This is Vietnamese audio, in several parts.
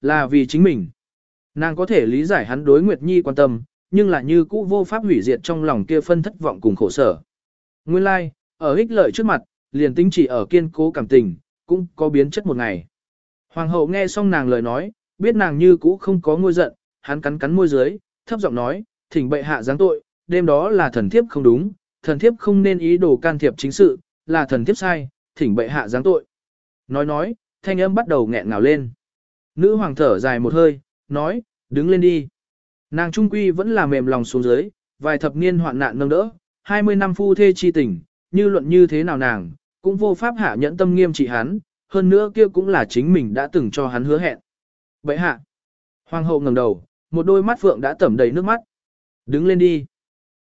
là vì chính mình. Nàng có thể lý giải hắn đối Nguyệt Nhi quan tâm, nhưng là như cũ vô pháp hủy diệt trong lòng kia phân thất vọng cùng khổ sở. Nguyên lai, like, ở ích lợi trước mặt, liền tính chỉ ở kiên cố cảm tình, cũng có biến chất một ngày. Hoàng hậu nghe xong nàng lời nói, biết nàng như cũ không có ngôi giận, hắn cắn cắn môi dưới, thấp giọng nói, thỉnh bệ hạ giáng tội, đêm đó là thần thiếp không đúng, thần thiếp không nên ý đồ can thiệp chính sự, là thần thiếp sai, thỉnh bệ hạ giáng tội. Nói nói, thanh âm bắt đầu nghẹn ngào lên. Nữ hoàng thở dài một hơi, nói, đứng lên đi. Nàng trung quy vẫn là mềm lòng xuống dưới, vài thập niên hoạn nạn nâng đỡ, 20 năm phu thê chi tình, như luận như thế nào nàng, cũng vô pháp hạ nhẫn tâm nghiêm trị hắn, hơn nữa kia cũng là chính mình đã từng cho hắn hứa hẹn. Bệ hạ. Hoàng hậu ngẩng đầu, một đôi mắt phượng đã tẩm đầy nước mắt. Đứng lên đi.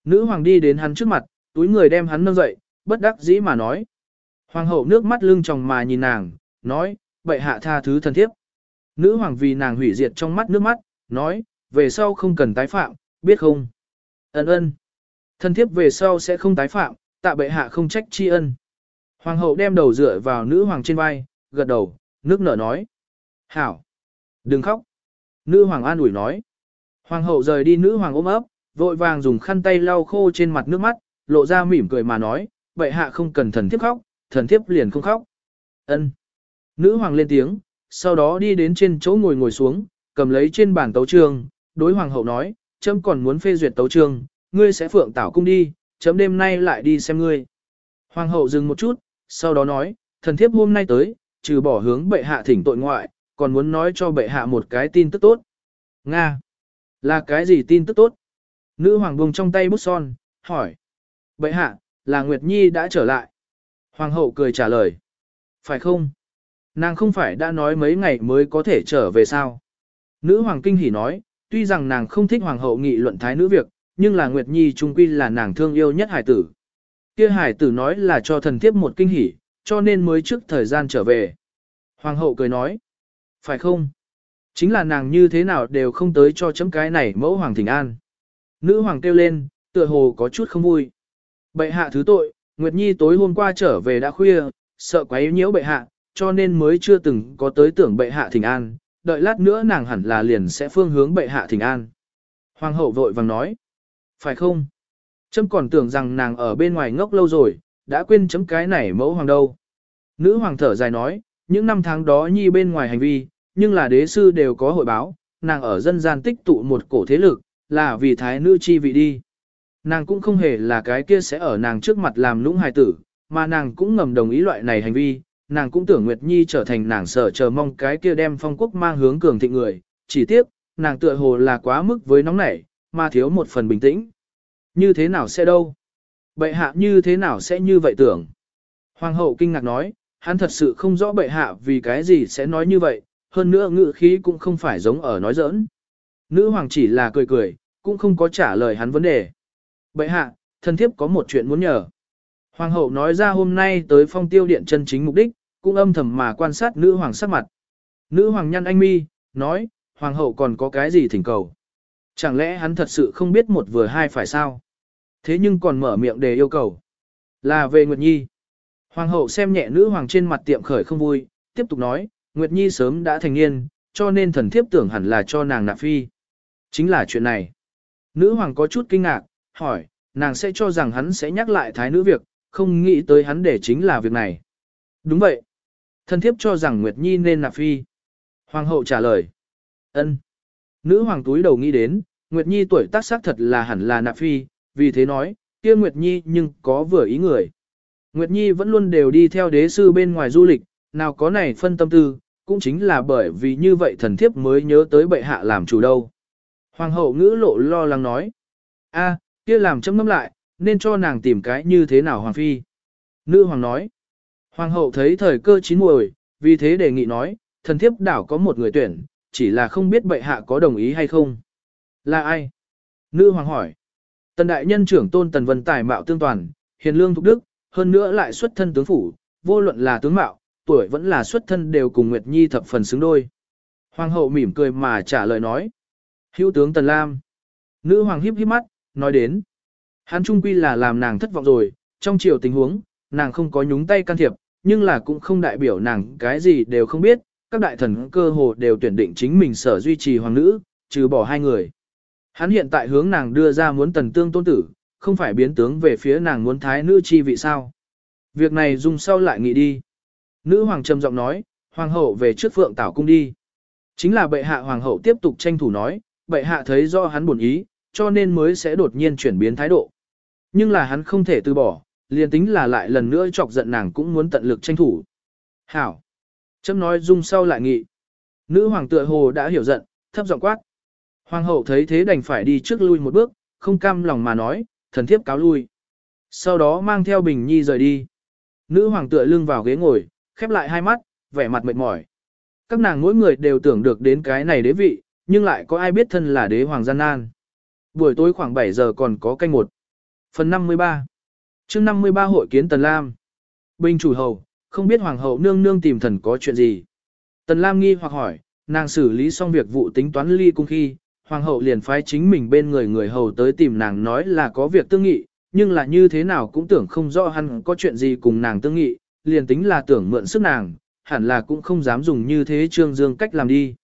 Nữ hoàng đi đến hắn trước mặt, túi người đem hắn nâng dậy, bất đắc dĩ mà nói. Hoàng hậu nước mắt lưng tròng mà nhìn nàng, nói, bệ hạ tha thứ thân thiếp. Nữ hoàng vì nàng hủy diệt trong mắt nước mắt, nói, về sau không cần tái phạm, biết không? Ấn ân Thân thiếp về sau sẽ không tái phạm, tạ bệ hạ không trách tri ân. Hoàng hậu đem đầu dựa vào nữ hoàng trên vai, gật đầu, nước nở nói. Hảo. Đừng khóc. Nữ hoàng an ủi nói. Hoàng hậu rời đi nữ hoàng ôm ấp, vội vàng dùng khăn tay lau khô trên mặt nước mắt, lộ ra mỉm cười mà nói, bệ hạ không cần thần thiếp khóc, thần thiếp liền không khóc. Ân. Nữ hoàng lên tiếng, sau đó đi đến trên chỗ ngồi ngồi xuống, cầm lấy trên bàn tấu trương, đối hoàng hậu nói, chấm còn muốn phê duyệt tấu trương, ngươi sẽ phượng tảo cung đi, chấm đêm nay lại đi xem ngươi. Hoàng hậu dừng một chút, sau đó nói, thần thiếp hôm nay tới, trừ bỏ hướng bệ hạ thỉnh tội ngoại, còn muốn nói cho bệ hạ một cái tin tức tốt. Nga! Là cái gì tin tức tốt? Nữ hoàng buông trong tay bút son, hỏi. Bệ hạ, là Nguyệt Nhi đã trở lại. Hoàng hậu cười trả lời. Phải không? Nàng không phải đã nói mấy ngày mới có thể trở về sao? Nữ hoàng kinh hỉ nói, tuy rằng nàng không thích hoàng hậu nghị luận thái nữ việc, nhưng là Nguyệt Nhi trung quy là nàng thương yêu nhất hải tử. Kia hải tử nói là cho thần thiếp một kinh hỉ, cho nên mới trước thời gian trở về. Hoàng hậu cười nói, phải không? Chính là nàng như thế nào đều không tới cho chấm cái này mẫu hoàng thỉnh an. Nữ hoàng kêu lên, tựa hồ có chút không vui. Bệ hạ thứ tội, Nguyệt Nhi tối hôm qua trở về đã khuya, sợ quấy nhiễu bệ hạ, cho nên mới chưa từng có tới tưởng bệ hạ thỉnh an, đợi lát nữa nàng hẳn là liền sẽ phương hướng bệ hạ thỉnh an. Hoàng hậu vội vàng nói, phải không? Chấm còn tưởng rằng nàng ở bên ngoài ngốc lâu rồi, đã quên chấm cái này mẫu hoàng đâu. Nữ hoàng thở dài nói, những năm tháng đó nhi bên ngoài hành vi, nhưng là đế sư đều có hội báo, nàng ở dân gian tích tụ một cổ thế lực, là vì thái nữ chi vị đi. Nàng cũng không hề là cái kia sẽ ở nàng trước mặt làm lũng hài tử, mà nàng cũng ngầm đồng ý loại này hành vi, nàng cũng tưởng Nguyệt Nhi trở thành nàng sở chờ mong cái kia đem phong quốc mang hướng cường thịnh người, chỉ tiếc, nàng tựa hồ là quá mức với nóng nảy, mà thiếu một phần bình tĩnh. Như thế nào sẽ đâu? Bệ hạ như thế nào sẽ như vậy tưởng? Hoàng hậu kinh ngạc nói, hắn thật sự không rõ bệ hạ vì cái gì sẽ nói như vậy, hơn nữa ngữ khí cũng không phải giống ở nói giỡn. Nữ hoàng chỉ là cười cười, cũng không có trả lời hắn vấn đề. Bệ hạ, thân thiếp có một chuyện muốn nhờ. Hoàng hậu nói ra hôm nay tới phong tiêu điện chân chính mục đích, cũng âm thầm mà quan sát nữ hoàng sắc mặt. Nữ hoàng nhăn anh mi, nói, hoàng hậu còn có cái gì thỉnh cầu. Chẳng lẽ hắn thật sự không biết một vừa hai phải sao? Thế nhưng còn mở miệng để yêu cầu. Là về Nguyệt Nhi. Hoàng hậu xem nhẹ nữ hoàng trên mặt tiệm khởi không vui, tiếp tục nói, Nguyệt Nhi sớm đã thành niên, cho nên thần thiếp tưởng hẳn là cho nàng nạp phi. Chính là chuyện này. Nữ hoàng có chút kinh ngạc, hỏi, nàng sẽ cho rằng hắn sẽ nhắc lại thái nữ việc, không nghĩ tới hắn để chính là việc này. Đúng vậy. Thần thiếp cho rằng Nguyệt Nhi nên nạp phi. Hoàng hậu trả lời. ân. Nữ hoàng túi đầu nghĩ đến, Nguyệt Nhi tuổi tác xác thật là hẳn là nạp phi, vì thế nói, kia Nguyệt Nhi nhưng có vừa ý người. Nguyệt Nhi vẫn luôn đều đi theo đế sư bên ngoài du lịch, nào có này phân tâm tư, cũng chính là bởi vì như vậy thần thiếp mới nhớ tới bệ hạ làm chủ đâu. Hoàng hậu ngữ lộ lo lắng nói. a kia làm chấm ngâm lại, nên cho nàng tìm cái như thế nào hoàng phi. Nữ hoàng nói. Hoàng hậu thấy thời cơ chín muồi, vì thế đề nghị nói, thần thiếp đảo có một người tuyển, chỉ là không biết bệ hạ có đồng ý hay không. Là ai? Nữ hoàng hỏi. Tần đại nhân trưởng tôn tần vân tài mạo tương toàn, hiền lương thục đức, hơn nữa lại xuất thân tướng phủ, vô luận là tướng mạo, tuổi vẫn là xuất thân đều cùng Nguyệt Nhi thập phần xứng đôi. Hoàng hậu mỉm cười mà trả lời nói. Hữu tướng Tần Lam. Nữ hoàng híp híp mắt, nói đến. Hắn trung quy là làm nàng thất vọng rồi, trong chiều tình huống, nàng không có nhúng tay can thiệp, nhưng là cũng không đại biểu nàng cái gì đều không biết, các đại thần cơ hồ đều tuyển định chính mình sở duy trì hoàng nữ, trừ bỏ hai người. Hắn hiện tại hướng nàng đưa ra muốn tần tương tôn tử, không phải biến tướng về phía nàng muốn thái nữ chi vị sao. Việc này dùng sau lại nghĩ đi. Nữ hoàng trầm giọng nói, hoàng hậu về trước phượng tảo cung đi. Chính là bệ hạ hoàng hậu tiếp tục tranh thủ nói, bệ hạ thấy do hắn buồn ý, cho nên mới sẽ đột nhiên chuyển biến thái độ. Nhưng là hắn không thể từ bỏ, liền tính là lại lần nữa chọc giận nàng cũng muốn tận lực tranh thủ. Hảo! Chấm nói dung sau lại nghị. Nữ hoàng tựa hồ đã hiểu giận, thấp giọng quát. Hoàng hậu thấy thế đành phải đi trước lui một bước, không cam lòng mà nói, thần thiếp cáo lui. Sau đó mang theo Bình Nhi rời đi. Nữ hoàng tựa lưng vào ghế ngồi, khép lại hai mắt, vẻ mặt mệt mỏi. Các nàng mỗi người đều tưởng được đến cái này đế vị, nhưng lại có ai biết thân là đế hoàng gian nan. Buổi tối khoảng 7 giờ còn có canh một. Phần 53 chương 53 hội kiến Tần Lam. Bình chủ hầu, không biết hoàng hậu nương nương tìm thần có chuyện gì. Tần Lam nghi hoặc hỏi, nàng xử lý xong việc vụ tính toán ly cung khi, hoàng hậu liền phái chính mình bên người người hầu tới tìm nàng nói là có việc tương nghị, nhưng là như thế nào cũng tưởng không rõ hắn có chuyện gì cùng nàng tương nghị, liền tính là tưởng mượn sức nàng, hẳn là cũng không dám dùng như thế trương dương cách làm đi.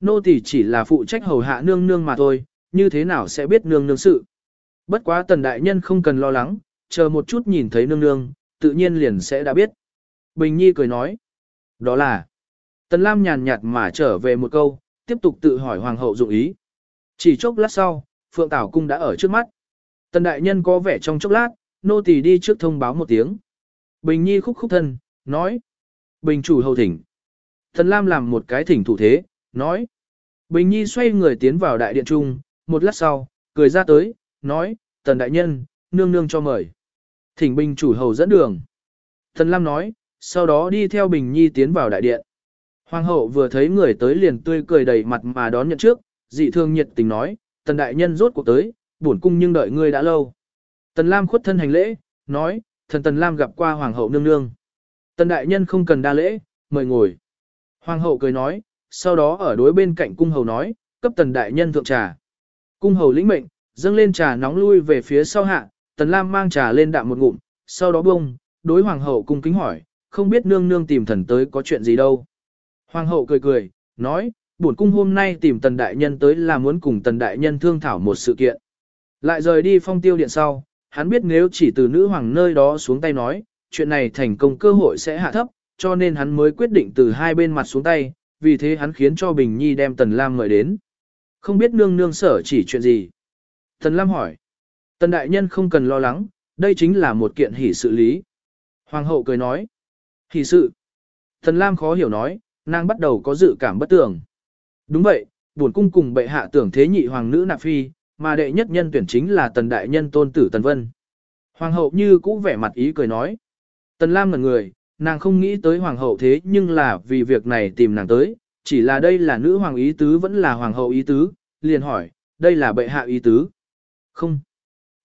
Nô tỳ chỉ là phụ trách hầu hạ nương nương mà thôi, như thế nào sẽ biết nương nương sự. Bất quá tần đại nhân không cần lo lắng, chờ một chút nhìn thấy nương nương, tự nhiên liền sẽ đã biết. Bình Nhi cười nói, đó là, tần lam nhàn nhạt mà trở về một câu, tiếp tục tự hỏi hoàng hậu dụng ý. Chỉ chốc lát sau, Phượng Tảo Cung đã ở trước mắt. Tần đại nhân có vẻ trong chốc lát, nô tỳ đi trước thông báo một tiếng. Bình Nhi khúc khúc thân, nói. Bình chủ hầu thỉnh. Tần Lam làm một cái thỉnh thủ thế, nói. Bình Nhi xoay người tiến vào đại điện trung, một lát sau, cười ra tới, nói, Tần đại nhân, nương nương cho mời. Thỉnh Bình chủ hầu dẫn đường. Tần Lam nói, sau đó đi theo Bình Nhi tiến vào đại điện. Hoàng hậu vừa thấy người tới liền tươi cười đầy mặt mà đón nhận trước, dị thương nhiệt tình nói, tần đại nhân rốt cuộc tới, bổn cung nhưng đợi ngươi đã lâu. Tần Lam khuất thân hành lễ, nói, thần tần Lam gặp qua hoàng hậu nương nương. Tần đại nhân không cần đa lễ, mời ngồi. Hoàng hậu cười nói, sau đó ở đối bên cạnh cung hầu nói, cấp tần đại nhân thượng trà. Cung hầu lĩnh mệnh, dâng lên trà nóng lui về phía sau hạ, tần Lam mang trà lên đạm một ngụm, sau đó bông, đối hoàng hậu cung kính hỏi, không biết nương nương tìm thần tới có chuyện gì đâu. Hoàng hậu cười cười, nói, bổn cung hôm nay tìm tần đại nhân tới là muốn cùng tần đại nhân thương thảo một sự kiện. Lại rời đi phong tiêu điện sau, hắn biết nếu chỉ từ nữ hoàng nơi đó xuống tay nói, chuyện này thành công cơ hội sẽ hạ thấp, cho nên hắn mới quyết định từ hai bên mặt xuống tay, vì thế hắn khiến cho Bình Nhi đem Tần Lam mời đến. Không biết nương nương sở chỉ chuyện gì. Tần Lam hỏi. Tần đại nhân không cần lo lắng, đây chính là một kiện hỷ sự lý. Hoàng hậu cười nói. Hỷ sự. Tần Lam khó hiểu nói, nàng bắt đầu có dự cảm bất tường. Đúng vậy, buồn cung cùng bệ hạ tưởng thế nhị hoàng nữ nạp phi, mà đệ nhất nhân tuyển chính là tần đại nhân tôn tử tần vân. Hoàng hậu như cũ vẻ mặt ý cười nói. Tần Lam ngẩn người, nàng không nghĩ tới hoàng hậu thế nhưng là vì việc này tìm nàng tới, chỉ là đây là nữ hoàng ý tứ vẫn là hoàng hậu ý tứ, liền hỏi, đây là bệ hạ ý tứ. Không,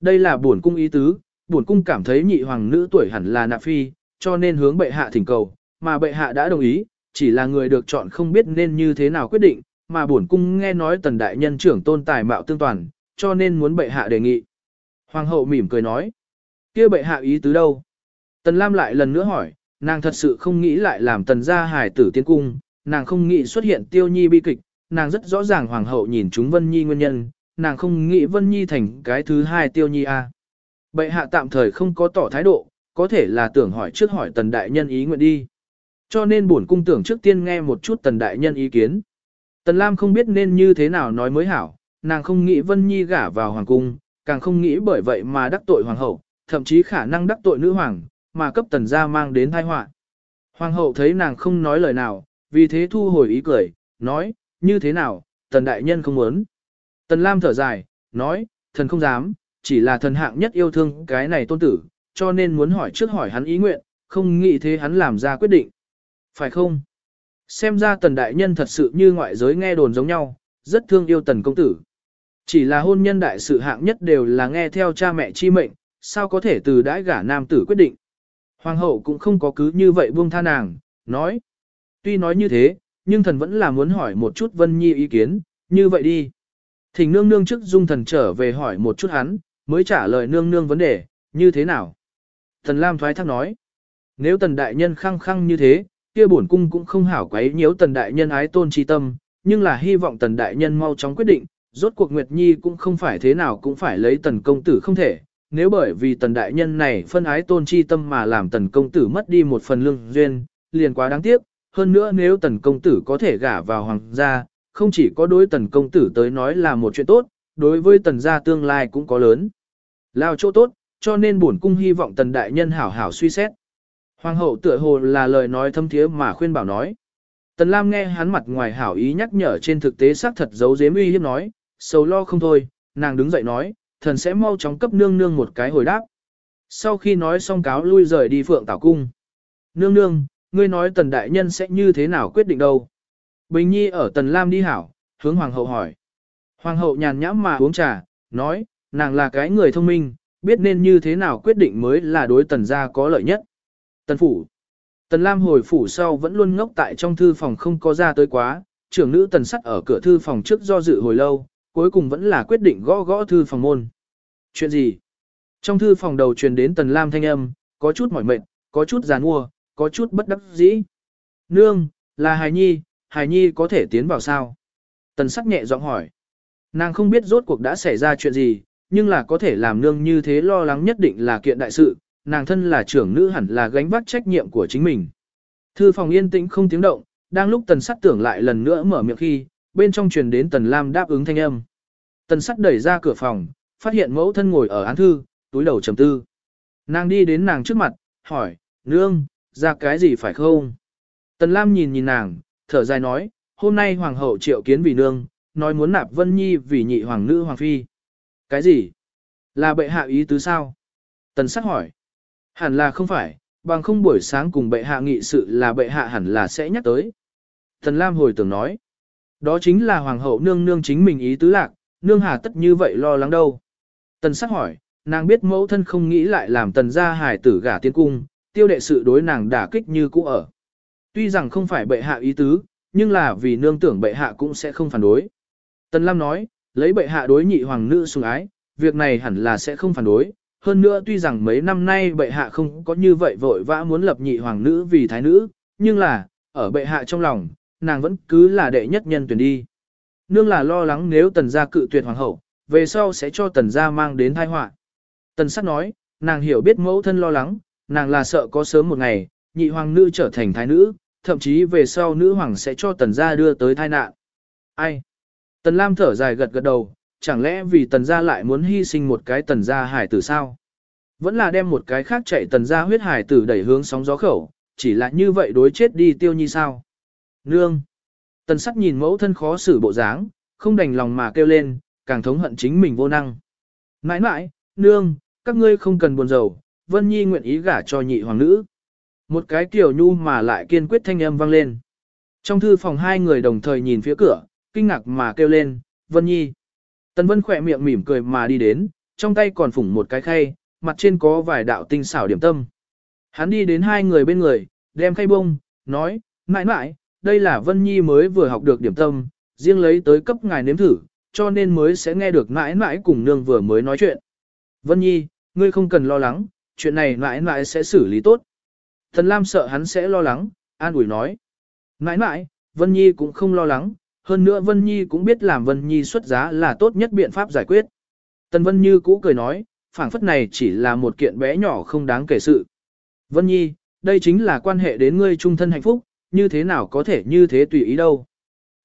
đây là buồn cung ý tứ, buồn cung cảm thấy nhị hoàng nữ tuổi hẳn là nạp phi, cho nên hướng bệ hạ thỉnh cầu, mà bệ hạ đã đồng ý, chỉ là người được chọn không biết nên như thế nào quyết định, mà bổn cung nghe nói tần đại nhân trưởng tôn tài mạo tương toàn, cho nên muốn bệ hạ đề nghị. Hoàng hậu mỉm cười nói, kia bệ hạ ý tứ đâu? Tần Lam lại lần nữa hỏi, nàng thật sự không nghĩ lại làm tần gia hài tử tiến cung, nàng không nghĩ xuất hiện tiêu nhi bi kịch, nàng rất rõ ràng hoàng hậu nhìn chúng Vân Nhi nguyên nhân, nàng không nghĩ Vân Nhi thành cái thứ hai tiêu nhi a. Bệ hạ tạm thời không có tỏ thái độ, có thể là tưởng hỏi trước hỏi tần đại nhân ý nguyện đi. Cho nên bổn cung tưởng trước tiên nghe một chút tần đại nhân ý kiến. Tần Lam không biết nên như thế nào nói mới hảo, nàng không nghĩ Vân Nhi gả vào hoàng cung, càng không nghĩ bởi vậy mà đắc tội hoàng hậu, thậm chí khả năng đắc tội nữ hoàng, mà cấp tần gia mang đến tai họa. Hoàng hậu thấy nàng không nói lời nào, vì thế thu hồi ý cười, nói, như thế nào, tần đại nhân không muốn. Tần Lam thở dài, nói, thần không dám, chỉ là thần hạng nhất yêu thương cái này tôn tử, cho nên muốn hỏi trước hỏi hắn ý nguyện, không nghĩ thế hắn làm ra quyết định. Phải không? Xem ra tần đại nhân thật sự như ngoại giới nghe đồn giống nhau, rất thương yêu tần công tử. Chỉ là hôn nhân đại sự hạng nhất đều là nghe theo cha mẹ chi mệnh, sao có thể từ đãi gả nam tử quyết định. Hoàng hậu cũng không có cứ như vậy buông tha nàng, nói. Tuy nói như thế, nhưng thần vẫn là muốn hỏi một chút Vân Nhi ý kiến, như vậy đi. Thỉnh nương nương trước dung thần trở về hỏi một chút hắn, mới trả lời nương nương vấn đề, như thế nào. Thần Lam thoái thác nói. Nếu tần đại nhân khăng khăng như thế, kia bổn cung cũng không hảo quấy nhiễu tần đại nhân ái tôn chi tâm, nhưng là hy vọng tần đại nhân mau chóng quyết định, rốt cuộc Nguyệt Nhi cũng không phải thế nào cũng phải lấy tần công tử không thể, nếu bởi vì tần đại nhân này phân ái tôn chi tâm mà làm tần công tử mất đi một phần lương duyên, liền quá đáng tiếc, hơn nữa nếu tần công tử có thể gả vào hoàng gia, không chỉ có đối tần công tử tới nói là một chuyện tốt, đối với tần gia tương lai cũng có lớn. Lao chỗ tốt, cho nên bổn cung hy vọng tần đại nhân hảo hảo suy xét. Hoàng hậu tựa hồ là lời nói thâm thiế mà khuyên bảo nói. Tần Lam nghe hắn mặt ngoài hảo ý nhắc nhở trên thực tế xác thật giấu giếm uy hiếp nói, sầu lo không thôi, nàng đứng dậy nói, thần sẽ mau chóng cấp nương nương một cái hồi đáp. Sau khi nói xong cáo lui rời đi phượng tảo cung. Nương nương, ngươi nói tần đại nhân sẽ như thế nào quyết định đâu? Bình Nhi ở tần Lam đi hảo, hướng hoàng hậu hỏi. Hoàng hậu nhàn nhãm mà uống trà, nói, nàng là cái người thông minh, biết nên như thế nào quyết định mới là đối tần gia có lợi nhất. Tần phủ. Tần Lam hồi phủ sau vẫn luôn ngốc tại trong thư phòng không có ra tới quá, trưởng nữ tần sắt ở cửa thư phòng trước do dự hồi lâu, cuối cùng vẫn là quyết định gõ gõ thư phòng môn. Chuyện gì? Trong thư phòng đầu truyền đến tần Lam thanh âm, có chút mỏi mệt, có chút giàn mua, có chút bất đắc dĩ. Nương, là Hài Nhi, Hài Nhi có thể tiến vào sao? Tần sắc nhẹ giọng hỏi. Nàng không biết rốt cuộc đã xảy ra chuyện gì, nhưng là có thể làm nương như thế lo lắng nhất định là kiện đại sự, nàng thân là trưởng nữ hẳn là gánh vác trách nhiệm của chính mình. Thư phòng yên tĩnh không tiếng động, đang lúc tần sắt tưởng lại lần nữa mở miệng khi, bên trong truyền đến tần lam đáp ứng thanh âm. Tần sắt đẩy ra cửa phòng, phát hiện mẫu thân ngồi ở án thư, túi đầu trầm tư. Nàng đi đến nàng trước mặt, hỏi, nương, ra cái gì phải không? Tần lam nhìn nhìn nàng, thở dài nói, hôm nay hoàng hậu triệu kiến vì nương, nói muốn nạp vân nhi vì nhị hoàng nữ hoàng phi. Cái gì? Là bệ hạ ý tứ sao? Tần sắc hỏi. Hẳn là không phải, bằng không buổi sáng cùng bệ hạ nghị sự là bệ hạ hẳn là sẽ nhắc tới. Tần Lam hồi tưởng nói. Đó chính là hoàng hậu nương nương chính mình ý tứ lạc, nương hà tất như vậy lo lắng đâu. Tần sắc hỏi, nàng biết mẫu thân không nghĩ lại làm tần gia hài tử gả tiến cung, tiêu đệ sự đối nàng đả kích như cũ ở. Tuy rằng không phải bệ hạ ý tứ, nhưng là vì nương tưởng bệ hạ cũng sẽ không phản đối. Tần Lam nói, lấy bệ hạ đối nhị hoàng nữ sủng ái, việc này hẳn là sẽ không phản đối. Hơn nữa tuy rằng mấy năm nay bệ hạ không có như vậy vội vã muốn lập nhị hoàng nữ vì thái nữ, nhưng là, ở bệ hạ trong lòng, nàng vẫn cứ là đệ nhất nhân tuyển đi. Nương là lo lắng nếu tần gia cự tuyệt hoàng hậu, về sau sẽ cho tần gia mang đến tai họa. Tần sắc nói, nàng hiểu biết mẫu thân lo lắng, nàng là sợ có sớm một ngày, nhị hoàng nữ trở thành thái nữ, thậm chí về sau nữ hoàng sẽ cho tần gia đưa tới tai nạn. Ai? Tần Lam thở dài gật gật đầu, chẳng lẽ vì tần gia lại muốn hy sinh một cái tần gia hải tử sao? Vẫn là đem một cái khác chạy tần gia huyết hải tử đẩy hướng sóng gió khẩu, chỉ là như vậy đối chết đi tiêu nhi sao? Nương! Tần sắc nhìn mẫu thân khó xử bộ dáng, không đành lòng mà kêu lên, càng thống hận chính mình vô năng. Nãi nãi, nương, các ngươi không cần buồn rầu, Vân Nhi nguyện ý gả cho nhị hoàng nữ. Một cái kiểu nhu mà lại kiên quyết thanh âm vang lên. Trong thư phòng hai người đồng thời nhìn phía cửa, kinh ngạc mà kêu lên, Vân Nhi. Tần Vân khỏe miệng mỉm cười mà đi đến, trong tay còn phủng một cái khay, mặt trên có vài đạo tinh xảo điểm tâm. Hắn đi đến hai người bên người, đem khay bông, nói, mãi mãi, đây là Vân Nhi mới vừa học được điểm tâm, riêng lấy tới cấp ngài nếm thử, cho nên mới sẽ nghe được mãi mãi cùng nương vừa mới nói chuyện. Vân Nhi, ngươi không cần lo lắng, chuyện này mãi mãi sẽ xử lý tốt. Thần Lam sợ hắn sẽ lo lắng, an ủi nói. Mãi mãi, Vân Nhi cũng không lo lắng, hơn nữa Vân Nhi cũng biết làm Vân Nhi xuất giá là tốt nhất biện pháp giải quyết. Tần Vân Như cũ cười nói, phảng phất này chỉ là một kiện bé nhỏ không đáng kể sự. Vân Nhi, đây chính là quan hệ đến ngươi trung thân hạnh phúc, như thế nào có thể như thế tùy ý đâu.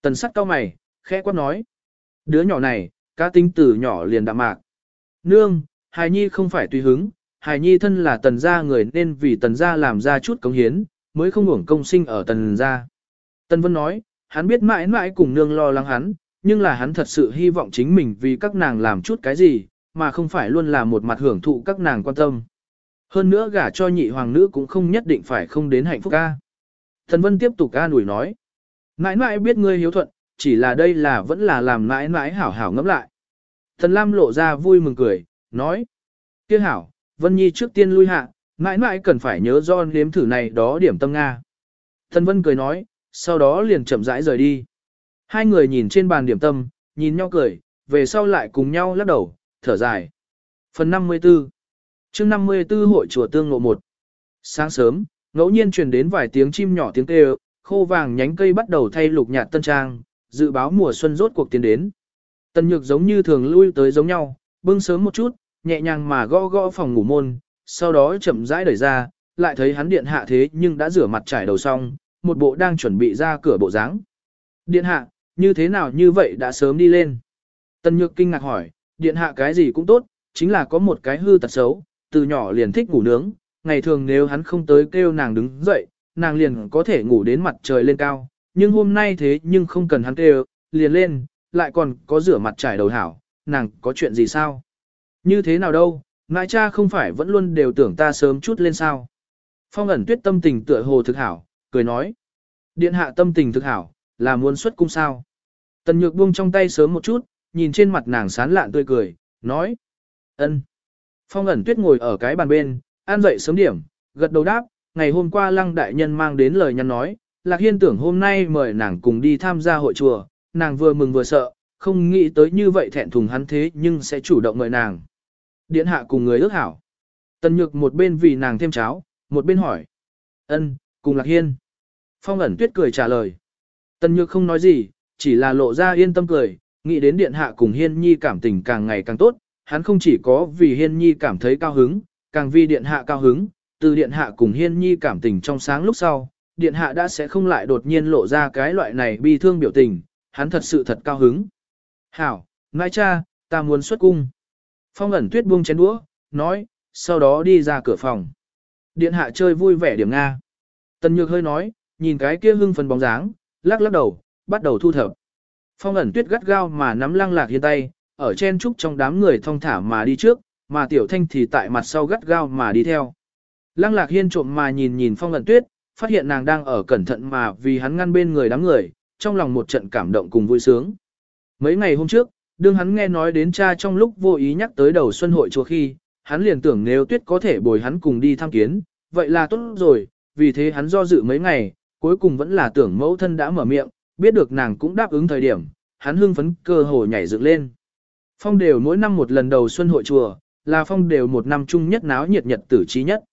Tần sắc cao mày, khẽ quát nói. Đứa nhỏ này, cá tính từ nhỏ liền đạm mạc. Nương, Hài Nhi không phải tùy hứng, Hài Nhi thân là tần gia người nên vì tần gia làm ra chút công hiến, mới không hưởng công sinh ở tần gia. Tần Vân nói, hắn biết mãi mãi cùng nương lo lắng hắn, nhưng là hắn thật sự hy vọng chính mình vì các nàng làm chút cái gì, mà không phải luôn là một mặt hưởng thụ các nàng quan tâm. Hơn nữa gả cho nhị hoàng nữ cũng không nhất định phải không đến hạnh phúc ca. Thần Vân tiếp tục ca nủi nói. Mãi mãi biết ngươi hiếu thuận, chỉ là đây là vẫn là làm mãi mãi hảo hảo ngẫm lại. Thần Lam lộ ra vui mừng cười, nói. Tiếc hảo, Vân Nhi trước tiên lui hạ, mãi mãi cần phải nhớ do nếm thử này đó điểm tâm Nga. Thần Vân cười nói, sau đó liền chậm rãi rời đi. Hai người nhìn trên bàn điểm tâm, nhìn nhau cười, về sau lại cùng nhau lắc đầu, thở dài. Phần 54 chương 54 hội chùa tương ngộ 1 Sáng sớm, ngẫu nhiên truyền đến vài tiếng chim nhỏ tiếng kêu, khô vàng nhánh cây bắt đầu thay lục nhạt tân trang, dự báo mùa xuân rốt cuộc tiến đến. Tần nhược giống như thường lui tới giống nhau, bưng sớm một chút, nhẹ nhàng mà gõ gõ phòng ngủ môn, sau đó chậm rãi đẩy ra, lại thấy hắn điện hạ thế nhưng đã rửa mặt trải đầu xong, một bộ đang chuẩn bị ra cửa bộ dáng. Điện hạ, như thế nào như vậy đã sớm đi lên. Tân nhược kinh ngạc hỏi, điện hạ cái gì cũng tốt, chính là có một cái hư tật xấu, từ nhỏ liền thích ngủ nướng, ngày thường nếu hắn không tới kêu nàng đứng dậy, nàng liền có thể ngủ đến mặt trời lên cao, nhưng hôm nay thế nhưng không cần hắn kêu, liền lên, lại còn có rửa mặt trải đầu hảo, nàng có chuyện gì sao? Như thế nào đâu, ngại cha không phải vẫn luôn đều tưởng ta sớm chút lên sao? Phong ẩn tuyết tâm tình tựa hồ thực hảo, cười nói. Điện hạ tâm tình thực hảo, là muốn xuất cung sao? Tần nhược buông trong tay sớm một chút, nhìn trên mặt nàng sán lạn tươi cười, nói. ân. Phong ẩn tuyết ngồi ở cái bàn bên, an dậy sớm điểm, gật đầu đáp, ngày hôm qua lăng đại nhân mang đến lời nhắn nói, Lạc Hiên tưởng hôm nay mời nàng cùng đi tham gia hội chùa, nàng vừa mừng vừa sợ, không nghĩ tới như vậy thẹn thùng hắn thế nhưng sẽ chủ động mời nàng. Điện hạ cùng người ước hảo. Tần nhược một bên vì nàng thêm cháo, một bên hỏi. ân, cùng Lạc Hiên. Phong ẩn tuyết cười trả lời. Tần nhược không nói gì, chỉ là lộ ra yên tâm cười, nghĩ đến điện hạ cùng Hiên Nhi cảm tình càng ngày càng tốt, hắn không chỉ có vì Hiên Nhi cảm thấy cao hứng, càng vì điện hạ cao hứng, từ điện hạ cùng Hiên Nhi cảm tình trong sáng lúc sau, điện hạ đã sẽ không lại đột nhiên lộ ra cái loại này bi thương biểu tình, hắn thật sự thật cao hứng. Hảo, nãi cha, ta muốn xuất cung. Phong ẩn tuyết buông chén đũa, nói, sau đó đi ra cửa phòng. Điện hạ chơi vui vẻ điểm Nga. Tần nhược hơi nói, nhìn cái kia hưng phấn bóng dáng, lắc lắc đầu, bắt đầu thu thập. Phong ẩn tuyết gắt gao mà nắm lăng lạc hiên tay, ở chen trúc trong đám người thong thả mà đi trước, mà tiểu thanh thì tại mặt sau gắt gao mà đi theo. Lăng lạc hiên trộm mà nhìn nhìn phong ẩn tuyết, phát hiện nàng đang ở cẩn thận mà vì hắn ngăn bên người đám người, trong lòng một trận cảm động cùng vui sướng. Mấy ngày hôm trước, đương hắn nghe nói đến cha trong lúc vô ý nhắc tới đầu xuân hội chùa khi, hắn liền tưởng nếu tuyết có thể bồi hắn cùng đi tham kiến, vậy là tốt rồi, vì thế hắn do dự mấy ngày, cuối cùng vẫn là tưởng mẫu thân đã mở miệng, biết được nàng cũng đáp ứng thời điểm, hắn hưng phấn cơ hồ nhảy dựng lên. Phong đều mỗi năm một lần đầu xuân hội chùa, là phong đều một năm chung nhất náo nhiệt nhật tử trí nhất.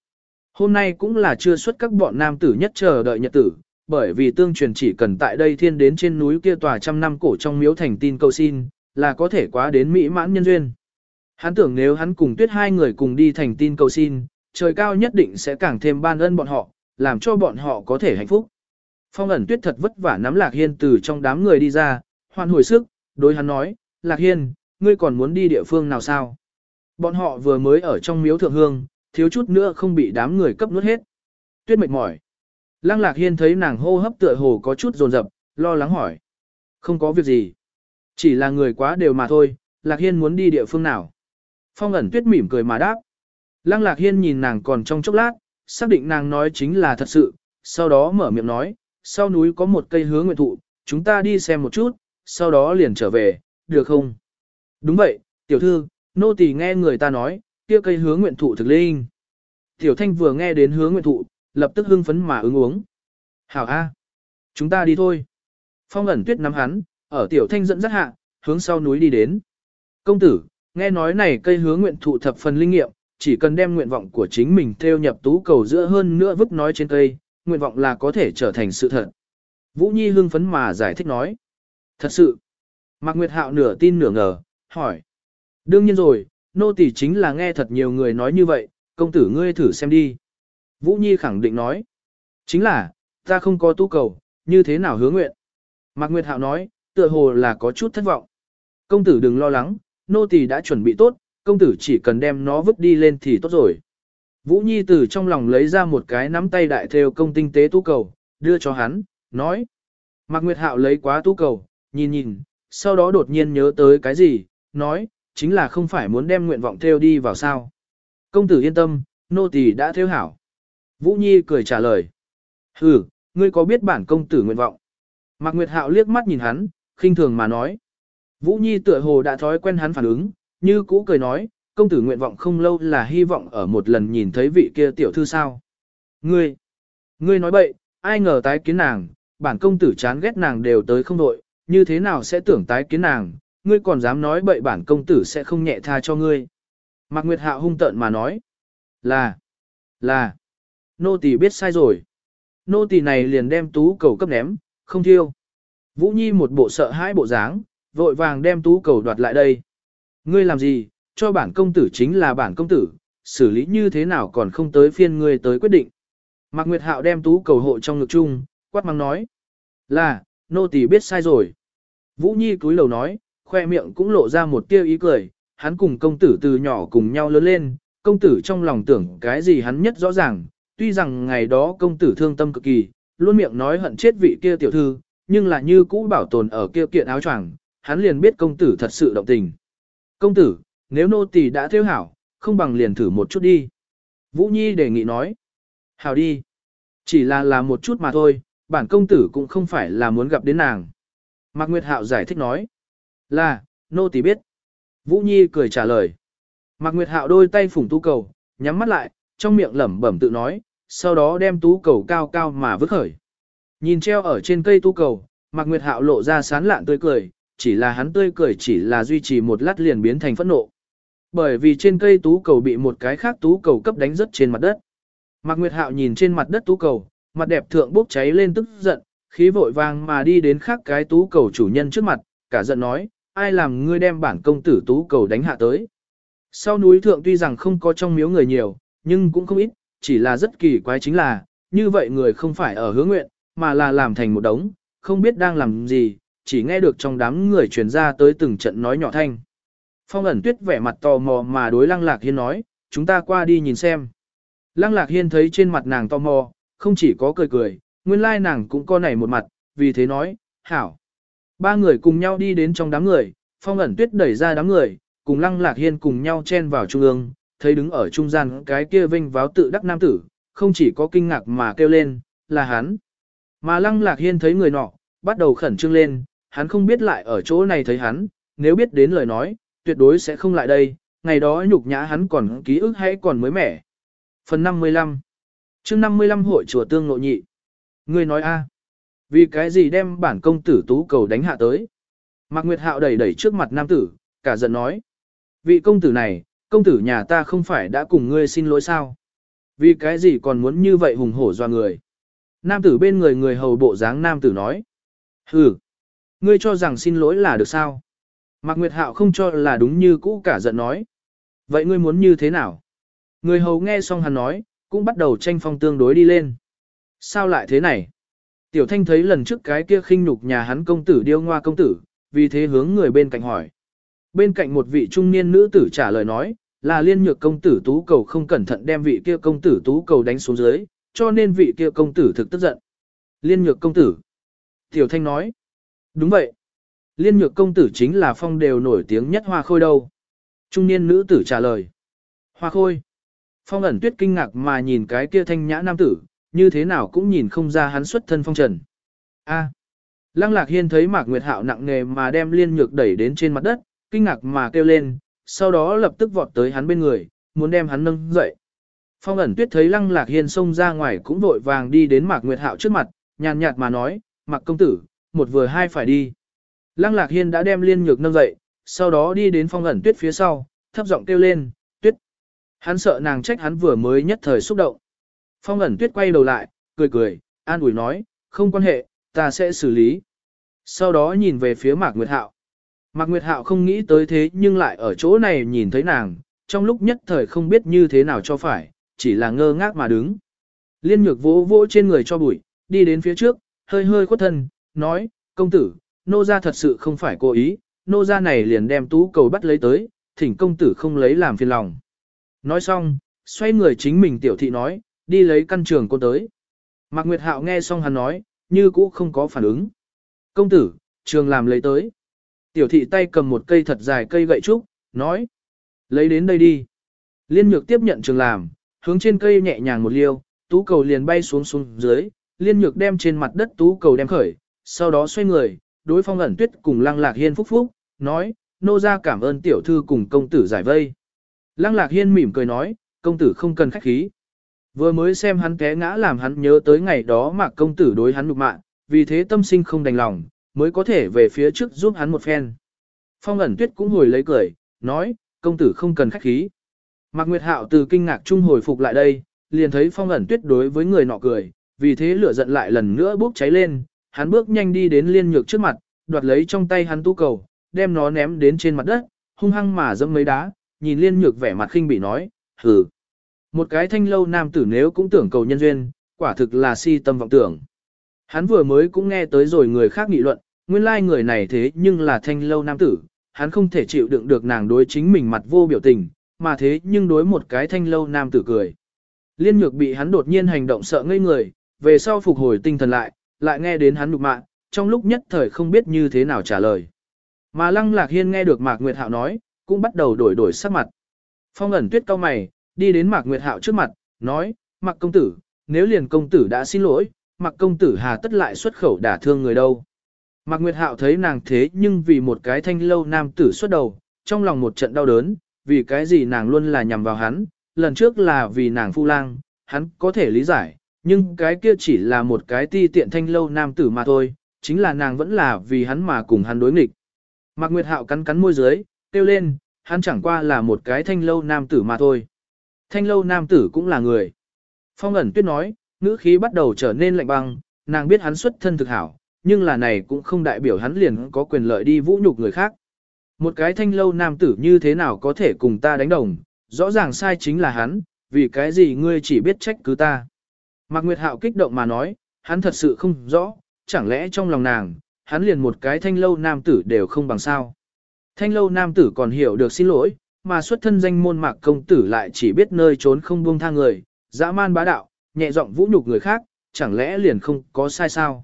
Hôm nay cũng là chưa xuất các bọn nam tử nhất chờ đợi nhật tử, bởi vì tương truyền chỉ cần tại đây thiên đến trên núi kia tòa trăm năm cổ trong miếu thành tin cầu xin, là có thể quá đến mỹ mãn nhân duyên. Hắn tưởng nếu hắn cùng tuyết hai người cùng đi thành tin cầu xin, trời cao nhất định sẽ càng thêm ban ân bọn họ, làm cho bọn họ có thể hạnh phúc. Phong ẩn tuyết thật vất vả nắm Lạc Hiên từ trong đám người đi ra, hoàn hồi sức, đối hắn nói, Lạc Hiên, ngươi còn muốn đi địa phương nào sao? Bọn họ vừa mới ở trong miếu thượng hương, thiếu chút nữa không bị đám người cấp nuốt hết. Tuyết mệt mỏi. Lăng Lạc Hiên thấy nàng hô hấp tựa hồ có chút dồn dập, lo lắng hỏi. Không có việc gì. Chỉ là người quá đều mà thôi, Lạc Hiên muốn đi địa phương nào. Phong ẩn tuyết mỉm cười mà đáp. Lăng Lạc Hiên nhìn nàng còn trong chốc lát, xác định nàng nói chính là thật sự, sau đó mở miệng nói, sau núi có một cây hứa nguyện thụ, chúng ta đi xem một chút, sau đó liền trở về, được không? Đúng vậy, tiểu thư, nô tỳ nghe người ta nói, kia cây hứa nguyện thụ thực linh. Tiểu thanh vừa nghe đến hứa nguyện thụ, lập tức hưng phấn mà ứng uống. Hảo A. Chúng ta đi thôi. Phong ẩn tuyết nắm hắn, ở tiểu thanh dẫn dắt hạ, hướng sau núi đi đến. Công tử, nghe nói này cây hứa nguyện thụ thập phần linh nghiệm, chỉ cần đem nguyện vọng của chính mình theo nhập tú cầu giữa hơn nữa vứt nói trên cây, nguyện vọng là có thể trở thành sự thật. Vũ Nhi hưng phấn mà giải thích nói. Thật sự. Mạc Nguyệt Hạo nửa tin nửa ngờ, hỏi. Đương nhiên rồi, nô tỳ chính là nghe thật nhiều người nói như vậy, công tử ngươi thử xem đi. Vũ Nhi khẳng định nói. Chính là, ta không có tu cầu, như thế nào hứa nguyện. Mạc Nguyệt Hạo nói, tựa hồ là có chút thất vọng. Công tử đừng lo lắng, nô tỳ đã chuẩn bị tốt, công tử chỉ cần đem nó vứt đi lên thì tốt rồi. Vũ Nhi từ trong lòng lấy ra một cái nắm tay đại theo công tinh tế tu cầu, đưa cho hắn, nói. Mạc Nguyệt Hạo lấy quá tu cầu, nhìn nhìn, sau đó đột nhiên nhớ tới cái gì, nói, chính là không phải muốn đem nguyện vọng theo đi vào sao. Công tử yên tâm, nô tỳ đã theo hảo. Vũ Nhi cười trả lời. Ừ, ngươi có biết bản công tử nguyện vọng? Mạc Nguyệt Hạo liếc mắt nhìn hắn, khinh thường mà nói. Vũ Nhi tựa hồ đã thói quen hắn phản ứng, như cũ cười nói, công tử nguyện vọng không lâu là hy vọng ở một lần nhìn thấy vị kia tiểu thư sao. Ngươi, ngươi nói bậy, ai ngờ tái kiến nàng, bản công tử chán ghét nàng đều tới không đội, như thế nào sẽ tưởng tái kiến nàng, ngươi còn dám nói bậy bản công tử sẽ không nhẹ tha cho ngươi. Mạc Nguyệt Hạo hung tợn mà nói, là, là, Nô tỳ biết sai rồi. Nô tỳ này liền đem tú cầu cấp ném, không thiêu. Vũ Nhi một bộ sợ hãi bộ dáng, vội vàng đem tú cầu đoạt lại đây. Ngươi làm gì, cho bản công tử chính là bản công tử, xử lý như thế nào còn không tới phiên ngươi tới quyết định. Mạc Nguyệt Hạo đem tú cầu hộ trong ngực chung, quát mắng nói. Là, nô tỳ biết sai rồi. Vũ Nhi cúi đầu nói, khoe miệng cũng lộ ra một tia ý cười, hắn cùng công tử từ nhỏ cùng nhau lớn lên, công tử trong lòng tưởng cái gì hắn nhất rõ ràng, tuy rằng ngày đó công tử thương tâm cực kỳ, luôn miệng nói hận chết vị kia tiểu thư, nhưng là như cũ bảo tồn ở kia kiện áo choàng, hắn liền biết công tử thật sự động tình. Công tử, nếu nô tỳ đã theo hảo, không bằng liền thử một chút đi. Vũ Nhi đề nghị nói. Hảo đi. Chỉ là là một chút mà thôi, bản công tử cũng không phải là muốn gặp đến nàng. Mạc Nguyệt Hạo giải thích nói. Là, nô tỳ biết. Vũ Nhi cười trả lời. Mạc Nguyệt Hạo đôi tay phủng tu cầu, nhắm mắt lại, trong miệng lẩm bẩm tự nói, sau đó đem tú cầu cao cao mà vứt khởi. Nhìn treo ở trên cây tú cầu, Mạc Nguyệt Hạo lộ ra sán lạn tươi cười, chỉ là hắn tươi cười chỉ là duy trì một lát liền biến thành phẫn nộ. Bởi vì trên cây tú cầu bị một cái khác tú cầu cấp đánh rất trên mặt đất. Mạc Nguyệt Hạo nhìn trên mặt đất tú cầu, mặt đẹp thượng bốc cháy lên tức giận, khí vội vàng mà đi đến khác cái tú cầu chủ nhân trước mặt, cả giận nói, ai làm ngươi đem bản công tử tú cầu đánh hạ tới. Sau núi thượng tuy rằng không có trong miếu người nhiều, nhưng cũng không ít, chỉ là rất kỳ quái chính là, như vậy người không phải ở hướng nguyện, mà là làm thành một đống, không biết đang làm gì, chỉ nghe được trong đám người truyền ra tới từng trận nói nhỏ thanh. Phong ẩn tuyết vẻ mặt tò mò mà đối lăng lạc hiên nói, chúng ta qua đi nhìn xem. Lăng lạc hiên thấy trên mặt nàng tò mò, không chỉ có cười cười, nguyên lai nàng cũng có nảy một mặt, vì thế nói, hảo. Ba người cùng nhau đi đến trong đám người, phong ẩn tuyết đẩy ra đám người, cùng lăng lạc hiên cùng nhau chen vào trung ương, thấy đứng ở trung gian cái kia vinh váo tự đắc nam tử, không chỉ có kinh ngạc mà kêu lên, là hắn. Mà lăng lạc hiên thấy người nọ, bắt đầu khẩn trương lên, hắn không biết lại ở chỗ này thấy hắn, nếu biết đến lời nói, tuyệt đối sẽ không lại đây, ngày đó nhục nhã hắn còn ký ức hay còn mới mẻ. Phần 55 chương 55 hội chùa tương nội nhị. Ngươi nói a Vì cái gì đem bản công tử tú cầu đánh hạ tới? Mạc Nguyệt Hạo đẩy đẩy trước mặt nam tử, cả giận nói. Vị công tử này, công tử nhà ta không phải đã cùng ngươi xin lỗi sao? Vì cái gì còn muốn như vậy hùng hổ doa người? Nam tử bên người người hầu bộ dáng nam tử nói. Hừ, ngươi cho rằng xin lỗi là được sao? Mạc Nguyệt Hạo không cho là đúng như cũ cả giận nói. Vậy ngươi muốn như thế nào? Người hầu nghe xong hắn nói, cũng bắt đầu tranh phong tương đối đi lên. Sao lại thế này? Tiểu thanh thấy lần trước cái kia khinh nhục nhà hắn công tử điêu ngoa công tử, vì thế hướng người bên cạnh hỏi. Bên cạnh một vị trung niên nữ tử trả lời nói, là liên nhược công tử tú cầu không cẩn thận đem vị kia công tử tú cầu đánh xuống dưới, cho nên vị kia công tử thực tức giận. Liên nhược công tử. Tiểu thanh nói. Đúng vậy. Liên nhược công tử chính là phong đều nổi tiếng nhất hoa khôi đâu. Trung niên nữ tử trả lời. Hoa khôi. Phong ẩn tuyết kinh ngạc mà nhìn cái kia thanh nhã nam tử, như thế nào cũng nhìn không ra hắn xuất thân phong trần. A. Lăng lạc hiên thấy mạc nguyệt hạo nặng nề mà đem liên nhược đẩy đến trên mặt đất, kinh ngạc mà kêu lên, sau đó lập tức vọt tới hắn bên người, muốn đem hắn nâng dậy. Phong ẩn tuyết thấy lăng lạc hiên xông ra ngoài cũng vội vàng đi đến mạc nguyệt hạo trước mặt, nhàn nhạt mà nói, mạc công tử, một vừa hai phải đi. Lăng lạc hiên đã đem liên nhược nâng dậy, sau đó đi đến phong ẩn tuyết phía sau, thấp giọng kêu lên, tuyết. Hắn sợ nàng trách hắn vừa mới nhất thời xúc động. Phong ẩn tuyết quay đầu lại, cười cười, an ủi nói, không quan hệ, ta sẽ xử lý. Sau đó nhìn về phía Mạc Nguyệt Hạo. Mạc Nguyệt Hạo không nghĩ tới thế nhưng lại ở chỗ này nhìn thấy nàng, trong lúc nhất thời không biết như thế nào cho phải, chỉ là ngơ ngác mà đứng. Liên nhược vỗ vỗ trên người cho bụi, đi đến phía trước, hơi hơi khuất thân, nói, công tử, nô gia thật sự không phải cố ý, nô gia này liền đem tú cầu bắt lấy tới, thỉnh công tử không lấy làm phiền lòng. Nói xong, xoay người chính mình tiểu thị nói, đi lấy căn trường cô tới. Mạc Nguyệt Hạo nghe xong hắn nói, như cũ không có phản ứng. Công tử, trường làm lấy tới. Tiểu thị tay cầm một cây thật dài cây gậy trúc, nói. Lấy đến đây đi. Liên nhược tiếp nhận trường làm, hướng trên cây nhẹ nhàng một liêu, tú cầu liền bay xuống xuống dưới, liên nhược đem trên mặt đất tú cầu đem khởi, sau đó xoay người, đối phong ẩn tuyết cùng lăng lạc hiên phúc phúc, nói, nô ra cảm ơn tiểu thư cùng công tử giải vây. Lăng lạc hiên mỉm cười nói, công tử không cần khách khí. Vừa mới xem hắn té ngã làm hắn nhớ tới ngày đó mà công tử đối hắn nục mạ, vì thế tâm sinh không đành lòng, mới có thể về phía trước giúp hắn một phen. Phong ẩn tuyết cũng hồi lấy cười, nói, công tử không cần khách khí. Mạc Nguyệt Hạo từ kinh ngạc trung hồi phục lại đây, liền thấy phong ẩn tuyết đối với người nọ cười, vì thế lửa giận lại lần nữa bốc cháy lên, hắn bước nhanh đi đến liên nhược trước mặt, đoạt lấy trong tay hắn tu cầu, đem nó ném đến trên mặt đất, hung hăng mà dẫm mấy đá, nhìn liên nhược vẻ mặt khinh bị nói, hừ. Một cái thanh lâu nam tử nếu cũng tưởng cầu nhân duyên, quả thực là si tâm vọng tưởng. Hắn vừa mới cũng nghe tới rồi người khác nghị luận, nguyên lai like người này thế nhưng là thanh lâu nam tử, hắn không thể chịu đựng được nàng đối chính mình mặt vô biểu tình, mà thế nhưng đối một cái thanh lâu nam tử cười. Liên nhược bị hắn đột nhiên hành động sợ ngây người, về sau phục hồi tinh thần lại, lại nghe đến hắn nhục mạng, trong lúc nhất thời không biết như thế nào trả lời. Mà lăng lạc hiên nghe được Mạc Nguyệt Hạo nói, cũng bắt đầu đổi đổi sắc mặt. Phong ẩn tuyết cao mày, đi đến Mạc Nguyệt Hạo trước mặt, nói, Mạc công tử, nếu liền công tử đã xin lỗi, Mạc công tử hà tất lại xuất khẩu đả thương người đâu. Mạc Nguyệt Hạo thấy nàng thế nhưng vì một cái thanh lâu nam tử xuất đầu, trong lòng một trận đau đớn, vì cái gì nàng luôn là nhằm vào hắn, lần trước là vì nàng phu lang, hắn có thể lý giải, nhưng cái kia chỉ là một cái ti tiện thanh lâu nam tử mà thôi, chính là nàng vẫn là vì hắn mà cùng hắn đối nghịch. Mạc Nguyệt Hạo cắn cắn môi dưới, kêu lên, hắn chẳng qua là một cái thanh lâu nam tử mà thôi. Thanh lâu nam tử cũng là người. Phong ẩn tuyết nói, ngữ khí bắt đầu trở nên lạnh băng, nàng biết hắn xuất thân thực hảo, nhưng là này cũng không đại biểu hắn liền có quyền lợi đi vũ nhục người khác. Một cái thanh lâu nam tử như thế nào có thể cùng ta đánh đồng, rõ ràng sai chính là hắn, vì cái gì ngươi chỉ biết trách cứ ta. Mạc Nguyệt Hạo kích động mà nói, hắn thật sự không rõ, chẳng lẽ trong lòng nàng, hắn liền một cái thanh lâu nam tử đều không bằng sao. Thanh lâu nam tử còn hiểu được xin lỗi, mà xuất thân danh môn mạc công tử lại chỉ biết nơi trốn không buông tha người, dã man bá đạo, nhẹ giọng vũ nhục người khác, chẳng lẽ liền không có sai sao.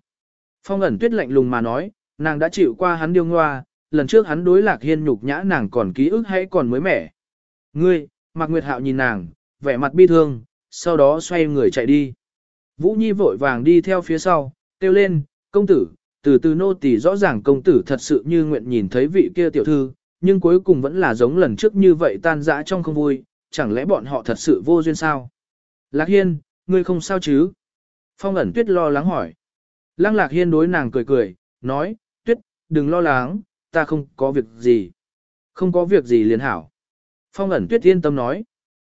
Phong ẩn tuyết lạnh lùng mà nói, nàng đã chịu qua hắn điêu ngoa, lần trước hắn đối lạc hiên nhục nhã nàng còn ký ức hay còn mới mẻ. Ngươi, Mạc Nguyệt Hạo nhìn nàng, vẻ mặt bi thương, sau đó xoay người chạy đi. Vũ Nhi vội vàng đi theo phía sau, kêu lên, công tử, từ từ nô tỳ rõ ràng công tử thật sự như nguyện nhìn thấy vị kia tiểu thư, nhưng cuối cùng vẫn là giống lần trước như vậy tan dã trong không vui, chẳng lẽ bọn họ thật sự vô duyên sao? Lạc Hiên, ngươi không sao chứ? Phong ẩn tuyết lo lắng hỏi. Lăng Lạc Hiên đối nàng cười cười, nói, tuyết, đừng lo lắng, ta không có việc gì. Không có việc gì liền hảo. Phong ẩn tuyết yên tâm nói.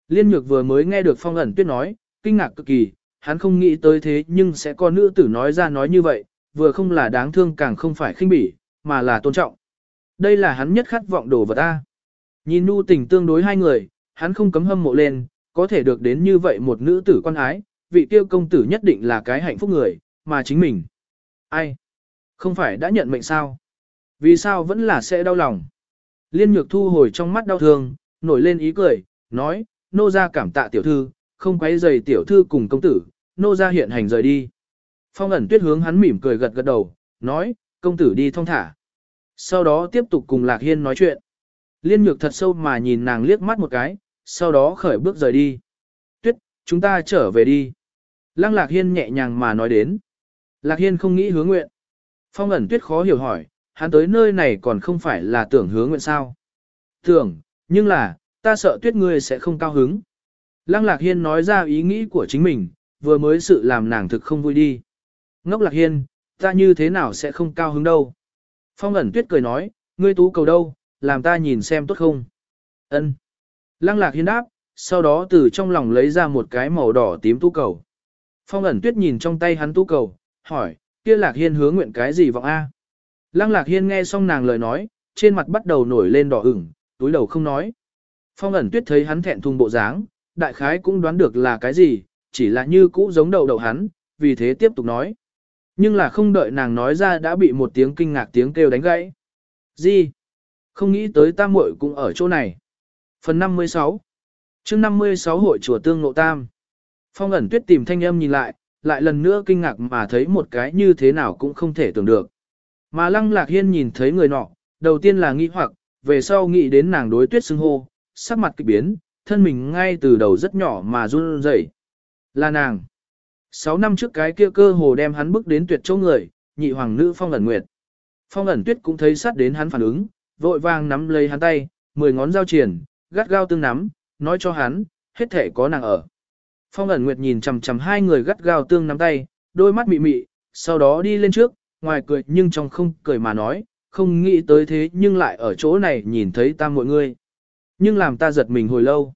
Liên nhược vừa mới nghe được phong ẩn tuyết nói, kinh ngạc cực kỳ, hắn không nghĩ tới thế nhưng sẽ có nữ tử nói ra nói như vậy, vừa không là đáng thương càng không phải khinh bỉ, mà là tôn trọng. Đây là hắn nhất khát vọng đồ vật ta. Nhìn nu tình tương đối hai người, hắn không cấm hâm mộ lên, có thể được đến như vậy một nữ tử quan ái, vị tiêu công tử nhất định là cái hạnh phúc người, mà chính mình. Ai? Không phải đã nhận mệnh sao? Vì sao vẫn là sẽ đau lòng? Liên nhược thu hồi trong mắt đau thương, nổi lên ý cười, nói, nô ra cảm tạ tiểu thư, không quấy giày tiểu thư cùng công tử, nô ra hiện hành rời đi. Phong ẩn tuyết hướng hắn mỉm cười gật gật đầu, nói, công tử đi thong thả. Sau đó tiếp tục cùng Lạc Hiên nói chuyện. Liên nhược thật sâu mà nhìn nàng liếc mắt một cái, sau đó khởi bước rời đi. Tuyết, chúng ta trở về đi. Lăng Lạc Hiên nhẹ nhàng mà nói đến. Lạc Hiên không nghĩ hướng nguyện. Phong ẩn tuyết khó hiểu hỏi, hắn tới nơi này còn không phải là tưởng hướng nguyện sao. Tưởng, nhưng là, ta sợ tuyết ngươi sẽ không cao hứng. Lăng Lạc Hiên nói ra ý nghĩ của chính mình, vừa mới sự làm nàng thực không vui đi. Ngốc Lạc Hiên, ta như thế nào sẽ không cao hứng đâu. Phong ẩn tuyết cười nói, ngươi tú cầu đâu, làm ta nhìn xem tốt không. Ân. Lăng Lạc Hiên đáp, sau đó từ trong lòng lấy ra một cái màu đỏ tím tú cầu. Phong ẩn tuyết nhìn trong tay hắn tú cầu, hỏi, kia Lạc Hiên hứa nguyện cái gì vọng A. Lăng Lạc Hiên nghe xong nàng lời nói, trên mặt bắt đầu nổi lên đỏ ửng, túi đầu không nói. Phong ẩn tuyết thấy hắn thẹn thùng bộ dáng, đại khái cũng đoán được là cái gì, chỉ là như cũ giống đầu đầu hắn, vì thế tiếp tục nói. Nhưng là không đợi nàng nói ra đã bị một tiếng kinh ngạc tiếng kêu đánh gãy. Gì? Không nghĩ tới tam muội cũng ở chỗ này. Phần 56 chương 56 hội chùa tương ngộ tam. Phong ẩn tuyết tìm thanh âm nhìn lại, lại lần nữa kinh ngạc mà thấy một cái như thế nào cũng không thể tưởng được. Mà lăng lạc hiên nhìn thấy người nọ, đầu tiên là nghi hoặc, về sau nghĩ đến nàng đối tuyết xưng hô, sắc mặt kịch biến, thân mình ngay từ đầu rất nhỏ mà run rẩy. Là nàng. Sáu năm trước cái kia cơ hồ đem hắn bước đến tuyệt chỗ người, nhị hoàng nữ phong ẩn nguyệt. Phong ẩn tuyết cũng thấy sát đến hắn phản ứng, vội vàng nắm lấy hắn tay, mười ngón giao triển, gắt gao tương nắm, nói cho hắn, hết thể có nàng ở. Phong ẩn nguyệt nhìn chầm chầm hai người gắt gao tương nắm tay, đôi mắt mị mị, sau đó đi lên trước, ngoài cười nhưng trong không cười mà nói, không nghĩ tới thế nhưng lại ở chỗ này nhìn thấy ta mọi người. Nhưng làm ta giật mình hồi lâu.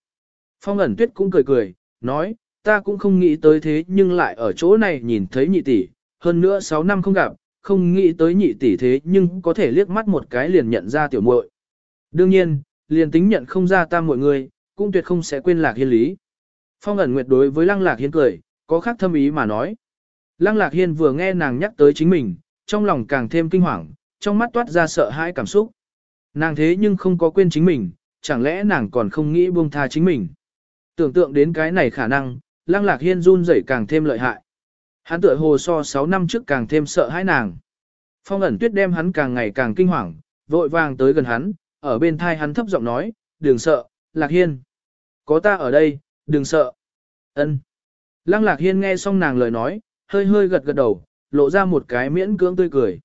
Phong ẩn tuyết cũng cười cười, nói, ta cũng không nghĩ tới thế nhưng lại ở chỗ này nhìn thấy nhị tỷ, hơn nữa 6 năm không gặp, không nghĩ tới nhị tỷ thế nhưng có thể liếc mắt một cái liền nhận ra tiểu muội. Đương nhiên, liền tính nhận không ra ta mọi người, cũng tuyệt không sẽ quên lạc hiên lý. Phong ẩn nguyệt đối với lăng lạc hiên cười, có khác thâm ý mà nói. Lăng lạc hiên vừa nghe nàng nhắc tới chính mình, trong lòng càng thêm kinh hoàng, trong mắt toát ra sợ hãi cảm xúc. Nàng thế nhưng không có quên chính mình, chẳng lẽ nàng còn không nghĩ buông tha chính mình. Tưởng tượng đến cái này khả năng, lăng lạc hiên run rẩy càng thêm lợi hại. Hắn tựa hồ so 6 năm trước càng thêm sợ hãi nàng. Phong ẩn tuyết đem hắn càng ngày càng kinh hoàng, vội vàng tới gần hắn, ở bên thai hắn thấp giọng nói, đừng sợ, lạc hiên. Có ta ở đây, đừng sợ. ân Lăng lạc hiên nghe xong nàng lời nói, hơi hơi gật gật đầu, lộ ra một cái miễn cưỡng tươi cười.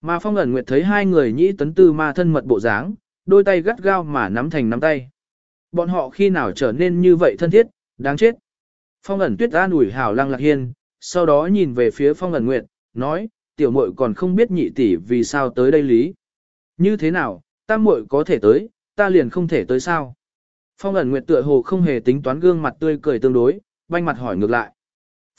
Mà phong ẩn nguyệt thấy hai người nhĩ tấn tư ma thân mật bộ dáng, đôi tay gắt gao mà nắm thành nắm tay. Bọn họ khi nào trở nên như vậy thân thiết, đáng chết. Phong ẩn tuyết an ủi hảo lăng lạc hiên, sau đó nhìn về phía phong ẩn nguyệt, nói, tiểu muội còn không biết nhị tỷ vì sao tới đây lý. Như thế nào, ta muội có thể tới, ta liền không thể tới sao. Phong ẩn nguyệt tựa hồ không hề tính toán gương mặt tươi cười tương đối, banh mặt hỏi ngược lại.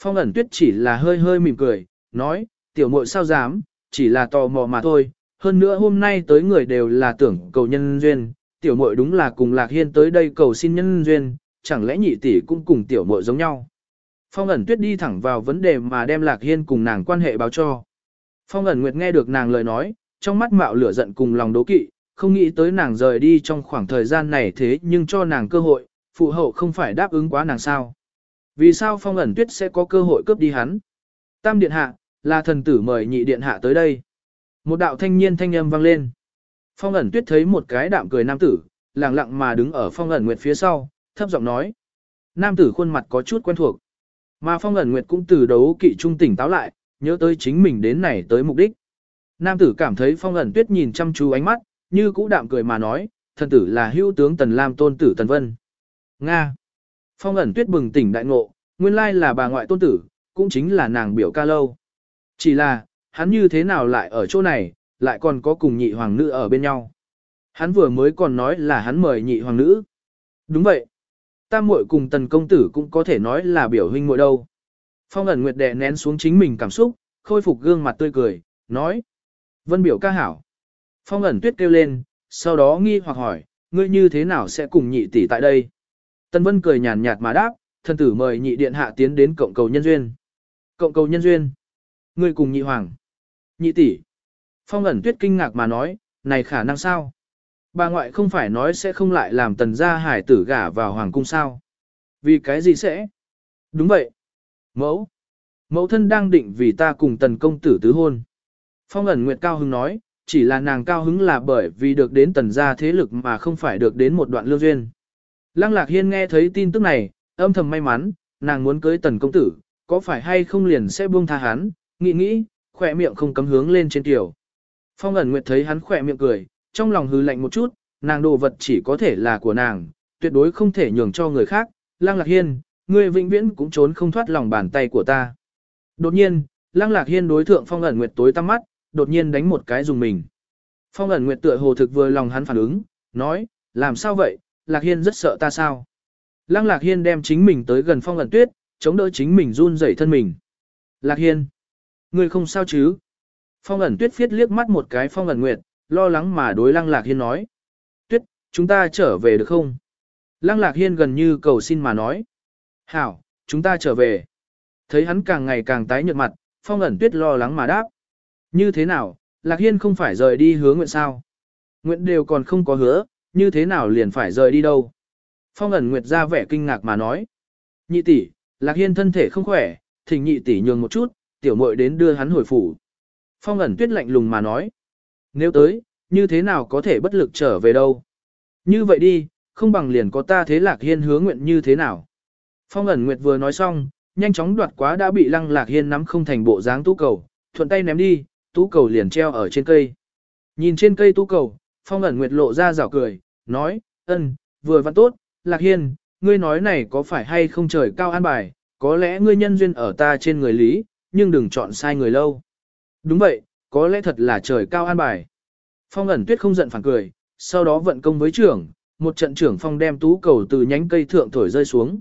Phong ẩn tuyết chỉ là hơi hơi mỉm cười, nói, tiểu muội sao dám, chỉ là tò mò mà thôi, hơn nữa hôm nay tới người đều là tưởng cầu nhân duyên, tiểu muội đúng là cùng Lạc Hiên tới đây cầu xin nhân duyên, chẳng lẽ nhị tỷ cũng cùng tiểu muội giống nhau. Phong ẩn tuyết đi thẳng vào vấn đề mà đem Lạc Hiên cùng nàng quan hệ báo cho. Phong ẩn nguyệt nghe được nàng lời nói, trong mắt mạo lửa giận cùng lòng đố kỵ, không nghĩ tới nàng rời đi trong khoảng thời gian này thế nhưng cho nàng cơ hội, phụ hậu không phải đáp ứng quá nàng sao. Vì sao phong ẩn tuyết sẽ có cơ hội cướp đi hắn? Tam điện hạ, là thần tử mời nhị điện hạ tới đây. Một đạo thanh niên thanh âm vang lên. Phong ẩn tuyết thấy một cái đạm cười nam tử, lặng lặng mà đứng ở phong ẩn nguyệt phía sau, thấp giọng nói. Nam tử khuôn mặt có chút quen thuộc. Mà phong ẩn nguyệt cũng từ đấu kỵ trung tỉnh táo lại, nhớ tới chính mình đến này tới mục đích. Nam tử cảm thấy phong ẩn tuyết nhìn chăm chú ánh mắt, như cũ đạm cười mà nói, thần tử là hữu tướng Tần Lam tôn tử Tần Vân. Nga. Phong ẩn tuyết bừng tỉnh đại ngộ, nguyên lai là bà ngoại tôn tử, cũng chính là nàng biểu ca lâu. Chỉ là, hắn như thế nào lại ở chỗ này, lại còn có cùng nhị hoàng nữ ở bên nhau. Hắn vừa mới còn nói là hắn mời nhị hoàng nữ. Đúng vậy. Tam muội cùng tần công tử cũng có thể nói là biểu huynh muội đâu. Phong ẩn nguyệt đè nén xuống chính mình cảm xúc, khôi phục gương mặt tươi cười, nói. Vân biểu ca hảo. Phong ẩn tuyết kêu lên, sau đó nghi hoặc hỏi, ngươi như thế nào sẽ cùng nhị tỷ tại đây? Tân Vân cười nhàn nhạt mà đáp, thần tử mời nhị điện hạ tiến đến cộng cầu nhân duyên. Cộng cầu nhân duyên. Ngươi cùng nhị hoàng. Nhị tỷ. Phong ẩn tuyết kinh ngạc mà nói, này khả năng sao? Bà ngoại không phải nói sẽ không lại làm tần gia hải tử gả vào hoàng cung sao? Vì cái gì sẽ? Đúng vậy. Mẫu. Mẫu thân đang định vì ta cùng tần công tử tứ hôn. Phong ẩn nguyệt cao hứng nói, chỉ là nàng cao hứng là bởi vì được đến tần gia thế lực mà không phải được đến một đoạn lương duyên. Lăng lạc hiên nghe thấy tin tức này, âm thầm may mắn, nàng muốn cưới tần công tử, có phải hay không liền sẽ buông tha hắn, nghĩ nghĩ, khỏe miệng không cấm hướng lên trên tiểu. Phong ẩn nguyệt thấy hắn khỏe miệng cười, trong lòng hư lạnh một chút, nàng đồ vật chỉ có thể là của nàng, tuyệt đối không thể nhường cho người khác. Lăng lạc hiên, ngươi vĩnh viễn cũng trốn không thoát lòng bàn tay của ta. Đột nhiên, lăng lạc hiên đối thượng phong ẩn nguyệt tối tăm mắt, đột nhiên đánh một cái dùng mình. Phong ẩn nguyệt tựa hồ thực vừa lòng hắn phản ứng, nói, làm sao vậy, lạc hiên rất sợ ta sao. Lăng lạc hiên đem chính mình tới gần phong ẩn tuyết, chống đỡ chính mình run rẩy thân mình. Lạc hiên, ngươi không sao chứ? Phong ẩn tuyết phiết liếc mắt một cái phong ẩn nguyệt, lo lắng mà đối lăng lạc hiên nói. Tuyết, chúng ta trở về được không? Lăng lạc hiên gần như cầu xin mà nói. Hảo, chúng ta trở về. Thấy hắn càng ngày càng tái nhợt mặt, phong ẩn tuyết lo lắng mà đáp. Như thế nào, lạc hiên không phải rời đi hứa nguyện sao? Nguyện đều còn không có hứa, như thế nào liền phải rời đi đâu? Phong ẩn nguyệt ra vẻ kinh ngạc mà nói. Nhị tỷ, lạc hiên thân thể không khỏe, thỉnh nhị tỷ nhường một chút, tiểu muội đến đưa hắn hồi phủ. Phong ẩn tuyết lạnh lùng mà nói. Nếu tới, như thế nào có thể bất lực trở về đâu? Như vậy đi, không bằng liền có ta thế lạc hiên hứa nguyện như thế nào? Phong ẩn nguyệt vừa nói xong, nhanh chóng đoạt quá đã bị lăng lạc hiên nắm không thành bộ dáng tú cầu, thuận tay ném đi, tú cầu liền treo ở trên cây. Nhìn trên cây tú cầu, phong ẩn nguyệt lộ ra rào cười, nói, ân, vừa văn tốt, lạc hiên, ngươi nói này có phải hay không trời cao an bài, có lẽ ngươi nhân duyên ở ta trên người lý, nhưng đừng chọn sai người lâu. Đúng vậy, có lẽ thật là trời cao an bài. Phong ẩn tuyết không giận phản cười, sau đó vận công với trưởng, một trận trưởng phong đem tú cầu từ nhánh cây thượng thổi rơi xuống.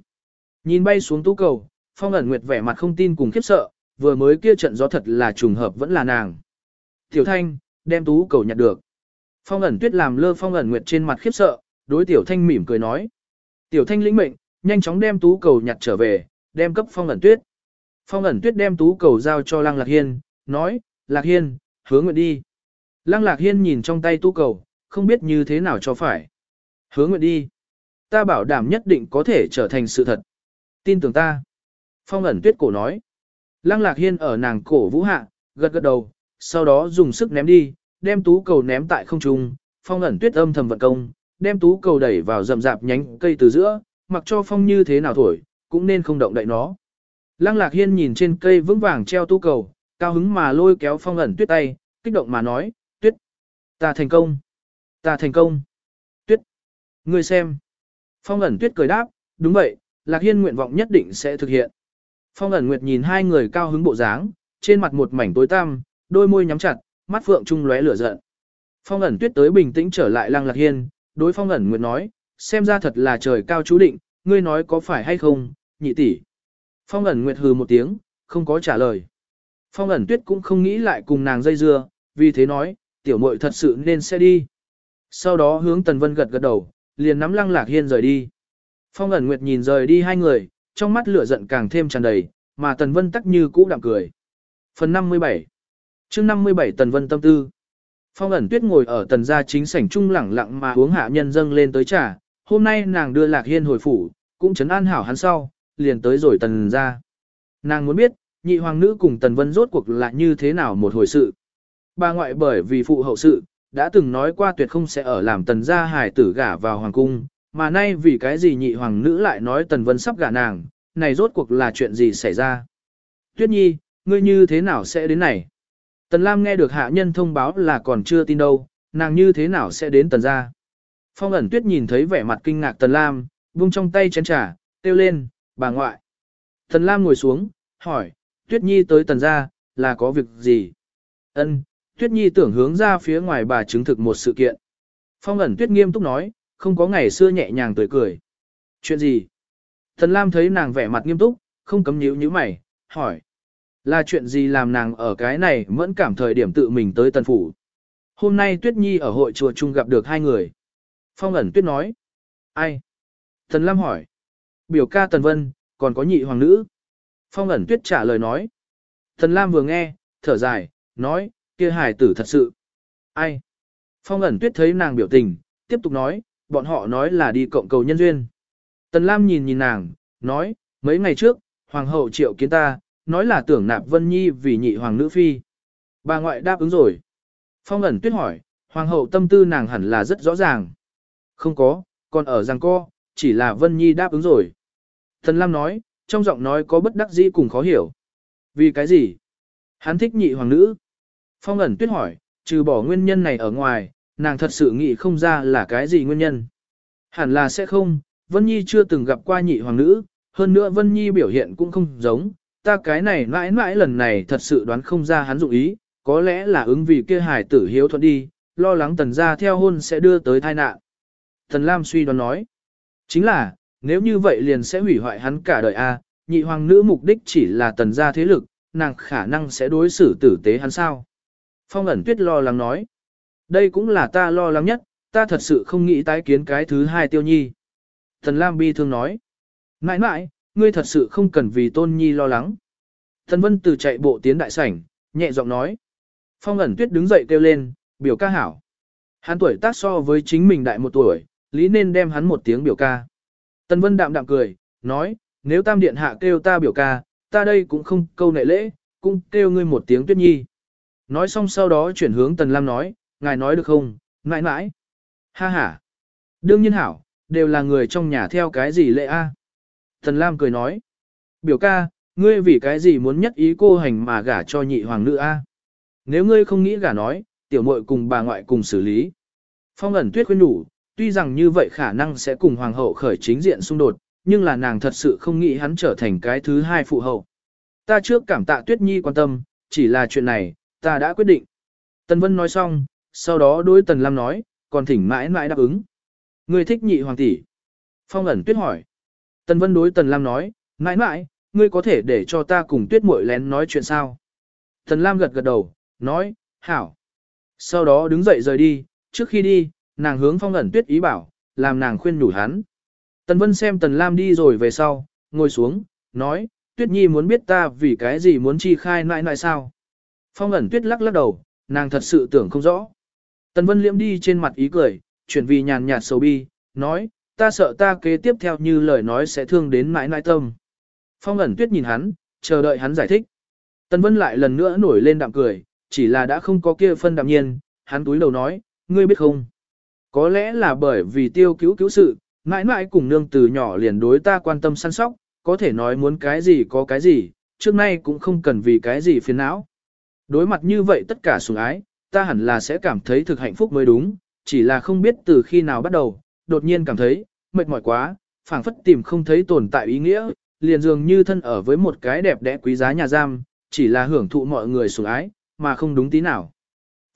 Nhìn bay xuống tú cầu, Phong ẩn nguyệt vẻ mặt không tin cùng khiếp sợ, vừa mới kia trận gió thật là trùng hợp vẫn là nàng. Tiểu Thanh, đem tú cầu nhặt được. Phong ẩn tuyết làm lơ Phong ẩn nguyệt trên mặt khiếp sợ, đối Tiểu Thanh mỉm cười nói. Tiểu Thanh lĩnh mệnh, nhanh chóng đem tú cầu nhặt trở về, đem cấp Phong ẩn tuyết. Phong ẩn tuyết đem tú cầu giao cho Lăng Lạc Hiên, nói, Lạc Hiên, hứa nguyện đi. Lăng Lạc Hiên nhìn trong tay tú cầu, không biết như thế nào cho phải. Hứa nguyện đi. Ta bảo đảm nhất định có thể trở thành sự thật. Tin tưởng ta. Phong ẩn tuyết cổ nói. Lăng lạc hiên ở nàng cổ vũ hạ, gật gật đầu, sau đó dùng sức ném đi, đem tú cầu ném tại không trung. Phong ẩn tuyết âm thầm vận công, đem tú cầu đẩy vào rậm rạp nhánh cây từ giữa, mặc cho phong như thế nào thổi, cũng nên không động đậy nó. Lăng lạc hiên nhìn trên cây vững vàng treo tú cầu, cao hứng mà lôi kéo phong ẩn tuyết tay, kích động mà nói, tuyết, ta thành công, ta thành công, tuyết, ngươi xem. Phong ẩn tuyết cười đáp, đúng vậy, lạc hiên nguyện vọng nhất định sẽ thực hiện. Phong ẩn nguyệt nhìn hai người cao hứng bộ dáng, trên mặt một mảnh tối tăm, đôi môi nhắm chặt, mắt phượng trung lóe lửa giận. Phong ẩn tuyết tới bình tĩnh trở lại lăng lạc hiên, đối phong ẩn nguyệt nói, xem ra thật là trời cao chú định, ngươi nói có phải hay không, nhị tỷ. Phong ẩn nguyệt hừ một tiếng, không có trả lời. Phong ẩn tuyết cũng không nghĩ lại cùng nàng dây dưa, vì thế nói, tiểu muội thật sự nên sẽ đi. Sau đó hướng tần vân gật gật đầu, liền nắm lăng lạc hiên rời đi. Phong ẩn nguyệt nhìn rời đi hai người, trong mắt lửa giận càng thêm tràn đầy, mà Tần Vân tắc như cũ đạm cười. Phần 57 chương 57 Tần Vân tâm tư Phong ẩn tuyết ngồi ở tần gia chính sảnh trung lẳng lặng mà uống hạ nhân dâng lên tới trà, hôm nay nàng đưa Lạc Hiên hồi phủ, cũng chấn an hảo hắn sau, liền tới rồi tần gia. Nàng muốn biết, nhị hoàng nữ cùng tần vân rốt cuộc là như thế nào một hồi sự. Bà ngoại bởi vì phụ hậu sự, đã từng nói qua tuyệt không sẽ ở làm tần gia hài tử gả vào hoàng cung, mà nay vì cái gì nhị hoàng nữ lại nói Tần Vân sắp gả nàng, này rốt cuộc là chuyện gì xảy ra? Tuyết Nhi, ngươi như thế nào sẽ đến này? Tần Lam nghe được hạ nhân thông báo là còn chưa tin đâu, nàng như thế nào sẽ đến tần gia? Phong ẩn tuyết nhìn thấy vẻ mặt kinh ngạc Tần Lam, vung trong tay chén trà, kêu lên, bà ngoại. Tần Lam ngồi xuống, hỏi, Tuyết Nhi tới tần gia, là có việc gì? Ân, Tuyết Nhi tưởng hướng ra phía ngoài bà chứng thực một sự kiện. Phong ẩn tuyết nghiêm túc nói, không có ngày xưa nhẹ nhàng tươi cười. Chuyện gì? Tần Lam thấy nàng vẻ mặt nghiêm túc, không cấm nhíu như mày, hỏi. Là chuyện gì làm nàng ở cái này mẫn cảm thời điểm tự mình tới tần phủ? Hôm nay Tuyết Nhi ở hội chùa chung gặp được hai người. Phong ẩn Tuyết nói. Ai? Thần Lam hỏi. Biểu ca Tần Vân, còn có nhị hoàng nữ. Phong ẩn Tuyết trả lời nói. Thần Lam vừa nghe, thở dài, nói, kia hài tử thật sự. Ai? Phong ẩn Tuyết thấy nàng biểu tình, tiếp tục nói, bọn họ nói là đi cộng cầu nhân duyên. Tần Lam nhìn nhìn nàng, nói, mấy ngày trước, Hoàng hậu triệu kiến ta, nói là tưởng nạp Vân Nhi vì nhị hoàng nữ phi. Bà ngoại đáp ứng rồi. Phong ẩn tuyết hỏi, Hoàng hậu tâm tư nàng hẳn là rất rõ ràng. Không có, còn ở rằng co, chỉ là Vân Nhi đáp ứng rồi. thần Lam nói, trong giọng nói có bất đắc dĩ cùng khó hiểu. Vì cái gì? Hắn thích nhị hoàng nữ. Phong ẩn tuyết hỏi, trừ bỏ nguyên nhân này ở ngoài, nàng thật sự nghĩ không ra là cái gì nguyên nhân. Hẳn là sẽ không, Vân Nhi chưa từng gặp qua nhị hoàng nữ, hơn nữa Vân Nhi biểu hiện cũng không giống, ta cái này mãi mãi lần này thật sự đoán không ra hắn dụng ý, có lẽ là ứng vì kia hải tử hiếu thuận đi, lo lắng tần gia theo hôn sẽ đưa tới tai nạn. Thần Lam suy đoán nói, chính là, nếu như vậy liền sẽ hủy hoại hắn cả đời a. nhị hoàng nữ mục đích chỉ là tần gia thế lực, nàng khả năng sẽ đối xử tử tế hắn sao. Phong ẩn tuyết lo lắng nói, đây cũng là ta lo lắng nhất, ta thật sự không nghĩ tái kiến cái thứ hai tiêu nhi. Thần Lam bi thương nói. Nãi nãi, ngươi thật sự không cần vì tôn nhi lo lắng. Thần Vân từ chạy bộ tiến đại sảnh, nhẹ giọng nói. Phong ẩn tuyết đứng dậy kêu lên, biểu ca hảo. Hắn tuổi tác so với chính mình đại một tuổi, lý nên đem hắn một tiếng biểu ca. Tần Vân đạm đạm cười, nói, nếu tam điện hạ kêu ta biểu ca, ta đây cũng không câu nệ lễ, cũng kêu ngươi một tiếng tuyết nhi. Nói xong sau đó chuyển hướng Tần Lam nói, ngài nói được không, mãi mãi. Ha ha. Đương nhiên hảo, đều là người trong nhà theo cái gì lệ a? Thần Lam cười nói. Biểu ca, ngươi vì cái gì muốn nhất ý cô hành mà gả cho nhị hoàng nữ a? Nếu ngươi không nghĩ gả nói, tiểu muội cùng bà ngoại cùng xử lý. Phong ẩn tuyết khuyên đủ, tuy rằng như vậy khả năng sẽ cùng hoàng hậu khởi chính diện xung đột, nhưng là nàng thật sự không nghĩ hắn trở thành cái thứ hai phụ hậu. Ta trước cảm tạ tuyết nhi quan tâm, chỉ là chuyện này, ta đã quyết định. Tần Vân nói xong, sau đó đối Tần Lam nói, còn thỉnh mãi mãi đáp ứng. Ngươi thích nhị hoàng tỷ. Phong ẩn tuyết hỏi. Tần Vân đối Tần Lam nói, mãi mãi, ngươi có thể để cho ta cùng tuyết muội lén nói chuyện sao? Tần Lam gật gật đầu, nói, hảo. Sau đó đứng dậy rời đi, trước khi đi, nàng hướng phong ẩn tuyết ý bảo, làm nàng khuyên nhủ hắn. Tần Vân xem Tần Lam đi rồi về sau, ngồi xuống, nói, Tuyết Nhi muốn biết ta vì cái gì muốn chi khai nại nại sao. Phong ẩn Tuyết lắc lắc đầu, nàng thật sự tưởng không rõ. Tần Vân liễm đi trên mặt ý cười, chuyển vì nhàn nhạt sầu bi, nói, ta sợ ta kế tiếp theo như lời nói sẽ thương đến mãi mãi tâm. Phong ẩn Tuyết nhìn hắn, chờ đợi hắn giải thích. Tần Vân lại lần nữa nổi lên đạm cười, chỉ là đã không có kia phân đạm nhiên, hắn túi đầu nói, ngươi biết không? Có lẽ là bởi vì tiêu cứu cứu sự, mãi mãi cùng nương từ nhỏ liền đối ta quan tâm săn sóc, có thể nói muốn cái gì có cái gì, trước nay cũng không cần vì cái gì phiền não. Đối mặt như vậy tất cả sủng ái, ta hẳn là sẽ cảm thấy thực hạnh phúc mới đúng, chỉ là không biết từ khi nào bắt đầu, đột nhiên cảm thấy, mệt mỏi quá, phảng phất tìm không thấy tồn tại ý nghĩa, liền dường như thân ở với một cái đẹp đẽ quý giá nhà giam, chỉ là hưởng thụ mọi người sủng ái, mà không đúng tí nào.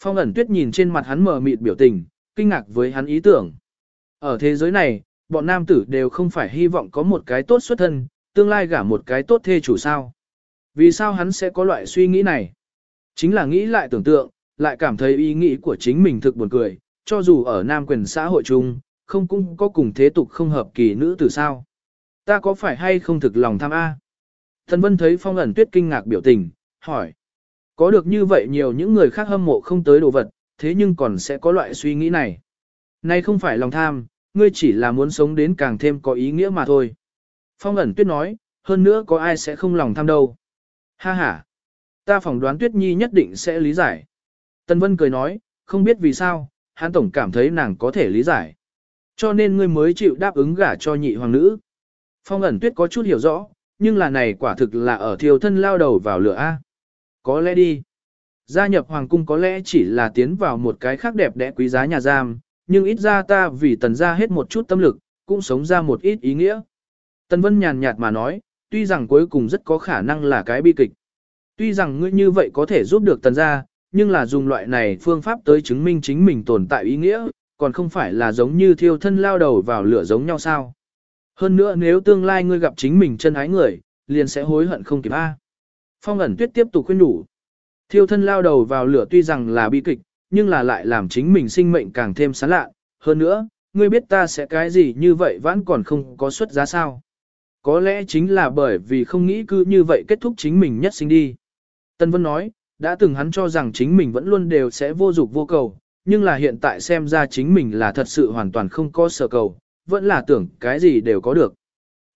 Phong ẩn tuyết nhìn trên mặt hắn mờ mịt biểu tình, kinh ngạc với hắn ý tưởng. Ở thế giới này, bọn nam tử đều không phải hy vọng có một cái tốt xuất thân, tương lai gả một cái tốt thê chủ sao. Vì sao hắn sẽ có loại suy nghĩ này? Chính là nghĩ lại tưởng tượng, lại cảm thấy ý nghĩ của chính mình thực buồn cười, cho dù ở nam quyền xã hội chung, không cũng có cùng thế tục không hợp kỳ nữ tử sao. Ta có phải hay không thực lòng tham A? Thần Vân thấy phong ẩn tuyết kinh ngạc biểu tình, hỏi. Có được như vậy nhiều những người khác hâm mộ không tới đồ vật, thế nhưng còn sẽ có loại suy nghĩ này. Này không phải lòng tham, ngươi chỉ là muốn sống đến càng thêm có ý nghĩa mà thôi. Phong ẩn tuyết nói, hơn nữa có ai sẽ không lòng tham đâu. Ha ha, ta phỏng đoán tuyết nhi nhất định sẽ lý giải. Tân Vân cười nói, không biết vì sao, hắn tổng cảm thấy nàng có thể lý giải. Cho nên ngươi mới chịu đáp ứng gả cho nhị hoàng nữ. Phong ẩn tuyết có chút hiểu rõ, nhưng là này quả thực là ở thiều thân lao đầu vào lửa A. Có lẽ đi. Gia nhập hoàng cung có lẽ chỉ là tiến vào một cái khác đẹp đẽ quý giá nhà giam, nhưng ít ra ta vì tần ra hết một chút tâm lực, cũng sống ra một ít ý nghĩa. Tần Vân nhàn nhạt mà nói, tuy rằng cuối cùng rất có khả năng là cái bi kịch. Tuy rằng ngươi như vậy có thể giúp được tần ra, nhưng là dùng loại này phương pháp tới chứng minh chính mình tồn tại ý nghĩa, còn không phải là giống như thiêu thân lao đầu vào lửa giống nhau sao. Hơn nữa nếu tương lai ngươi gặp chính mình chân ái người, liền sẽ hối hận không kịp a. Phong ẩn tuyết tiếp tục khuyên đủ. Thiêu thân lao đầu vào lửa tuy rằng là bi kịch, nhưng là lại làm chính mình sinh mệnh càng thêm sán lạ. Hơn nữa, ngươi biết ta sẽ cái gì như vậy vẫn còn không có xuất giá sao. Có lẽ chính là bởi vì không nghĩ cứ như vậy kết thúc chính mình nhất sinh đi. Tân Vân nói, đã từng hắn cho rằng chính mình vẫn luôn đều sẽ vô dục vô cầu, nhưng là hiện tại xem ra chính mình là thật sự hoàn toàn không có sở cầu, vẫn là tưởng cái gì đều có được.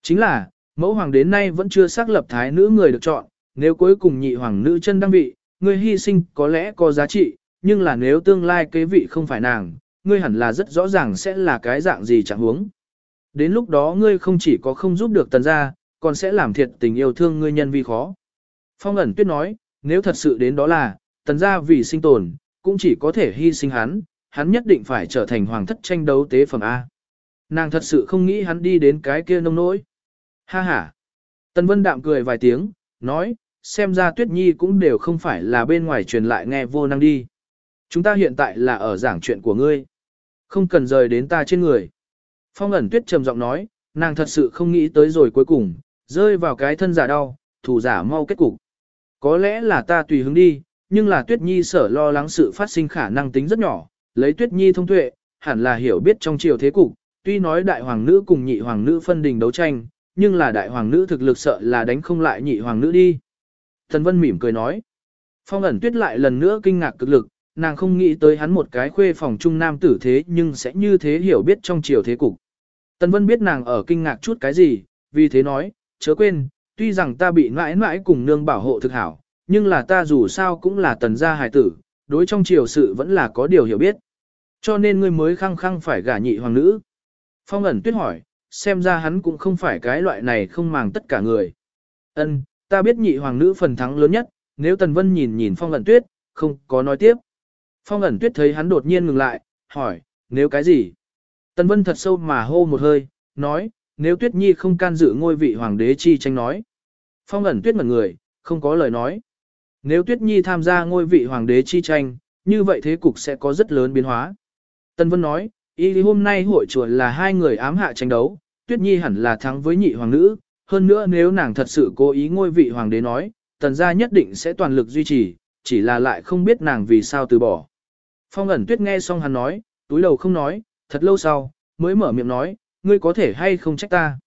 Chính là, mẫu hoàng đến nay vẫn chưa xác lập thái nữ người được chọn, nếu cuối cùng nhị hoàng nữ chân đăng vị, người hy sinh có lẽ có giá trị, nhưng là nếu tương lai kế vị không phải nàng, ngươi hẳn là rất rõ ràng sẽ là cái dạng gì chẳng huống. Đến lúc đó ngươi không chỉ có không giúp được tần gia, còn sẽ làm thiệt tình yêu thương ngươi nhân vi khó. Phong ẩn tuyết nói, nếu thật sự đến đó là, tần gia vì sinh tồn, cũng chỉ có thể hy sinh hắn, hắn nhất định phải trở thành hoàng thất tranh đấu tế phẩm A. Nàng thật sự không nghĩ hắn đi đến cái kia nông nỗi. Ha ha. Tần Vân đạm cười vài tiếng, nói, xem ra Tuyết Nhi cũng đều không phải là bên ngoài truyền lại nghe vô năng đi. Chúng ta hiện tại là ở giảng chuyện của ngươi. Không cần rời đến ta trên người. Phong ẩn tuyết trầm giọng nói, nàng thật sự không nghĩ tới rồi cuối cùng, rơi vào cái thân giả đau, thủ giả mau kết cục. Có lẽ là ta tùy hứng đi, nhưng là tuyết nhi sở lo lắng sự phát sinh khả năng tính rất nhỏ, lấy tuyết nhi thông tuệ, hẳn là hiểu biết trong triều thế cục, tuy nói đại hoàng nữ cùng nhị hoàng nữ phân đình đấu tranh, nhưng là đại hoàng nữ thực lực sợ là đánh không lại nhị hoàng nữ đi. Thần Vân mỉm cười nói. Phong ẩn tuyết lại lần nữa kinh ngạc cực lực, nàng không nghĩ tới hắn một cái khuê phòng trung nam tử thế nhưng sẽ như thế hiểu biết trong triều thế cục. Tần Vân biết nàng ở kinh ngạc chút cái gì, vì thế nói, chớ quên, tuy rằng ta bị mãi mãi cùng nương bảo hộ thực hảo, nhưng là ta dù sao cũng là tần gia hài tử, đối trong triều sự vẫn là có điều hiểu biết. Cho nên ngươi mới khăng khăng phải gả nhị hoàng nữ. Phong ẩn tuyết hỏi, xem ra hắn cũng không phải cái loại này không màng tất cả người. Ân, ta biết nhị hoàng nữ phần thắng lớn nhất, nếu Tần Vân nhìn nhìn phong ẩn tuyết, không có nói tiếp. Phong ẩn tuyết thấy hắn đột nhiên ngừng lại, hỏi, nếu cái gì? Tần Vân thật sâu mà hô một hơi, nói, nếu Tuyết Nhi không can dự ngôi vị hoàng đế chi tranh nói. Phong ẩn tuyết mật người, không có lời nói. Nếu Tuyết Nhi tham gia ngôi vị hoàng đế chi tranh, như vậy thế cục sẽ có rất lớn biến hóa. Tân Vân nói, ý hôm nay hội chùa là hai người ám hạ tranh đấu, Tuyết Nhi hẳn là thắng với nhị hoàng nữ, hơn nữa nếu nàng thật sự cố ý ngôi vị hoàng đế nói, tần gia nhất định sẽ toàn lực duy trì, chỉ là lại không biết nàng vì sao từ bỏ. Phong ẩn tuyết nghe xong hắn nói, túi đầu không nói, thật lâu sau, mới mở miệng nói, ngươi có thể hay không trách ta.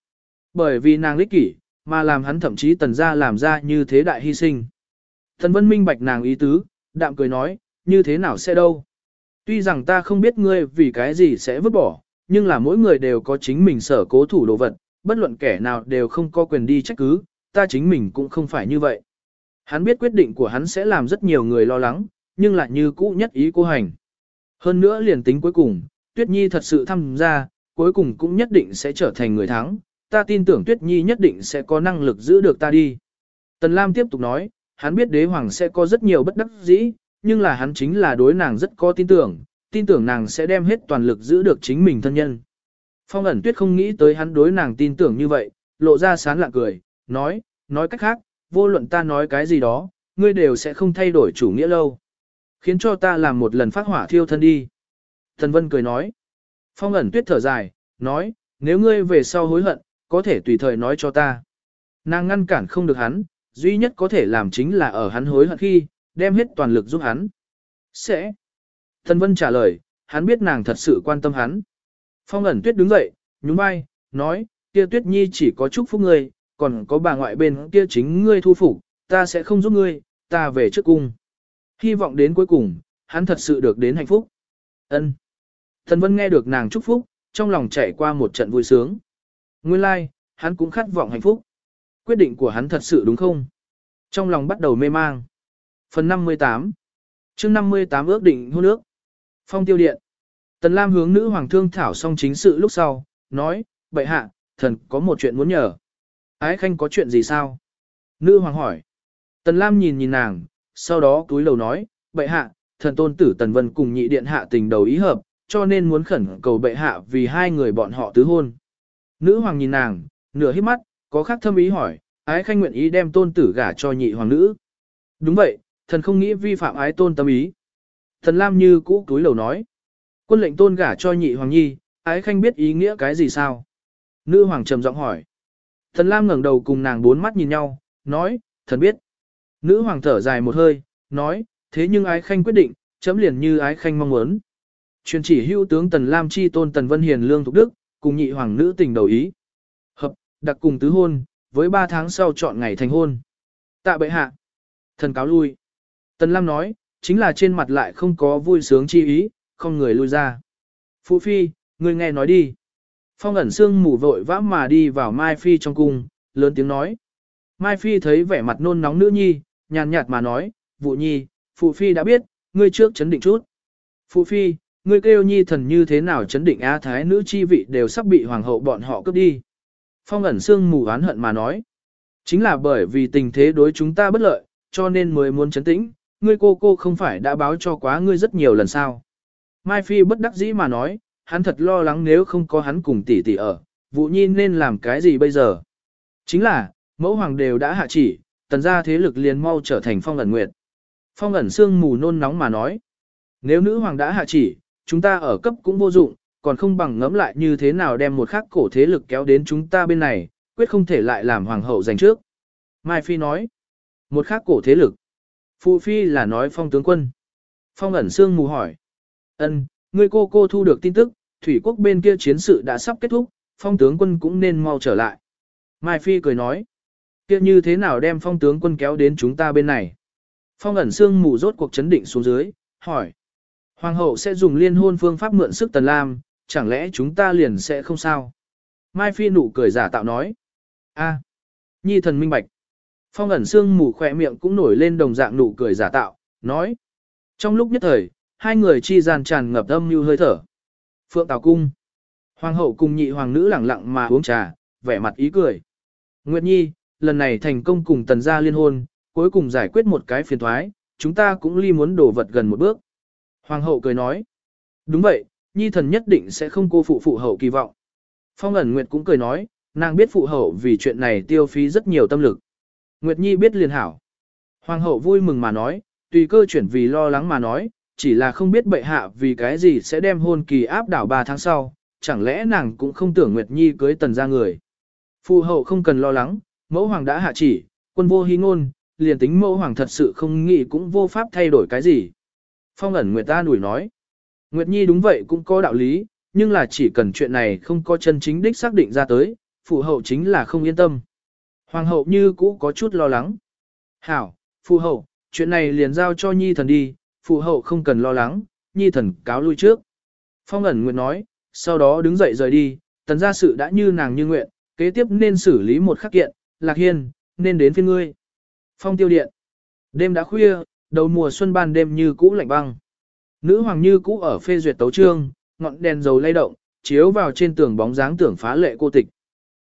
Bởi vì nàng lích kỷ, mà làm hắn thậm chí tần gia làm ra như thế đại hy sinh. Thần vân minh bạch nàng ý tứ, đạm cười nói, như thế nào sẽ đâu. Tuy rằng ta không biết ngươi vì cái gì sẽ vứt bỏ, nhưng là mỗi người đều có chính mình sở cố thủ đồ vật, bất luận kẻ nào đều không có quyền đi trách cứ, ta chính mình cũng không phải như vậy. Hắn biết quyết định của hắn sẽ làm rất nhiều người lo lắng, nhưng lại như cũ nhất ý cô hành. Hơn nữa liền tính cuối cùng, Tuyết Nhi thật sự tham gia, cuối cùng cũng nhất định sẽ trở thành người thắng, ta tin tưởng Tuyết Nhi nhất định sẽ có năng lực giữ được ta đi. Tần Lam tiếp tục nói, hắn biết đế hoàng sẽ có rất nhiều bất đắc dĩ, nhưng là hắn chính là đối nàng rất có tin tưởng, tin tưởng nàng sẽ đem hết toàn lực giữ được chính mình thân nhân. Phong ẩn tuyết không nghĩ tới hắn đối nàng tin tưởng như vậy, lộ ra sán lạ cười, nói, nói cách khác, vô luận ta nói cái gì đó, ngươi đều sẽ không thay đổi chủ nghĩa lâu. Khiến cho ta làm một lần phát hỏa thiêu thân đi. Thần Vân cười nói. Phong ẩn tuyết thở dài, nói, nếu ngươi về sau hối hận, có thể tùy thời nói cho ta. Nàng ngăn cản không được hắn, duy nhất có thể làm chính là ở hắn hối hận khi, đem hết toàn lực giúp hắn. Sẽ. Thần Vân trả lời, hắn biết nàng thật sự quan tâm hắn. Phong ẩn tuyết đứng dậy, nhún vai, nói, kia tuyết nhi chỉ có chúc phúc ngươi, còn có bà ngoại bên kia chính ngươi thu phục, ta sẽ không giúp ngươi, ta về trước cung. Hy vọng đến cuối cùng, hắn thật sự được đến hạnh phúc. Ân. Thần Vân nghe được nàng chúc phúc, trong lòng chạy qua một trận vui sướng. Nguyên lai, like, hắn cũng khát vọng hạnh phúc. Quyết định của hắn thật sự đúng không? Trong lòng bắt đầu mê mang. Phần 58 chương 58 ước định hôn ước. Phong tiêu điện. Tần Lam hướng nữ hoàng thương thảo xong chính sự lúc sau, nói, bệ hạ, thần có một chuyện muốn nhờ. Ái khanh có chuyện gì sao? Nữ hoàng hỏi. Tần Lam nhìn nhìn nàng, sau đó túi lầu nói, bệ hạ, thần tôn tử Tần Vân cùng nhị điện hạ tình đầu ý hợp, cho nên muốn khẩn cầu bệ hạ vì hai người bọn họ tứ hôn. Nữ hoàng nhìn nàng, nửa hít mắt, có khác thâm ý hỏi, ái khanh nguyện ý đem tôn tử gả cho nhị hoàng nữ. Đúng vậy, thần không nghĩ vi phạm ái tôn tâm ý. Thần Lam như cũ túi lầu nói. Quân lệnh tôn gả cho nhị hoàng nhi, ái khanh biết ý nghĩa cái gì sao? Nữ hoàng trầm giọng hỏi. Thần Lam ngẩng đầu cùng nàng bốn mắt nhìn nhau, nói, thần biết. Nữ hoàng thở dài một hơi, nói, thế nhưng ái khanh quyết định, chấm liền như ái khanh mong muốn. Truyền chỉ hưu tướng Tần Lam chi tôn Tần Vân Hiền Lương Thục Đức, cùng nhị hoàng nữ tình đầu ý. Đặc cùng tứ hôn, với ba tháng sau chọn ngày thành hôn. Tạ bệ hạ. Thần cáo lui. Tần Lam nói, chính là trên mặt lại không có vui sướng chi ý, không người lui ra. Phụ Phi, người nghe nói đi. Phong ẩn xương mù vội vã mà đi vào Mai Phi trong cung, lớn tiếng nói. Mai Phi thấy vẻ mặt nôn nóng nữ nhi, nhàn nhạt mà nói, Vụ nhi, Phụ Phi đã biết, ngươi trước chấn định chút. Phụ Phi, ngươi kêu nhi thần như thế nào chấn định á thái nữ chi vị đều sắp bị hoàng hậu bọn họ cướp đi. Phong ẩn xương mù oán hận mà nói. Chính là bởi vì tình thế đối chúng ta bất lợi, cho nên mới muốn chấn tĩnh, ngươi cô cô không phải đã báo cho quá ngươi rất nhiều lần sao. Mai Phi bất đắc dĩ mà nói, hắn thật lo lắng nếu không có hắn cùng tỷ tỷ ở, vụ nhi nên làm cái gì bây giờ. Chính là, mẫu hoàng đều đã hạ chỉ, tần gia thế lực liền mau trở thành phong ẩn nguyệt. Phong ẩn xương mù nôn nóng mà nói, nếu nữ hoàng đã hạ chỉ, chúng ta ở cấp cũng vô dụng, còn không bằng ngẫm lại như thế nào đem một khắc cổ thế lực kéo đến chúng ta bên này, quyết không thể lại làm hoàng hậu giành trước. Mai Phi nói, một khắc cổ thế lực. Phụ Phi là nói phong tướng quân. Phong ẩn xương mù hỏi. ân ngươi cô cô thu được tin tức, thủy quốc bên kia chiến sự đã sắp kết thúc, phong tướng quân cũng nên mau trở lại. Mai Phi cười nói. kia như thế nào đem phong tướng quân kéo đến chúng ta bên này? Phong ẩn xương mù rốt cuộc chấn định xuống dưới, hỏi. Hoàng hậu sẽ dùng liên hôn phương pháp mượn sức Tần Lam, chẳng lẽ chúng ta liền sẽ không sao? Mai Phi nụ cười giả tạo nói. a nhi thần minh bạch. Phong ẩn xương mù khỏe miệng cũng nổi lên đồng dạng nụ cười giả tạo, nói. Trong lúc nhất thời, hai người chi gian tràn ngập âm như hơi thở. Phượng Tào Cung. Hoàng hậu cùng nhị hoàng nữ lẳng lặng mà uống trà, vẻ mặt ý cười. Nguyệt Nhi, lần này thành công cùng tần gia liên hôn, cuối cùng giải quyết một cái phiền thoái, chúng ta cũng ly muốn đổ vật gần một bước. Hoàng hậu cười nói. Đúng vậy, Nhi thần nhất định sẽ không cô phụ phụ hậu kỳ vọng. Phong ẩn Nguyệt cũng cười nói, nàng biết phụ hậu vì chuyện này tiêu phí rất nhiều tâm lực. Nguyệt Nhi biết liền hảo. Hoàng hậu vui mừng mà nói, tùy cơ chuyển vì lo lắng mà nói, chỉ là không biết bệ hạ vì cái gì sẽ đem hôn kỳ áp đảo 3 tháng sau, chẳng lẽ nàng cũng không tưởng Nguyệt Nhi cưới tần ra người. Phụ hậu không cần lo lắng, mẫu hoàng đã hạ chỉ, quân vô hy ngôn, liền tính mẫu hoàng thật sự không nghĩ cũng vô pháp thay đổi cái gì. Phong ẩn Nguyệt ta đuổi nói. Nguyệt Nhi đúng vậy cũng có đạo lý, nhưng là chỉ cần chuyện này không có chân chính đích xác định ra tới, phụ hậu chính là không yên tâm. Hoàng hậu như cũ có chút lo lắng. Hảo, phụ hậu, chuyện này liền giao cho Nhi thần đi, phụ hậu không cần lo lắng, Nhi thần cáo lui trước. Phong ẩn Nguyệt nói, sau đó đứng dậy rời đi, tần gia sự đã như nàng như nguyện, kế tiếp nên xử lý một khắc kiện, lạc hiên, nên đến phiên ngươi. Phong tiêu điện. Đêm đã khuya, đầu mùa xuân ban đêm như cũ lạnh băng. Nữ hoàng như cũ ở phê duyệt tấu trương, ngọn đèn dầu lay động, chiếu vào trên tường bóng dáng tưởng phá lệ cô tịch.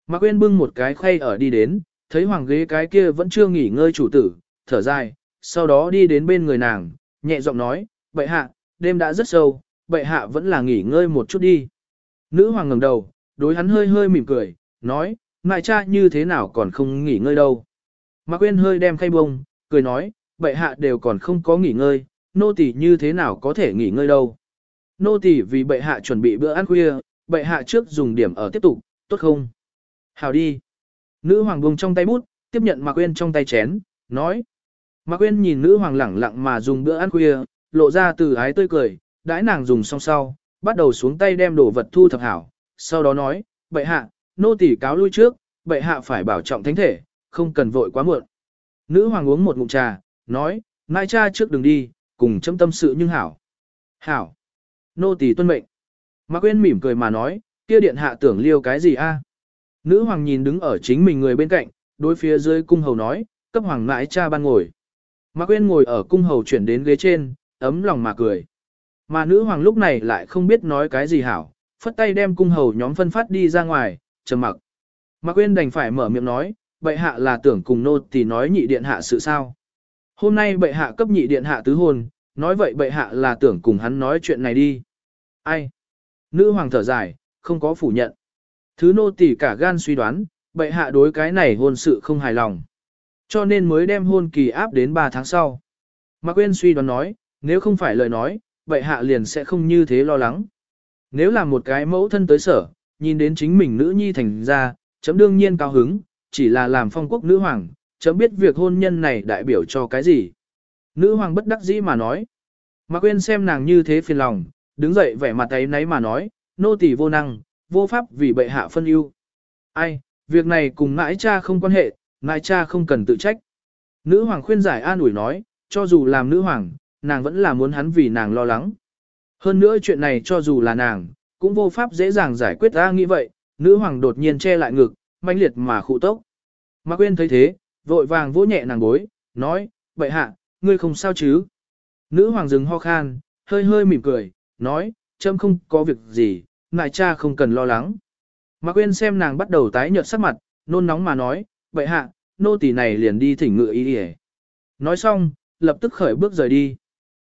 Mạc Quyên bưng một cái khay ở đi đến, thấy hoàng ghế cái kia vẫn chưa nghỉ ngơi chủ tử, thở dài, sau đó đi đến bên người nàng, nhẹ giọng nói, bệ hạ, đêm đã rất sâu, bệ hạ vẫn là nghỉ ngơi một chút đi. Nữ hoàng ngẩng đầu, đối hắn hơi hơi mỉm cười, nói, ngại cha như thế nào còn không nghỉ ngơi đâu. Mạc Quyên hơi đem khay bông, cười nói, bệ hạ đều còn không có nghỉ ngơi, nô tỳ như thế nào có thể nghỉ ngơi đâu. Nô tỳ vì bệ hạ chuẩn bị bữa ăn khuya, bệ hạ trước dùng điểm ở tiếp tục, tốt không? Hào đi. Nữ hoàng buông trong tay bút, tiếp nhận Mạc Quyên trong tay chén, nói. Mạc Quyên nhìn nữ hoàng lẳng lặng mà dùng bữa ăn khuya, lộ ra từ ái tươi cười, đãi nàng dùng xong sau, bắt đầu xuống tay đem đồ vật thu thập hảo, sau đó nói, bệ hạ, nô tỳ cáo lui trước, bệ hạ phải bảo trọng thánh thể, không cần vội quá muộn. Nữ hoàng uống một ngụm trà, nói, mai cha trước đừng đi, cùng chấm tâm sự nhưng hảo. Hảo. Nô tỳ tuân mệnh. Mạc Quyên mỉm cười mà nói, kia điện hạ tưởng liêu cái gì a? Nữ hoàng nhìn đứng ở chính mình người bên cạnh, đối phía dưới cung hầu nói, cấp hoàng mãi cha ban ngồi. Mạc Quyên ngồi ở cung hầu chuyển đến ghế trên, ấm lòng mà cười. Mà nữ hoàng lúc này lại không biết nói cái gì hảo, phất tay đem cung hầu nhóm phân phát đi ra ngoài, trầm mặc. Mạc Quyên đành phải mở miệng nói, bệ hạ là tưởng cùng nô tỳ nói nhị điện hạ sự sao. Hôm nay bệ hạ cấp nhị điện hạ tứ hôn, nói vậy bệ hạ là tưởng cùng hắn nói chuyện này đi. Ai? Nữ hoàng thở dài, không có phủ nhận. Thứ nô tỳ cả gan suy đoán, bệ hạ đối cái này hôn sự không hài lòng. Cho nên mới đem hôn kỳ áp đến 3 tháng sau. Mạc Quyên suy đoán nói, nếu không phải lời nói, bệ hạ liền sẽ không như thế lo lắng. Nếu là một cái mẫu thân tới sở, nhìn đến chính mình nữ nhi thành ra, chấm đương nhiên cao hứng, chỉ là làm phong quốc nữ hoàng, chấm biết việc hôn nhân này đại biểu cho cái gì. Nữ hoàng bất đắc dĩ mà nói. Mạc Quyên xem nàng như thế phiền lòng, đứng dậy vẻ mặt ấy nấy mà nói, nô tỳ vô năng, vô pháp vì bệ hạ phân ưu. Ai, việc này cùng mãi cha không quan hệ, mãi cha không cần tự trách. Nữ hoàng khuyên giải an ủi nói, cho dù làm nữ hoàng, nàng vẫn là muốn hắn vì nàng lo lắng. Hơn nữa chuyện này cho dù là nàng, cũng vô pháp dễ dàng giải quyết ra nghĩ vậy, nữ hoàng đột nhiên che lại ngực, manh liệt mà khụ tốc. Mạc Quyên thấy thế, vội vàng vỗ nhẹ nàng bối, nói, bệ hạ, ngươi không sao chứ? Nữ hoàng dừng ho khan, hơi hơi mỉm cười, nói, châm không có việc gì, ngài cha không cần lo lắng. Mà quên xem nàng bắt đầu tái nhợt sắc mặt, nôn nóng mà nói, bệ hạ, nô tỳ này liền đi thỉnh ngựa ý đi Nói xong, lập tức khởi bước rời đi.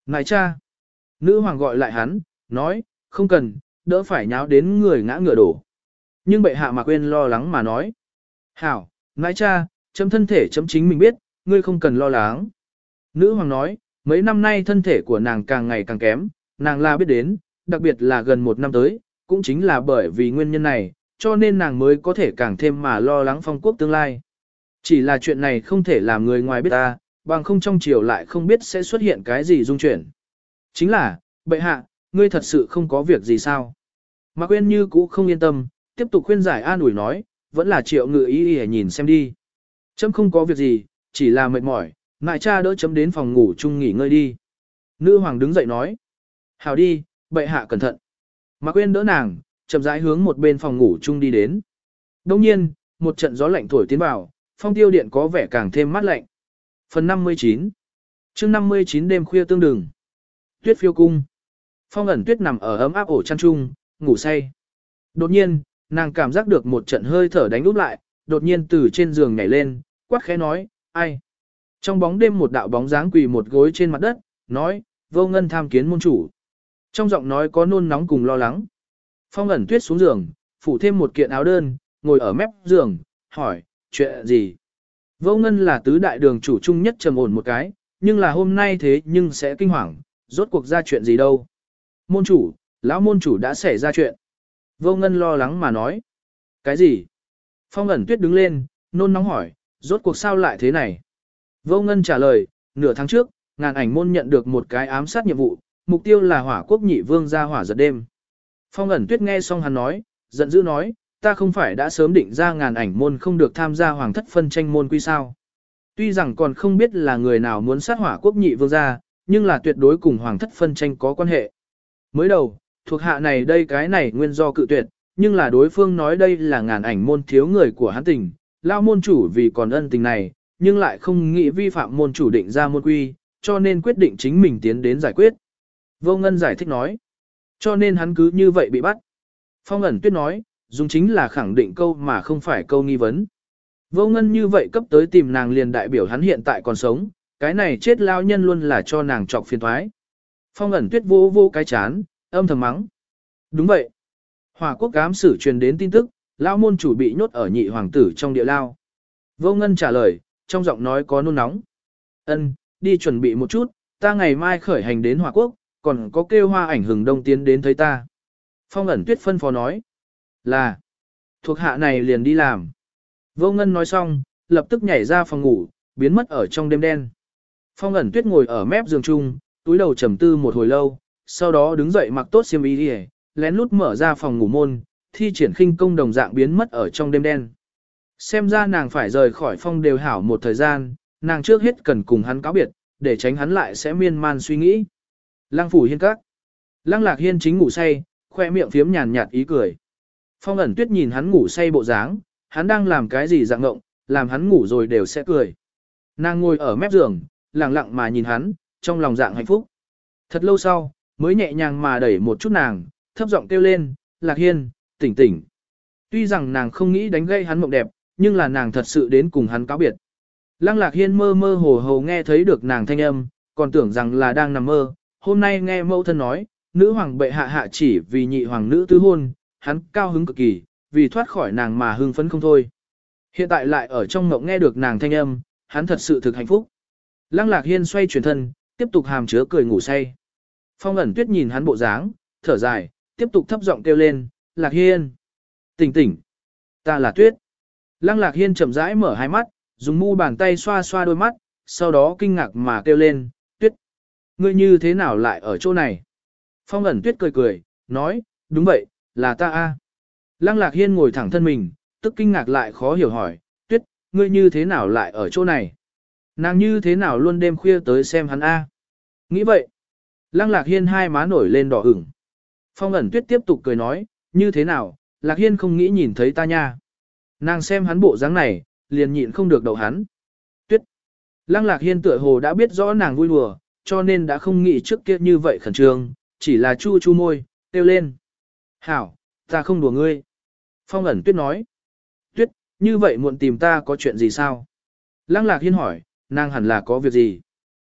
Ngài cha. Nữ hoàng gọi lại hắn, nói, không cần, đỡ phải nháo đến người ngã ngựa đổ. Nhưng bệ hạ mà quên lo lắng mà nói. Hảo, ngài cha, chấm thân thể chấm chính mình biết, ngươi không cần lo lắng. Nữ hoàng nói, mấy năm nay thân thể của nàng càng ngày càng kém, nàng là biết đến, đặc biệt là gần một năm tới, cũng chính là bởi vì nguyên nhân này, cho nên nàng mới có thể càng thêm mà lo lắng phong quốc tương lai. Chỉ là chuyện này không thể làm người ngoài biết ta, bằng không trong chiều lại không biết sẽ xuất hiện cái gì dung chuyển. Chính là, bệ hạ, ngươi thật sự không có việc gì sao? Mạc Quyên như cũ không yên tâm, tiếp tục khuyên giải an ủi nói, vẫn là triệu ngự ý ý nhìn xem đi. Chấm không có việc gì, chỉ là mệt mỏi, ngại cha đỡ chấm đến phòng ngủ chung nghỉ ngơi đi. Nữ hoàng đứng dậy nói. Hào đi, bệ hạ cẩn thận. Mạc Quyên đỡ nàng, chậm rãi hướng một bên phòng ngủ chung đi đến. Đông nhiên, một trận gió lạnh thổi tiến vào, phong tiêu điện có vẻ càng thêm mát lạnh. Phần 59 chương 59 đêm khuya tương đừng. Tuyết phiêu cung. Phong ẩn tuyết nằm ở ấm áp ổ chăn chung, ngủ say. Đột nhiên, nàng cảm giác được một trận hơi thở đánh úp lại, đột nhiên từ trên giường nhảy lên, quát khẽ nói, ai? Trong bóng đêm một đạo bóng dáng quỳ một gối trên mặt đất, nói, vô ngân tham kiến môn chủ. Trong giọng nói có nôn nóng cùng lo lắng. Phong ẩn tuyết xuống giường, phủ thêm một kiện áo đơn, ngồi ở mép giường, hỏi, chuyện gì? Vô ngân là tứ đại đường chủ chung nhất trầm ổn một cái, nhưng là hôm nay thế nhưng sẽ kinh hoàng, rốt cuộc ra chuyện gì đâu. Môn chủ, lão môn chủ đã xảy ra chuyện. Vô ngân lo lắng mà nói. Cái gì? Phong ẩn tuyết đứng lên, nôn nóng hỏi, rốt cuộc sao lại thế này? Vô ngân trả lời, nửa tháng trước, ngàn ảnh môn nhận được một cái ám sát nhiệm vụ, mục tiêu là hỏa quốc nhị vương ra hỏa giật đêm. Phong ẩn tuyết nghe xong hắn nói, giận dữ nói, ta không phải đã sớm định ra ngàn ảnh môn không được tham gia hoàng thất phân tranh môn quy sao. Tuy rằng còn không biết là người nào muốn sát hỏa quốc nhị vương gia, nhưng là tuyệt đối cùng hoàng thất phân tranh có quan hệ. Mới đầu, thuộc hạ này đây cái này nguyên do cự tuyệt, nhưng là đối phương nói đây là ngàn ảnh môn thiếu người của hắn tình, lao môn chủ vì còn ân tình này, nhưng lại không nghĩ vi phạm môn chủ định ra môn quy, cho nên quyết định chính mình tiến đến giải quyết. Vô Ngân giải thích nói, cho nên hắn cứ như vậy bị bắt. Phong ẩn tuyết nói, dùng chính là khẳng định câu mà không phải câu nghi vấn. Vô Ngân như vậy cấp tới tìm nàng liền đại biểu hắn hiện tại còn sống, cái này chết lao nhân luôn là cho nàng trọc phiền thoái. Phong ẩn tuyết vô vô cái chán, âm thầm mắng. Đúng vậy. Hòa quốc cám sử truyền đến tin tức, lao môn chủ bị nhốt ở nhị hoàng tử trong địa lao. Vô Ngân trả lời, trong giọng nói có nôn nóng. Ân, đi chuẩn bị một chút, ta ngày mai khởi hành đến Hòa quốc, còn có kêu hoa ảnh hừng đông tiến đến thấy ta. Phong ẩn tuyết phân phó nói. Là, thuộc hạ này liền đi làm. Vô Ngân nói xong, lập tức nhảy ra phòng ngủ, biến mất ở trong đêm đen. Phong ẩn tuyết ngồi ở mép giường chung, túi đầu trầm tư một hồi lâu, sau đó đứng dậy mặc tốt xiêm y đi lén lút mở ra phòng ngủ môn, thi triển khinh công đồng dạng biến mất ở trong đêm đen. Xem ra nàng phải rời khỏi phong đều hảo một thời gian, nàng trước hết cần cùng hắn cáo biệt, để tránh hắn lại sẽ miên man suy nghĩ. Lăng phủ hiên các. Lăng lạc hiên chính ngủ say, khoe miệng phiếm nhàn nhạt ý cười. Phong ẩn tuyết nhìn hắn ngủ say bộ dáng, hắn đang làm cái gì dạng ngộng, làm hắn ngủ rồi đều sẽ cười. Nàng ngồi ở mép giường, lặng lặng mà nhìn hắn, trong lòng dạng hạnh phúc. Thật lâu sau, mới nhẹ nhàng mà đẩy một chút nàng, thấp giọng kêu lên, lạc hiên, tỉnh tỉnh. Tuy rằng nàng không nghĩ đánh gây hắn mộng đẹp, nhưng là nàng thật sự đến cùng hắn cáo biệt. Lăng lạc hiên mơ mơ hồ hồ nghe thấy được nàng thanh âm, còn tưởng rằng là đang nằm mơ. Hôm nay nghe mẫu thân nói, nữ hoàng bệ hạ hạ chỉ vì nhị hoàng nữ tứ hôn, hắn cao hứng cực kỳ, vì thoát khỏi nàng mà hưng phấn không thôi. Hiện tại lại ở trong mộng nghe được nàng thanh âm, hắn thật sự thực hạnh phúc. Lăng lạc hiên xoay chuyển thân, tiếp tục hàm chứa cười ngủ say. Phong ẩn tuyết nhìn hắn bộ dáng, thở dài, tiếp tục thấp giọng kêu lên, lạc hiên. Tỉnh tỉnh. Ta là tuyết. Lăng lạc hiên chậm rãi mở hai mắt, dùng mu bàn tay xoa xoa đôi mắt, sau đó kinh ngạc mà kêu lên, tuyết. Ngươi như thế nào lại ở chỗ này? Phong ẩn tuyết cười cười, nói, đúng vậy, là ta a. Lăng lạc hiên ngồi thẳng thân mình, tức kinh ngạc lại khó hiểu hỏi, tuyết, ngươi như thế nào lại ở chỗ này? Nàng như thế nào luôn đêm khuya tới xem hắn a? Nghĩ vậy. Lăng lạc hiên hai má nổi lên đỏ ửng. Phong ẩn tuyết tiếp tục cười nói, như thế nào, lạc hiên không nghĩ nhìn thấy ta nha. Nàng xem hắn bộ dáng này, liền nhịn không được đậu hắn. Tuyết. Lăng lạc hiên tựa hồ đã biết rõ nàng vui đùa, cho nên đã không nghĩ trước kia như vậy khẩn trương, chỉ là chu chu môi, kêu lên. Hảo, ta không đùa ngươi. Phong ẩn tuyết nói. Tuyết, như vậy muộn tìm ta có chuyện gì sao? Lăng lạc hiên hỏi, nàng hẳn là có việc gì?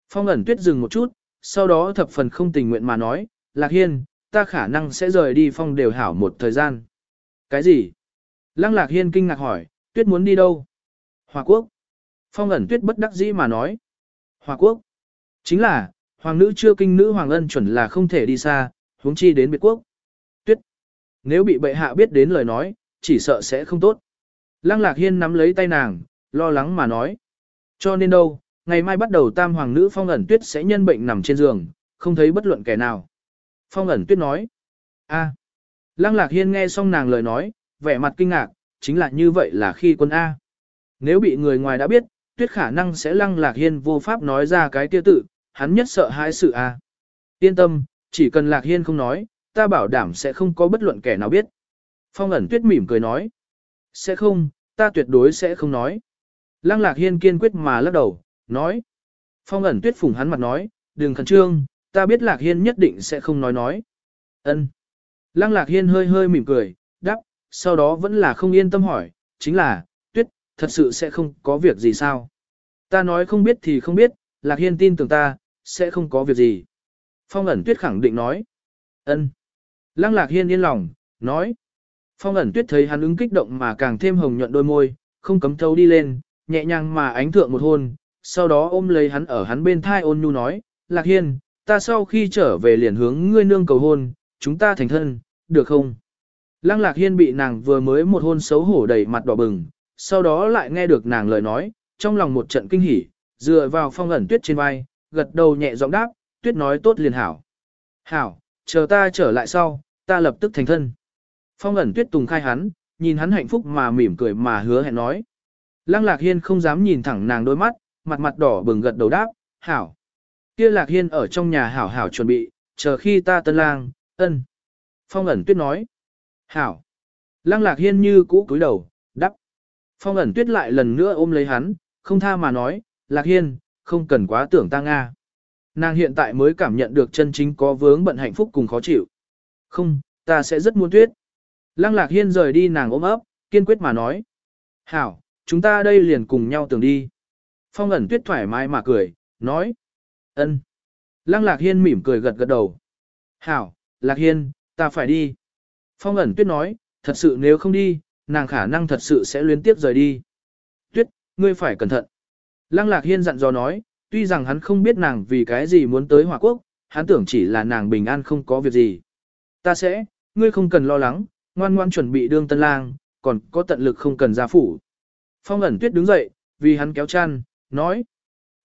Phong ẩn tuyết dừng một chút, sau đó thập phần không tình nguyện mà nói, lạc hiên, ta khả năng sẽ rời đi phong đều hảo một thời gian. Cái gì? Lăng lạc hiên kinh ngạc hỏi, tuyết muốn đi đâu? Hòa quốc. Phong ẩn tuyết bất đắc dĩ mà nói. Hòa quốc. Chính là, hoàng nữ chưa kinh nữ hoàng ân chuẩn là không thể đi xa, huống chi đến biệt quốc. Tuyết. Nếu bị bệ hạ biết đến lời nói, chỉ sợ sẽ không tốt. Lăng lạc hiên nắm lấy tay nàng, lo lắng mà nói. Cho nên đâu, ngày mai bắt đầu tam hoàng nữ phong ẩn tuyết sẽ nhân bệnh nằm trên giường, không thấy bất luận kẻ nào. Phong ẩn tuyết nói. a. Lăng lạc hiên nghe xong nàng lời nói, vẻ mặt kinh ngạc, chính là như vậy là khi quân A. Nếu bị người ngoài đã biết, tuyết khả năng sẽ lăng lạc hiên vô pháp nói ra cái tiêu tự, hắn nhất sợ hãi sự A. Yên tâm, chỉ cần lạc hiên không nói, ta bảo đảm sẽ không có bất luận kẻ nào biết. Phong ẩn tuyết mỉm cười nói. Sẽ không, ta tuyệt đối sẽ không nói. Lăng lạc hiên kiên quyết mà lắc đầu, nói. Phong ẩn tuyết phùng hắn mặt nói, đừng khẩn trương, ta biết lạc hiên nhất định sẽ không nói nói. ân Lăng lạc hiên hơi hơi mỉm cười, đáp, sau đó vẫn là không yên tâm hỏi, chính là, tuyết, thật sự sẽ không có việc gì sao? Ta nói không biết thì không biết, lạc hiên tin tưởng ta, sẽ không có việc gì. Phong ẩn tuyết khẳng định nói. ân Lăng lạc hiên yên lòng, nói. Phong ẩn tuyết thấy hắn ứng kích động mà càng thêm hồng nhuận đôi môi, không cấm thâu đi lên, nhẹ nhàng mà ánh thượng một hôn, sau đó ôm lấy hắn ở hắn bên thai ôn nhu nói, Lạc Hiên, ta sau khi trở về liền hướng ngươi nương cầu hôn, chúng ta thành thân, được không? Lăng Lạc Hiên bị nàng vừa mới một hôn xấu hổ đầy mặt đỏ bừng, sau đó lại nghe được nàng lời nói, trong lòng một trận kinh hỉ, dựa vào phong ẩn tuyết trên vai, gật đầu nhẹ giọng đáp, tuyết nói tốt liền hảo. Hảo, chờ ta trở lại sau, ta lập tức thành thân. Phong ẩn tuyết tùng khai hắn, nhìn hắn hạnh phúc mà mỉm cười mà hứa hẹn nói. Lăng Lạc Hiên không dám nhìn thẳng nàng đôi mắt, mặt mặt đỏ bừng gật đầu đáp, hảo. Kia Lạc Hiên ở trong nhà hảo hảo chuẩn bị, chờ khi ta tân lang, ân. Phong ẩn tuyết nói, hảo. Lăng Lạc Hiên như cũ cúi đầu, đắp. Phong ẩn tuyết lại lần nữa ôm lấy hắn, không tha mà nói, Lạc Hiên, không cần quá tưởng ta Nga. Nàng hiện tại mới cảm nhận được chân chính có vướng bận hạnh phúc cùng khó chịu. Không, ta sẽ rất muốn tuyết. Lăng Lạc Hiên rời đi nàng ôm ấp, kiên quyết mà nói. Hảo, chúng ta đây liền cùng nhau tưởng đi. Phong ẩn tuyết thoải mái mà cười, nói ân. Lăng Lạc Hiên mỉm cười gật gật đầu. Hảo, Lạc Hiên, ta phải đi. Phong ẩn tuyết nói, thật sự nếu không đi, nàng khả năng thật sự sẽ liên tiếp rời đi. Tuyết, ngươi phải cẩn thận. Lăng Lạc Hiên dặn dò nói, tuy rằng hắn không biết nàng vì cái gì muốn tới Hòa Quốc, hắn tưởng chỉ là nàng bình an không có việc gì. Ta sẽ, ngươi không cần lo lắng, ngoan ngoan chuẩn bị đương tân lang, còn có tận lực không cần ra phủ. Phong ẩn tuyết đứng dậy, vì hắn kéo chăn, nói.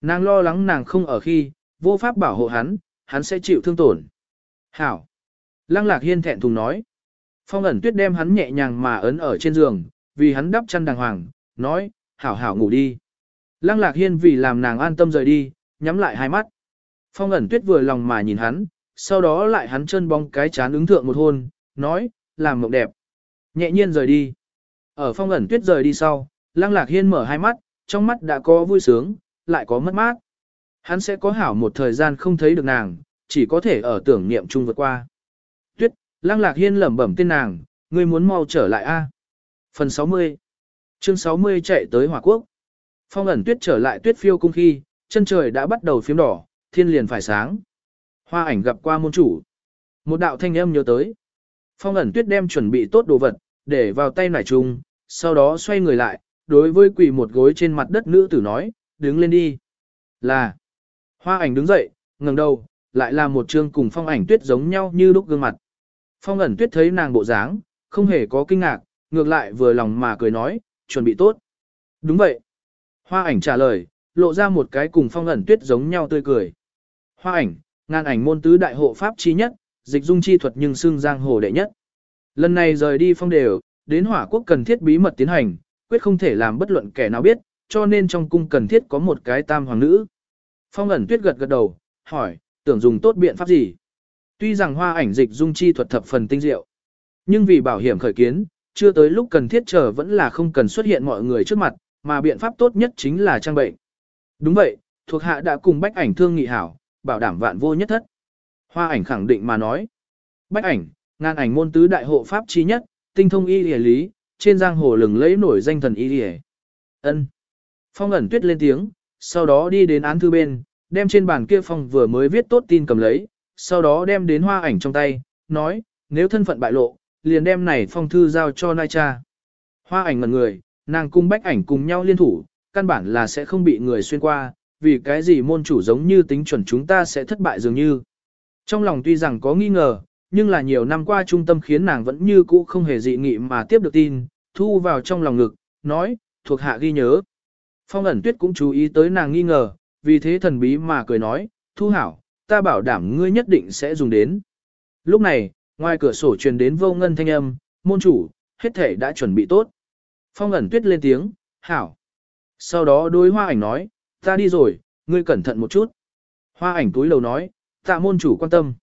Nàng lo lắng nàng không ở khi, vô pháp bảo hộ hắn, hắn sẽ chịu thương tổn. Hảo. Lăng lạc hiên thẹn thùng nói. Phong ẩn tuyết đem hắn nhẹ nhàng mà ấn ở trên giường, vì hắn đắp chăn đàng hoàng, nói, hảo hảo ngủ đi. Lăng lạc hiên vì làm nàng an tâm rời đi, nhắm lại hai mắt. Phong ẩn tuyết vừa lòng mà nhìn hắn, sau đó lại hắn chân bóng cái chán ứng thượng một hôn, nói, làm mộng đẹp. Nhẹ nhiên rời đi. Ở phong ẩn tuyết rời đi sau, lăng lạc hiên mở hai mắt, trong mắt đã có vui sướng, lại có mất mát. Hắn sẽ có hảo một thời gian không thấy được nàng, chỉ có thể ở tưởng niệm chung vượt qua. Tuyết, lăng lạc hiên lẩm bẩm tên nàng, ngươi muốn mau trở lại a. Phần 60 Chương 60 chạy tới Hòa Quốc. Phong ẩn tuyết trở lại tuyết phiêu cung khi, chân trời đã bắt đầu phiếm đỏ, thiên liền phải sáng. Hoa ảnh gặp qua môn chủ. Một đạo thanh âm nhớ tới. Phong ẩn tuyết đem chuẩn bị tốt đồ vật, để vào tay nải trung, sau đó xoay người lại, đối với quỳ một gối trên mặt đất nữ tử nói, đứng lên đi. Là. Hoa ảnh đứng dậy, ngẩng đầu, lại là một trương cùng phong ảnh tuyết giống nhau như lúc gương mặt. Phong ẩn tuyết thấy nàng bộ dáng, không hề có kinh ngạc, ngược lại vừa lòng mà cười nói, chuẩn bị tốt. Đúng vậy. Hoa ảnh trả lời, lộ ra một cái cùng phong ẩn tuyết giống nhau tươi cười. Hoa ảnh, ngàn ảnh môn tứ đại hộ pháp chi nhất, dịch dung chi thuật nhưng xưng giang hồ đệ nhất. Lần này rời đi phong đều, đến hỏa quốc cần thiết bí mật tiến hành, quyết không thể làm bất luận kẻ nào biết, cho nên trong cung cần thiết có một cái tam hoàng nữ. Phong ẩn tuyết gật gật đầu, hỏi, tưởng dùng tốt biện pháp gì? Tuy rằng hoa ảnh dịch dung chi thuật thập phần tinh diệu, nhưng vì bảo hiểm khởi kiến, chưa tới lúc cần thiết chờ vẫn là không cần xuất hiện mọi người trước mặt, mà biện pháp tốt nhất chính là trang bệnh. Đúng vậy, thuộc hạ đã cùng bách ảnh thương nghị hảo, bảo đảm vạn vô nhất thất. Hoa ảnh khẳng định mà nói. Bách ảnh, ngàn ảnh môn tứ đại hộ pháp chi nhất, tinh thông y địa lý, trên giang hồ lừng lẫy nổi danh thần y địa. Ân. Phong ẩn tuyết lên tiếng, sau đó đi đến án thư bên, đem trên bàn kia phong vừa mới viết tốt tin cầm lấy, sau đó đem đến hoa ảnh trong tay, nói, nếu thân phận bại lộ, liền đem này phong thư giao cho Nai Cha. Hoa ảnh ngần người, nàng cung bách ảnh cùng nhau liên thủ, căn bản là sẽ không bị người xuyên qua, vì cái gì môn chủ giống như tính chuẩn chúng ta sẽ thất bại dường như. Trong lòng tuy rằng có nghi ngờ, nhưng là nhiều năm qua trung tâm khiến nàng vẫn như cũ không hề dị nghị mà tiếp được tin, thu vào trong lòng ngực, nói, thuộc hạ ghi nhớ. Phong ẩn tuyết cũng chú ý tới nàng nghi ngờ, vì thế thần bí mà cười nói, thu hảo, ta bảo đảm ngươi nhất định sẽ dùng đến. Lúc này, ngoài cửa sổ truyền đến vô ngân thanh âm, môn chủ, hết thể đã chuẩn bị tốt. Phong ẩn tuyết lên tiếng, hảo. Sau đó đối hoa ảnh nói, ta đi rồi, ngươi cẩn thận một chút. Hoa ảnh túi lầu nói, tạ môn chủ quan tâm.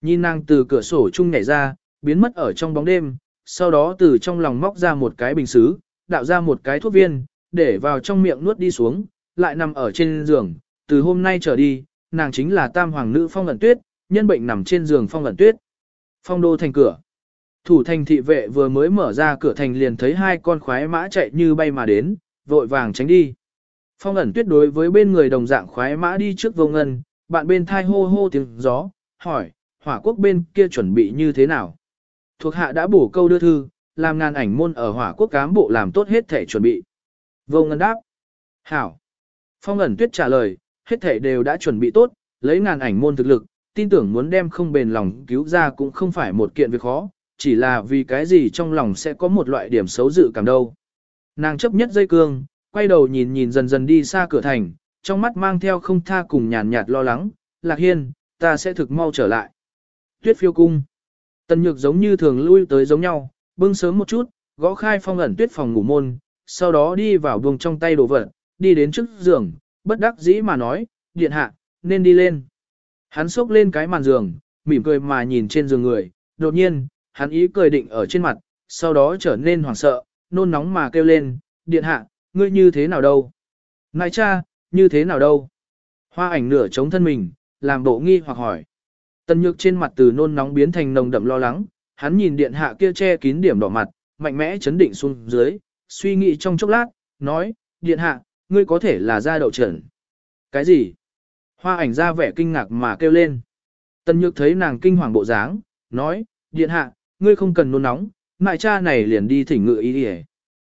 Nhìn nàng từ cửa sổ chung nhảy ra, biến mất ở trong bóng đêm, sau đó từ trong lòng móc ra một cái bình xứ, đạo ra một cái thuốc viên, để vào trong miệng nuốt đi xuống, lại nằm ở trên giường. Từ hôm nay trở đi, nàng chính là tam hoàng nữ phong ẩn tuyết, nhân bệnh nằm trên giường phong ẩn tuyết. Phong đô thành cửa. Thủ thành thị vệ vừa mới mở ra cửa thành liền thấy hai con khoái mã chạy như bay mà đến, vội vàng tránh đi. Phong ẩn tuyết đối với bên người đồng dạng khoái mã đi trước vô ngân, bạn bên thai hô hô tiếng gió, hỏi, hỏa quốc bên kia chuẩn bị như thế nào? Thuộc hạ đã bổ câu đưa thư, làm ngàn ảnh môn ở hỏa quốc cám bộ làm tốt hết thể chuẩn bị. Vô ngân đáp. Hảo. Phong ẩn tuyết trả lời, hết thể đều đã chuẩn bị tốt, lấy ngàn ảnh môn thực lực, tin tưởng muốn đem không bền lòng cứu ra cũng không phải một kiện việc khó, chỉ là vì cái gì trong lòng sẽ có một loại điểm xấu dự cảm đâu. Nàng chấp nhất dây cương, quay đầu nhìn nhìn dần dần đi xa cửa thành, trong mắt mang theo không tha cùng nhàn nhạt lo lắng, lạc hiên, ta sẽ thực mau trở lại. Tuyết phiêu cung. Tần nhược giống như thường lui tới giống nhau, bưng sớm một chút, gõ khai phong ẩn tuyết phòng ngủ môn, sau đó đi vào buông trong tay đồ vật, đi đến trước giường, bất đắc dĩ mà nói, điện hạ, nên đi lên. Hắn xốc lên cái màn giường, mỉm cười mà nhìn trên giường người, đột nhiên, hắn ý cười định ở trên mặt, sau đó trở nên hoảng sợ, nôn nóng mà kêu lên, điện hạ, ngươi như thế nào đâu? Nại cha, như thế nào đâu? Hoa ảnh nửa chống thân mình, làm bộ nghi hoặc hỏi. Tần nhược trên mặt từ nôn nóng biến thành nồng đậm lo lắng, hắn nhìn điện hạ kia che kín điểm đỏ mặt, mạnh mẽ chấn định xuống dưới, suy nghĩ trong chốc lát, nói, điện hạ, ngươi có thể là ra đậu trần. Cái gì? Hoa ảnh ra vẻ kinh ngạc mà kêu lên. Tần nhược thấy nàng kinh hoàng bộ dáng, nói, điện hạ, ngươi không cần nôn nóng, mại cha này liền đi thỉnh ngự ý đi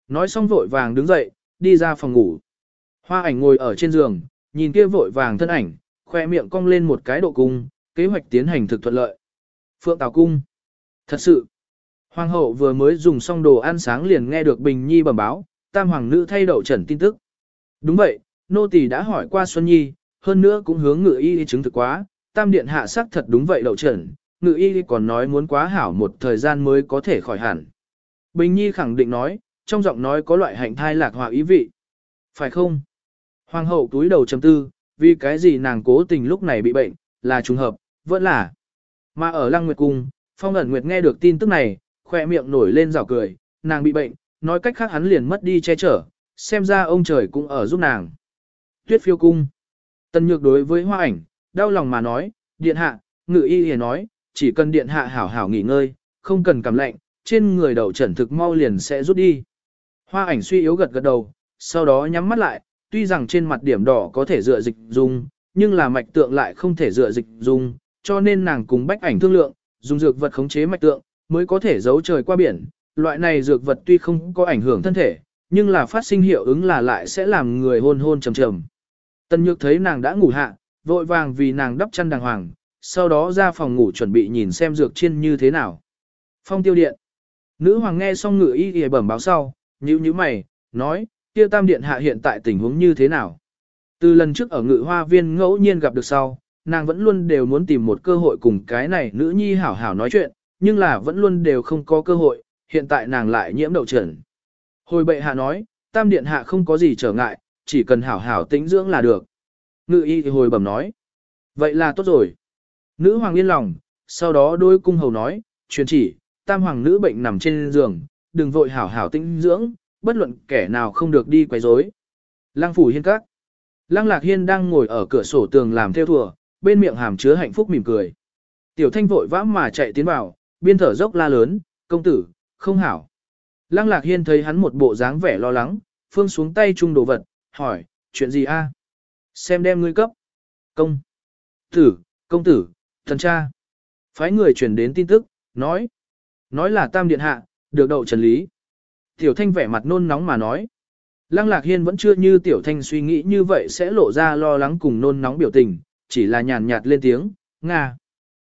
Nói xong vội vàng đứng dậy, đi ra phòng ngủ. Hoa ảnh ngồi ở trên giường, nhìn kia vội vàng thân ảnh, khoe miệng cong lên một cái độ cung, kế hoạch tiến hành thực thuận lợi. Phượng Tào Cung. Thật sự, Hoàng hậu vừa mới dùng xong đồ ăn sáng liền nghe được Bình Nhi bẩm báo, tam hoàng nữ thay đậu trần tin tức. Đúng vậy, nô tỳ đã hỏi qua Xuân Nhi, hơn nữa cũng hướng ngự y chứng thực quá, tam điện hạ sắc thật đúng vậy đậu trần, ngự y còn nói muốn quá hảo một thời gian mới có thể khỏi hẳn. Bình Nhi khẳng định nói, trong giọng nói có loại hạnh thai lạc hòa ý vị. Phải không? Hoàng hậu túi đầu chấm tư, vì cái gì nàng cố tình lúc này bị bệnh, là trùng hợp, vẫn là. Mà ở Lăng Nguyệt Cung, Phong ẩn Nguyệt nghe được tin tức này, khoe miệng nổi lên rào cười, nàng bị bệnh, nói cách khác hắn liền mất đi che chở, xem ra ông trời cũng ở giúp nàng. Tuyết phiêu cung. Tần nhược đối với hoa ảnh, đau lòng mà nói, điện hạ, ngự y hề nói, chỉ cần điện hạ hảo hảo nghỉ ngơi, không cần cảm lạnh, trên người đầu trần thực mau liền sẽ rút đi. Hoa ảnh suy yếu gật gật đầu, sau đó nhắm mắt lại, tuy rằng trên mặt điểm đỏ có thể dựa dịch dùng, nhưng là mạch tượng lại không thể dựa dịch dùng, cho nên nàng cùng bách ảnh thương lượng, dùng dược vật khống chế mạch tượng, mới có thể giấu trời qua biển. Loại này dược vật tuy không có ảnh hưởng thân thể, nhưng là phát sinh hiệu ứng là lại sẽ làm người hôn hôn trầm trầm. Tần Nhược thấy nàng đã ngủ hạ, vội vàng vì nàng đắp chăn đàng hoàng, sau đó ra phòng ngủ chuẩn bị nhìn xem dược chiên như thế nào. Phong tiêu điện. Nữ hoàng nghe xong ngự y y bẩm báo sau, nhíu nhíu mày, nói, tiêu tam điện hạ hiện tại tình huống như thế nào. Từ lần trước ở ngự hoa viên ngẫu nhiên gặp được sau, nàng vẫn luôn đều muốn tìm một cơ hội cùng cái này nữ nhi hảo hảo nói chuyện, nhưng là vẫn luôn đều không có cơ hội, hiện tại nàng lại nhiễm đậu trần. Hồi bệ hạ nói, tam điện hạ không có gì trở ngại, chỉ cần hảo hảo tĩnh dưỡng là được. Ngự y hồi bẩm nói, vậy là tốt rồi. Nữ hoàng yên lòng, sau đó đôi cung hầu nói, truyền chỉ, tam hoàng nữ bệnh nằm trên giường, đừng vội hảo hảo tĩnh dưỡng, bất luận kẻ nào không được đi quấy rối. Lăng phủ hiên các. Lăng lạc hiên đang ngồi ở cửa sổ tường làm theo thùa, bên miệng hàm chứa hạnh phúc mỉm cười. Tiểu thanh vội vã mà chạy tiến vào, biên thở dốc la lớn, công tử, không hảo. Lăng lạc hiên thấy hắn một bộ dáng vẻ lo lắng, phương xuống tay chung đồ vật, hỏi, chuyện gì a? Xem đem ngươi cấp. Công. Tử, công tử, thần cha. Phái người truyền đến tin tức, nói. Nói là tam điện hạ, được đậu trần lý. Tiểu thanh vẻ mặt nôn nóng mà nói. Lăng lạc hiên vẫn chưa như tiểu thanh suy nghĩ như vậy sẽ lộ ra lo lắng cùng nôn nóng biểu tình, chỉ là nhàn nhạt lên tiếng, Nga.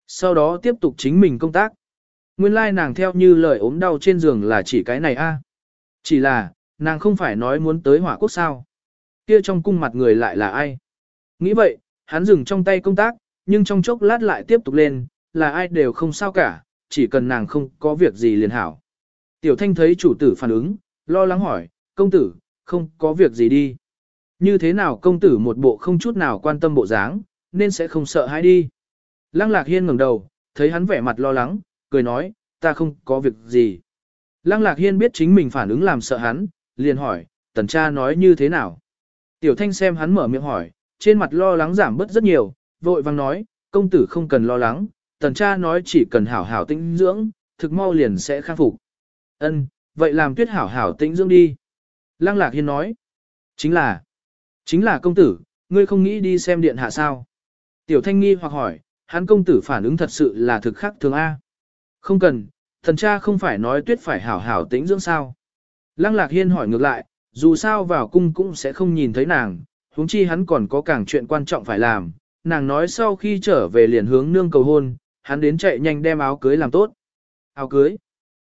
Sau đó tiếp tục chính mình công tác. Nguyên lai like nàng theo như lời ốm đau trên giường là chỉ cái này a. Chỉ là, nàng không phải nói muốn tới hỏa quốc sao. Kia trong cung mặt người lại là ai? Nghĩ vậy, hắn dừng trong tay công tác, nhưng trong chốc lát lại tiếp tục lên, là ai đều không sao cả, chỉ cần nàng không có việc gì liền hảo. Tiểu thanh thấy chủ tử phản ứng, lo lắng hỏi, công tử, không có việc gì đi. Như thế nào công tử một bộ không chút nào quan tâm bộ dáng, nên sẽ không sợ hãi đi. Lăng lạc hiên ngẩng đầu, thấy hắn vẻ mặt lo lắng, cười nói, ta không có việc gì. Lăng lạc hiên biết chính mình phản ứng làm sợ hắn, liền hỏi, tần cha nói như thế nào. Tiểu thanh xem hắn mở miệng hỏi, trên mặt lo lắng giảm bớt rất nhiều, vội vang nói, công tử không cần lo lắng, tần cha nói chỉ cần hảo hảo tĩnh dưỡng, thực mau liền sẽ khắc phục. Ân, vậy làm tuyết hảo hảo tĩnh dưỡng đi. Lăng lạc hiên nói, chính là, chính là công tử, ngươi không nghĩ đi xem điện hạ sao. Tiểu thanh nghi hoặc hỏi, hắn công tử phản ứng thật sự là thực khắc thường A. Không cần, thần cha không phải nói tuyết phải hảo hảo tĩnh dưỡng sao. Lăng lạc hiên hỏi ngược lại, dù sao vào cung cũng sẽ không nhìn thấy nàng, huống chi hắn còn có càng chuyện quan trọng phải làm. Nàng nói sau khi trở về liền hướng nương cầu hôn, hắn đến chạy nhanh đem áo cưới làm tốt. Áo cưới.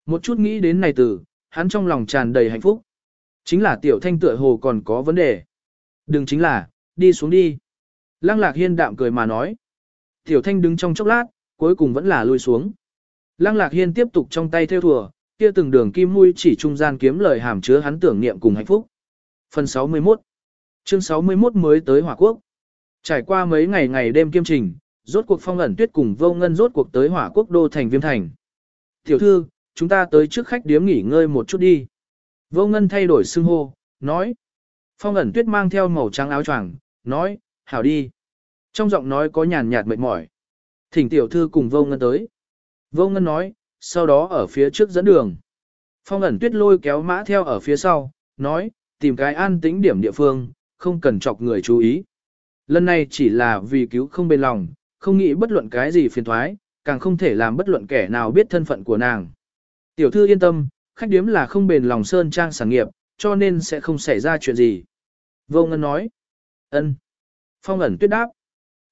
Một chút nghĩ đến này tử, hắn trong lòng tràn đầy hạnh phúc. Chính là tiểu thanh tựa hồ còn có vấn đề. Đừng chính là, đi xuống đi. Lăng lạc hiên đạm cười mà nói. Tiểu thanh đứng trong chốc lát, cuối cùng vẫn là lui xuống. Lăng lạc hiên tiếp tục trong tay theo thùa, kia từng đường kim mũi chỉ trung gian kiếm lời hàm chứa hắn tưởng niệm cùng hạnh phúc. Phần 61 Chương 61 mới tới Hỏa Quốc. Trải qua mấy ngày ngày đêm kiêm trình, rốt cuộc phong ẩn tuyết cùng vô ngân rốt cuộc tới Hỏa Quốc đô thành viêm thành. Tiểu thư, chúng ta tới trước khách điếm nghỉ ngơi một chút đi. Vô ngân thay đổi xưng hô, nói. Phong ẩn tuyết mang theo màu trắng áo choàng, nói, hảo đi. Trong giọng nói có nhàn nhạt mệt mỏi. Thỉnh tiểu thư cùng vô ngân tới. Vô ngân nói, sau đó ở phía trước dẫn đường. Phong ẩn tuyết lôi kéo mã theo ở phía sau, nói, tìm cái an tĩnh điểm địa phương, không cần chọc người chú ý. Lần này chỉ là vì cứu không bên lòng, không nghĩ bất luận cái gì phiền thoái, càng không thể làm bất luận kẻ nào biết thân phận của nàng. Tiểu thư yên tâm, khách điếm là không bền lòng sơn trang sản nghiệp, cho nên sẽ không xảy ra chuyện gì. Vô Ngân nói. ân. Phong ẩn tuyết đáp.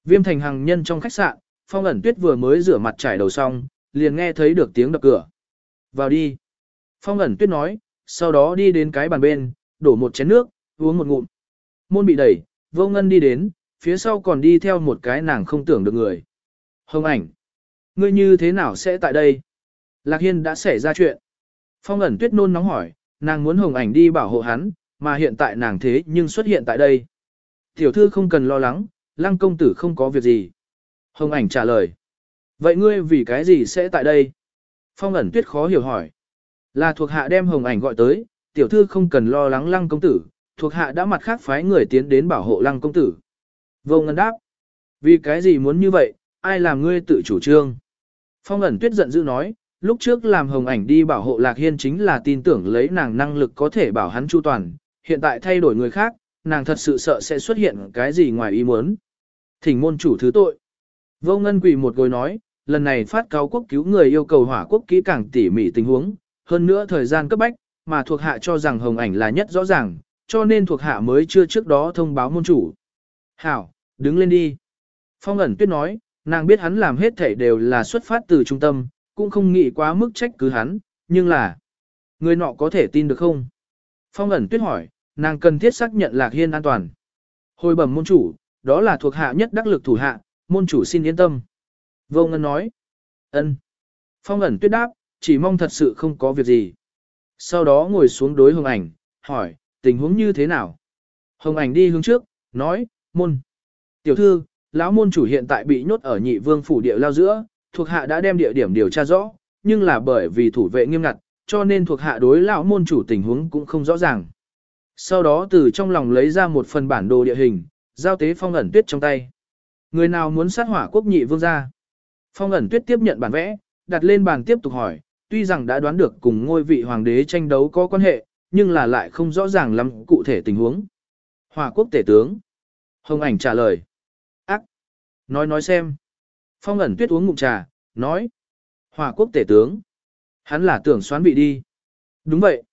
Viêm thành hàng nhân trong khách sạn, Phong ẩn tuyết vừa mới rửa mặt trải đầu xong, liền nghe thấy được tiếng đập cửa. Vào đi. Phong ẩn tuyết nói, sau đó đi đến cái bàn bên, đổ một chén nước, uống một ngụm. Môn bị đẩy, vô ngân đi đến, phía sau còn đi theo một cái nàng không tưởng được người. Hồng ảnh. Ngươi như thế nào sẽ tại đây? Lạc Hiên đã xảy ra chuyện. Phong ẩn tuyết nôn nóng hỏi, nàng muốn hồng ảnh đi bảo hộ hắn, mà hiện tại nàng thế nhưng xuất hiện tại đây. Tiểu thư không cần lo lắng, lăng công tử không có việc gì. Hồng ảnh trả lời. Vậy ngươi vì cái gì sẽ tại đây? Phong ẩn tuyết khó hiểu hỏi. Là thuộc hạ đem hồng ảnh gọi tới, tiểu thư không cần lo lắng lăng công tử, thuộc hạ đã mặt khác phái người tiến đến bảo hộ lăng công tử. Vô ngân đáp. Vì cái gì muốn như vậy, ai làm ngươi tự chủ trương? Phong ẩn tuyết giận dữ nói, lúc trước làm hồng ảnh đi bảo hộ lạc hiên chính là tin tưởng lấy nàng năng lực có thể bảo hắn chu toàn, hiện tại thay đổi người khác, nàng thật sự sợ sẽ xuất hiện cái gì ngoài ý muốn. Thỉnh môn chủ thứ tội. Vô ngân quỳ một gối nói, lần này phát cáo quốc cứu người yêu cầu hỏa quốc kỹ càng tỉ mỉ tình huống, hơn nữa thời gian cấp bách, mà thuộc hạ cho rằng hồng ảnh là nhất rõ ràng, cho nên thuộc hạ mới chưa trước đó thông báo môn chủ. Hảo, đứng lên đi. Phong ẩn tuyết nói, nàng biết hắn làm hết thảy đều là xuất phát từ trung tâm, cũng không nghĩ quá mức trách cứ hắn, nhưng là, người nọ có thể tin được không? Phong ẩn tuyết hỏi, nàng cần thiết xác nhận lạc hiên an toàn. Hồi bẩm môn chủ, đó là thuộc hạ nhất đắc lực thủ hạ, môn chủ xin yên tâm. Vô ngân nói, ân. Phong ẩn tuyết đáp, chỉ mong thật sự không có việc gì. Sau đó ngồi xuống đối hồng ảnh, hỏi, tình huống như thế nào? Hồng ảnh đi hướng trước, nói, môn. Tiểu thư, lão môn chủ hiện tại bị nhốt ở nhị vương phủ địa lao giữa, thuộc hạ đã đem địa điểm điều tra rõ, nhưng là bởi vì thủ vệ nghiêm ngặt, cho nên thuộc hạ đối lão môn chủ tình huống cũng không rõ ràng. Sau đó từ trong lòng lấy ra một phần bản đồ địa hình, giao tế phong ẩn tuyết trong tay. Người nào muốn sát hỏa quốc nhị vương gia? Phong ẩn tuyết tiếp nhận bản vẽ, đặt lên bàn tiếp tục hỏi, tuy rằng đã đoán được cùng ngôi vị hoàng đế tranh đấu có quan hệ, nhưng là lại không rõ ràng lắm cụ thể tình huống. Hòa quốc tể tướng. Hồng ảnh trả lời. Ác. Nói nói xem. Phong ẩn tuyết uống ngụm trà, nói. Hòa quốc tể tướng. Hắn là tưởng xoán vị đi. Đúng vậy.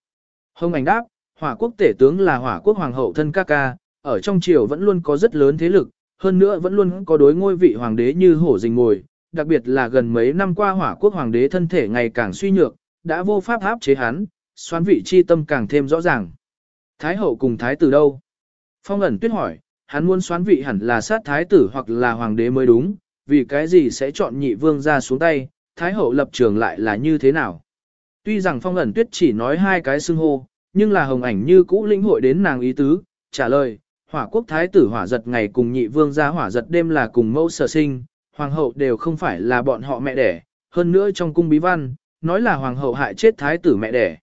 Hồng ảnh đáp, hỏa quốc tể tướng là hỏa quốc hoàng hậu thân ca ca, ở trong triều vẫn luôn có rất lớn thế lực, hơn nữa vẫn luôn có đối ngôi vị hoàng đế như hổ rình ngồi, đặc biệt là gần mấy năm qua hỏa quốc hoàng đế thân thể ngày càng suy nhược, đã vô pháp áp chế hắn, xoán vị chi tâm càng thêm rõ ràng. Thái hậu cùng thái tử đâu? Phong ẩn tuyết hỏi, hắn muốn xoán vị hẳn là sát thái tử hoặc là hoàng đế mới đúng, vì cái gì sẽ chọn nhị vương ra xuống tay, thái hậu lập trường lại là như thế nào? Tuy rằng phong ẩn tuyết chỉ nói hai cái xưng hô, nhưng là hồng ảnh như cũ lĩnh hội đến nàng ý tứ, trả lời, hỏa quốc thái tử hỏa giật ngày cùng nhị vương ra hỏa giật đêm là cùng mẫu sở sinh, hoàng hậu đều không phải là bọn họ mẹ đẻ, hơn nữa trong cung bí văn, nói là hoàng hậu hại chết thái tử mẹ đẻ.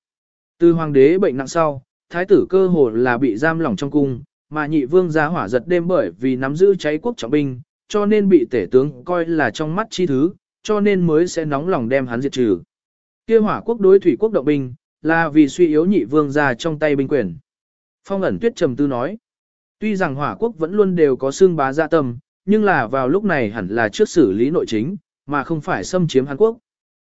Từ hoàng đế bệnh nặng sau, thái tử cơ hồ là bị giam lỏng trong cung, mà nhị vương gia hỏa giật đêm bởi vì nắm giữ cháy quốc trọng binh, cho nên bị tể tướng coi là trong mắt chi thứ, cho nên mới sẽ nóng lòng đem hắn diệt trừ. Kia hỏa quốc đối thủy quốc động binh, là vì suy yếu nhị vương gia trong tay binh quyền. Phong ẩn tuyết trầm tư nói, tuy rằng hỏa quốc vẫn luôn đều có xương bá dạ tâm, nhưng là vào lúc này hẳn là trước xử lý nội chính, mà không phải xâm chiếm Hàn Quốc.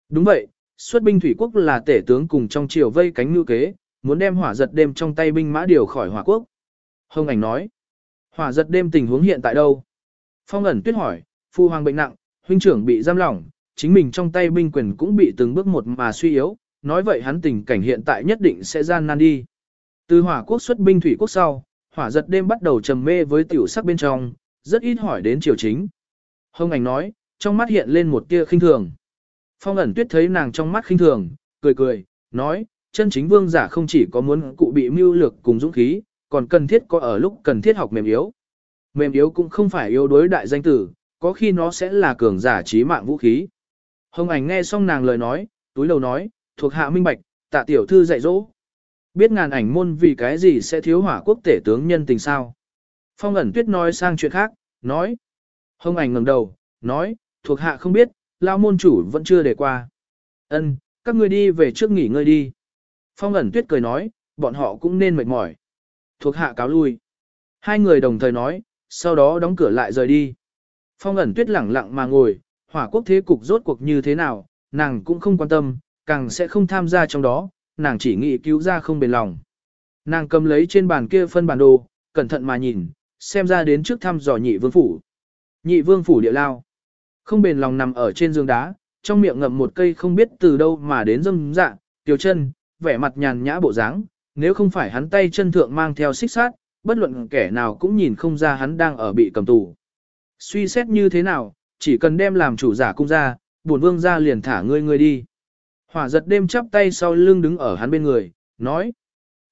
Đúng vậy, xuất binh thủy quốc là tể tướng cùng trong triều vây cánh ngư kế, muốn đem hỏa giật đêm trong tay binh mã điều khỏi hỏa quốc. Hồng ảnh nói, hỏa giật đêm tình huống hiện tại đâu? Phong ẩn tuyết hỏi, phu hoàng bệnh nặng, huynh trưởng bị giam lỏng, chính mình trong tay binh quyền cũng bị từng bước một mà suy yếu, nói vậy hắn tình cảnh hiện tại nhất định sẽ gian nan đi. Từ hỏa quốc xuất binh thủy quốc sau, hỏa giật đêm bắt đầu trầm mê với tiểu sắc bên trong, rất ít hỏi đến triều chính. Hồng ảnh nói, trong mắt hiện lên một tia khinh thường. Phong ẩn tuyết thấy nàng trong mắt khinh thường, cười cười, nói, chân chính vương giả không chỉ có muốn cụ bị mưu lược cùng dũng khí, còn cần thiết có ở lúc cần thiết học mềm yếu. Mềm yếu cũng không phải yếu đối đại danh tử, có khi nó sẽ là cường giả trí mạng vũ khí. Hồng ảnh nghe xong nàng lời nói, túi lầu nói, thuộc hạ minh bạch, tạ tiểu thư dạy dỗ. Biết ngàn ảnh môn vì cái gì sẽ thiếu hỏa quốc tể tướng nhân tình sao. Phong ẩn tuyết nói sang chuyện khác, nói. Hồng ảnh ngẩng đầu, nói, thuộc hạ không biết, lao môn chủ vẫn chưa để qua. Ân, các ngươi đi về trước nghỉ ngơi đi. Phong ẩn tuyết cười nói, bọn họ cũng nên mệt mỏi. Thuộc hạ cáo lui. Hai người đồng thời nói, sau đó đóng cửa lại rời đi. Phong ẩn tuyết lẳng lặng mà ngồi, hỏa quốc thế cục rốt cuộc như thế nào, nàng cũng không quan tâm, càng sẽ không tham gia trong đó, nàng chỉ nghĩ cứu ra không bền lòng. Nàng cầm lấy trên bàn kia phân bản đồ, cẩn thận mà nhìn, xem ra đến trước thăm dò nhị vương phủ. Nhị vương phủ địa lao. Không bền lòng nằm ở trên giường đá, trong miệng ngậm một cây không biết từ đâu mà đến dâm dạ, tiểu chân, vẻ mặt nhàn nhã bộ dáng, nếu không phải hắn tay chân thượng mang theo xích sát, bất luận kẻ nào cũng nhìn không ra hắn đang ở bị cầm tù. Suy xét như thế nào, chỉ cần đem làm chủ giả cung ra, bổn vương ra liền thả ngươi ngươi đi. Hỏa giật đêm chắp tay sau lưng đứng ở hắn bên người, nói.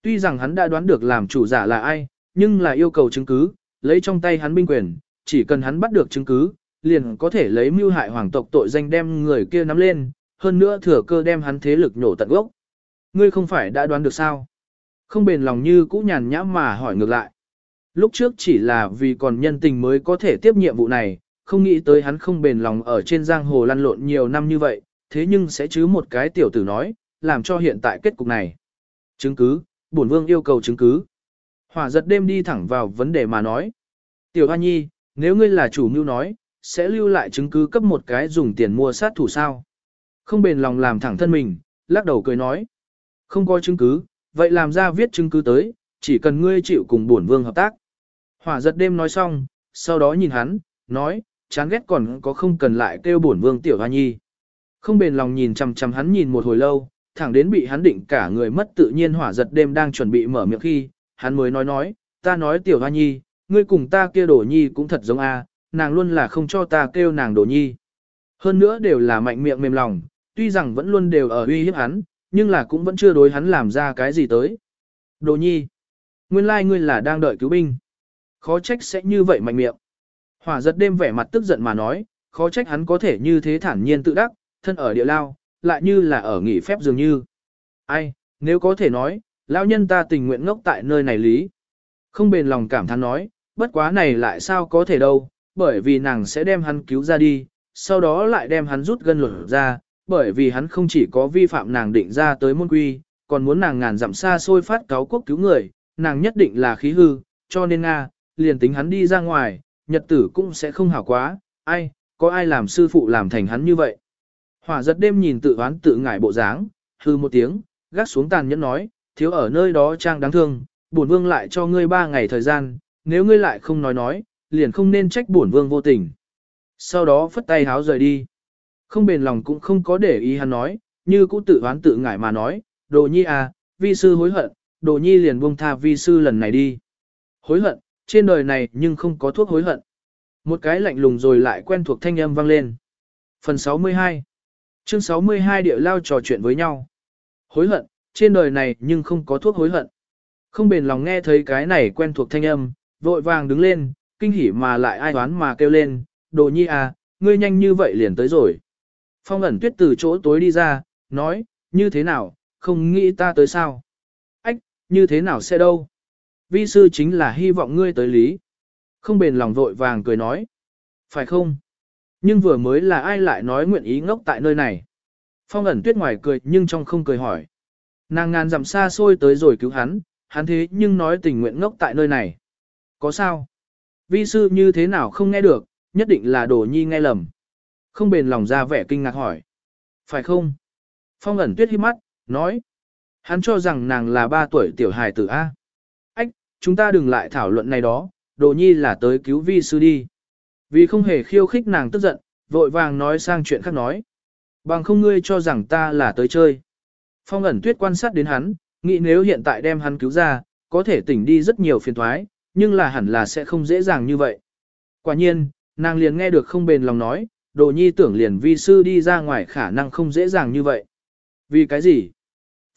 Tuy rằng hắn đã đoán được làm chủ giả là ai, nhưng là yêu cầu chứng cứ, lấy trong tay hắn binh quyền, chỉ cần hắn bắt được chứng cứ, liền có thể lấy mưu hại hoàng tộc tội danh đem người kia nắm lên, hơn nữa thừa cơ đem hắn thế lực nhổ tận gốc. Ngươi không phải đã đoán được sao? Không bền lòng như cũ nhàn nhã mà hỏi ngược lại. Lúc trước chỉ là vì còn nhân tình mới có thể tiếp nhiệm vụ này, không nghĩ tới hắn không bền lòng ở trên giang hồ lăn lộn nhiều năm như vậy, thế nhưng sẽ chứ một cái tiểu tử nói, làm cho hiện tại kết cục này. Chứng cứ, bổn vương yêu cầu chứng cứ. Hỏa giật đêm đi thẳng vào vấn đề mà nói. Tiểu Hoa Nhi, nếu ngươi là chủ mưu nói, sẽ lưu lại chứng cứ cấp một cái dùng tiền mua sát thủ sao. Không bền lòng làm thẳng thân mình, lắc đầu cười nói. Không có chứng cứ, vậy làm ra viết chứng cứ tới, chỉ cần ngươi chịu cùng bổn vương hợp tác. Hỏa giật đêm nói xong, sau đó nhìn hắn, nói, chán ghét còn có không cần lại kêu bổn vương tiểu hoa nhi. Không bền lòng nhìn chằm chằm hắn nhìn một hồi lâu, thẳng đến bị hắn định cả người mất tự nhiên hỏa giật đêm đang chuẩn bị mở miệng khi, hắn mới nói nói, ta nói tiểu hoa nhi, ngươi cùng ta kia đổ nhi cũng thật giống a, nàng luôn là không cho ta kêu nàng đổ nhi. Hơn nữa đều là mạnh miệng mềm lòng, tuy rằng vẫn luôn đều ở uy hiếp hắn, nhưng là cũng vẫn chưa đối hắn làm ra cái gì tới. Đồ nhi, nguyên lai like ngươi là đang đợi cứu binh. Khó trách sẽ như vậy mạnh miệng. Hỏa giật đêm vẻ mặt tức giận mà nói, khó trách hắn có thể như thế thản nhiên tự đắc, thân ở địa lao, lại như là ở nghỉ phép dường như. Ai, nếu có thể nói, lão nhân ta tình nguyện ngốc tại nơi này lý. Không bền lòng cảm thán nói, bất quá này lại sao có thể đâu, bởi vì nàng sẽ đem hắn cứu ra đi, sau đó lại đem hắn rút gân luật ra, bởi vì hắn không chỉ có vi phạm nàng định ra tới môn quy, còn muốn nàng ngàn dặm xa xôi phát cáo quốc cứu người, nàng nhất định là khí hư, cho nên Nga, liền tính hắn đi ra ngoài, nhật tử cũng sẽ không hảo quá, ai, có ai làm sư phụ làm thành hắn như vậy. Hỏa giật đêm nhìn tự oán tự ngại bộ dáng, hư một tiếng, gác xuống tàn nhẫn nói, thiếu ở nơi đó trang đáng thương, bổn vương lại cho ngươi ba ngày thời gian, nếu ngươi lại không nói nói, liền không nên trách bổn vương vô tình. Sau đó phất tay háo rời đi. Không bền lòng cũng không có để ý hắn nói, như cũ tự hoán tự ngại mà nói, đồ nhi à, vi sư hối hận, đồ nhi liền buông tha vi sư lần này đi. Hối hận, trên đời này nhưng không có thuốc hối hận. Một cái lạnh lùng rồi lại quen thuộc thanh âm vang lên. Phần 62 Chương 62 địa lao trò chuyện với nhau. Hối hận, trên đời này nhưng không có thuốc hối hận. Không bền lòng nghe thấy cái này quen thuộc thanh âm, vội vàng đứng lên, kinh hỉ mà lại ai đoán mà kêu lên, đồ nhi à, ngươi nhanh như vậy liền tới rồi. Phong ẩn tuyết từ chỗ tối đi ra, nói, như thế nào, không nghĩ ta tới sao? Ách, như thế nào sẽ đâu? Vi sư chính là hy vọng ngươi tới lý. Không bền lòng vội vàng cười nói. Phải không? Nhưng vừa mới là ai lại nói nguyện ý ngốc tại nơi này? Phong ẩn tuyết ngoài cười nhưng trong không cười hỏi. Nàng ngàn dặm xa xôi tới rồi cứu hắn, hắn thế nhưng nói tình nguyện ngốc tại nơi này. Có sao? Vi sư như thế nào không nghe được, nhất định là đồ nhi nghe lầm. Không bền lòng ra vẻ kinh ngạc hỏi. Phải không? Phong ẩn tuyết hiếp mắt, nói. Hắn cho rằng nàng là ba tuổi tiểu hài tử A. Ách, chúng ta đừng lại thảo luận này đó, đồ nhi là tới cứu vi sư đi. Vì không hề khiêu khích nàng tức giận, vội vàng nói sang chuyện khác nói. Bằng không ngươi cho rằng ta là tới chơi. Phong ẩn tuyết quan sát đến hắn, nghĩ nếu hiện tại đem hắn cứu ra, có thể tỉnh đi rất nhiều phiền thoái, nhưng là hẳn là sẽ không dễ dàng như vậy. Quả nhiên, nàng liền nghe được không bền lòng nói, đồ nhi tưởng liền vi sư đi ra ngoài khả năng không dễ dàng như vậy. Vì cái gì?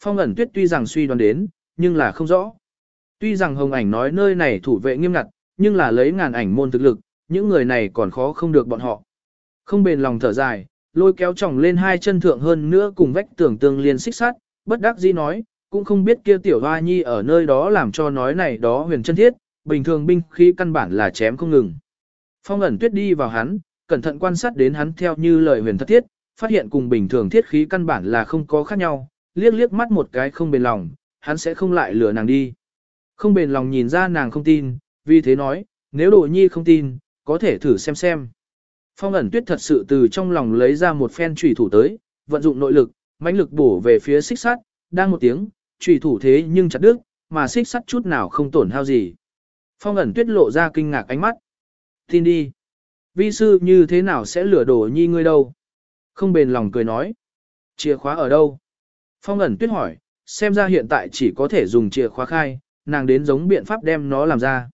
Phong ẩn tuyết tuy rằng suy đoán đến, nhưng là không rõ. Tuy rằng hồng ảnh nói nơi này thủ vệ nghiêm ngặt, nhưng là lấy ngàn ảnh môn thực lực, những người này còn khó không được bọn họ. Không bền lòng thở dài, lôi kéo chồng lên hai chân thượng hơn nữa cùng vách tường tương liên xích sát, bất đắc dĩ nói, cũng không biết kia tiểu hoa nhi ở nơi đó làm cho nói này đó huyền chân thiết, bình thường binh khí căn bản là chém không ngừng. Phong ẩn tuyết đi vào hắn, cẩn thận quan sát đến hắn theo như lời huyền thất thiết, phát hiện cùng bình thường thiết khí căn bản là không có khác nhau, liếc liếc mắt một cái không bền lòng, hắn sẽ không lại lừa nàng đi. Không bền lòng nhìn ra nàng không tin, vì thế nói, nếu đồ nhi không tin, có thể thử xem xem. Phong ẩn tuyết thật sự từ trong lòng lấy ra một phen trùy thủ tới, vận dụng nội lực, mãnh lực bổ về phía xích sắt, đang một tiếng, trùy thủ thế nhưng chặt đứt, mà xích sắt chút nào không tổn hao gì. Phong ẩn tuyết lộ ra kinh ngạc ánh mắt. Tin đi. Vi sư như thế nào sẽ lừa đổ nhi ngươi đâu? Không bền lòng cười nói. Chìa khóa ở đâu? Phong ẩn tuyết hỏi, xem ra hiện tại chỉ có thể dùng chìa khóa khai, nàng đến giống biện pháp đem nó làm ra.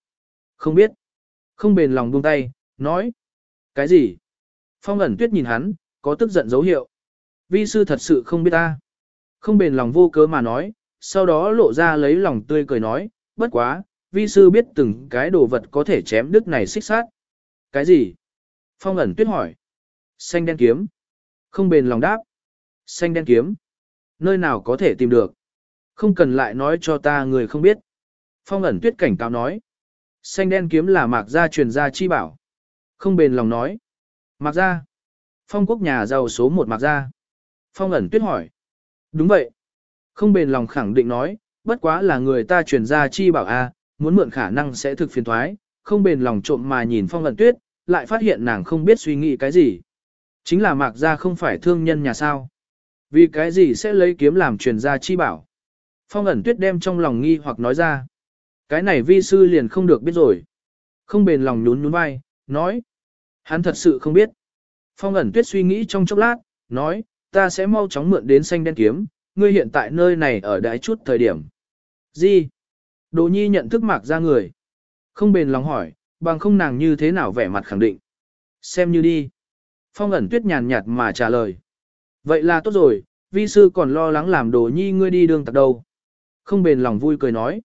Không biết. Không bền lòng buông tay, nói. Cái gì? Phong ẩn tuyết nhìn hắn, có tức giận dấu hiệu. Vi sư thật sự không biết ta. Không bền lòng vô cớ mà nói, sau đó lộ ra lấy lòng tươi cười nói, bất quá, vi sư biết từng cái đồ vật có thể chém đứt này xích sát. Cái gì? Phong ẩn tuyết hỏi. Xanh đen kiếm. Không bền lòng đáp. Xanh đen kiếm. Nơi nào có thể tìm được? Không cần lại nói cho ta người không biết. Phong ẩn tuyết cảnh cáo nói. Xanh đen kiếm là mạc gia truyền gia chi bảo. Không bền lòng nói. Mạc gia. Phong quốc nhà giàu số một mạc gia. Phong ẩn tuyết hỏi. Đúng vậy. Không bền lòng khẳng định nói, bất quá là người ta truyền gia chi bảo a, muốn mượn khả năng sẽ thực phiền thoái, không bền lòng trộm mà nhìn phong ẩn tuyết, lại phát hiện nàng không biết suy nghĩ cái gì. Chính là mạc gia không phải thương nhân nhà sao. Vì cái gì sẽ lấy kiếm làm truyền gia chi bảo. Phong ẩn tuyết đem trong lòng nghi hoặc nói ra. Cái này vi sư liền không được biết rồi. Không bền lòng nhún nhún vai, nói. Hắn thật sự không biết. Phong ẩn tuyết suy nghĩ trong chốc lát, nói, ta sẽ mau chóng mượn đến xanh đen kiếm, ngươi hiện tại nơi này ở đái chút thời điểm. Gì? Đồ nhi nhận thức mạc ra người. Không bền lòng hỏi, bằng không nàng như thế nào vẻ mặt khẳng định. Xem như đi. Phong ẩn tuyết nhàn nhạt mà trả lời. Vậy là tốt rồi, vi sư còn lo lắng làm đồ nhi ngươi đi đường tặc đâu. Không bền lòng vui cười nói.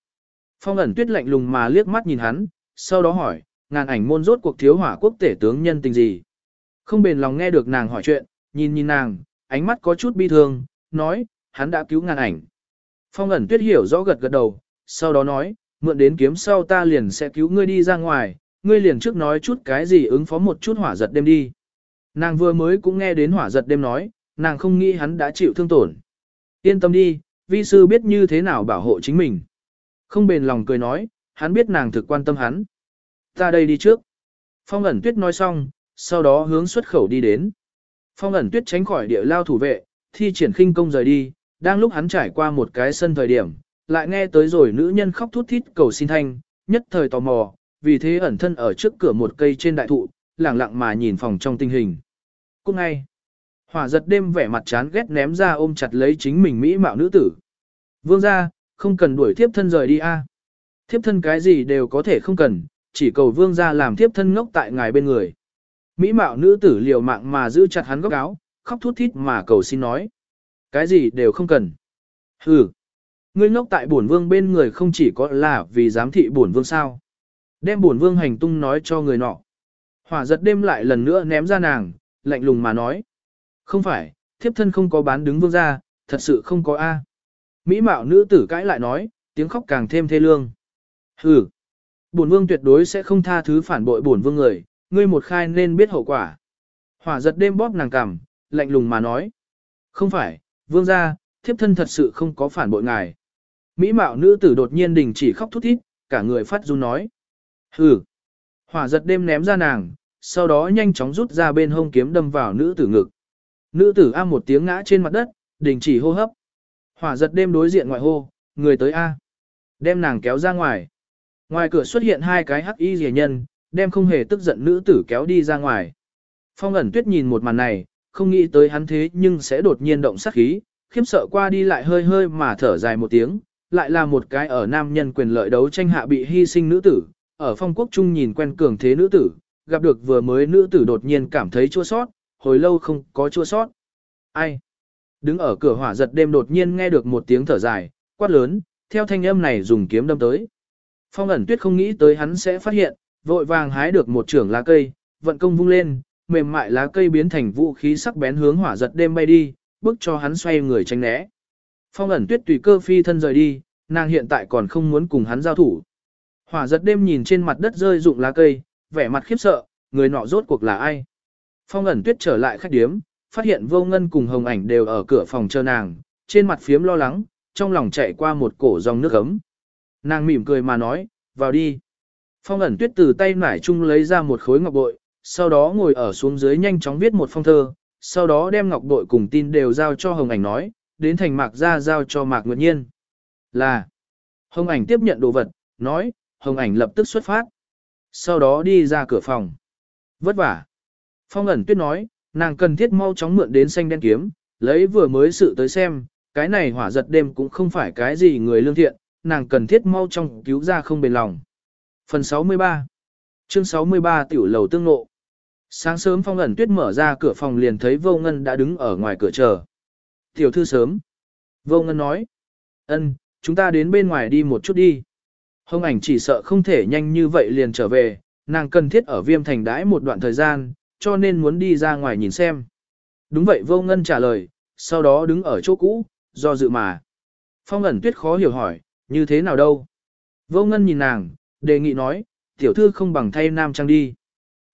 Phong ẩn tuyết lạnh lùng mà liếc mắt nhìn hắn, sau đó hỏi, ngàn ảnh môn rốt cuộc thiếu hỏa quốc tể tướng nhân tình gì. Không bền lòng nghe được nàng hỏi chuyện, nhìn nhìn nàng, ánh mắt có chút bi thương, nói, hắn đã cứu ngàn ảnh. Phong ẩn tuyết hiểu rõ gật gật đầu, sau đó nói, mượn đến kiếm sau ta liền sẽ cứu ngươi đi ra ngoài, ngươi liền trước nói chút cái gì ứng phó một chút hỏa giật đêm đi. Nàng vừa mới cũng nghe đến hỏa giật đêm nói, nàng không nghĩ hắn đã chịu thương tổn. Yên tâm đi, vi sư biết như thế nào bảo hộ chính mình. Không bền lòng cười nói, hắn biết nàng thực quan tâm hắn. Ta đây đi trước. Phong ẩn tuyết nói xong, sau đó hướng xuất khẩu đi đến. Phong ẩn tuyết tránh khỏi địa lao thủ vệ, thi triển khinh công rời đi, đang lúc hắn trải qua một cái sân thời điểm, lại nghe tới rồi nữ nhân khóc thút thít cầu xin thanh, nhất thời tò mò, vì thế ẩn thân ở trước cửa một cây trên đại thụ, lẳng lặng mà nhìn phòng trong tình hình. Cũng ngay, hỏa giật đêm vẻ mặt chán ghét ném ra ôm chặt lấy chính mình mỹ mạo nữ tử. Vương ra, không cần đuổi thiếp thân rời đi a. Thiếp thân cái gì đều có thể không cần, chỉ cầu vương ra làm thiếp thân ngốc tại ngài bên người. Mỹ mạo nữ tử liều mạng mà giữ chặt hắn góc áo, khóc thút thít mà cầu xin nói. Cái gì đều không cần. Hừ. Ngươi ngốc tại bổn vương bên người không chỉ có là vì giám thị bổn vương sao. Đem bổn vương hành tung nói cho người nọ. Hỏa giật đêm lại lần nữa ném ra nàng, lạnh lùng mà nói. Không phải, thiếp thân không có bán đứng vương ra, thật sự không có A. Mỹ mạo nữ tử cãi lại nói, tiếng khóc càng thêm thê lương. Hừ. Bổn vương tuyệt đối sẽ không tha thứ phản bội bổn vương người, ngươi một khai nên biết hậu quả. Hỏa giật đêm bóp nàng cằm, lạnh lùng mà nói. Không phải, vương gia, thiếp thân thật sự không có phản bội ngài. Mỹ mạo nữ tử đột nhiên đình chỉ khóc thút thít, cả người phát run nói. Hừ. Hỏa giật đêm ném ra nàng, sau đó nhanh chóng rút ra bên hông kiếm đâm vào nữ tử ngực. Nữ tử a một tiếng ngã trên mặt đất, đình chỉ hô hấp. Hỏa giật đêm đối diện ngoại hô, người tới a. Đem nàng kéo ra ngoài. Ngoài cửa xuất hiện hai cái hắc y rìa nhân, đem không hề tức giận nữ tử kéo đi ra ngoài. Phong ẩn tuyết nhìn một màn này, không nghĩ tới hắn thế nhưng sẽ đột nhiên động sát khí, khiếp sợ qua đi lại hơi hơi mà thở dài một tiếng, lại là một cái ở nam nhân quyền lợi đấu tranh hạ bị hy sinh nữ tử, ở phong quốc trung nhìn quen cường thế nữ tử, gặp được vừa mới nữ tử đột nhiên cảm thấy chua sót, hồi lâu không có chua sót. Ai? Đứng ở cửa hỏa giật đêm đột nhiên nghe được một tiếng thở dài, quát lớn, theo thanh âm này dùng kiếm đâm tới. Phong ẩn tuyết không nghĩ tới hắn sẽ phát hiện, vội vàng hái được một trưởng lá cây, vận công vung lên, mềm mại lá cây biến thành vũ khí sắc bén hướng hỏa giật đêm bay đi, bước cho hắn xoay người tránh né. Phong ẩn tuyết tùy cơ phi thân rời đi, nàng hiện tại còn không muốn cùng hắn giao thủ. Hỏa giật đêm nhìn trên mặt đất rơi rụng lá cây, vẻ mặt khiếp sợ, người nọ rốt cuộc là ai. Phong ẩn tuyết trở lại khách điếm, phát hiện vô ngân cùng hồng ảnh đều ở cửa phòng chờ nàng, trên mặt phiếm lo lắng, trong lòng chạy qua một cổ dòng nước ấm. Nàng mỉm cười mà nói, vào đi. Phong ẩn tuyết từ tay nải chung lấy ra một khối ngọc bội, sau đó ngồi ở xuống dưới nhanh chóng viết một phong thơ, sau đó đem ngọc bội cùng tin đều giao cho hồng ảnh nói, đến thành mạc ra giao cho mạc nguyệt nhiên. Là, hồng ảnh tiếp nhận đồ vật, nói, hồng ảnh lập tức xuất phát. Sau đó đi ra cửa phòng. Vất vả. Phong ẩn tuyết nói, nàng cần thiết mau chóng mượn đến xanh đen kiếm, lấy vừa mới sự tới xem, cái này hỏa giật đêm cũng không phải cái gì người lương thiện, nàng cần thiết mau trong cứu ra không bền lòng. Phần 63 Chương 63 Tiểu lầu tương ngộ Sáng sớm phong ẩn tuyết mở ra cửa phòng liền thấy vô ngân đã đứng ở ngoài cửa chờ. Tiểu thư sớm. Vô ngân nói. ân, chúng ta đến bên ngoài đi một chút đi. Hồng ảnh chỉ sợ không thể nhanh như vậy liền trở về, nàng cần thiết ở viêm thành đãi một đoạn thời gian, cho nên muốn đi ra ngoài nhìn xem. Đúng vậy vô ngân trả lời, sau đó đứng ở chỗ cũ, do dự mà. Phong ẩn tuyết khó hiểu hỏi, như thế nào đâu? Vô ngân nhìn nàng, đề nghị nói, tiểu thư không bằng thay nam trang đi.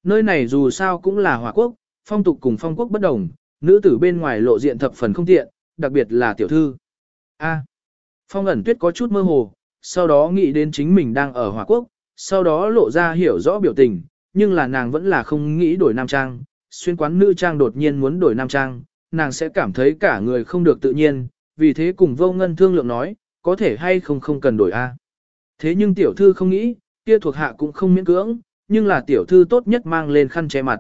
Nơi này dù sao cũng là hòa quốc, phong tục cùng phong quốc bất đồng, nữ tử bên ngoài lộ diện thập phần không tiện, đặc biệt là tiểu thư. A. phong ẩn tuyết có chút mơ hồ, sau đó nghĩ đến chính mình đang ở hòa quốc, sau đó lộ ra hiểu rõ biểu tình, nhưng là nàng vẫn là không nghĩ đổi nam trang, xuyên quán nữ trang đột nhiên muốn đổi nam trang, nàng sẽ cảm thấy cả người không được tự nhiên, vì thế cùng vô ngân thương lượng nói, có thể hay không không cần đổi a. Thế nhưng tiểu thư không nghĩ, kia thuộc hạ cũng không miễn cưỡng, nhưng là tiểu thư tốt nhất mang lên khăn che mặt.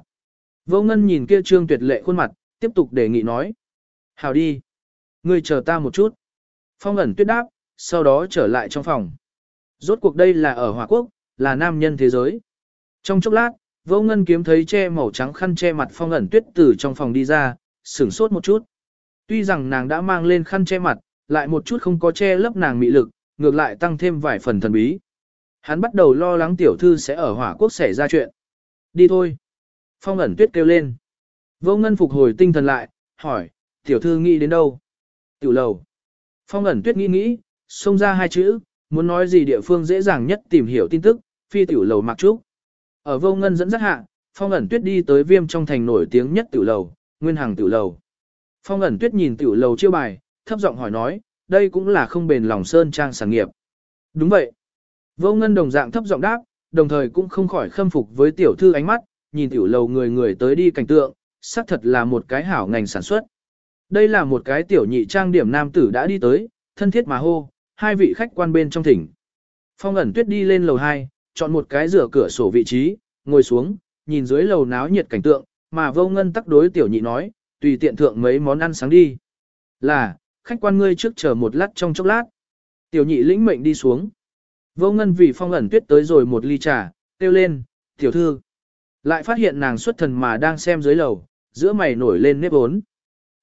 Vô ngân nhìn kia trương tuyệt lệ khuôn mặt, tiếp tục đề nghị nói. Hào đi. Ngươi chờ ta một chút. Phong ẩn tuyết đáp, sau đó trở lại trong phòng. Rốt cuộc đây là ở Hòa Quốc, là nam nhân thế giới. Trong chốc lát, vô ngân kiếm thấy che màu trắng khăn che mặt phong ẩn tuyết từ trong phòng đi ra, sửng sốt một chút. Tuy rằng nàng đã mang lên khăn che mặt, lại một chút không có che lấp nàng mị lực, ngược lại tăng thêm vài phần thần bí. Hắn bắt đầu lo lắng tiểu thư sẽ ở hỏa quốc xảy ra chuyện. Đi thôi. Phong ẩn tuyết kêu lên. Vô ngân phục hồi tinh thần lại, hỏi, tiểu thư nghĩ đến đâu? Tiểu lầu. Phong ẩn tuyết nghĩ nghĩ, xông ra hai chữ, muốn nói gì địa phương dễ dàng nhất tìm hiểu tin tức, phi tiểu lầu mặc trúc. Ở vô ngân dẫn dắt hạ, phong ẩn tuyết đi tới viêm trong thành nổi tiếng nhất tiểu lầu, nguyên hàng tiểu lầu. Phong ẩn tuyết nhìn tiểu lầu chiêu bài, thấp giọng hỏi nói, đây cũng là không bền lòng sơn trang sản nghiệp. Đúng vậy. Vô ngân đồng dạng thấp giọng đáp, đồng thời cũng không khỏi khâm phục với tiểu thư ánh mắt, nhìn tiểu lầu người người tới đi cảnh tượng, xác thật là một cái hảo ngành sản xuất. Đây là một cái tiểu nhị trang điểm nam tử đã đi tới, thân thiết mà hô, hai vị khách quan bên trong thỉnh. Phong ẩn tuyết đi lên lầu 2, chọn một cái rửa cửa sổ vị trí, ngồi xuống, nhìn dưới lầu náo nhiệt cảnh tượng, mà vô ngân tắc đối tiểu nhị nói, tùy tiện thượng mấy món ăn sáng đi. Là, khách quan ngươi trước chờ một lát trong chốc lát. Tiểu nhị lĩnh mệnh đi xuống. Vô ngân vì phong ẩn tuyết tới rồi một ly trà, kêu lên, tiểu thư. Lại phát hiện nàng xuất thần mà đang xem dưới lầu, giữa mày nổi lên nếp ốn.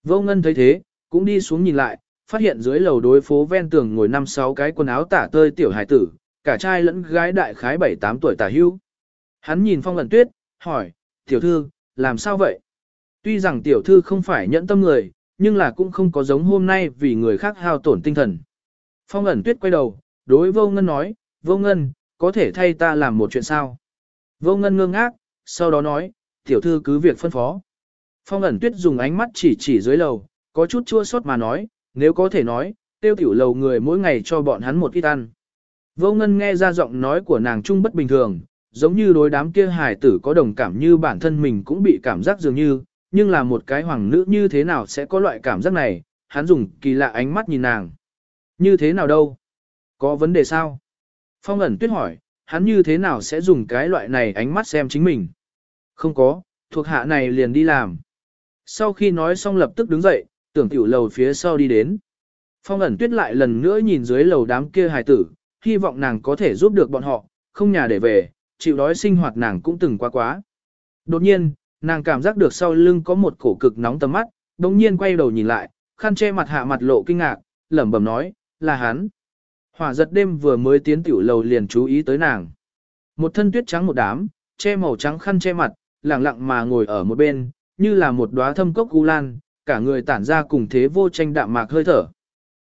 Vô ngân thấy thế, cũng đi xuống nhìn lại, phát hiện dưới lầu đối phố ven tường ngồi năm sáu cái quần áo tả tơi tiểu hải tử, cả trai lẫn gái đại khái 7-8 tuổi tả hưu. Hắn nhìn phong ẩn tuyết, hỏi, tiểu thư, làm sao vậy? Tuy rằng tiểu thư không phải nhẫn tâm người, nhưng là cũng không có giống hôm nay vì người khác hao tổn tinh thần. Phong ẩn tuyết quay đầu, đối vô ngân nói, vô ngân, có thể thay ta làm một chuyện sao? Vô ngân ngơ ngác, sau đó nói, tiểu thư cứ việc phân phó. Phong ẩn tuyết dùng ánh mắt chỉ chỉ dưới lầu, có chút chua xót mà nói, nếu có thể nói, tiêu tiểu lầu người mỗi ngày cho bọn hắn một ít ăn. Vô ngân nghe ra giọng nói của nàng trung bất bình thường, giống như đối đám kia hài tử có đồng cảm như bản thân mình cũng bị cảm giác dường như, nhưng là một cái hoàng nữ như thế nào sẽ có loại cảm giác này, hắn dùng kỳ lạ ánh mắt nhìn nàng. Như thế nào đâu? Có vấn đề sao? Phong ẩn tuyết hỏi, hắn như thế nào sẽ dùng cái loại này ánh mắt xem chính mình? Không có, thuộc hạ này liền đi làm. Sau khi nói xong lập tức đứng dậy, tưởng tiểu lầu phía sau đi đến. Phong ẩn tuyết lại lần nữa nhìn dưới lầu đám kia hài tử, hy vọng nàng có thể giúp được bọn họ, không nhà để về, chịu đói sinh hoạt nàng cũng từng quá quá. Đột nhiên, nàng cảm giác được sau lưng có một cổ cực nóng tầm mắt, đồng nhiên quay đầu nhìn lại, khăn che mặt hạ mặt lộ kinh ngạc, lẩm bẩm nói, là hắn. Hỏa giật đêm vừa mới tiến tiểu lầu liền chú ý tới nàng. Một thân tuyết trắng một đám, che màu trắng khăn che mặt, lặng lặng mà ngồi ở một bên, như là một đóa thâm cốc gu lan, cả người tản ra cùng thế vô tranh đạm mạc hơi thở.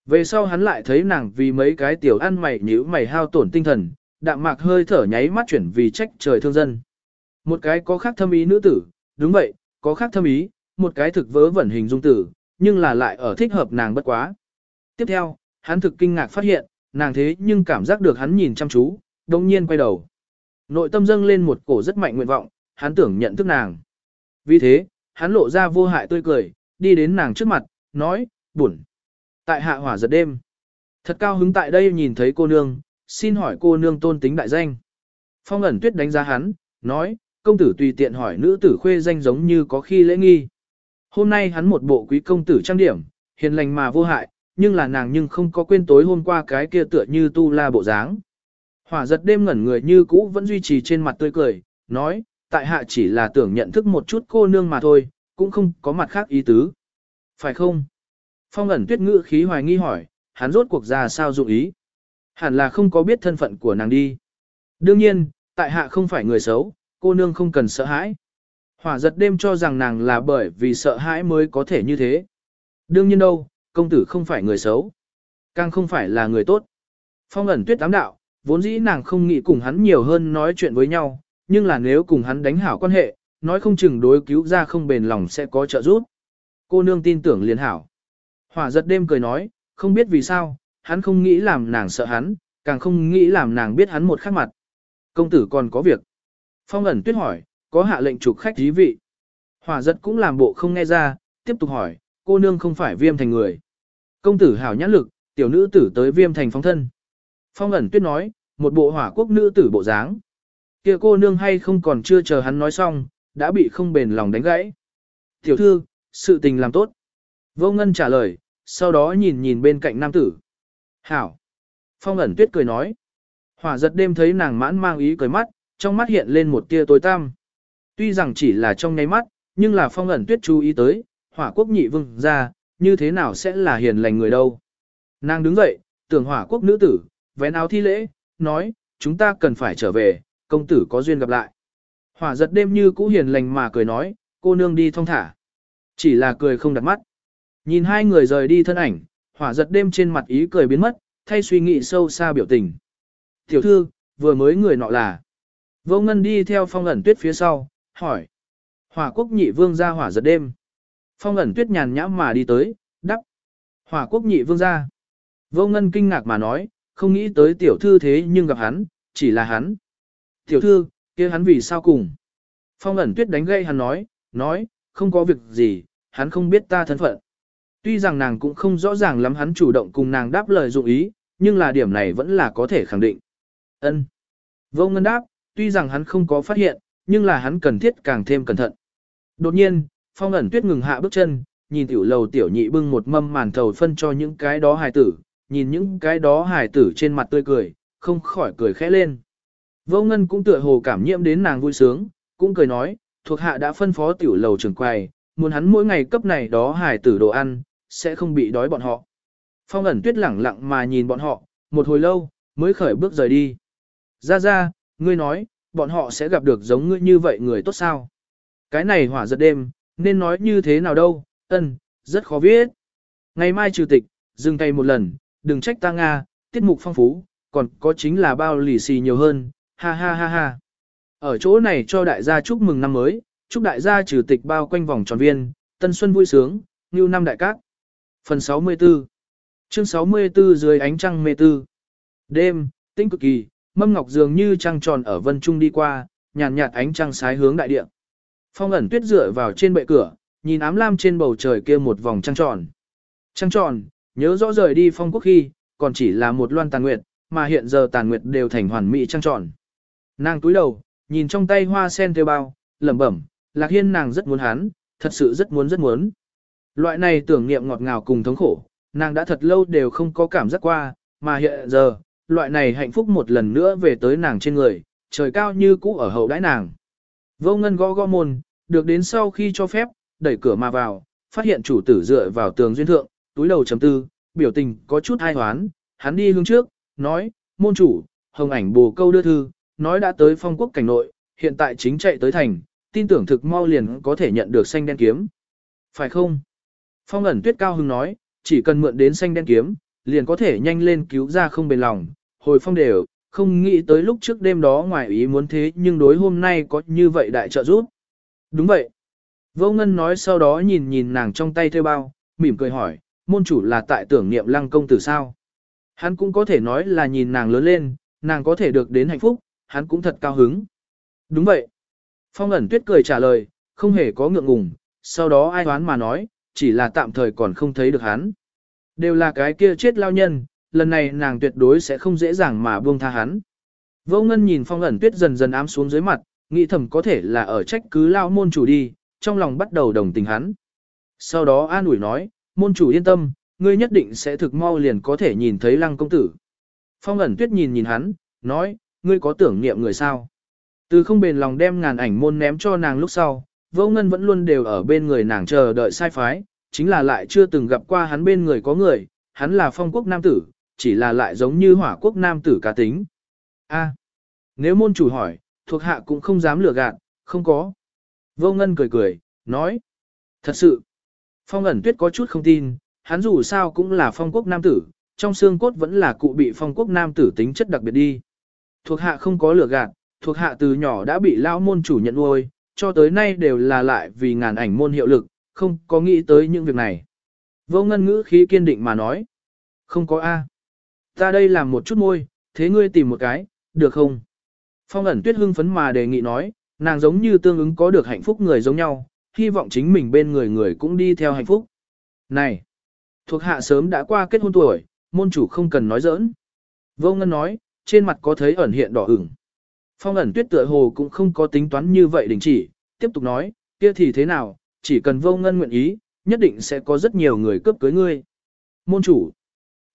Về sau hắn lại thấy nàng vì mấy cái tiểu ăn mày nhíu mày hao tổn tinh thần, đạm mạc hơi thở nháy mắt chuyển vì trách trời thương dân. Một cái có khác thâm ý nữ tử, đúng vậy, có khác thâm ý, một cái thực vớ vẩn hình dung tử, nhưng là lại ở thích hợp nàng bất quá. Tiếp theo, hắn thực kinh ngạc phát hiện, nàng thế nhưng cảm giác được hắn nhìn chăm chú, đồng nhiên quay đầu. Nội tâm dâng lên một cổ rất mạnh nguyện vọng, hắn tưởng nhận thức nàng. Vì thế, hắn lộ ra vô hại tươi cười, đi đến nàng trước mặt, nói, buồn. Tại hạ hỏa giật đêm. Thật cao hứng tại đây nhìn thấy cô nương, xin hỏi cô nương tôn tính đại danh. Phong ẩn tuyết đánh giá hắn, nói, công tử tùy tiện hỏi nữ tử khuê danh giống như có khi lễ nghi. Hôm nay hắn một bộ quý công tử trang điểm, hiền lành mà vô hại, nhưng là nàng nhưng không có quên tối hôm qua cái kia tựa như tu la bộ dáng. Hỏa giật đêm ngẩn người như cũ vẫn duy trì trên mặt tươi cười, nói, tại hạ chỉ là tưởng nhận thức một chút cô nương mà thôi, cũng không có mặt khác ý tứ. Phải không? Phong ẩn tuyết ngữ khí hoài nghi hỏi, hắn rốt cuộc ra sao dụng ý? Hẳn là không có biết thân phận của nàng đi. Đương nhiên, tại hạ không phải người xấu, cô nương không cần sợ hãi. Hỏa giật đêm cho rằng nàng là bởi vì sợ hãi mới có thể như thế. Đương nhiên đâu, công tử không phải người xấu. Càng không phải là người tốt. Phong ẩn tuyết ám đạo, vốn dĩ nàng không nghĩ cùng hắn nhiều hơn nói chuyện với nhau, nhưng là nếu cùng hắn đánh hảo quan hệ, nói không chừng đối cứu ra không bền lòng sẽ có trợ giúp. Cô nương tin tưởng liền hảo. Hỏa giật đêm cười nói, không biết vì sao, hắn không nghĩ làm nàng sợ hắn, càng không nghĩ làm nàng biết hắn một khắc mặt. Công tử còn có việc. Phong ẩn tuyết hỏi, có hạ lệnh trục khách dí vị. Hỏa giật cũng làm bộ không nghe ra, tiếp tục hỏi, cô nương không phải viêm thành người. Công tử hảo nhãn lực, tiểu nữ tử tới viêm thành phóng thân. Phong ẩn tuyết nói, một bộ hỏa quốc nữ tử bộ dáng. kia cô nương hay không còn chưa chờ hắn nói xong, đã bị không bền lòng đánh gãy. Tiểu thư, sự tình làm tốt. Vô ngân trả lời, sau đó nhìn nhìn bên cạnh nam tử. Hảo. Phong ẩn tuyết cười nói. Hỏa giật đêm thấy nàng mãn mang ý cười mắt, trong mắt hiện lên một tia tối tăm. Tuy rằng chỉ là trong nháy mắt, nhưng là phong ẩn tuyết chú ý tới, hỏa quốc nhị vương ra, như thế nào sẽ là hiền lành người đâu. Nàng đứng dậy, tưởng hỏa quốc nữ tử, vén áo thi lễ, nói, chúng ta cần phải trở về, công tử có duyên gặp lại. Hỏa giật đêm như cũ hiền lành mà cười nói, cô nương đi thong thả. Chỉ là cười không đặt mắt. Nhìn hai người rời đi thân ảnh, hỏa giật đêm trên mặt ý cười biến mất, thay suy nghĩ sâu xa biểu tình. Tiểu thư, vừa mới người nọ là. Vô ngân đi theo phong ẩn tuyết phía sau, hỏi. Hỏa quốc nhị vương ra hỏa giật đêm. Phong ẩn tuyết nhàn nhãm mà đi tới, đắp. Hỏa quốc nhị vương ra. Vô ngân kinh ngạc mà nói, không nghĩ tới tiểu thư thế nhưng gặp hắn, chỉ là hắn. Tiểu thư, kia hắn vì sao cùng? Phong ẩn tuyết đánh gây hắn nói, nói, không có việc gì, hắn không biết ta thân phận. Tuy rằng nàng cũng không rõ ràng lắm hắn chủ động cùng nàng đáp lời dụng ý, nhưng là điểm này vẫn là có thể khẳng định. Ân. Vô ngân đáp, tuy rằng hắn không có phát hiện, nhưng là hắn cần thiết càng thêm cẩn thận. Đột nhiên, phong ẩn tuyết ngừng hạ bước chân, nhìn tiểu lầu tiểu nhị bưng một mâm màn thầu phân cho những cái đó hài tử, nhìn những cái đó hài tử trên mặt tươi cười, không khỏi cười khẽ lên. Vô ngân cũng tựa hồ cảm nhiễm đến nàng vui sướng, cũng cười nói, thuộc hạ đã phân phó tiểu lầu trưởng quầy, muốn hắn mỗi ngày cấp này đó hài tử đồ ăn, sẽ không bị đói bọn họ. Phong ẩn tuyết lẳng lặng mà nhìn bọn họ, một hồi lâu, mới khởi bước rời đi. Ra ra, ngươi nói, bọn họ sẽ gặp được giống ngươi như vậy người tốt sao? Cái này hỏa giật đêm, nên nói như thế nào đâu, ân, rất khó viết. Ngày mai trừ tịch, dừng tay một lần, đừng trách ta Nga, tiết mục phong phú, còn có chính là bao lì xì nhiều hơn, ha ha ha ha. Ở chỗ này cho đại gia chúc mừng năm mới, chúc đại gia trừ tịch bao quanh vòng tròn viên, tân xuân vui sướng, như năm đại các. Phần 64 Chương 64 dưới ánh trăng mê tư Đêm, tinh cực kỳ, mâm ngọc dường như trăng tròn ở vân trung đi qua, nhàn nhạt, nhạt ánh trăng sái hướng đại địa. Phong ẩn tuyết dựa vào trên bệ cửa, nhìn ám lam trên bầu trời kia một vòng trăng tròn. Trăng tròn, nhớ rõ rời đi phong quốc khi, còn chỉ là một loan tàn nguyệt, mà hiện giờ tàn nguyệt đều thành hoàn mỹ trăng tròn. Nàng túi đầu, nhìn trong tay hoa sen theo bao, lẩm bẩm, lạc hiên nàng rất muốn hắn, thật sự rất muốn rất muốn. Loại này tưởng niệm ngọt ngào cùng thống khổ, nàng đã thật lâu đều không có cảm giác qua, mà hiện giờ, loại này hạnh phúc một lần nữa về tới nàng trên người, trời cao như cũ ở hậu đãi nàng. Vô ngân gõ gõ môn, được đến sau khi cho phép, đẩy cửa mà vào, phát hiện chủ tử dựa vào tường duyên thượng, túi đầu chấm tư, biểu tình có chút ai hoán, hắn đi hướng trước, nói, môn chủ, hồng ảnh bồ câu đưa thư, nói đã tới phong quốc cảnh nội, hiện tại chính chạy tới thành, tin tưởng thực mau liền có thể nhận được xanh đen kiếm. Phải không? Phong ẩn tuyết cao hưng nói, chỉ cần mượn đến xanh đen kiếm, liền có thể nhanh lên cứu ra không bền lòng, hồi phong đều, không nghĩ tới lúc trước đêm đó ngoài ý muốn thế nhưng đối hôm nay có như vậy đại trợ giúp. Đúng vậy. Vô Ngân nói sau đó nhìn nhìn nàng trong tay theo bao, mỉm cười hỏi, môn chủ là tại tưởng niệm lăng công tử sao? Hắn cũng có thể nói là nhìn nàng lớn lên, nàng có thể được đến hạnh phúc, hắn cũng thật cao hứng. Đúng vậy. Phong ẩn tuyết cười trả lời, không hề có ngượng ngùng, sau đó ai đoán mà nói, chỉ là tạm thời còn không thấy được hắn. Đều là cái kia chết lao nhân, lần này nàng tuyệt đối sẽ không dễ dàng mà buông tha hắn. Vô ngân nhìn phong ẩn tuyết dần dần ám xuống dưới mặt, nghĩ thầm có thể là ở trách cứ lao môn chủ đi, trong lòng bắt đầu đồng tình hắn. Sau đó an ủi nói, môn chủ yên tâm, ngươi nhất định sẽ thực mau liền có thể nhìn thấy lăng công tử. Phong ẩn tuyết nhìn nhìn hắn, nói, ngươi có tưởng niệm người sao? Từ không bền lòng đem ngàn ảnh môn ném cho nàng lúc sau, vô ngân vẫn luôn đều ở bên người nàng chờ đợi sai phái, chính là lại chưa từng gặp qua hắn bên người có người, hắn là phong quốc nam tử, chỉ là lại giống như hỏa quốc nam tử cá tính. A, nếu môn chủ hỏi, thuộc hạ cũng không dám lừa gạt, không có. Vô ngân cười cười, nói, thật sự. Phong ẩn tuyết có chút không tin, hắn dù sao cũng là phong quốc nam tử, trong xương cốt vẫn là cụ bị phong quốc nam tử tính chất đặc biệt đi. Thuộc hạ không có lừa gạt, thuộc hạ từ nhỏ đã bị lao môn chủ nhận nuôi, cho tới nay đều là lại vì ngàn ảnh môn hiệu lực, không có nghĩ tới những việc này. Vô ngân ngữ khí kiên định mà nói. Không có A. Ta đây làm một chút môi, thế ngươi tìm một cái, được không? Phong ẩn tuyết hưng phấn mà đề nghị nói, nàng giống như tương ứng có được hạnh phúc người giống nhau, hy vọng chính mình bên người người cũng đi theo hạnh phúc. Này! Thuộc hạ sớm đã qua kết hôn tuổi, môn chủ không cần nói giỡn. Vô ngân nói, trên mặt có thấy ẩn hiện đỏ ửng. Phong ẩn tuyết tựa hồ cũng không có tính toán như vậy đình chỉ, tiếp tục nói, kia thì thế nào, chỉ cần vô ngân nguyện ý, nhất định sẽ có rất nhiều người cướp cưới ngươi. Môn chủ.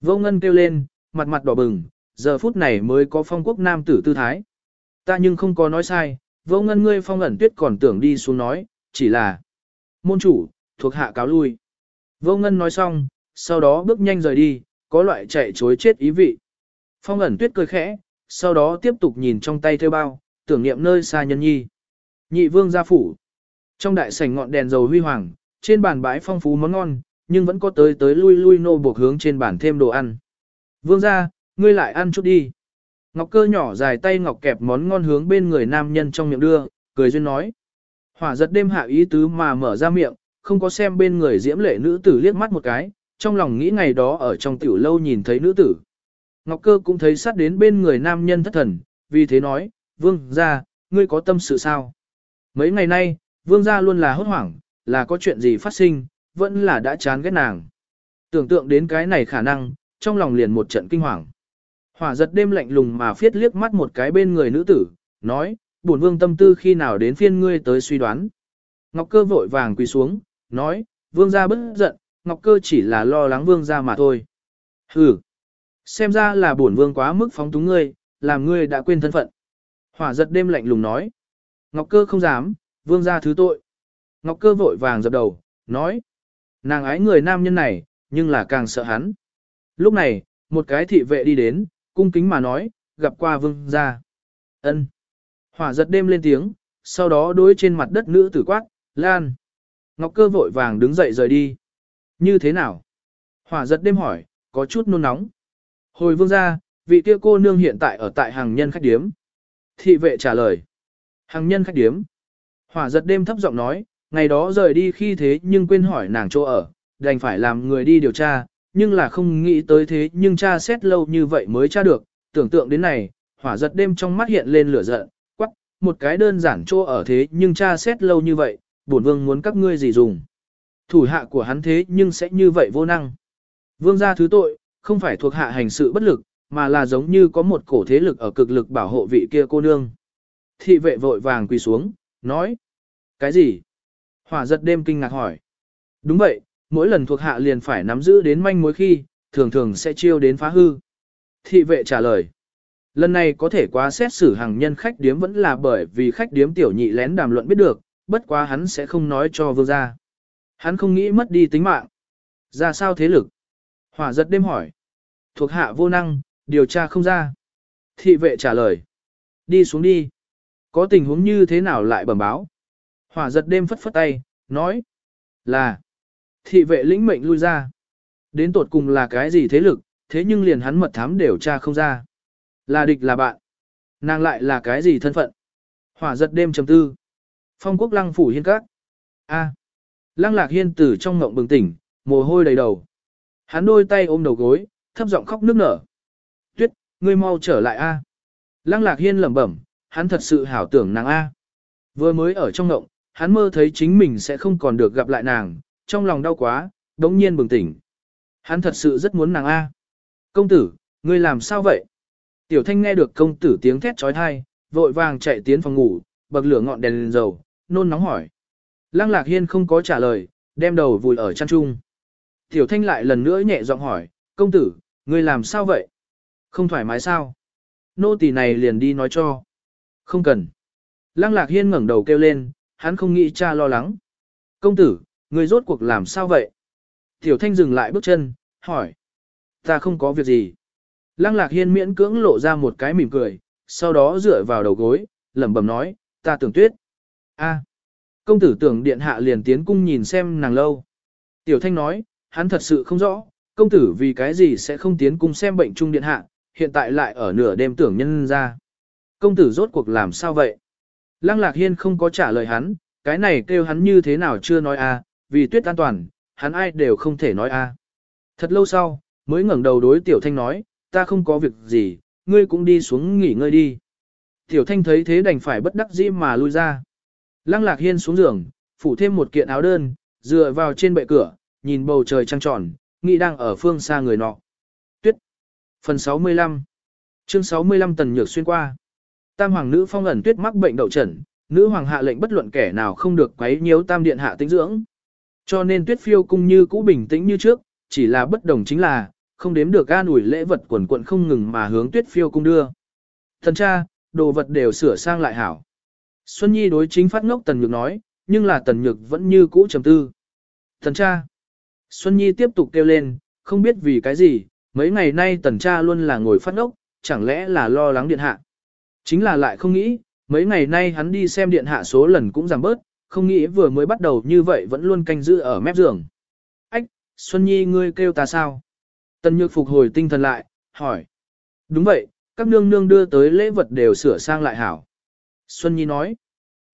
Vô ngân kêu lên, mặt mặt đỏ bừng, giờ phút này mới có phong quốc nam tử tư thái. Ta nhưng không có nói sai, vô ngân ngươi phong ẩn tuyết còn tưởng đi xuống nói, chỉ là môn chủ, thuộc hạ cáo lui. Vô ngân nói xong, sau đó bước nhanh rời đi, có loại chạy chối chết ý vị. Phong ẩn tuyết cười khẽ, sau đó tiếp tục nhìn trong tay theo bao, tưởng niệm nơi xa nhân nhi. Nhị vương gia phủ. Trong đại sảnh ngọn đèn dầu huy hoàng, trên bàn bãi phong phú món ngon, nhưng vẫn có tới tới lui lui nô buộc hướng trên bàn thêm đồ ăn. Vương gia, ngươi lại ăn chút đi. Ngọc cơ nhỏ dài tay ngọc kẹp món ngon hướng bên người nam nhân trong miệng đưa, cười duyên nói. Hỏa giật đêm hạ ý tứ mà mở ra miệng, không có xem bên người diễm lệ nữ tử liếc mắt một cái, trong lòng nghĩ ngày đó ở trong tiểu lâu nhìn thấy nữ tử. Ngọc cơ cũng thấy sát đến bên người nam nhân thất thần, vì thế nói, vương gia, ngươi có tâm sự sao? Mấy ngày nay, vương gia luôn là hốt hoảng, là có chuyện gì phát sinh, vẫn là đã chán ghét nàng. Tưởng tượng đến cái này khả năng, trong lòng liền một trận kinh hoàng. Hỏa giật đêm lạnh lùng mà phiết liếc mắt một cái bên người nữ tử, nói, bổn vương tâm tư khi nào đến phiên ngươi tới suy đoán. Ngọc cơ vội vàng quỳ xuống, nói, vương gia bất giận, Ngọc cơ chỉ là lo lắng vương gia mà thôi. Hừ, xem ra là bổn vương quá mức phóng túng ngươi, làm ngươi đã quên thân phận. Hỏa giật đêm lạnh lùng nói, Ngọc cơ không dám, vương gia thứ tội. Ngọc cơ vội vàng dập đầu, nói, nàng ái người nam nhân này, nhưng là càng sợ hắn. Lúc này, một cái thị vệ đi đến, cung kính mà nói, gặp qua vương gia. Ân. Hỏa giật đêm lên tiếng, sau đó đối trên mặt đất nữ tử quát, Lan. Ngọc cơ vội vàng đứng dậy rời đi. Như thế nào? Hỏa giật đêm hỏi, có chút nôn nóng. Hồi vương gia, vị kia cô nương hiện tại ở tại hàng nhân khách điếm. Thị vệ trả lời. Hàng nhân khách điếm. Hỏa giật đêm thấp giọng nói, ngày đó rời đi khi thế nhưng quên hỏi nàng chỗ ở, đành phải làm người đi điều tra, nhưng là không nghĩ tới thế nhưng cha xét lâu như vậy mới tra được, tưởng tượng đến này, hỏa giật đêm trong mắt hiện lên lửa giận, quắc, một cái đơn giản chỗ ở thế nhưng cha xét lâu như vậy, bổn vương muốn các ngươi gì dùng. Thủ hạ của hắn thế nhưng sẽ như vậy vô năng. Vương gia thứ tội, không phải thuộc hạ hành sự bất lực, mà là giống như có một cổ thế lực ở cực lực bảo hộ vị kia cô nương. Thị vệ vội vàng quỳ xuống, nói. Cái gì? Hỏa giật đêm kinh ngạc hỏi. Đúng vậy, mỗi lần thuộc hạ liền phải nắm giữ đến manh mối khi, thường thường sẽ chiêu đến phá hư. Thị vệ trả lời. Lần này có thể quá xét xử hàng nhân khách điếm vẫn là bởi vì khách điếm tiểu nhị lén đàm luận biết được, bất quá hắn sẽ không nói cho vương gia. Hắn không nghĩ mất đi tính mạng. Ra sao thế lực? Hỏa giật đêm hỏi. Thuộc hạ vô năng, điều tra không ra. Thị vệ trả lời. Đi xuống đi. Có tình huống như thế nào lại bẩm báo? Hỏa giật đêm phất phất tay, nói. Là. Thị vệ lĩnh mệnh lui ra. Đến tột cùng là cái gì thế lực, thế nhưng liền hắn mật thám điều tra không ra. Là địch là bạn. Nàng lại là cái gì thân phận? Hỏa giật đêm chấm tư. Phong quốc lăng phủ hiên các. A. Lăng lạc hiên tử trong ngộng bừng tỉnh, mồ hôi đầy đầu. Hắn đôi tay ôm đầu gối, thấp giọng khóc nước nở. Tuyết, ngươi mau trở lại A. Lăng lạc hiên lẩm bẩm, hắn thật sự hảo tưởng nàng A. Vừa mới ở trong ngộng, hắn mơ thấy chính mình sẽ không còn được gặp lại nàng, trong lòng đau quá, đống nhiên bừng tỉnh. Hắn thật sự rất muốn nàng A. Công tử, ngươi làm sao vậy? Tiểu thanh nghe được công tử tiếng thét trói thai, vội vàng chạy tiến phòng ngủ, bậc lửa ngọn đèn lên dầu, nôn nóng hỏi. Lăng lạc hiên không có trả lời, đem đầu vùi ở chăn trung. Tiểu thanh lại lần nữa nhẹ giọng hỏi, công tử, ngươi làm sao vậy? Không thoải mái sao? Nô tỳ này liền đi nói cho. Không cần. Lăng lạc hiên ngẩng đầu kêu lên, hắn không nghĩ cha lo lắng. Công tử, ngươi rốt cuộc làm sao vậy? Tiểu thanh dừng lại bước chân, hỏi. Ta không có việc gì. Lăng lạc hiên miễn cưỡng lộ ra một cái mỉm cười, sau đó dựa vào đầu gối, lẩm bẩm nói, ta tưởng tuyết. a công tử tưởng điện hạ liền tiến cung nhìn xem nàng lâu. Tiểu thanh nói, hắn thật sự không rõ, công tử vì cái gì sẽ không tiến cung xem bệnh trung điện hạ, hiện tại lại ở nửa đêm tưởng nhân ra. Công tử rốt cuộc làm sao vậy? Lăng lạc hiên không có trả lời hắn, cái này kêu hắn như thế nào chưa nói a vì tuyết an toàn, hắn ai đều không thể nói a Thật lâu sau, mới ngẩng đầu đối tiểu thanh nói, ta không có việc gì, ngươi cũng đi xuống nghỉ ngơi đi. Tiểu thanh thấy thế đành phải bất đắc dĩ mà lui ra. Lăng lạc hiên xuống giường, phủ thêm một kiện áo đơn, dựa vào trên bệ cửa, nhìn bầu trời trăng tròn, nghĩ đang ở phương xa người nọ. Tuyết. Phần 65 Chương 65 tần nhược xuyên qua. Tam hoàng nữ phong ẩn tuyết mắc bệnh đậu trần, nữ hoàng hạ lệnh bất luận kẻ nào không được quấy nhiễu tam điện hạ tĩnh dưỡng. Cho nên tuyết phiêu cung như cũ bình tĩnh như trước, chỉ là bất đồng chính là, không đếm được an ủi lễ vật quần quận không ngừng mà hướng tuyết phiêu cung đưa. Thần cha, đồ vật đều sửa sang lại hảo. Xuân Nhi đối chính phát ngốc Tần Nhược nói, nhưng là Tần Nhược vẫn như cũ trầm tư. Thần cha. Xuân Nhi tiếp tục kêu lên, không biết vì cái gì, mấy ngày nay Tần cha luôn là ngồi phát ngốc, chẳng lẽ là lo lắng điện hạ. Chính là lại không nghĩ, mấy ngày nay hắn đi xem điện hạ số lần cũng giảm bớt, không nghĩ vừa mới bắt đầu như vậy vẫn luôn canh giữ ở mép giường. Ách, Xuân Nhi ngươi kêu ta sao? Tần Nhược phục hồi tinh thần lại, hỏi. Đúng vậy, các nương nương đưa tới lễ vật đều sửa sang lại hảo. Xuân Nhi nói.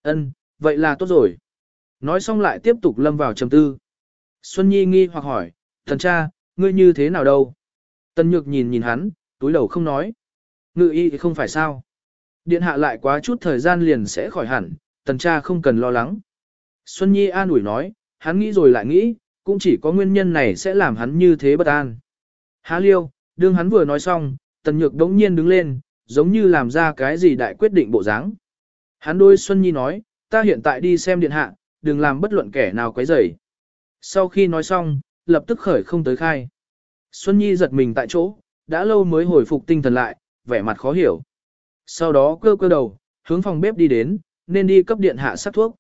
ân, vậy là tốt rồi. Nói xong lại tiếp tục lâm vào trầm tư. Xuân Nhi nghi hoặc hỏi, thần cha, ngươi như thế nào đâu? Tần Nhược nhìn nhìn hắn, túi đầu không nói. Ngự y thì không phải sao. Điện hạ lại quá chút thời gian liền sẽ khỏi hẳn, tần cha không cần lo lắng. Xuân Nhi an ủi nói, hắn nghĩ rồi lại nghĩ, cũng chỉ có nguyên nhân này sẽ làm hắn như thế bất an. Há liêu, đương hắn vừa nói xong, tần nhược đống nhiên đứng lên, giống như làm ra cái gì đại quyết định bộ dáng. Hắn đôi Xuân Nhi nói, ta hiện tại đi xem điện hạ, đừng làm bất luận kẻ nào quấy rầy. Sau khi nói xong, lập tức khởi không tới khai. Xuân Nhi giật mình tại chỗ, đã lâu mới hồi phục tinh thần lại, vẻ mặt khó hiểu. Sau đó cơ cơ đầu, hướng phòng bếp đi đến, nên đi cấp điện hạ sắc thuốc.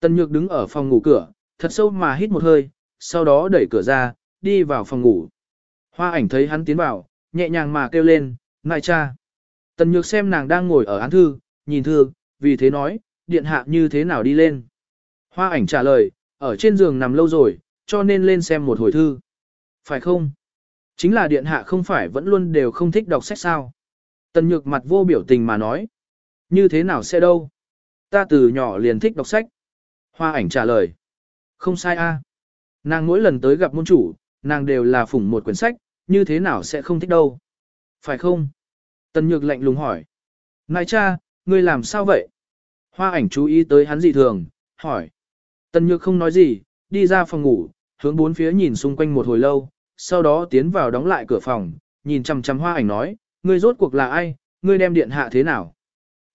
Tần Nhược đứng ở phòng ngủ cửa, thật sâu mà hít một hơi, sau đó đẩy cửa ra, đi vào phòng ngủ. Hoa ảnh thấy hắn tiến vào, nhẹ nhàng mà kêu lên, ngại cha. Tần Nhược xem nàng đang ngồi ở án thư, nhìn thư, vì thế nói, điện hạ như thế nào đi lên. Hoa ảnh trả lời, ở trên giường nằm lâu rồi, cho nên lên xem một hồi thư. Phải không? Chính là điện hạ không phải vẫn luôn đều không thích đọc sách sao. Tần nhược mặt vô biểu tình mà nói. Như thế nào sẽ đâu? Ta từ nhỏ liền thích đọc sách. Hoa ảnh trả lời. Không sai a. Nàng mỗi lần tới gặp môn chủ, nàng đều là phủng một quyển sách, như thế nào sẽ không thích đâu. Phải không? Tần nhược lạnh lùng hỏi. Ngài cha, ngươi làm sao vậy? Hoa ảnh chú ý tới hắn dị thường, hỏi. Tần nhược không nói gì, đi ra phòng ngủ, hướng bốn phía nhìn xung quanh một hồi lâu, sau đó tiến vào đóng lại cửa phòng, nhìn chằm chằm hoa ảnh nói, ngươi rốt cuộc là ai, ngươi đem điện hạ thế nào?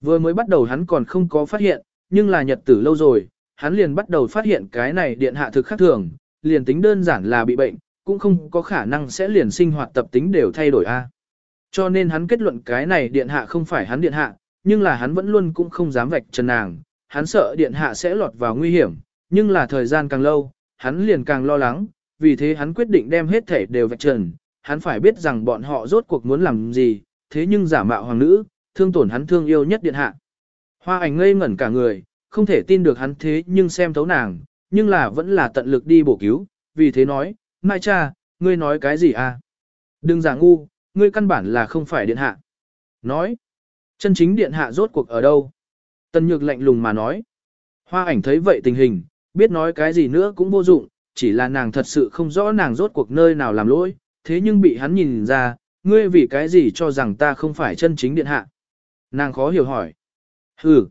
Vừa mới bắt đầu hắn còn không có phát hiện, nhưng là nhật tử lâu rồi, hắn liền bắt đầu phát hiện cái này điện hạ thực khác thường, liền tính đơn giản là bị bệnh, cũng không có khả năng sẽ liền sinh hoạt tập tính đều thay đổi a. Cho nên hắn kết luận cái này điện hạ không phải hắn điện hạ, nhưng là hắn vẫn luôn cũng không dám vạch trần nàng, hắn sợ điện hạ sẽ lọt vào nguy hiểm, nhưng là thời gian càng lâu, hắn liền càng lo lắng, vì thế hắn quyết định đem hết thể đều vạch trần, hắn phải biết rằng bọn họ rốt cuộc muốn làm gì, thế nhưng giả mạo hoàng nữ, thương tổn hắn thương yêu nhất điện hạ. Hoa ảnh ngây ngẩn cả người, không thể tin được hắn thế nhưng xem thấu nàng, nhưng là vẫn là tận lực đi bổ cứu, vì thế nói, Mai cha, ngươi nói cái gì à? Đừng giả ngu, ngươi căn bản là không phải điện hạ. Nói, chân chính điện hạ rốt cuộc ở đâu? Tần nhược lạnh lùng mà nói. Hoa ảnh thấy vậy tình hình, biết nói cái gì nữa cũng vô dụng, chỉ là nàng thật sự không rõ nàng rốt cuộc nơi nào làm lỗi, thế nhưng bị hắn nhìn ra, ngươi vì cái gì cho rằng ta không phải chân chính điện hạ. Nàng khó hiểu hỏi. Hừ,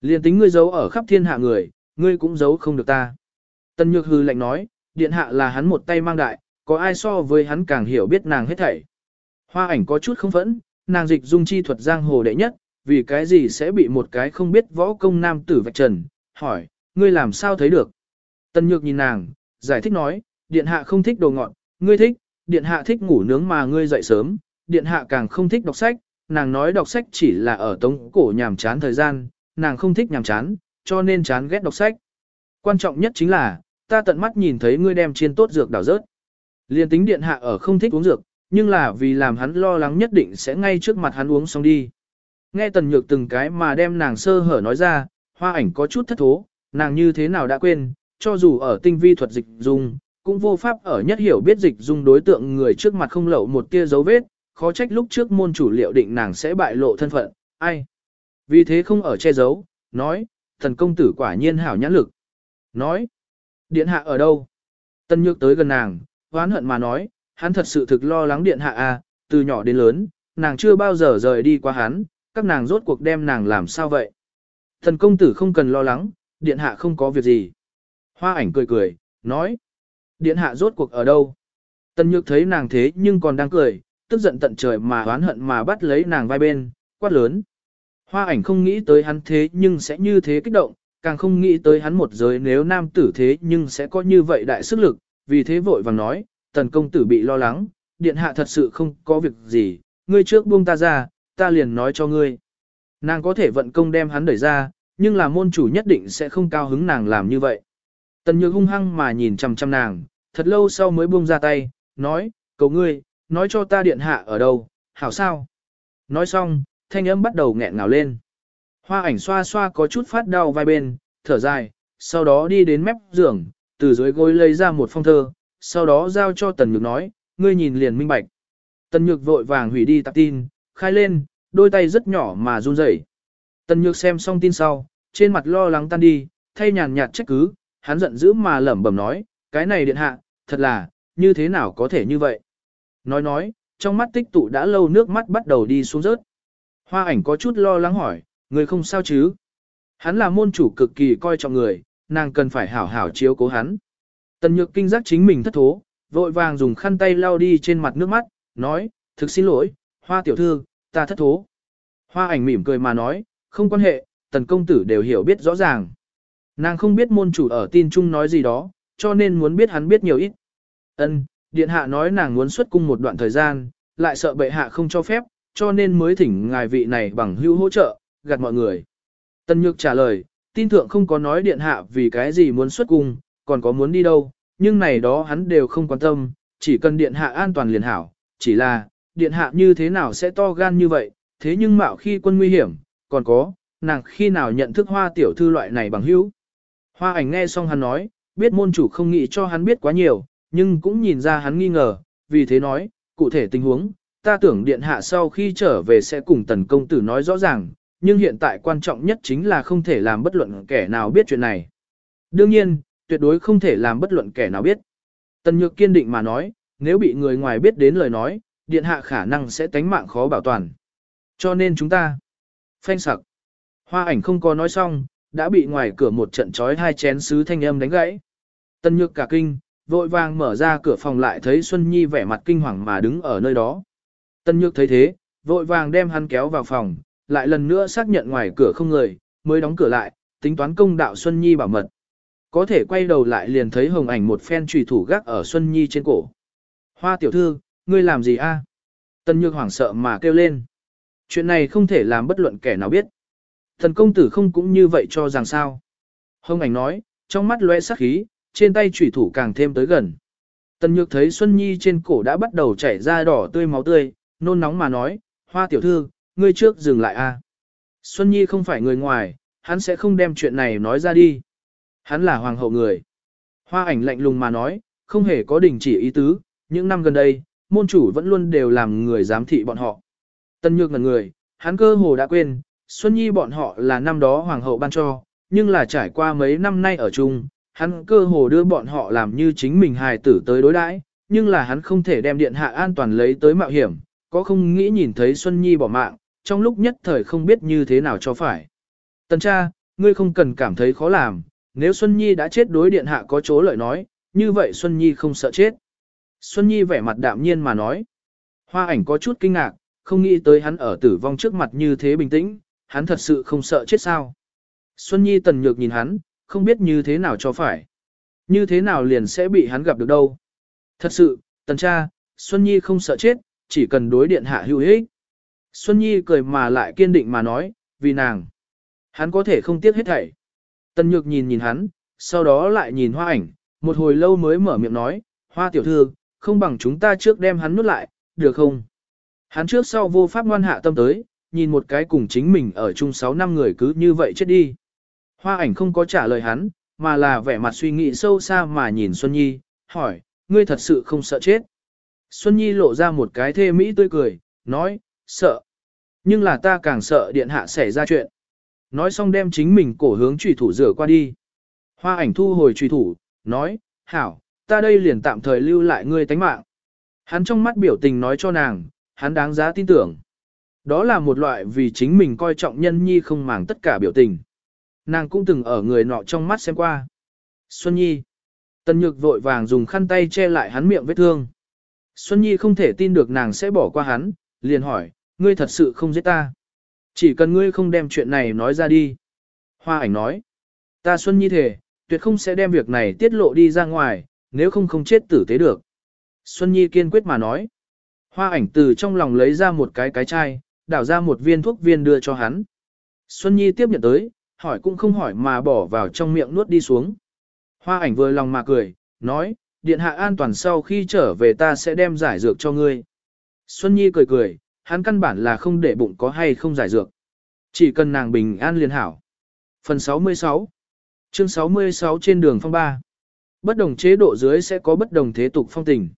liên tính ngươi giấu ở khắp thiên hạ người, ngươi cũng giấu không được ta. tân nhược hừ lạnh nói, điện hạ là hắn một tay mang đại, có ai so với hắn càng hiểu biết nàng hết thảy. Hoa ảnh có chút không phẫn, nàng dịch dung chi thuật giang hồ đệ nhất, vì cái gì sẽ bị một cái không biết võ công nam tử vạch trần, hỏi, ngươi làm sao thấy được. tân nhược nhìn nàng, giải thích nói, điện hạ không thích đồ ngọn, ngươi thích, điện hạ thích ngủ nướng mà ngươi dậy sớm, điện hạ càng không thích đọc sách, nàng nói đọc sách chỉ là ở tống cổ nhàm chán thời gian, nàng không thích nhàm chán, cho nên chán ghét đọc sách. Quan trọng nhất chính là, ta tận mắt nhìn thấy ngươi đem chiên tốt dược đảo rớt. Liên tính điện hạ ở không thích uống dược, nhưng là vì làm hắn lo lắng nhất định sẽ ngay trước mặt hắn uống xong đi. Nghe tần nhược từng cái mà đem nàng sơ hở nói ra, hoa ảnh có chút thất thố, nàng như thế nào đã quên, cho dù ở tinh vi thuật dịch dung, cũng vô pháp ở nhất hiểu biết dịch dung đối tượng người trước mặt không lậu một tia dấu vết, khó trách lúc trước môn chủ liệu định nàng sẽ bại lộ thân phận, ai. Vì thế không ở che giấu, nói, thần công tử quả nhiên hảo nhãn lực. Nói, điện hạ ở đâu? Tân nhược tới gần nàng, hoán hận mà nói, hắn thật sự thực lo lắng điện hạ à, từ nhỏ đến lớn, nàng chưa bao giờ rời đi qua hắn, các nàng rốt cuộc đem nàng làm sao vậy? Thần công tử không cần lo lắng, điện hạ không có việc gì. Hoa ảnh cười cười, nói, điện hạ rốt cuộc ở đâu? tân nhược thấy nàng thế nhưng còn đang cười, tức giận tận trời mà oán hận mà bắt lấy nàng vai bên, quát lớn. Hoa ảnh không nghĩ tới hắn thế nhưng sẽ như thế kích động, càng không nghĩ tới hắn một giới nếu nam tử thế nhưng sẽ có như vậy đại sức lực, vì thế vội vàng nói, tần công tử bị lo lắng, điện hạ thật sự không có việc gì, ngươi trước buông ta ra, ta liền nói cho ngươi. Nàng có thể vận công đem hắn đẩy ra, nhưng là môn chủ nhất định sẽ không cao hứng nàng làm như vậy. Tần nhược hung hăng mà nhìn chằm chằm nàng, thật lâu sau mới buông ra tay, nói, cầu ngươi, nói cho ta điện hạ ở đâu, hảo sao. Nói xong, thanh âm bắt đầu nghẹn ngào lên. Hoa ảnh xoa xoa có chút phát đau vai bên, thở dài, sau đó đi đến mép giường, từ dưới gối lấy ra một phong thơ, sau đó giao cho Tần Nhược nói, ngươi nhìn liền minh bạch. Tần Nhược vội vàng hủy đi tạp tin, khai lên, đôi tay rất nhỏ mà run rẩy. Tần Nhược xem xong tin sau, trên mặt lo lắng tan đi, thay nhàn nhạt trách cứ, hắn giận dữ mà lẩm bẩm nói, cái này điện hạ, thật là, như thế nào có thể như vậy. Nói nói, trong mắt tích tụ đã lâu nước mắt bắt đầu đi xuống rớt. Hoa ảnh có chút lo lắng hỏi, người không sao chứ? Hắn là môn chủ cực kỳ coi trọng người, nàng cần phải hảo hảo chiếu cố hắn. Tần nhược kinh giác chính mình thất thố, vội vàng dùng khăn tay lau đi trên mặt nước mắt, nói, thực xin lỗi, hoa tiểu thư, ta thất thố. Hoa ảnh mỉm cười mà nói, không quan hệ, tần công tử đều hiểu biết rõ ràng. Nàng không biết môn chủ ở tin chung nói gì đó, cho nên muốn biết hắn biết nhiều ít. Ân, điện hạ nói nàng muốn xuất cung một đoạn thời gian, lại sợ bệ hạ không cho phép, cho nên mới thỉnh ngài vị này bằng hữu hỗ trợ, gạt mọi người. Tần Nhược trả lời, tin thượng không có nói điện hạ vì cái gì muốn xuất cung, còn có muốn đi đâu, nhưng này đó hắn đều không quan tâm, chỉ cần điện hạ an toàn liền hảo, chỉ là, điện hạ như thế nào sẽ to gan như vậy, thế nhưng mạo khi quân nguy hiểm, còn có, nàng khi nào nhận thức hoa tiểu thư loại này bằng hữu. Hoa ảnh nghe xong hắn nói, biết môn chủ không nghĩ cho hắn biết quá nhiều, nhưng cũng nhìn ra hắn nghi ngờ, vì thế nói, cụ thể tình huống, ta tưởng điện hạ sau khi trở về sẽ cùng tần công tử nói rõ ràng, nhưng hiện tại quan trọng nhất chính là không thể làm bất luận kẻ nào biết chuyện này. Đương nhiên, tuyệt đối không thể làm bất luận kẻ nào biết. Tần Nhược kiên định mà nói, nếu bị người ngoài biết đến lời nói, điện hạ khả năng sẽ tánh mạng khó bảo toàn. Cho nên chúng ta, phanh sặc. Hoa ảnh không có nói xong, đã bị ngoài cửa một trận trói hai chén sứ thanh âm đánh gãy. Tần Nhược cả kinh, vội vàng mở ra cửa phòng lại thấy Xuân Nhi vẻ mặt kinh hoàng mà đứng ở nơi đó. Tân Nhược thấy thế, vội vàng đem hắn kéo vào phòng, lại lần nữa xác nhận ngoài cửa không người, mới đóng cửa lại, tính toán công đạo Xuân Nhi bảo mật. Có thể quay đầu lại liền thấy hồng ảnh một phen trùy thủ gác ở Xuân Nhi trên cổ. Hoa tiểu thư, ngươi làm gì a? Tân Nhược hoảng sợ mà kêu lên. Chuyện này không thể làm bất luận kẻ nào biết. Thần công tử không cũng như vậy cho rằng sao. Hồng ảnh nói, trong mắt lóe sắc khí, trên tay chủy thủ càng thêm tới gần. Tần Nhược thấy Xuân Nhi trên cổ đã bắt đầu chảy ra đỏ tươi máu tươi, nôn nóng mà nói, hoa tiểu thư, ngươi trước dừng lại a. Xuân Nhi không phải người ngoài, hắn sẽ không đem chuyện này nói ra đi. Hắn là hoàng hậu người. Hoa ảnh lạnh lùng mà nói, không hề có đình chỉ ý tứ, những năm gần đây, môn chủ vẫn luôn đều làm người giám thị bọn họ. Tân nhược ngần người, hắn cơ hồ đã quên, Xuân Nhi bọn họ là năm đó hoàng hậu ban cho, nhưng là trải qua mấy năm nay ở chung, hắn cơ hồ đưa bọn họ làm như chính mình hài tử tới đối đãi, nhưng là hắn không thể đem điện hạ an toàn lấy tới mạo hiểm, có không nghĩ nhìn thấy Xuân Nhi bỏ mạng, trong lúc nhất thời không biết như thế nào cho phải. Tần cha, ngươi không cần cảm thấy khó làm, nếu Xuân Nhi đã chết đối điện hạ có chỗ lợi nói, như vậy Xuân Nhi không sợ chết. Xuân Nhi vẻ mặt đạm nhiên mà nói. Hoa ảnh có chút kinh ngạc, không nghĩ tới hắn ở tử vong trước mặt như thế bình tĩnh, hắn thật sự không sợ chết sao. Xuân Nhi tần nhược nhìn hắn, không biết như thế nào cho phải. Như thế nào liền sẽ bị hắn gặp được đâu. Thật sự, tần cha, Xuân Nhi không sợ chết, chỉ cần đối điện hạ hữu ích. Xuân Nhi cười mà lại kiên định mà nói, vì nàng. Hắn có thể không tiếc hết thảy. Tần Nhược nhìn nhìn hắn, sau đó lại nhìn hoa ảnh, một hồi lâu mới mở miệng nói, hoa tiểu thư, không bằng chúng ta trước đem hắn nuốt lại, được không? Hắn trước sau vô pháp ngoan hạ tâm tới, nhìn một cái cùng chính mình ở chung 6 năm người cứ như vậy chết đi. Hoa ảnh không có trả lời hắn, mà là vẻ mặt suy nghĩ sâu xa mà nhìn Xuân Nhi, hỏi, ngươi thật sự không sợ chết. Xuân Nhi lộ ra một cái thê mỹ tươi cười, nói, sợ. Nhưng là ta càng sợ điện hạ xảy ra chuyện. Nói xong đem chính mình cổ hướng trùy thủ rửa qua đi. Hoa ảnh thu hồi trùy thủ, nói, hảo, ta đây liền tạm thời lưu lại ngươi tánh mạng. Hắn trong mắt biểu tình nói cho nàng, hắn đáng giá tin tưởng. Đó là một loại vì chính mình coi trọng nhân nhi không màng tất cả biểu tình. Nàng cũng từng ở người nọ trong mắt xem qua. Xuân Nhi. Tần Nhược vội vàng dùng khăn tay che lại hắn miệng vết thương. Xuân Nhi không thể tin được nàng sẽ bỏ qua hắn, liền hỏi, ngươi thật sự không giết ta. Chỉ cần ngươi không đem chuyện này nói ra đi. Hoa ảnh nói, ta Xuân Nhi thể, tuyệt không sẽ đem việc này tiết lộ đi ra ngoài, nếu không không chết tử tế được. Xuân Nhi kiên quyết mà nói. Hoa ảnh từ trong lòng lấy ra một cái cái chai, đảo ra một viên thuốc viên đưa cho hắn. Xuân Nhi tiếp nhận tới, hỏi cũng không hỏi mà bỏ vào trong miệng nuốt đi xuống. Hoa ảnh vừa lòng mà cười, nói, điện hạ an toàn sau khi trở về ta sẽ đem giải dược cho ngươi. Xuân Nhi cười cười, hắn căn bản là không để bụng có hay không giải dược. Chỉ cần nàng bình an liên hảo. Phần 66 Chương 66 trên đường phong ba Bất đồng chế độ dưới sẽ có bất đồng thế tục phong tình.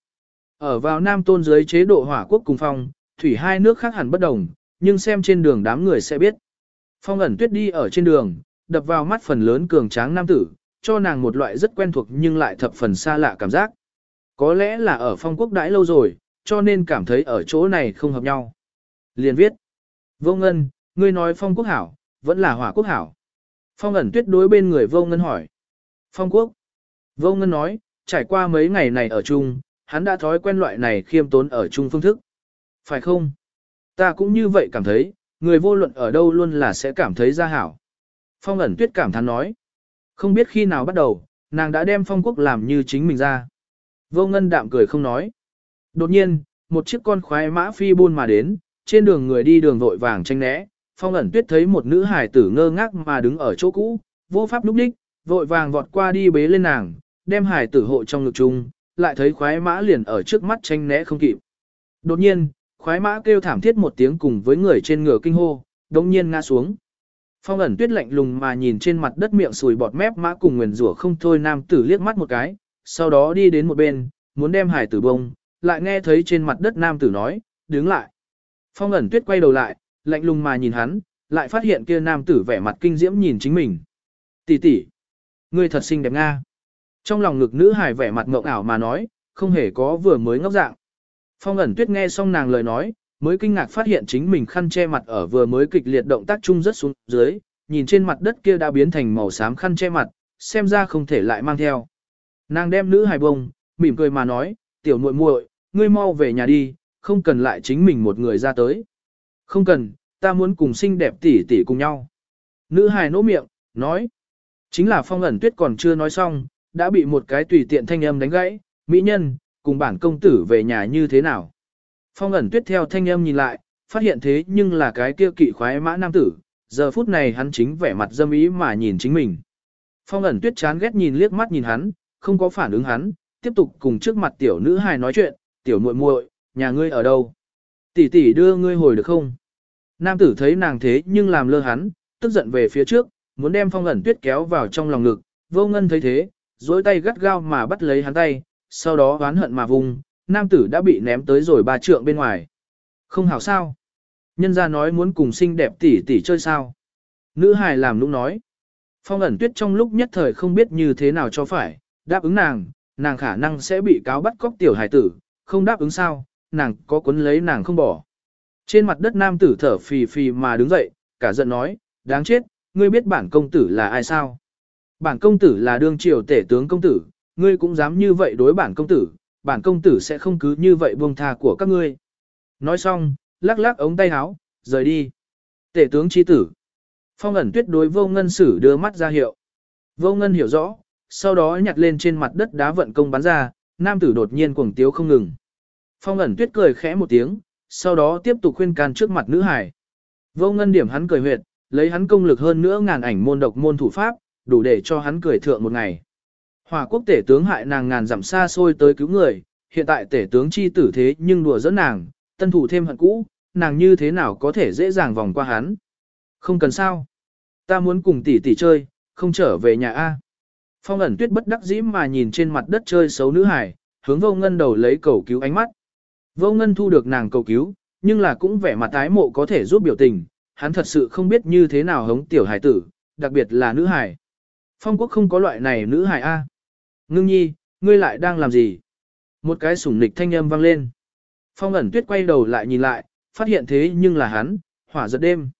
Ở vào Nam Tôn dưới chế độ hỏa quốc cùng phong, thủy hai nước khác hẳn bất đồng, nhưng xem trên đường đám người sẽ biết. Phong ẩn tuyết đi ở trên đường, đập vào mắt phần lớn cường tráng nam tử, cho nàng một loại rất quen thuộc nhưng lại thập phần xa lạ cảm giác. Có lẽ là ở phong quốc đãi lâu rồi, cho nên cảm thấy ở chỗ này không hợp nhau. Liền viết. Vô ngân, ngươi nói phong quốc hảo, vẫn là hỏa quốc hảo. Phong ẩn tuyết đối bên người vô ngân hỏi. Phong quốc. Vô ngân nói, trải qua mấy ngày này ở chung, hắn đã thói quen loại này khiêm tốn ở chung phương thức. Phải không? Ta cũng như vậy cảm thấy, người vô luận ở đâu luôn là sẽ cảm thấy ra hảo. Phong ẩn tuyết cảm thán nói. Không biết khi nào bắt đầu, nàng đã đem phong quốc làm như chính mình ra. Vô ngân đạm cười không nói. Đột nhiên, một chiếc con khoái mã phi buôn mà đến, trên đường người đi đường vội vàng tranh né. Phong ẩn tuyết thấy một nữ hải tử ngơ ngác mà đứng ở chỗ cũ, vô pháp lúc đích, vội vàng vọt qua đi bế lên nàng, đem hải tử hộ trong ngực chung, lại thấy khoái mã liền ở trước mắt tranh né không kịp. Đột nhiên, khoái mã kêu thảm thiết một tiếng cùng với người trên ngựa kinh hô, đống nhiên ngã xuống. Phong ẩn tuyết lạnh lùng mà nhìn trên mặt đất miệng sùi bọt mép mã cùng nguyền rủa không thôi nam tử liếc mắt một cái, sau đó đi đến một bên, muốn đem hải tử bông, lại nghe thấy trên mặt đất nam tử nói, đứng lại. Phong ẩn tuyết quay đầu lại, lạnh lùng mà nhìn hắn, lại phát hiện kia nam tử vẻ mặt kinh diễm nhìn chính mình. Tỷ tỷ, ngươi thật xinh đẹp nga. Trong lòng ngực nữ hải vẻ mặt ngộng ảo mà nói, không hề có vừa mới ngốc dạng. Phong ẩn tuyết nghe xong nàng lời nói, mới kinh ngạc phát hiện chính mình khăn che mặt ở vừa mới kịch liệt động tác chung rất xuống dưới, nhìn trên mặt đất kia đã biến thành màu xám khăn che mặt, xem ra không thể lại mang theo. Nàng đem nữ hài bông, mỉm cười mà nói, tiểu muội muội, ngươi mau về nhà đi, không cần lại chính mình một người ra tới. Không cần, ta muốn cùng xinh đẹp tỷ tỷ cùng nhau. Nữ hài nỗ miệng, nói. Chính là phong ẩn tuyết còn chưa nói xong, đã bị một cái tùy tiện thanh âm đánh gãy, mỹ nhân, cùng bản công tử về nhà như thế nào. Phong ẩn tuyết theo thanh âm nhìn lại, phát hiện thế nhưng là cái kia kỵ khoái mã nam tử, giờ phút này hắn chính vẻ mặt dâm ý mà nhìn chính mình. Phong ẩn tuyết chán ghét nhìn liếc mắt nhìn hắn, không có phản ứng hắn, tiếp tục cùng trước mặt tiểu nữ hài nói chuyện, tiểu muội muội, nhà ngươi ở đâu? Tỷ tỷ đưa ngươi hồi được không? Nam tử thấy nàng thế nhưng làm lơ hắn, tức giận về phía trước, muốn đem phong ẩn tuyết kéo vào trong lòng ngực, vô ngân thấy thế, dối tay gắt gao mà bắt lấy hắn tay, sau đó oán hận mà vùng, nam tử đã bị ném tới rồi ba trượng bên ngoài. Không hảo sao? Nhân ra nói muốn cùng xinh đẹp tỷ tỷ chơi sao? Nữ hài làm nũng nói. Phong ẩn tuyết trong lúc nhất thời không biết như thế nào cho phải, đáp ứng nàng, nàng khả năng sẽ bị cáo bắt cóc tiểu hài tử, không đáp ứng sao, nàng có cuốn lấy nàng không bỏ. Trên mặt đất nam tử thở phì phì mà đứng dậy, cả giận nói, đáng chết, ngươi biết bản công tử là ai sao? Bản công tử là đương triều tể tướng công tử, ngươi cũng dám như vậy đối bản công tử, bản công tử sẽ không cứ như vậy buông tha của các ngươi. Nói xong, lắc lắc ống tay áo, rời đi. Tể tướng chi tử. Phong ẩn tuyết đối vô ngân sử đưa mắt ra hiệu. Vô ngân hiểu rõ, sau đó nhặt lên trên mặt đất đá vận công bắn ra, nam tử đột nhiên cuồng tiếu không ngừng. Phong ẩn tuyết cười khẽ một tiếng, sau đó tiếp tục khuyên can trước mặt nữ hải. Vô ngân điểm hắn cười huyệt, lấy hắn công lực hơn nữa ngàn ảnh môn độc môn thủ pháp, đủ để cho hắn cười thượng một ngày. Hòa quốc tể tướng hại nàng ngàn dặm xa xôi tới cứu người, hiện tại tể tướng chi tử thế nhưng đùa dẫn nàng, tân thủ thêm hận cũ, nàng như thế nào có thể dễ dàng vòng qua hắn. Không cần sao. Ta muốn cùng tỷ tỷ chơi, không trở về nhà A. Phong ẩn tuyết bất đắc dĩ mà nhìn trên mặt đất chơi xấu nữ hải, hướng vô ngân đầu lấy cầu cứu ánh mắt. Vô ngân thu được nàng cầu cứu, nhưng là cũng vẻ mặt tái mộ có thể giúp biểu tình, hắn thật sự không biết như thế nào hống tiểu hải tử, đặc biệt là nữ hải. Phong quốc không có loại này nữ hải A. Ngưng nhi, ngươi lại đang làm gì? Một cái sủng nịch thanh âm vang lên. Phong ẩn tuyết quay đầu lại nhìn lại, phát hiện thế nhưng là hắn, hỏa giật đêm.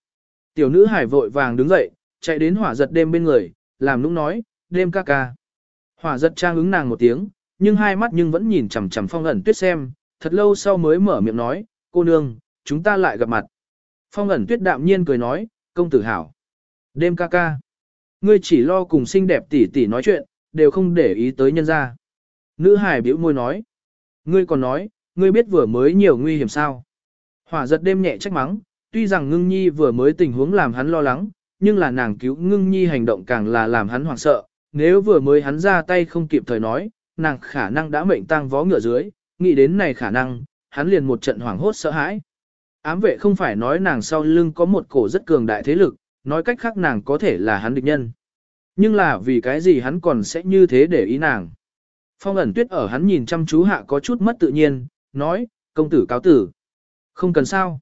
Tiểu nữ hải vội vàng đứng dậy, chạy đến hỏa giật đêm bên người, làm nũng nói, đêm ca ca. Hỏa giật trang ứng nàng một tiếng, nhưng hai mắt nhưng vẫn nhìn chằm chằm phong ẩn tuyết xem, thật lâu sau mới mở miệng nói, cô nương, chúng ta lại gặp mặt. Phong ẩn tuyết đạm nhiên cười nói, công tử hảo. Đêm ca ca. Ngươi chỉ lo cùng xinh đẹp tỷ tỷ nói chuyện, đều không để ý tới nhân gia. Nữ hải bĩu môi nói. Ngươi còn nói, ngươi biết vừa mới nhiều nguy hiểm sao. Hỏa giật đêm nhẹ trách mắng, tuy rằng ngưng nhi vừa mới tình huống làm hắn lo lắng, nhưng là nàng cứu ngưng nhi hành động càng là làm hắn hoảng sợ. Nếu vừa mới hắn ra tay không kịp thời nói, nàng khả năng đã mệnh tang vó ngựa dưới, nghĩ đến này khả năng, hắn liền một trận hoảng hốt sợ hãi. Ám vệ không phải nói nàng sau lưng có một cổ rất cường đại thế lực, nói cách khác nàng có thể là hắn địch nhân. Nhưng là vì cái gì hắn còn sẽ như thế để ý nàng. Phong ẩn tuyết ở hắn nhìn chăm chú hạ có chút mất tự nhiên, nói, công tử cáo tử. Không cần sao.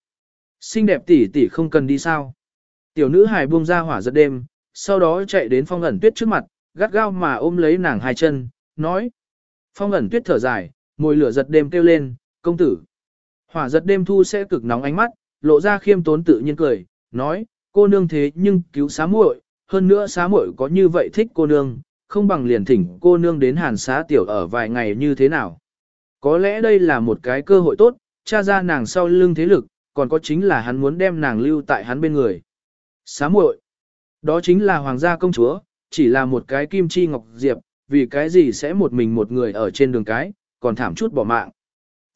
Xinh đẹp tỷ tỷ không cần đi sao. Tiểu nữ hài buông ra hỏa giật đêm, sau đó chạy đến phong ẩn tuyết trước mặt, gắt gao mà ôm lấy nàng hai chân, nói. Phong ẩn tuyết thở dài, môi lửa giật đêm kêu lên, công tử. Hỏa giật đêm thu sẽ cực nóng ánh mắt, lộ ra khiêm tốn tự nhiên cười, nói, cô nương thế nhưng cứu xá muội, hơn nữa xá muội có như vậy thích cô nương, không bằng liền thỉnh cô nương đến hàn xá tiểu ở vài ngày như thế nào. Có lẽ đây là một cái cơ hội tốt, cha ra nàng sau lưng thế lực, còn có chính là hắn muốn đem nàng lưu tại hắn bên người. Xá muội, đó chính là hoàng gia công chúa, chỉ là một cái kim chi ngọc diệp, vì cái gì sẽ một mình một người ở trên đường cái, còn thảm chút bỏ mạng.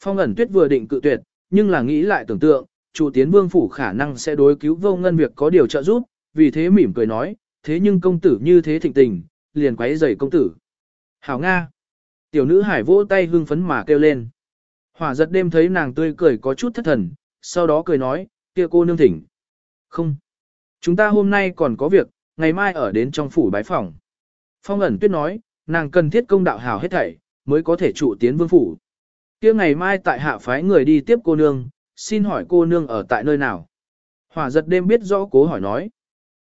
Phong ẩn tuyết vừa định cự tuyệt, nhưng là nghĩ lại tưởng tượng, chủ tiến vương phủ khả năng sẽ đối cứu vô ngân việc có điều trợ giúp, vì thế mỉm cười nói, thế nhưng công tử như thế thịnh tình, liền quấy rầy công tử. Hảo Nga. Tiểu nữ hải vỗ tay hưng phấn mà kêu lên. Hỏa giật đêm thấy nàng tươi cười có chút thất thần, sau đó cười nói, kia cô nương thỉnh. Không. Chúng ta hôm nay còn có việc, ngày mai ở đến trong phủ bái phòng. Phong ẩn tuyết nói, nàng cần thiết công đạo hảo hết thảy, mới có thể trụ tiến vương phủ. kia ngày mai tại hạ phái người đi tiếp cô nương, xin hỏi cô nương ở tại nơi nào. Hỏa giật đêm biết rõ cố hỏi nói.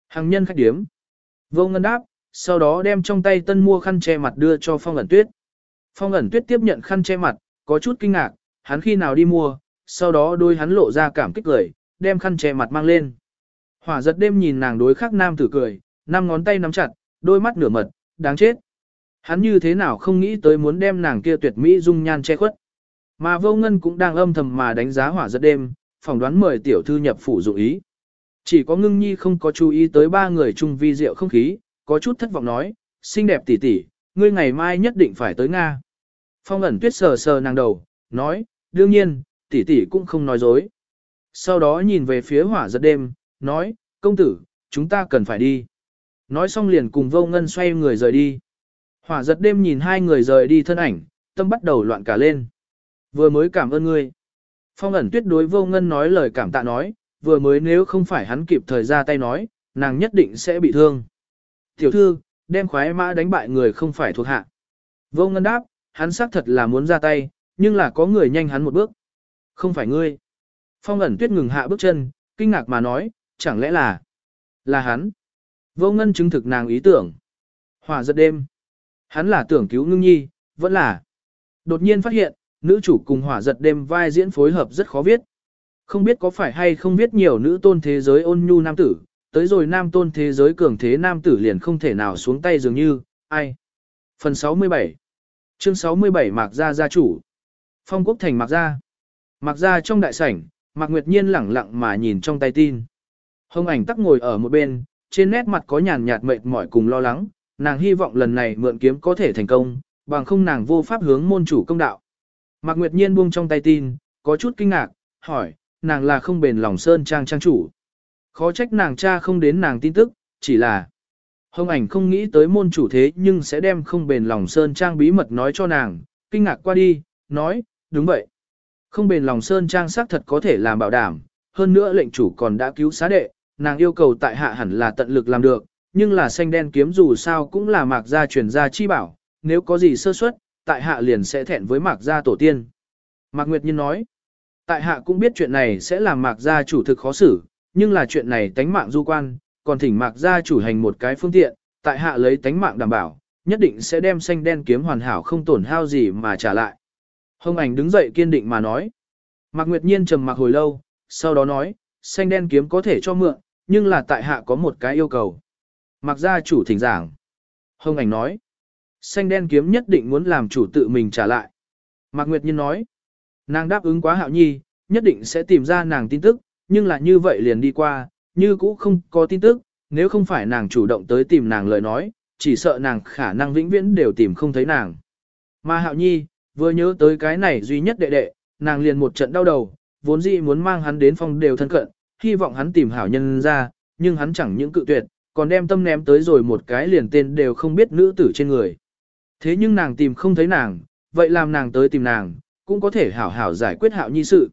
hàng nhân khách điếm. Vô ngân đáp, sau đó đem trong tay tân mua khăn che mặt đưa cho phong ẩn tuyết. Phong ẩn tuyết tiếp nhận khăn che mặt, có chút kinh ngạc, hắn khi nào đi mua, sau đó đôi hắn lộ ra cảm kích cười, đem khăn che mặt mang lên. Hỏa giật đêm nhìn nàng đối khắc nam tử cười, năm ngón tay nắm chặt, đôi mắt nửa mật, đáng chết. Hắn như thế nào không nghĩ tới muốn đem nàng kia tuyệt mỹ dung nhan che khuất. Mà vô ngân cũng đang âm thầm mà đánh giá hỏa giật đêm, phỏng đoán mời tiểu thư nhập phủ dụng ý. Chỉ có ngưng nhi không có chú ý tới ba người chung vi diệu không khí, có chút thất vọng nói, xinh đẹp tỷ tỷ, ngươi ngày mai nhất định phải tới Nga. Phong ẩn tuyết sờ sờ nàng đầu, nói, đương nhiên, tỷ tỷ cũng không nói dối. Sau đó nhìn về phía hỏa giật đêm, nói, công tử, chúng ta cần phải đi. Nói xong liền cùng vô ngân xoay người rời đi. Hỏa giật đêm nhìn hai người rời đi thân ảnh, tâm bắt đầu loạn cả lên. Vừa mới cảm ơn ngươi. Phong ẩn tuyết đối vô ngân nói lời cảm tạ nói, vừa mới nếu không phải hắn kịp thời ra tay nói, nàng nhất định sẽ bị thương. Tiểu thư, đem khoái mã đánh bại người không phải thuộc hạ. Vô ngân đáp, hắn xác thật là muốn ra tay, nhưng là có người nhanh hắn một bước. Không phải ngươi. Phong ẩn tuyết ngừng hạ bước chân, kinh ngạc mà nói, chẳng lẽ là, là hắn. Vô ngân chứng thực nàng ý tưởng. Hòa giật đêm. Hắn là tưởng cứu ngưng nhi, vẫn là. Đột nhiên phát hiện, nữ chủ cùng hỏa giật đêm vai diễn phối hợp rất khó viết. Không biết có phải hay không biết nhiều nữ tôn thế giới ôn nhu nam tử, tới rồi nam tôn thế giới cường thế nam tử liền không thể nào xuống tay dường như, ai. Phần 67 Chương 67 Mạc Gia Gia Chủ Phong Quốc Thành Mạc Gia Mạc Gia trong đại sảnh, Mạc Nguyệt Nhiên lẳng lặng mà nhìn trong tay tin. Hồng ảnh tắc ngồi ở một bên, trên nét mặt có nhàn nhạt mệt mỏi cùng lo lắng, nàng hy vọng lần này mượn kiếm có thể thành công, bằng không nàng vô pháp hướng môn chủ công đạo. Mạc Nguyệt Nhiên buông trong tay tin, có chút kinh ngạc, hỏi, nàng là không bền lòng sơn trang trang chủ. Khó trách nàng cha không đến nàng tin tức, chỉ là Hồng ảnh không nghĩ tới môn chủ thế nhưng sẽ đem không bền lòng sơn trang bí mật nói cho nàng, kinh ngạc qua đi, nói, đúng vậy. Không bền lòng sơn trang xác thật có thể làm bảo đảm, hơn nữa lệnh chủ còn đã cứu xá đệ, nàng yêu cầu tại hạ hẳn là tận lực làm được, nhưng là xanh đen kiếm dù sao cũng là mạc gia truyền gia chi bảo, nếu có gì sơ suất, tại hạ liền sẽ thẹn với mạc gia tổ tiên. Mạc Nguyệt Nhiên nói, tại hạ cũng biết chuyện này sẽ làm mạc gia chủ thực khó xử, nhưng là chuyện này tánh mạng du quan, còn thỉnh mạc gia chủ hành một cái phương tiện, tại hạ lấy tánh mạng đảm bảo, nhất định sẽ đem xanh đen kiếm hoàn hảo không tổn hao gì mà trả lại. Hồng ảnh đứng dậy kiên định mà nói. Mạc Nguyệt Nhiên trầm mặc hồi lâu, sau đó nói, xanh đen kiếm có thể cho mượn, nhưng là tại hạ có một cái yêu cầu. Mạc gia chủ thỉnh giảng. Hồng ảnh nói, xanh đen kiếm nhất định muốn làm chủ tự mình trả lại. Mạc Nguyệt Nhiên nói, nàng đáp ứng quá hạo nhi, nhất định sẽ tìm ra nàng tin tức, nhưng là như vậy liền đi qua, như cũ không có tin tức, nếu không phải nàng chủ động tới tìm nàng lời nói, chỉ sợ nàng khả năng vĩnh viễn đều tìm không thấy nàng. Mà hạo nhi, vừa nhớ tới cái này duy nhất đệ đệ, nàng liền một trận đau đầu, vốn dĩ muốn mang hắn đến phòng đều thân cận, hy vọng hắn tìm hảo nhân ra, nhưng hắn chẳng những cự tuyệt, còn đem tâm ném tới rồi một cái liền tên đều không biết nữ tử trên người. Thế nhưng nàng tìm không thấy nàng, vậy làm nàng tới tìm nàng, cũng có thể hảo hảo giải quyết hạo nhi sự.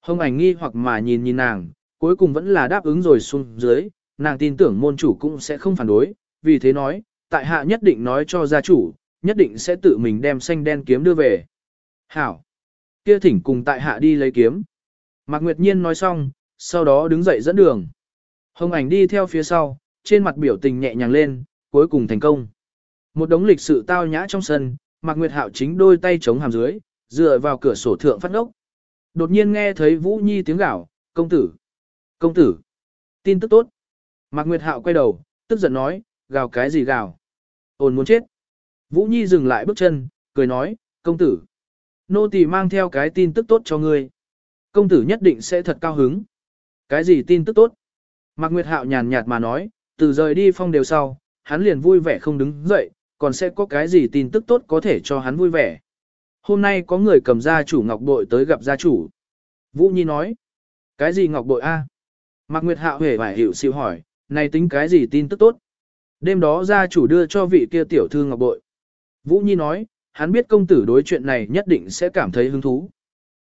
Hồng ảnh nghi hoặc mà nhìn nhìn nàng, cuối cùng vẫn là đáp ứng rồi xuống dưới, nàng tin tưởng môn chủ cũng sẽ không phản đối, vì thế nói, tại hạ nhất định nói cho gia chủ, nhất định sẽ tự mình đem xanh đen kiếm đưa về. Hảo! Kia thỉnh cùng tại hạ đi lấy kiếm. Mạc Nguyệt Nhiên nói xong, sau đó đứng dậy dẫn đường. Hồng ảnh đi theo phía sau, trên mặt biểu tình nhẹ nhàng lên, cuối cùng thành công. Một đống lịch sự tao nhã trong sân, Mạc Nguyệt Hạo chính đôi tay chống hàm dưới, dựa vào cửa sổ thượng phát ngốc. Đột nhiên nghe thấy Vũ Nhi tiếng gào, công tử, công tử, tin tức tốt. Mạc Nguyệt Hạo quay đầu, tức giận nói, gào cái gì gào, ồn muốn chết. Vũ Nhi dừng lại bước chân, cười nói, công tử, nô tỳ mang theo cái tin tức tốt cho ngươi. Công tử nhất định sẽ thật cao hứng. Cái gì tin tức tốt? Mạc Nguyệt Hạo nhàn nhạt mà nói, từ rời đi phong đều sau, hắn liền vui vẻ không đứng dậy, còn sẽ có cái gì tin tức tốt có thể cho hắn vui vẻ. Hôm nay có người cầm gia chủ ngọc bội tới gặp gia chủ. Vũ Nhi nói, cái gì ngọc bội a? Mạc Nguyệt Hạo hề phải hiểu siêu hỏi, này tính cái gì tin tức tốt? Đêm đó gia chủ đưa cho vị kia tiểu thư ngọc bội. Vũ Nhi nói, hắn biết công tử đối chuyện này nhất định sẽ cảm thấy hứng thú.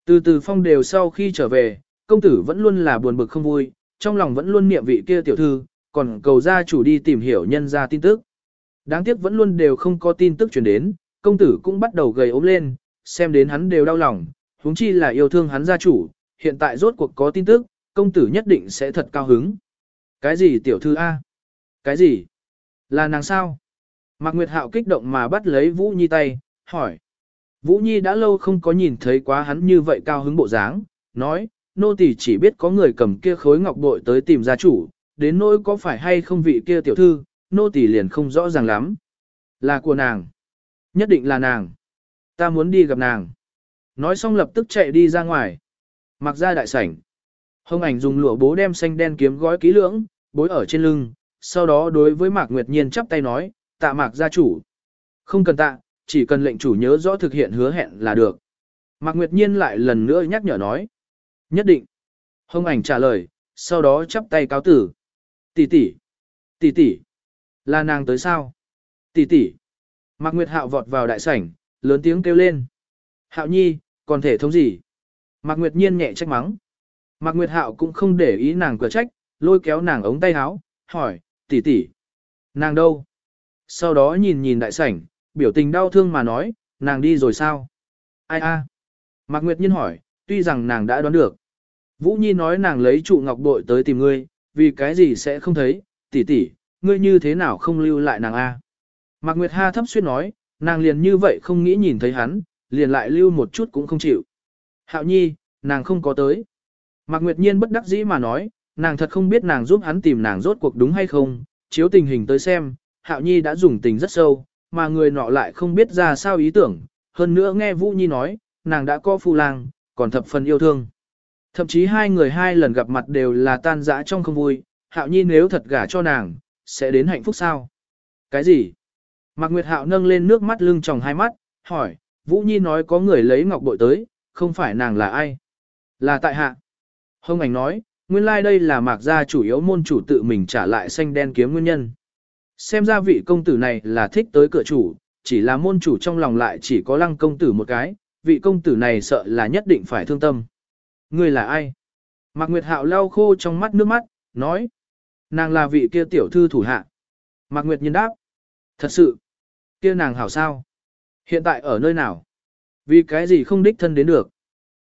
Từ từ phong đều sau khi trở về, công tử vẫn luôn là buồn bực không vui, trong lòng vẫn luôn niệm vị kia tiểu thư, còn cầu gia chủ đi tìm hiểu nhân ra tin tức. Đáng tiếc vẫn luôn đều không có tin tức truyền đến, công tử cũng bắt đầu gầy ốm lên, xem đến hắn đều đau lòng, huống chi là yêu thương hắn gia chủ, hiện tại rốt cuộc có tin tức, công tử nhất định sẽ thật cao hứng. Cái gì tiểu thư A? Cái gì? Là nàng sao? Mạc Nguyệt Hạo kích động mà bắt lấy Vũ Nhi tay, hỏi. Vũ Nhi đã lâu không có nhìn thấy quá hắn như vậy cao hứng bộ dáng, nói, nô tỳ chỉ biết có người cầm kia khối ngọc bội tới tìm gia chủ, đến nỗi có phải hay không vị kia tiểu thư, nô tỳ liền không rõ ràng lắm. Là của nàng. Nhất định là nàng. Ta muốn đi gặp nàng. Nói xong lập tức chạy đi ra ngoài. Mặc ra đại sảnh. Hồng ảnh dùng lụa bố đem xanh đen kiếm gói kỹ lưỡng, bối ở trên lưng, sau đó đối với Mạc Nguyệt Nhiên chắp tay nói, tạ Mạc gia chủ. Không cần tạ, chỉ cần lệnh chủ nhớ rõ thực hiện hứa hẹn là được. Mạc Nguyệt Nhiên lại lần nữa nhắc nhở nói. Nhất định. Hồng ảnh trả lời, sau đó chắp tay cáo tử. Tỷ tỷ, tỷ tỷ, là nàng tới sao? Tỷ tỷ. Mạc Nguyệt Hạo vọt vào đại sảnh, lớn tiếng kêu lên. Hạo nhi, còn thể thống gì? Mạc Nguyệt Nhiên nhẹ trách mắng. Mạc Nguyệt Hạo cũng không để ý nàng cửa trách, lôi kéo nàng ống tay áo, hỏi, tỷ tỷ, nàng đâu? Sau đó nhìn nhìn đại sảnh, biểu tình đau thương mà nói, nàng đi rồi sao? Ai a? Mạc Nguyệt Nhiên hỏi, tuy rằng nàng đã đoán được. Vũ Nhi nói nàng lấy trụ ngọc bội tới tìm ngươi, vì cái gì sẽ không thấy, tỷ tỷ, ngươi như thế nào không lưu lại nàng a? Mạc Nguyệt Ha thấp xuyên nói, nàng liền như vậy không nghĩ nhìn thấy hắn, liền lại lưu một chút cũng không chịu. Hạo Nhi, nàng không có tới. Mạc Nguyệt Nhiên bất đắc dĩ mà nói, nàng thật không biết nàng giúp hắn tìm nàng rốt cuộc đúng hay không, chiếu tình hình tới xem, Hạo Nhi đã dùng tình rất sâu, mà người nọ lại không biết ra sao ý tưởng, hơn nữa nghe Vũ Nhi nói, nàng đã có phu lang, còn thập phần yêu thương. Thậm chí hai người hai lần gặp mặt đều là tan dã trong không vui, Hạo Nhi nếu thật gả cho nàng, sẽ đến hạnh phúc sao? Cái gì? Mạc Nguyệt Hạo nâng lên nước mắt lưng tròng hai mắt, hỏi, Vũ Nhi nói có người lấy ngọc bội tới, không phải nàng là ai? Là tại hạ. Hồng ảnh nói, nguyên lai like đây là mạc gia chủ yếu môn chủ tự mình trả lại xanh đen kiếm nguyên nhân. Xem ra vị công tử này là thích tới cửa chủ, chỉ là môn chủ trong lòng lại chỉ có lăng công tử một cái, vị công tử này sợ là nhất định phải thương tâm. Người là ai? Mạc Nguyệt Hạo lau khô trong mắt nước mắt, nói. Nàng là vị kia tiểu thư thủ hạ. Mạc Nguyệt nhiên đáp. Thật sự. Kia nàng hảo sao? Hiện tại ở nơi nào? Vì cái gì không đích thân đến được?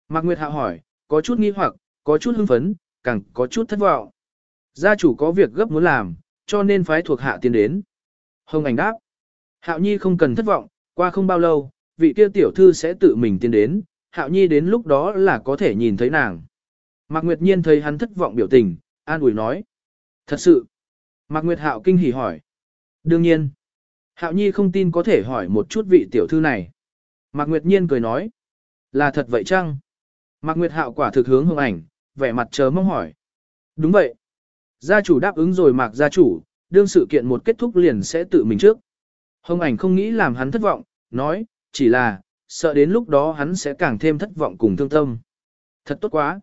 Mạc Nguyệt Hạo hỏi, có chút nghi hoặc, có chút hưng phấn, càng có chút thất vọng. Gia chủ có việc gấp muốn làm, cho nên phái thuộc hạ tiến đến. Hồng ảnh đáp. Hạo Nhi không cần thất vọng, qua không bao lâu, vị kia tiểu thư sẽ tự mình tiến đến, Hạo Nhi đến lúc đó là có thể nhìn thấy nàng. Mạc Nguyệt Nhiên thấy hắn thất vọng biểu tình, an ủi nói. Thật sự. Mạc Nguyệt Hạo kinh hỉ hỏi. Đương nhiên. Hạo Nhi không tin có thể hỏi một chút vị tiểu thư này. Mạc Nguyệt Nhiên cười nói. Là thật vậy chăng? Mạc Nguyệt Hạo quả thực hướng Hương ảnh, vẻ mặt chờ mong hỏi. Đúng vậy. Gia chủ đáp ứng rồi Mạc gia chủ, đương sự kiện một kết thúc liền sẽ tự mình trước. Hồng ảnh không nghĩ làm hắn thất vọng, nói, chỉ là, sợ đến lúc đó hắn sẽ càng thêm thất vọng cùng thương tâm. Thật tốt quá.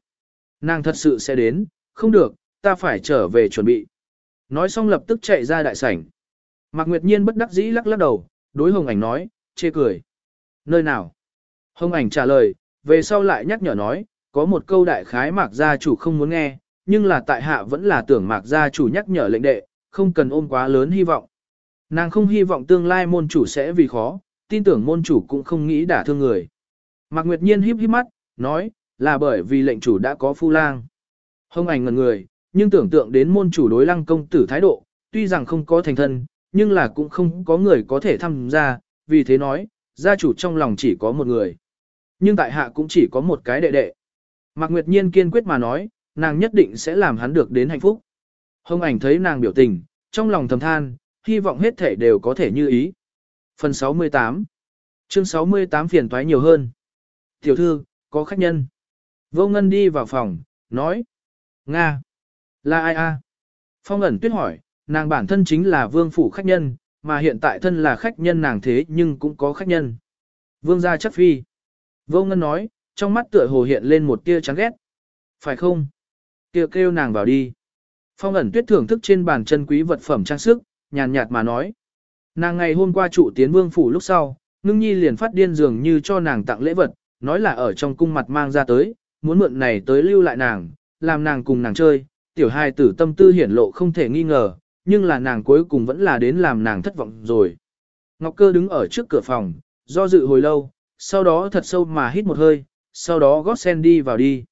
Nàng thật sự sẽ đến, không được, ta phải trở về chuẩn bị. Nói xong lập tức chạy ra đại sảnh. Mạc Nguyệt Nhiên bất đắc dĩ lắc lắc đầu, đối Hồng ảnh nói, chê cười. Nơi nào? Hồng ảnh trả lời, về sau lại nhắc nhở nói, có một câu đại khái Mạc gia chủ không muốn nghe, nhưng là tại hạ vẫn là tưởng Mạc gia chủ nhắc nhở lệnh đệ, không cần ôm quá lớn hy vọng. Nàng không hy vọng tương lai môn chủ sẽ vì khó, tin tưởng môn chủ cũng không nghĩ đả thương người. Mạc Nguyệt Nhiên híp híp mắt, nói, là bởi vì lệnh chủ đã có phu lang. Hồng ảnh ngần người, nhưng tưởng tượng đến môn chủ đối lăng công tử thái độ, tuy rằng không có thành thân, nhưng là cũng không có người có thể tham gia, vì thế nói, gia chủ trong lòng chỉ có một người. Nhưng tại hạ cũng chỉ có một cái đệ đệ. Mạc Nguyệt Nhiên kiên quyết mà nói, nàng nhất định sẽ làm hắn được đến hạnh phúc. Hồng ảnh thấy nàng biểu tình, trong lòng thầm than, hy vọng hết thể đều có thể như ý. Phần 68 Chương 68 phiền toái nhiều hơn. Tiểu thư, có khách nhân. Vô Ngân đi vào phòng, nói. Nga. Là ai a? Phong ẩn tuyết hỏi, nàng bản thân chính là vương phủ khách nhân, mà hiện tại thân là khách nhân nàng thế nhưng cũng có khách nhân. Vương gia chắc phi. Vô Ngân nói, trong mắt tựa hồ hiện lên một tia chán ghét. Phải không? Kêu kêu nàng vào đi. Phong ẩn tuyết thưởng thức trên bàn chân quý vật phẩm trang sức, nhàn nhạt mà nói. Nàng ngày hôm qua trụ tiến vương phủ lúc sau, ngưng nhi liền phát điên dường như cho nàng tặng lễ vật, nói là ở trong cung mặt mang ra tới, muốn mượn này tới lưu lại nàng, làm nàng cùng nàng chơi, tiểu hai tử tâm tư hiển lộ không thể nghi ngờ, nhưng là nàng cuối cùng vẫn là đến làm nàng thất vọng rồi. Ngọc cơ đứng ở trước cửa phòng, do dự hồi lâu, sau đó thật sâu mà hít một hơi, sau đó gót sen đi vào đi.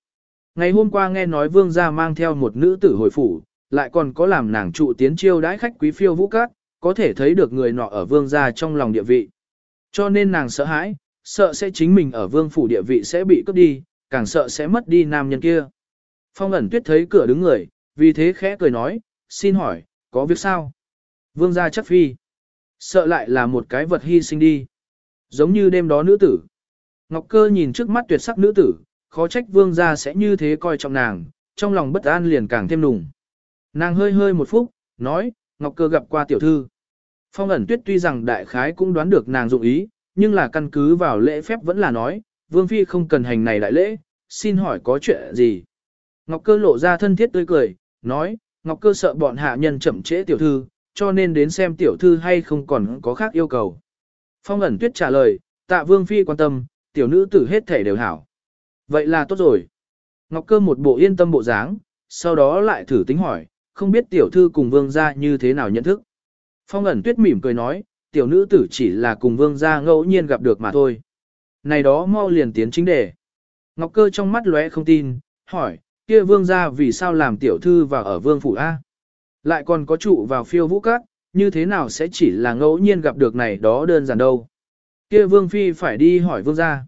Ngày hôm qua nghe nói vương gia mang theo một nữ tử hồi phủ, lại còn có làm nàng trụ tiến chiêu đãi khách quý phiêu vũ cát, có thể thấy được người nọ ở vương gia trong lòng địa vị. Cho nên nàng sợ hãi, sợ sẽ chính mình ở vương phủ địa vị sẽ bị cướp đi, càng sợ sẽ mất đi nam nhân kia. Phong ẩn tuyết thấy cửa đứng người, vì thế khẽ cười nói, xin hỏi, có việc sao? Vương gia chắc phi. Sợ lại là một cái vật hy sinh đi. Giống như đêm đó nữ tử. Ngọc cơ nhìn trước mắt tuyệt sắc nữ tử, khó trách vương gia sẽ như thế coi trọng nàng, trong lòng bất an liền càng thêm nùng. Nàng hơi hơi một phút, nói, Ngọc Cơ gặp qua tiểu thư. Phong ẩn tuyết tuy rằng đại khái cũng đoán được nàng dụng ý, nhưng là căn cứ vào lễ phép vẫn là nói, Vương Phi không cần hành này đại lễ, xin hỏi có chuyện gì. Ngọc Cơ lộ ra thân thiết tươi cười, nói, Ngọc Cơ sợ bọn hạ nhân chậm trễ tiểu thư, cho nên đến xem tiểu thư hay không còn có khác yêu cầu. Phong ẩn tuyết trả lời, tạ Vương Phi quan tâm, tiểu nữ tử hết thể đều hảo. Vậy là tốt rồi. Ngọc Cơ một bộ yên tâm bộ dáng, sau đó lại thử tính hỏi, không biết tiểu thư cùng vương gia như thế nào nhận thức. Phong ẩn tuyết mỉm cười nói, tiểu nữ tử chỉ là cùng vương gia ngẫu nhiên gặp được mà thôi. Này đó mau liền tiến chính đề. Ngọc cơ trong mắt lóe không tin, hỏi, kia vương gia vì sao làm tiểu thư vào ở vương phủ A? Lại còn có trụ vào phiêu vũ cát, như thế nào sẽ chỉ là ngẫu nhiên gặp được này đó đơn giản đâu. Kia vương phi phải đi hỏi vương gia.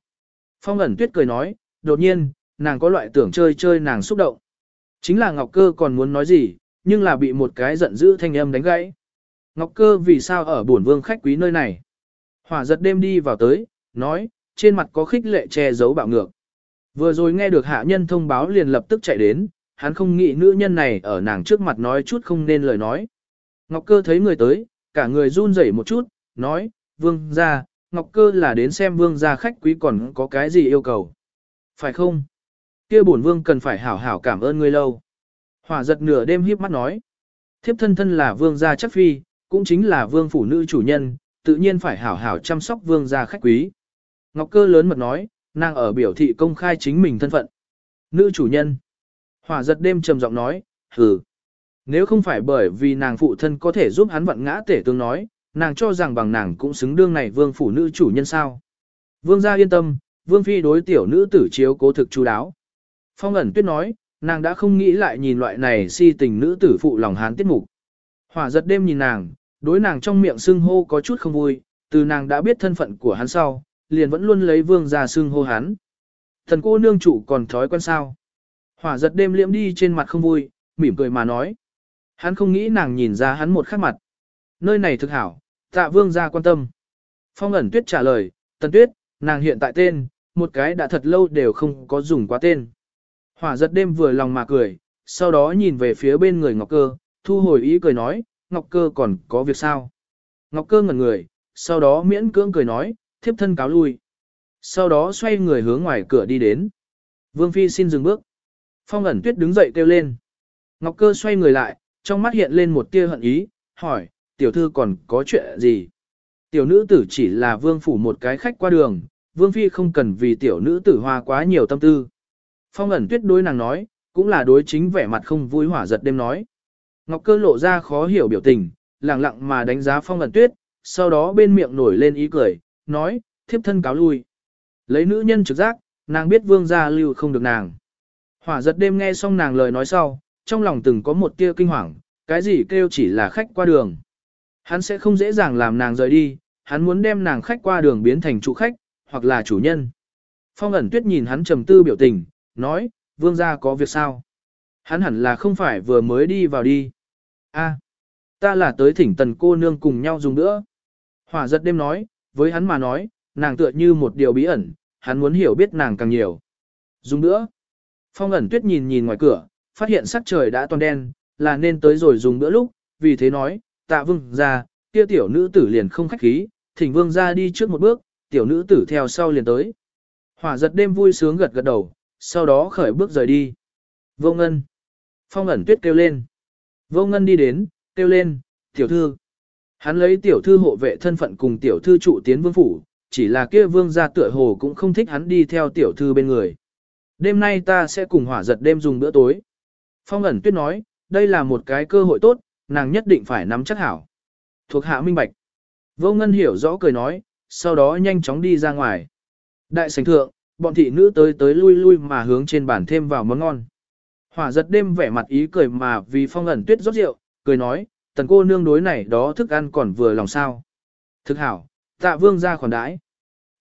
Phong ẩn tuyết cười nói, đột nhiên, nàng có loại tưởng chơi chơi nàng xúc động. Chính là Ngọc Cơ còn muốn nói gì, nhưng là bị một cái giận dữ thanh âm đánh gãy. Ngọc Cơ vì sao ở buồn vương khách quý nơi này? Hỏa giật đêm đi vào tới, nói, trên mặt có khích lệ che giấu bạo ngược. Vừa rồi nghe được hạ nhân thông báo liền lập tức chạy đến, hắn không nghĩ nữ nhân này ở nàng trước mặt nói chút không nên lời nói. Ngọc Cơ thấy người tới, cả người run rẩy một chút, nói, vương ra, Ngọc Cơ là đến xem vương ra khách quý còn có cái gì yêu cầu. Phải không? kia bổn vương cần phải hảo hảo cảm ơn ngươi lâu. Hỏa giật nửa đêm hiếp mắt nói. Thiếp thân thân là vương gia chắc phi, cũng chính là vương phủ nữ chủ nhân, tự nhiên phải hảo hảo chăm sóc vương gia khách quý. Ngọc cơ lớn mật nói, nàng ở biểu thị công khai chính mình thân phận. Nữ chủ nhân. Hỏa giật đêm trầm giọng nói, hừ. Nếu không phải bởi vì nàng phụ thân có thể giúp hắn vận ngã tể tương nói, nàng cho rằng bằng nàng cũng xứng đương này vương phủ nữ chủ nhân sao. Vương gia yên tâm, vương phi đối tiểu nữ tử chiếu cố thực chú đáo. Phong ẩn tuyết nói, nàng đã không nghĩ lại nhìn loại này si tình nữ tử phụ lòng hán tiết mục. Hỏa giật đêm nhìn nàng, đối nàng trong miệng xưng hô có chút không vui, từ nàng đã biết thân phận của hắn sau, liền vẫn luôn lấy vương ra xưng hô hắn. Thần cô nương chủ còn thói quen sao. Hỏa giật đêm liễm đi trên mặt không vui, mỉm cười mà nói. Hắn không nghĩ nàng nhìn ra hắn một khắc mặt. Nơi này thực hảo, tạ vương ra quan tâm. Phong ẩn tuyết trả lời, tần tuyết, nàng hiện tại tên, một cái đã thật lâu đều không có dùng quá tên. Hỏa giật đêm vừa lòng mà cười, sau đó nhìn về phía bên người Ngọc Cơ, thu hồi ý cười nói, Ngọc Cơ còn có việc sao? Ngọc Cơ ngẩn người, sau đó miễn cưỡng cười nói, thiếp thân cáo lui. Sau đó xoay người hướng ngoài cửa đi đến. Vương Phi xin dừng bước. Phong ẩn tuyết đứng dậy kêu lên. Ngọc Cơ xoay người lại, trong mắt hiện lên một tia hận ý, hỏi, tiểu thư còn có chuyện gì? Tiểu nữ tử chỉ là vương phủ một cái khách qua đường, vương phi không cần vì tiểu nữ tử hoa quá nhiều tâm tư. Phong ẩn tuyết đối nàng nói, cũng là đối chính vẻ mặt không vui hỏa giật đêm nói. Ngọc cơ lộ ra khó hiểu biểu tình, lặng lặng mà đánh giá phong ẩn tuyết, sau đó bên miệng nổi lên ý cười, nói, thiếp thân cáo lui. Lấy nữ nhân trực giác, nàng biết vương gia lưu không được nàng. Hỏa giật đêm nghe xong nàng lời nói sau, trong lòng từng có một tia kinh hoàng, cái gì kêu chỉ là khách qua đường. Hắn sẽ không dễ dàng làm nàng rời đi, hắn muốn đem nàng khách qua đường biến thành chủ khách, hoặc là chủ nhân. Phong ẩn tuyết nhìn hắn trầm tư biểu tình, nói, vương gia có việc sao? Hắn hẳn là không phải vừa mới đi vào đi. a ta là tới thỉnh tần cô nương cùng nhau dùng nữa. Hỏa giật đêm nói, với hắn mà nói, nàng tựa như một điều bí ẩn, hắn muốn hiểu biết nàng càng nhiều. Dùng nữa. Phong ẩn tuyết nhìn nhìn ngoài cửa, phát hiện sắc trời đã toàn đen, là nên tới rồi dùng bữa lúc, vì thế nói, tạ vương ra, kia tiểu nữ tử liền không khách khí, thỉnh vương ra đi trước một bước, tiểu nữ tử theo sau liền tới. Hỏa giật đêm vui sướng gật gật đầu, sau đó khởi bước rời đi. Vô ngân. Phong ẩn tuyết kêu lên. Vô ngân đi đến, kêu lên, tiểu thư. Hắn lấy tiểu thư hộ vệ thân phận cùng tiểu thư trụ tiến vương phủ, chỉ là kia vương gia tựa hồ cũng không thích hắn đi theo tiểu thư bên người. Đêm nay ta sẽ cùng hỏa giật đêm dùng bữa tối. Phong ẩn tuyết nói, đây là một cái cơ hội tốt, nàng nhất định phải nắm chắc hảo. Thuộc hạ minh bạch. Vô ngân hiểu rõ cười nói, sau đó nhanh chóng đi ra ngoài. Đại sảnh thượng, bọn thị nữ tới tới lui lui mà hướng trên bàn thêm vào món ngon. Hỏa giật đêm vẻ mặt ý cười mà vì phong ẩn tuyết rót rượu, cười nói, tần cô nương đối này đó thức ăn còn vừa lòng sao. Thực hảo, tạ vương ra khoản đãi.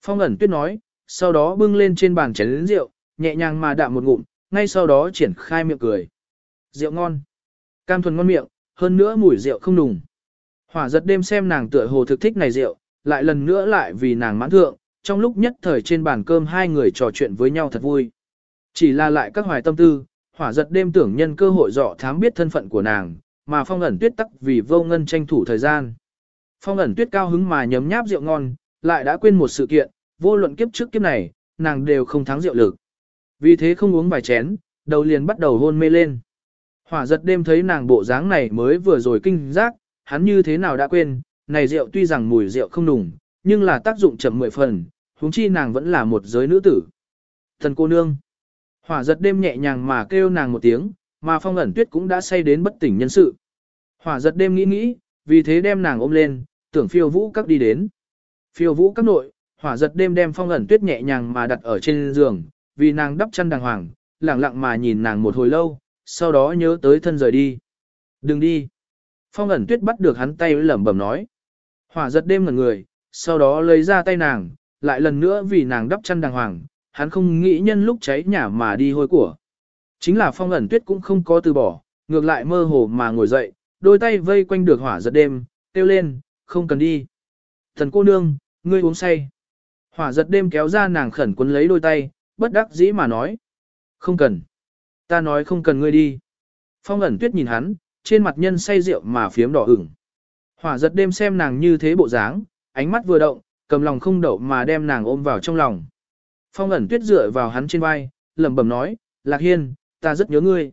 Phong ẩn tuyết nói, sau đó bưng lên trên bàn chén lĩnh rượu, nhẹ nhàng mà đạm một ngụm, ngay sau đó triển khai miệng cười. Rượu ngon. Cam thuần ngon miệng, hơn nữa mùi rượu không nùng. Hỏa giật đêm xem nàng tựa hồ thực thích này rượu, lại lần nữa lại vì nàng mãn thượng, trong lúc nhất thời trên bàn cơm hai người trò chuyện với nhau thật vui. Chỉ là lại các hoài tâm tư, hỏa giật đêm tưởng nhân cơ hội dọ thám biết thân phận của nàng, mà phong ẩn tuyết tắc vì vô ngân tranh thủ thời gian. Phong ẩn tuyết cao hứng mà nhấm nháp rượu ngon, lại đã quên một sự kiện, vô luận kiếp trước kiếp này, nàng đều không thắng rượu lực. Vì thế không uống vài chén, đầu liền bắt đầu hôn mê lên. Hỏa giật đêm thấy nàng bộ dáng này mới vừa rồi kinh giác, hắn như thế nào đã quên, này rượu tuy rằng mùi rượu không nùng, nhưng là tác dụng chậm mười phần, huống chi nàng vẫn là một giới nữ tử. Thần cô nương. Hỏa giật đêm nhẹ nhàng mà kêu nàng một tiếng, mà phong ẩn tuyết cũng đã say đến bất tỉnh nhân sự. Hỏa giật đêm nghĩ nghĩ, vì thế đem nàng ôm lên, tưởng phiêu vũ các đi đến. Phiêu vũ các nội, hỏa giật đêm đem phong ẩn tuyết nhẹ nhàng mà đặt ở trên giường, vì nàng đắp chăn đàng hoàng, lặng lặng mà nhìn nàng một hồi lâu, sau đó nhớ tới thân rời đi. Đừng đi. Phong ẩn tuyết bắt được hắn tay lẩm bẩm nói. Hỏa giật đêm ngẩn người, sau đó lấy ra tay nàng, lại lần nữa vì nàng đắp chăn đàng hoàng, hắn không nghĩ nhân lúc cháy nhà mà đi hôi của. Chính là phong ẩn tuyết cũng không có từ bỏ, ngược lại mơ hồ mà ngồi dậy, đôi tay vây quanh được hỏa giật đêm, kêu lên, không cần đi. Thần cô nương, ngươi uống say. Hỏa giật đêm kéo ra nàng khẩn quấn lấy đôi tay, bất đắc dĩ mà nói. Không cần. Ta nói không cần ngươi đi. Phong ẩn tuyết nhìn hắn, trên mặt nhân say rượu mà phiếm đỏ ửng. Hỏa giật đêm xem nàng như thế bộ dáng, ánh mắt vừa động, cầm lòng không đậu mà đem nàng ôm vào trong lòng. Phong ẩn tuyết dựa vào hắn trên vai, lẩm bẩm nói, Lạc Hiên, ta rất nhớ ngươi.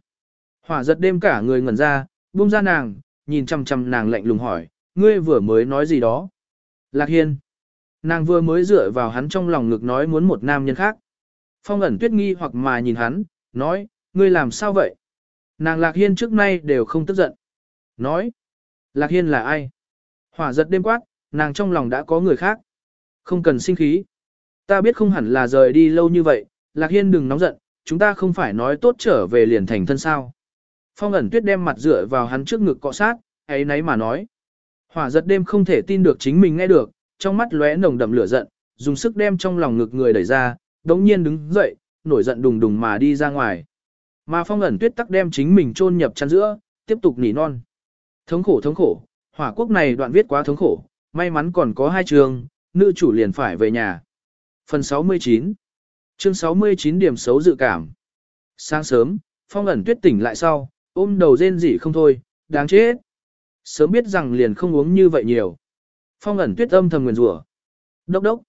Hỏa giật đêm cả người ngẩn ra, buông ra nàng, nhìn chăm chăm nàng lạnh lùng hỏi, ngươi vừa mới nói gì đó. Lạc Hiên. Nàng vừa mới dựa vào hắn trong lòng ngực nói muốn một nam nhân khác. Phong ẩn tuyết nghi hoặc mà nhìn hắn, nói, ngươi làm sao vậy? Nàng Lạc Hiên trước nay đều không tức giận. Nói, Lạc Hiên là ai? Hỏa giật đêm quát, nàng trong lòng đã có người khác. Không cần sinh khí. Ta biết không hẳn là rời đi lâu như vậy, Lạc Hiên đừng nóng giận, chúng ta không phải nói tốt trở về liền thành thân sao. Phong ẩn tuyết đem mặt dựa vào hắn trước ngực cọ sát, ấy nấy mà nói. Hỏa giật đêm không thể tin được chính mình nghe được, trong mắt lóe nồng đậm lửa giận, dùng sức đem trong lòng ngực người đẩy ra, đống nhiên đứng dậy, nổi giận đùng đùng mà đi ra ngoài. Mà phong ẩn tuyết tắc đem chính mình chôn nhập chăn giữa, tiếp tục nỉ non. Thống khổ thống khổ, hỏa quốc này đoạn viết quá thống khổ, may mắn còn có hai trường, nữ chủ liền phải về nhà. Phần 69 Chương 69 điểm xấu dự cảm Sáng sớm, phong ẩn tuyết tỉnh lại sau, ôm đầu rên rỉ không thôi, đáng chết. Sớm biết rằng liền không uống như vậy nhiều. Phong ẩn tuyết âm thầm nguyền rủa. Đốc đốc.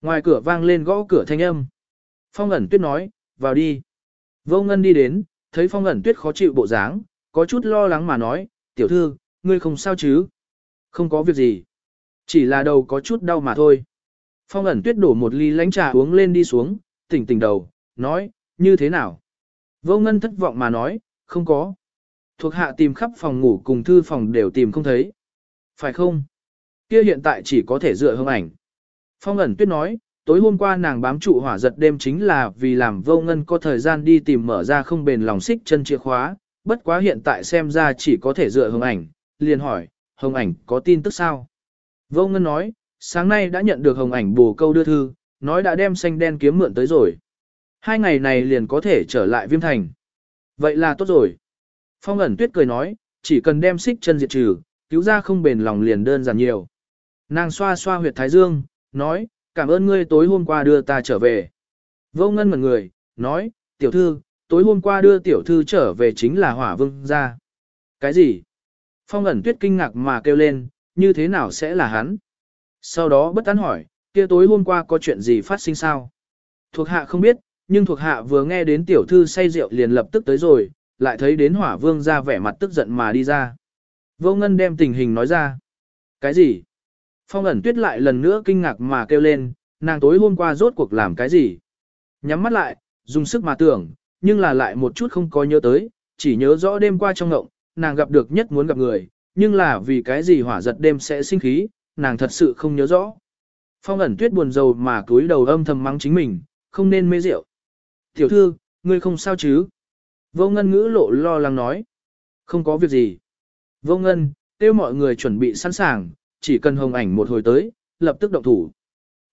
Ngoài cửa vang lên gõ cửa thanh âm. Phong ẩn tuyết nói, vào đi. Vô ngân đi đến, thấy phong ẩn tuyết khó chịu bộ dáng, có chút lo lắng mà nói, tiểu thư, ngươi không sao chứ? Không có việc gì. Chỉ là đầu có chút đau mà thôi. Phong ẩn tuyết đổ một ly lánh trà uống lên đi xuống, tỉnh tỉnh đầu, nói, như thế nào? Vô ngân thất vọng mà nói, không có. Thuộc hạ tìm khắp phòng ngủ cùng thư phòng đều tìm không thấy. Phải không? Kia hiện tại chỉ có thể dựa hương ảnh. Phong ẩn tuyết nói, tối hôm qua nàng bám trụ hỏa giật đêm chính là vì làm vô ngân có thời gian đi tìm mở ra không bền lòng xích chân chìa khóa, bất quá hiện tại xem ra chỉ có thể dựa hương ảnh, liền hỏi, hồng ảnh có tin tức sao? Vô ngân nói, sáng nay đã nhận được hồng ảnh bồ câu đưa thư, nói đã đem xanh đen kiếm mượn tới rồi. Hai ngày này liền có thể trở lại viêm thành. Vậy là tốt rồi. Phong ẩn tuyết cười nói, chỉ cần đem xích chân diệt trừ, cứu ra không bền lòng liền đơn giản nhiều. Nàng xoa xoa huyệt thái dương, nói, cảm ơn ngươi tối hôm qua đưa ta trở về. Vô ngân một người, nói, tiểu thư, tối hôm qua đưa tiểu thư trở về chính là hỏa vương ra. Cái gì? Phong ẩn tuyết kinh ngạc mà kêu lên, như thế nào sẽ là hắn? Sau đó bất tán hỏi, kia tối hôm qua có chuyện gì phát sinh sao? Thuộc hạ không biết, nhưng thuộc hạ vừa nghe đến tiểu thư say rượu liền lập tức tới rồi, lại thấy đến hỏa vương ra vẻ mặt tức giận mà đi ra. Vô ngân đem tình hình nói ra. Cái gì? Phong ẩn tuyết lại lần nữa kinh ngạc mà kêu lên, nàng tối hôm qua rốt cuộc làm cái gì? Nhắm mắt lại, dùng sức mà tưởng, nhưng là lại một chút không có nhớ tới, chỉ nhớ rõ đêm qua trong ngộng, nàng gặp được nhất muốn gặp người, nhưng là vì cái gì hỏa giật đêm sẽ sinh khí, nàng thật sự không nhớ rõ. Phong ẩn tuyết buồn rầu mà cúi đầu âm thầm mắng chính mình, không nên mê rượu. Tiểu thư, ngươi không sao chứ? Vô ngân ngữ lộ lo lắng nói. Không có việc gì. Vô ngân, kêu mọi người chuẩn bị sẵn sàng, chỉ cần hồng ảnh một hồi tới, lập tức động thủ.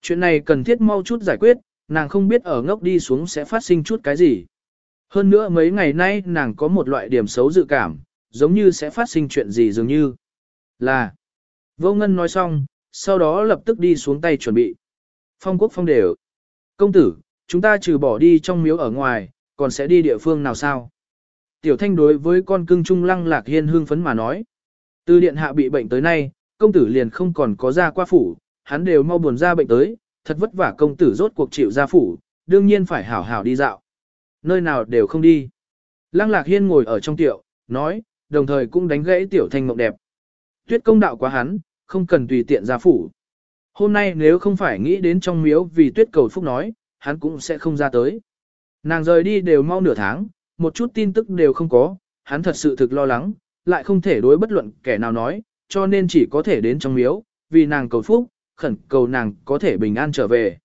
Chuyện này cần thiết mau chút giải quyết, nàng không biết ở ngốc đi xuống sẽ phát sinh chút cái gì. Hơn nữa mấy ngày nay nàng có một loại điểm xấu dự cảm, giống như sẽ phát sinh chuyện gì dường như. Là. Vô ngân nói xong, sau đó lập tức đi xuống tay chuẩn bị. Phong quốc phong đều. Công tử, chúng ta trừ bỏ đi trong miếu ở ngoài, còn sẽ đi địa phương nào sao? Tiểu thanh đối với con cưng trung lăng lạc hiên hương phấn mà nói. Từ điện hạ bị bệnh tới nay, công tử liền không còn có ra qua phủ, hắn đều mau buồn ra bệnh tới, thật vất vả công tử rốt cuộc chịu ra phủ, đương nhiên phải hảo hảo đi dạo. Nơi nào đều không đi. Lăng lạc hiên ngồi ở trong tiệu, nói, đồng thời cũng đánh gãy tiểu thanh mộng đẹp. Tuyết công đạo quá hắn, không cần tùy tiện ra phủ. Hôm nay nếu không phải nghĩ đến trong miếu vì tuyết cầu phúc nói, hắn cũng sẽ không ra tới. Nàng rời đi đều mau nửa tháng, một chút tin tức đều không có, hắn thật sự thực lo lắng, lại không thể đối bất luận kẻ nào nói, cho nên chỉ có thể đến trong miếu, vì nàng cầu phúc, khẩn cầu nàng có thể bình an trở về.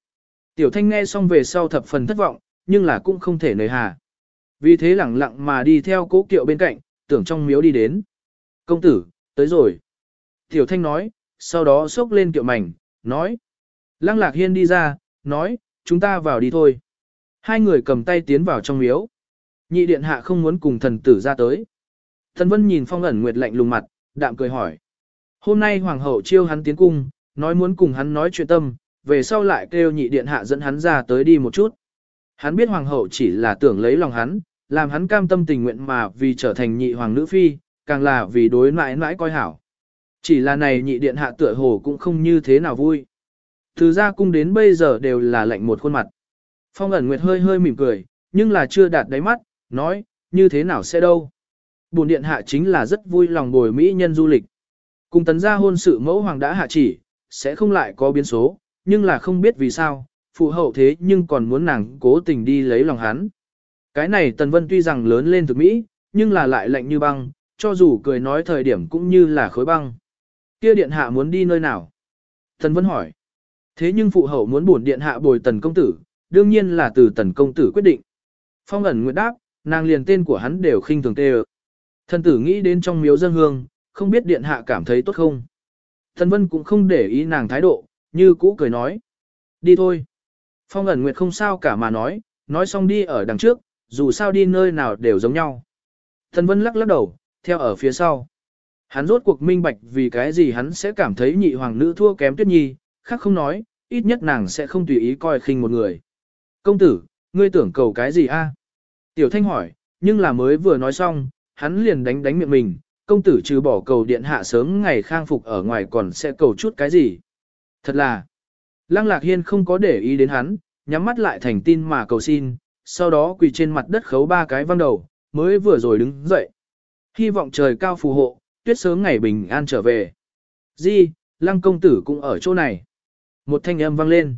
Tiểu thanh nghe xong về sau thập phần thất vọng, nhưng là cũng không thể nời hà. Vì thế lẳng lặng mà đi theo cố kiệu bên cạnh, tưởng trong miếu đi đến. Công tử, tới rồi. Tiểu thanh nói, sau đó xốc lên kiệu mảnh, nói. Lăng lạc hiên đi ra, nói, chúng ta vào đi thôi. Hai người cầm tay tiến vào trong miếu. Nhị điện hạ không muốn cùng thần tử ra tới. Thần vân nhìn phong ẩn nguyệt lạnh lùng mặt, đạm cười hỏi. Hôm nay hoàng hậu chiêu hắn tiến cung, nói muốn cùng hắn nói chuyện tâm, về sau lại kêu nhị điện hạ dẫn hắn ra tới đi một chút. Hắn biết hoàng hậu chỉ là tưởng lấy lòng hắn, làm hắn cam tâm tình nguyện mà vì trở thành nhị hoàng nữ phi, càng là vì đối mãi mãi coi hảo. Chỉ là này nhị điện hạ tựa hồ cũng không như thế nào vui. Từ ra cung đến bây giờ đều là lạnh một khuôn mặt. Phong ẩn nguyệt hơi hơi mỉm cười, nhưng là chưa đạt đáy mắt, nói, như thế nào sẽ đâu. Bồn điện hạ chính là rất vui lòng bồi mỹ nhân du lịch. Cùng tấn gia hôn sự mẫu hoàng đã hạ chỉ, sẽ không lại có biến số, nhưng là không biết vì sao, phụ hậu thế nhưng còn muốn nàng cố tình đi lấy lòng hắn. Cái này Tần Vân tuy rằng lớn lên từ mỹ, nhưng là lại lạnh như băng, cho dù cười nói thời điểm cũng như là khối băng. Kia điện hạ muốn đi nơi nào? Tần Vân hỏi. Thế nhưng phụ hậu muốn bổn điện hạ bồi tần công tử, đương nhiên là từ tần công tử quyết định. Phong ẩn nguyệt đáp, nàng liền tên của hắn đều khinh thường tê Thần tử nghĩ đến trong miếu dân hương, không biết điện hạ cảm thấy tốt không. Thần vân cũng không để ý nàng thái độ, như cũ cười nói. Đi thôi. Phong ẩn nguyệt không sao cả mà nói, nói xong đi ở đằng trước, dù sao đi nơi nào đều giống nhau. Thần vân lắc lắc đầu, theo ở phía sau. Hắn rốt cuộc minh bạch vì cái gì hắn sẽ cảm thấy nhị hoàng nữ thua kém tuyết nhi, khác không nói, ít nhất nàng sẽ không tùy ý coi khinh một người. Công tử, ngươi tưởng cầu cái gì a? Tiểu thanh hỏi, nhưng là mới vừa nói xong, hắn liền đánh đánh miệng mình, công tử trừ bỏ cầu điện hạ sớm ngày khang phục ở ngoài còn sẽ cầu chút cái gì. Thật là, Lăng Lạc Hiên không có để ý đến hắn, nhắm mắt lại thành tin mà cầu xin, sau đó quỳ trên mặt đất khấu ba cái văng đầu, mới vừa rồi đứng dậy. Hy vọng trời cao phù hộ, tuyết sớm ngày bình an trở về. Di, Lăng công tử cũng ở chỗ này. Một thanh âm vang lên.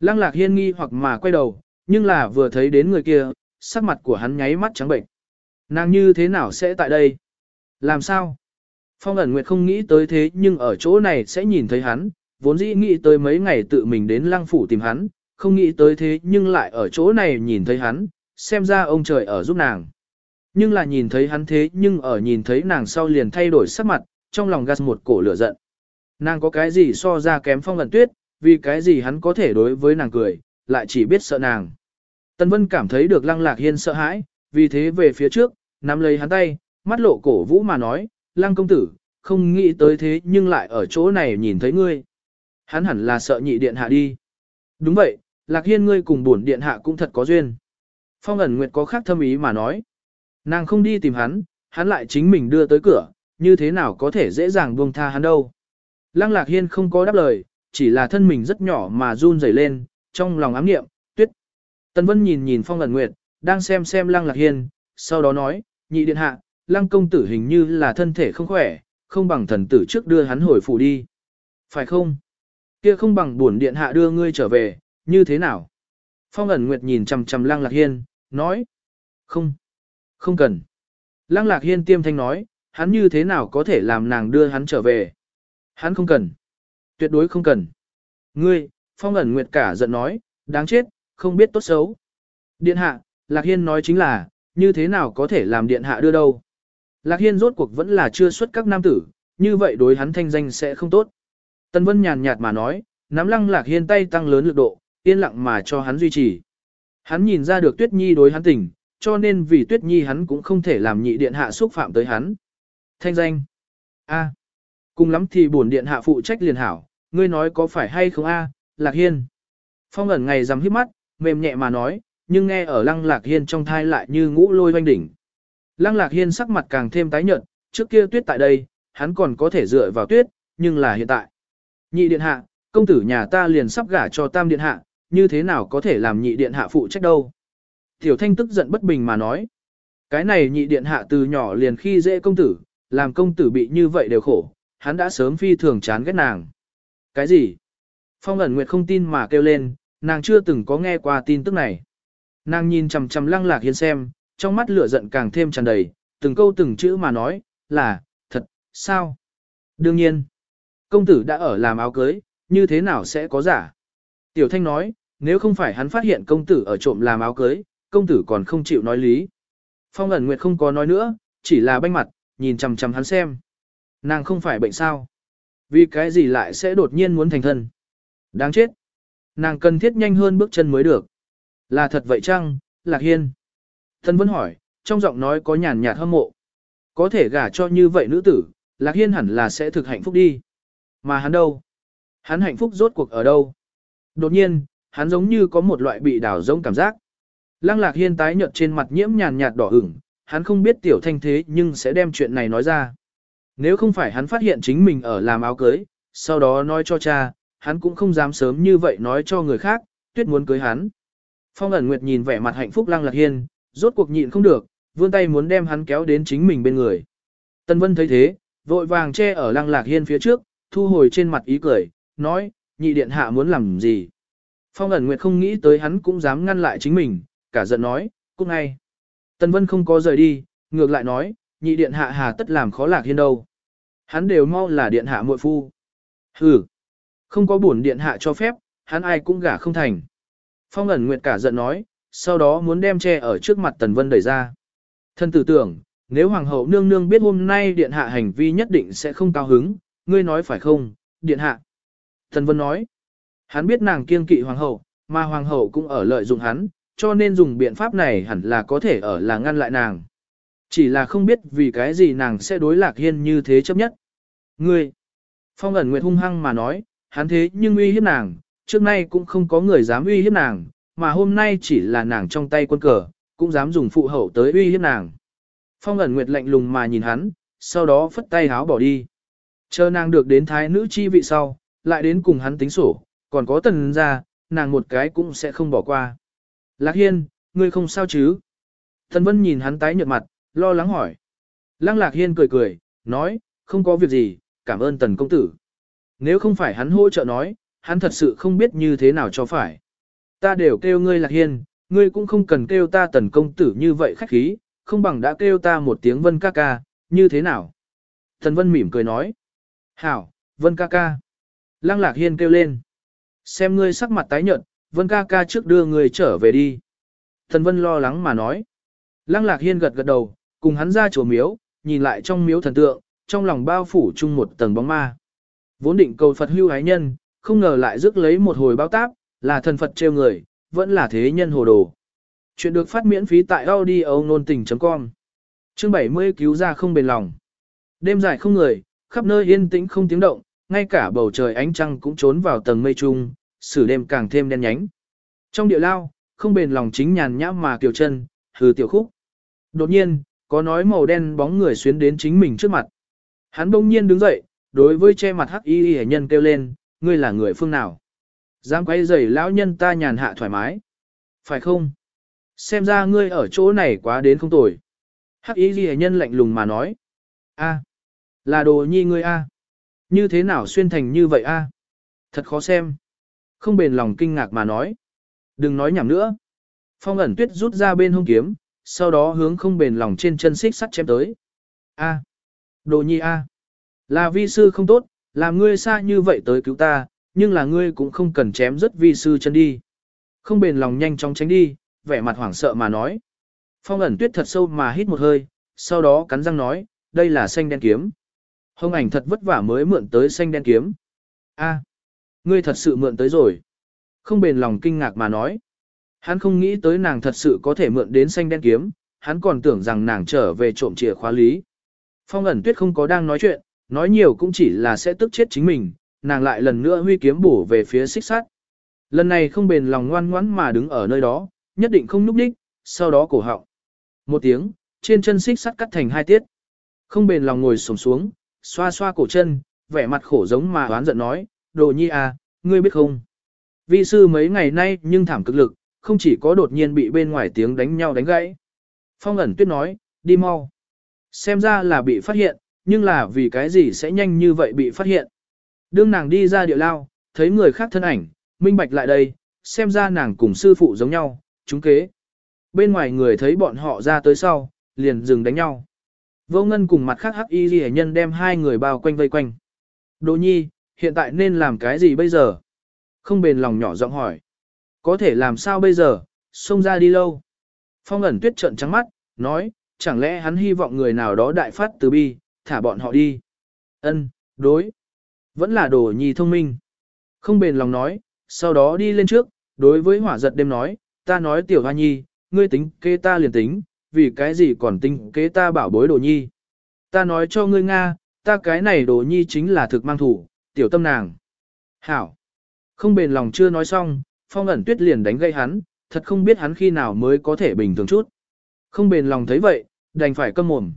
Lăng Lạc Hiên nghi hoặc mà quay đầu, nhưng là vừa thấy đến người kia, sắc mặt của hắn nháy mắt trắng bệnh. Nàng như thế nào sẽ tại đây? Làm sao? Phong ẩn nguyệt không nghĩ tới thế nhưng ở chỗ này sẽ nhìn thấy hắn, vốn dĩ nghĩ tới mấy ngày tự mình đến lăng phủ tìm hắn, không nghĩ tới thế nhưng lại ở chỗ này nhìn thấy hắn, xem ra ông trời ở giúp nàng. Nhưng là nhìn thấy hắn thế nhưng ở nhìn thấy nàng sau liền thay đổi sắc mặt, trong lòng gắt một cổ lửa giận. Nàng có cái gì so ra kém phong ẩn tuyết, vì cái gì hắn có thể đối với nàng cười, lại chỉ biết sợ nàng. Tân Vân cảm thấy được Lăng Lạc Hiên sợ hãi, vì thế về phía trước, nắm lấy hắn tay, mắt lộ cổ vũ mà nói, Lăng công tử, không nghĩ tới thế nhưng lại ở chỗ này nhìn thấy ngươi. Hắn hẳn là sợ nhị điện hạ đi. Đúng vậy, Lạc Hiên ngươi cùng bổn điện hạ cũng thật có duyên. Phong ẩn nguyệt có khác thâm ý mà nói. Nàng không đi tìm hắn, hắn lại chính mình đưa tới cửa, như thế nào có thể dễ dàng buông tha hắn đâu. Lăng Lạc Hiên không có đáp lời, chỉ là thân mình rất nhỏ mà run rẩy lên, trong lòng ám niệm, tuyết. Tần Vân nhìn nhìn Phong ẩn nguyệt, đang xem xem Lăng Lạc Hiên, sau đó nói, nhị điện hạ, Lăng công tử hình như là thân thể không khỏe, không bằng thần tử trước đưa hắn hồi phủ đi. Phải không? Kia không bằng buồn điện hạ đưa ngươi trở về, như thế nào? Phong ẩn nguyệt nhìn chầm chầm Lăng Lạc Hiên, nói. Không. Không cần. Lăng Lạc Hiên tiêm thanh nói, hắn như thế nào có thể làm nàng đưa hắn trở về? Hắn không cần. Tuyệt đối không cần. Ngươi, Phong ẩn nguyệt cả giận nói, đáng chết, không biết tốt xấu. Điện hạ, Lạc Hiên nói chính là, như thế nào có thể làm điện hạ đưa đâu. Lạc Hiên rốt cuộc vẫn là chưa xuất các nam tử, như vậy đối hắn thanh danh sẽ không tốt. Tân Vân nhàn nhạt mà nói, nắm lăng Lạc Hiên tay tăng lớn lực độ, yên lặng mà cho hắn duy trì. Hắn nhìn ra được Tuyết Nhi đối hắn tỉnh, cho nên vì Tuyết Nhi hắn cũng không thể làm nhị điện hạ xúc phạm tới hắn. Thanh danh. A. Cùng lắm thì bổn điện hạ phụ trách liền hảo, ngươi nói có phải hay không a, Lạc Hiên. Phong ẩn ngày rằm hít mắt, mềm nhẹ mà nói, nhưng nghe ở lăng Lạc Hiên trong thai lại như ngũ lôi hoanh đỉnh. Lăng Lạc Hiên sắc mặt càng thêm tái nhợt, trước kia tuyết tại đây, hắn còn có thể dựa vào tuyết, nhưng là hiện tại. Nhị điện hạ, công tử nhà ta liền sắp gả cho tam điện hạ, như thế nào có thể làm nhị điện hạ phụ trách đâu. Tiểu thanh tức giận bất bình mà nói. Cái này nhị điện hạ từ nhỏ liền khi dễ công tử, làm công tử bị như vậy đều khổ, hắn đã sớm phi thường chán ghét nàng. Cái gì? Phong ẩn nguyệt không tin mà kêu lên, nàng chưa từng có nghe qua tin tức này. Nàng nhìn chầm chầm lăng lạc hiên xem, trong mắt lửa giận càng thêm tràn đầy, từng câu từng chữ mà nói, là, thật, sao? Đương nhiên, công tử đã ở làm áo cưới, như thế nào sẽ có giả? Tiểu thanh nói, nếu không phải hắn phát hiện công tử ở trộm làm áo cưới, công tử còn không chịu nói lý. Phong ẩn nguyệt không có nói nữa, chỉ là banh mặt, nhìn chầm chầm hắn xem. Nàng không phải bệnh sao? Vì cái gì lại sẽ đột nhiên muốn thành thân? Đáng chết. Nàng cần thiết nhanh hơn bước chân mới được. Là thật vậy chăng, Lạc Hiên? Thân vẫn hỏi, trong giọng nói có nhàn nhạt hâm mộ. Có thể gả cho như vậy nữ tử, Lạc Hiên hẳn là sẽ thực hạnh phúc đi. Mà hắn đâu? Hắn hạnh phúc rốt cuộc ở đâu? Đột nhiên, hắn giống như có một loại bị đảo giống cảm giác. Lăng Lạc Hiên tái nhợt trên mặt nhiễm nhàn nhạt đỏ ửng, hắn không biết tiểu thanh thế nhưng sẽ đem chuyện này nói ra. Nếu không phải hắn phát hiện chính mình ở làm áo cưới, sau đó nói cho cha, hắn cũng không dám sớm như vậy nói cho người khác, tuyết muốn cưới hắn. Phong ẩn nguyệt nhìn vẻ mặt hạnh phúc lăng lạc hiên, rốt cuộc nhịn không được, vươn tay muốn đem hắn kéo đến chính mình bên người. Tân Vân thấy thế, vội vàng che ở lăng lạc hiên phía trước, thu hồi trên mặt ý cười, nói, nhị điện hạ muốn làm gì. Phong ẩn nguyệt không nghĩ tới hắn cũng dám ngăn lại chính mình, cả giận nói, cút ngay. tần Vân không có rời đi, ngược lại nói, nhị điện hạ hà tất làm khó lạc hiên đâu. Hắn đều mau là điện hạ muội phu. Hừ, không có bổn điện hạ cho phép, hắn ai cũng gả không thành. Phong ẩn nguyệt cả giận nói, sau đó muốn đem che ở trước mặt Tần Vân đẩy ra. Thân tử tưởng, nếu hoàng hậu nương nương biết hôm nay điện hạ hành vi nhất định sẽ không cao hứng, ngươi nói phải không, điện hạ. Tần Vân nói, hắn biết nàng kiêng kỵ hoàng hậu, mà hoàng hậu cũng ở lợi dụng hắn, cho nên dùng biện pháp này hẳn là có thể ở là ngăn lại nàng. Chỉ là không biết vì cái gì nàng sẽ đối lạc hiên như thế chấp nhất. Ngươi, phong ẩn nguyệt hung hăng mà nói, hắn thế nhưng uy hiếp nàng, trước nay cũng không có người dám uy hiếp nàng, mà hôm nay chỉ là nàng trong tay quân cờ, cũng dám dùng phụ hậu tới uy hiếp nàng. Phong ẩn nguyệt lạnh lùng mà nhìn hắn, sau đó phất tay háo bỏ đi. Chờ nàng được đến thái nữ chi vị sau, lại đến cùng hắn tính sổ, còn có tần ra, nàng một cái cũng sẽ không bỏ qua. Lạc Hiên, ngươi không sao chứ? Thần Vân nhìn hắn tái nhợt mặt, lo lắng hỏi. Lăng Lạc Hiên cười cười, nói, không có việc gì, cảm ơn tần công tử. Nếu không phải hắn hỗ trợ nói, hắn thật sự không biết như thế nào cho phải. Ta đều kêu ngươi Lạc Hiên, ngươi cũng không cần kêu ta tần công tử như vậy khách khí, không bằng đã kêu ta một tiếng Vân ca ca, như thế nào? Thần Vân mỉm cười nói. Hảo, Vân ca ca. Lăng Lạc Hiên kêu lên. Xem ngươi sắc mặt tái nhợt, Vân ca ca trước đưa người trở về đi. Thần Vân lo lắng mà nói. Lăng Lạc Hiên gật gật đầu, cùng hắn ra chùa miếu, nhìn lại trong miếu thần tượng, trong lòng bao phủ chung một tầng bóng ma. Vốn định cầu Phật hưu hái nhân, không ngờ lại rước lấy một hồi báo táp, là thần Phật trêu người, vẫn là thế nhân hồ đồ. Chuyện được phát miễn phí tại audio nôn tình.com Chương 70 cứu ra không bền lòng. Đêm dài không người, khắp nơi yên tĩnh không tiếng động, ngay cả bầu trời ánh trăng cũng trốn vào tầng mây trung, sử đêm càng thêm đen nhánh. Trong địa lao, không bền lòng chính nhàn nhã mà kiều chân, hừ tiểu khúc. Đột nhiên, có nói màu đen bóng người xuyến đến chính mình trước mặt. Hắn bỗng nhiên đứng dậy, đối với che mặt hắc y hệ nhân kêu lên, ngươi là người phương nào? Dám quay giày lão nhân ta nhàn hạ thoải mái. Phải không? Xem ra ngươi ở chỗ này quá đến không tồi. Hắc y hệ nhân lạnh lùng mà nói. a là đồ nhi ngươi a Như thế nào xuyên thành như vậy a Thật khó xem. Không bền lòng kinh ngạc mà nói. Đừng nói nhảm nữa. Phong ẩn tuyết rút ra bên hông kiếm, sau đó hướng không bền lòng trên chân xích sắt chém tới. A. Đồ nhi A. Là vi sư không tốt, làm ngươi xa như vậy tới cứu ta, nhưng là ngươi cũng không cần chém rất vi sư chân đi. Không bền lòng nhanh chóng tránh đi, vẻ mặt hoảng sợ mà nói. Phong ẩn tuyết thật sâu mà hít một hơi, sau đó cắn răng nói, đây là xanh đen kiếm. Hồng ảnh thật vất vả mới mượn tới xanh đen kiếm. A. Ngươi thật sự mượn tới rồi. Không bền lòng kinh ngạc mà nói. Hắn không nghĩ tới nàng thật sự có thể mượn đến xanh đen kiếm, hắn còn tưởng rằng nàng trở về trộm chìa khóa lý. Phong ẩn tuyết không có đang nói chuyện, nói nhiều cũng chỉ là sẽ tức chết chính mình, nàng lại lần nữa huy kiếm bổ về phía xích sắt. Lần này không bền lòng ngoan ngoãn mà đứng ở nơi đó, nhất định không núp đích, sau đó cổ họng. Một tiếng, trên chân xích sắt cắt thành hai tiết. Không bền lòng ngồi sổng xuống, xoa xoa cổ chân, vẻ mặt khổ giống mà oán giận nói, đồ nhi à, ngươi biết không? Vi sư mấy ngày nay nhưng thảm cực lực, không chỉ có đột nhiên bị bên ngoài tiếng đánh nhau đánh gãy. Phong ẩn tuyết nói, đi mau. Xem ra là bị phát hiện, nhưng là vì cái gì sẽ nhanh như vậy bị phát hiện. Đương nàng đi ra địa lao, thấy người khác thân ảnh, minh bạch lại đây, xem ra nàng cùng sư phụ giống nhau, chúng kế. Bên ngoài người thấy bọn họ ra tới sau, liền dừng đánh nhau. Vô ngân cùng mặt khác hắc y ghi nhân đem hai người bao quanh vây quanh. Đỗ nhi, hiện tại nên làm cái gì bây giờ? Không bền lòng nhỏ giọng hỏi. Có thể làm sao bây giờ, xông ra đi lâu. Phong ẩn tuyết trận trắng mắt, nói, chẳng lẽ hắn hy vọng người nào đó đại phát từ bi, thả bọn họ đi. Ân, đối. Vẫn là đồ nhi thông minh. Không bền lòng nói, sau đó đi lên trước, đối với hỏa giật đêm nói, ta nói tiểu hoa nhi, ngươi tính kế ta liền tính, vì cái gì còn tính kế ta bảo bối đồ nhi. Ta nói cho ngươi Nga, ta cái này đồ nhi chính là thực mang thủ, tiểu tâm nàng. Hảo. Không bền lòng chưa nói xong, phong ẩn tuyết liền đánh gây hắn, thật không biết hắn khi nào mới có thể bình thường chút. Không bền lòng thấy vậy, đành phải câm mồm.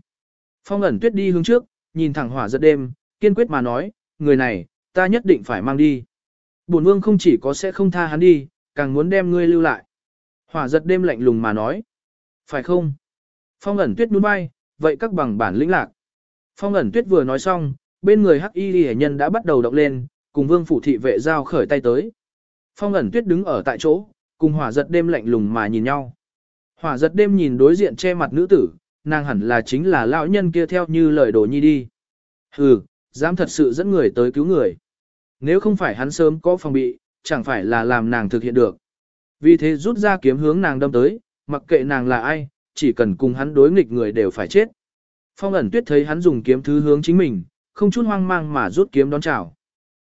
Phong ẩn tuyết đi hướng trước, nhìn thẳng hỏa giật đêm, kiên quyết mà nói, người này, ta nhất định phải mang đi. Bổn vương không chỉ có sẽ không tha hắn đi, càng muốn đem ngươi lưu lại. Hỏa giật đêm lạnh lùng mà nói. Phải không? Phong ẩn tuyết nuốt bay, vậy các bằng bản lĩnh lạc. Phong ẩn tuyết vừa nói xong, bên người hắc y hệ nhân đã bắt đầu động lên, cùng vương phủ thị vệ giao khởi tay tới. Phong ẩn tuyết đứng ở tại chỗ, cùng hỏa giật đêm lạnh lùng mà nhìn nhau. Hỏa giật đêm nhìn đối diện che mặt nữ tử, nàng hẳn là chính là lão nhân kia theo như lời đồ nhi đi. Hừ, dám thật sự dẫn người tới cứu người. Nếu không phải hắn sớm có phòng bị, chẳng phải là làm nàng thực hiện được. Vì thế rút ra kiếm hướng nàng đâm tới, mặc kệ nàng là ai, chỉ cần cùng hắn đối nghịch người đều phải chết. Phong ẩn tuyết thấy hắn dùng kiếm thứ hướng chính mình, không chút hoang mang mà rút kiếm đón chào.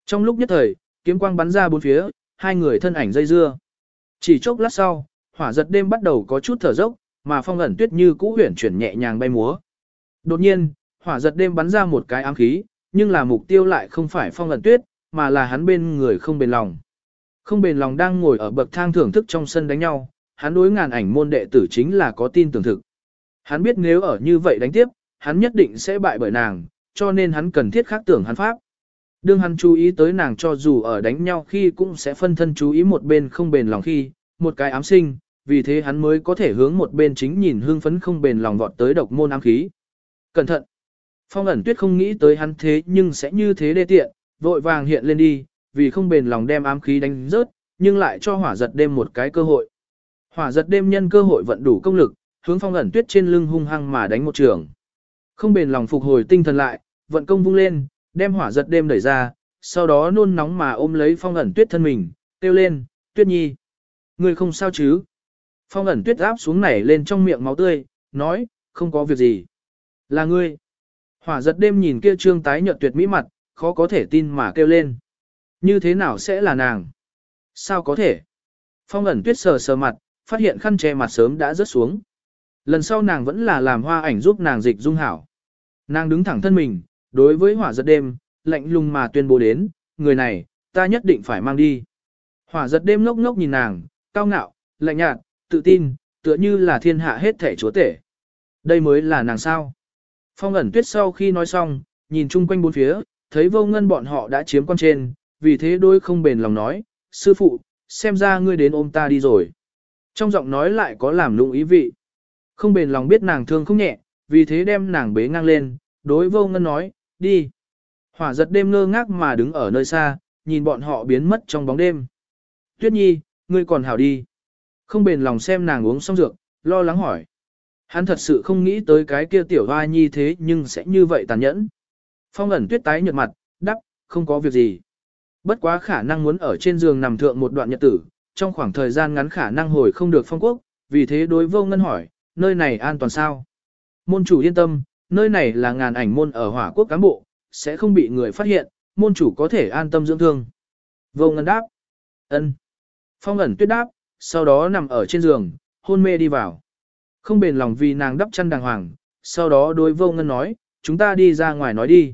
Trong lúc nhất thời, kiếm quang bắn ra bốn phía, hai người thân ảnh dây dưa. Chỉ chốc lát sau, hỏa giật đêm bắt đầu có chút thở dốc, mà phong ẩn tuyết như cũ huyển chuyển nhẹ nhàng bay múa. Đột nhiên, hỏa giật đêm bắn ra một cái ám khí, nhưng là mục tiêu lại không phải phong ẩn tuyết, mà là hắn bên người không bền lòng. Không bền lòng đang ngồi ở bậc thang thưởng thức trong sân đánh nhau, hắn đối ngàn ảnh môn đệ tử chính là có tin tưởng thực. Hắn biết nếu ở như vậy đánh tiếp, hắn nhất định sẽ bại bởi nàng, cho nên hắn cần thiết khác tưởng hắn pháp. Đương hắn chú ý tới nàng cho dù ở đánh nhau khi cũng sẽ phân thân chú ý một bên không bền lòng khi, một cái ám sinh, vì thế hắn mới có thể hướng một bên chính nhìn hương phấn không bền lòng vọt tới độc môn ám khí. Cẩn thận! Phong ẩn tuyết không nghĩ tới hắn thế nhưng sẽ như thế đê tiện, vội vàng hiện lên đi, vì không bền lòng đem ám khí đánh rớt, nhưng lại cho hỏa giật đêm một cái cơ hội. Hỏa giật đêm nhân cơ hội vận đủ công lực, hướng phong ẩn tuyết trên lưng hung hăng mà đánh một trường. Không bền lòng phục hồi tinh thần lại, vận công vung lên, đem hỏa giật đêm đẩy ra, sau đó nôn nóng mà ôm lấy phong ẩn tuyết thân mình, kêu lên, tuyết nhi. Người không sao chứ? Phong ẩn tuyết áp xuống nảy lên trong miệng máu tươi, nói, không có việc gì. Là ngươi. Hỏa giật đêm nhìn kia trương tái nhợt tuyệt mỹ mặt, khó có thể tin mà kêu lên. Như thế nào sẽ là nàng? Sao có thể? Phong ẩn tuyết sờ sờ mặt, phát hiện khăn che mặt sớm đã rớt xuống. Lần sau nàng vẫn là làm hoa ảnh giúp nàng dịch dung hảo. Nàng đứng thẳng thân mình, đối với hỏa giật đêm, lạnh lùng mà tuyên bố đến, người này, ta nhất định phải mang đi. Hỏa giật đêm ngốc ngốc nhìn nàng, cao ngạo, lạnh nhạt, tự tin, tựa như là thiên hạ hết thể chúa tể. Đây mới là nàng sao. Phong ẩn tuyết sau khi nói xong, nhìn chung quanh bốn phía, thấy vô ngân bọn họ đã chiếm quan trên, vì thế đôi không bền lòng nói, sư phụ, xem ra ngươi đến ôm ta đi rồi. Trong giọng nói lại có làm lụng ý vị. Không bền lòng biết nàng thương không nhẹ, vì thế đem nàng bế ngang lên, đối vô ngân nói, đi. Hỏa giật đêm ngơ ngác mà đứng ở nơi xa, nhìn bọn họ biến mất trong bóng đêm. Tuyết nhi, ngươi còn hảo đi. Không bền lòng xem nàng uống xong dược, lo lắng hỏi. Hắn thật sự không nghĩ tới cái kia tiểu hoa nhi thế nhưng sẽ như vậy tàn nhẫn. Phong ẩn tuyết tái nhợt mặt, đắp, không có việc gì. Bất quá khả năng muốn ở trên giường nằm thượng một đoạn nhật tử, trong khoảng thời gian ngắn khả năng hồi không được phong quốc, vì thế đối vô ngân hỏi, nơi này an toàn sao? Môn chủ yên tâm, nơi này là ngàn ảnh môn ở hỏa quốc cán bộ, sẽ không bị người phát hiện, môn chủ có thể an tâm dưỡng thương. Vô ngân đáp. ân. Phong ẩn tuyết đáp, sau đó nằm ở trên giường, hôn mê đi vào. Không bền lòng vì nàng đắp chăn đàng hoàng, sau đó đối vô ngân nói, chúng ta đi ra ngoài nói đi.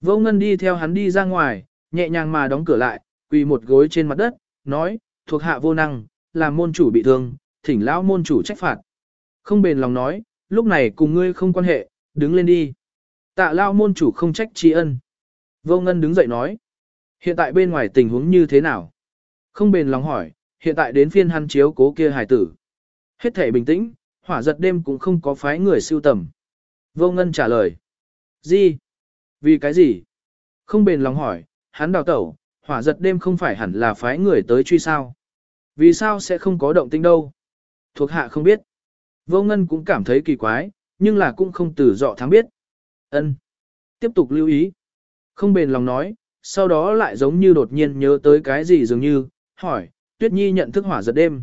Vô ngân đi theo hắn đi ra ngoài, nhẹ nhàng mà đóng cửa lại, quỳ một gối trên mặt đất, nói, thuộc hạ vô năng, làm môn chủ bị thương, thỉnh lão môn chủ trách phạt. Không bền lòng nói, lúc này cùng ngươi không quan hệ, đứng lên đi. Tạ lao môn chủ không trách tri ân. Vô Ngân đứng dậy nói. Hiện tại bên ngoài tình huống như thế nào? Không bền lòng hỏi, hiện tại đến phiên hắn chiếu cố kia Hải tử. Hết thể bình tĩnh, hỏa giật đêm cũng không có phái người siêu tầm. Vô Ngân trả lời. Gì? Vì cái gì? Không bền lòng hỏi, hắn đào tẩu, hỏa giật đêm không phải hẳn là phái người tới truy sao. Vì sao sẽ không có động tĩnh đâu? Thuộc hạ không biết. Vô Ngân cũng cảm thấy kỳ quái, nhưng là cũng không từ dọ thắng biết. Ân. Tiếp tục lưu ý. Không bền lòng nói, sau đó lại giống như đột nhiên nhớ tới cái gì dường như, hỏi, Tuyết Nhi nhận thức hỏa giật đêm.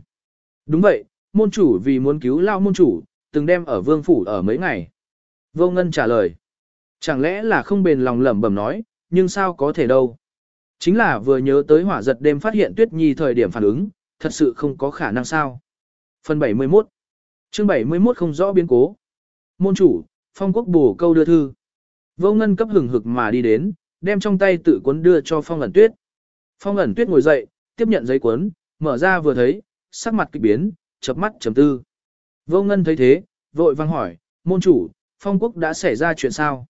Đúng vậy, môn chủ vì muốn cứu lao môn chủ, từng đem ở vương phủ ở mấy ngày. Vô Ngân trả lời. Chẳng lẽ là không bền lòng lẩm bẩm nói, nhưng sao có thể đâu. Chính là vừa nhớ tới hỏa giật đêm phát hiện Tuyết Nhi thời điểm phản ứng, thật sự không có khả năng sao. Phần 71 chương 71 không rõ biến cố. Môn chủ, phong quốc bổ câu đưa thư. Vô ngân cấp hừng hực mà đi đến, đem trong tay tự cuốn đưa cho phong ẩn tuyết. Phong ẩn tuyết ngồi dậy, tiếp nhận giấy cuốn, mở ra vừa thấy, sắc mặt kịch biến, chập mắt chấm tư. Vô ngân thấy thế, vội vang hỏi, môn chủ, phong quốc đã xảy ra chuyện sao?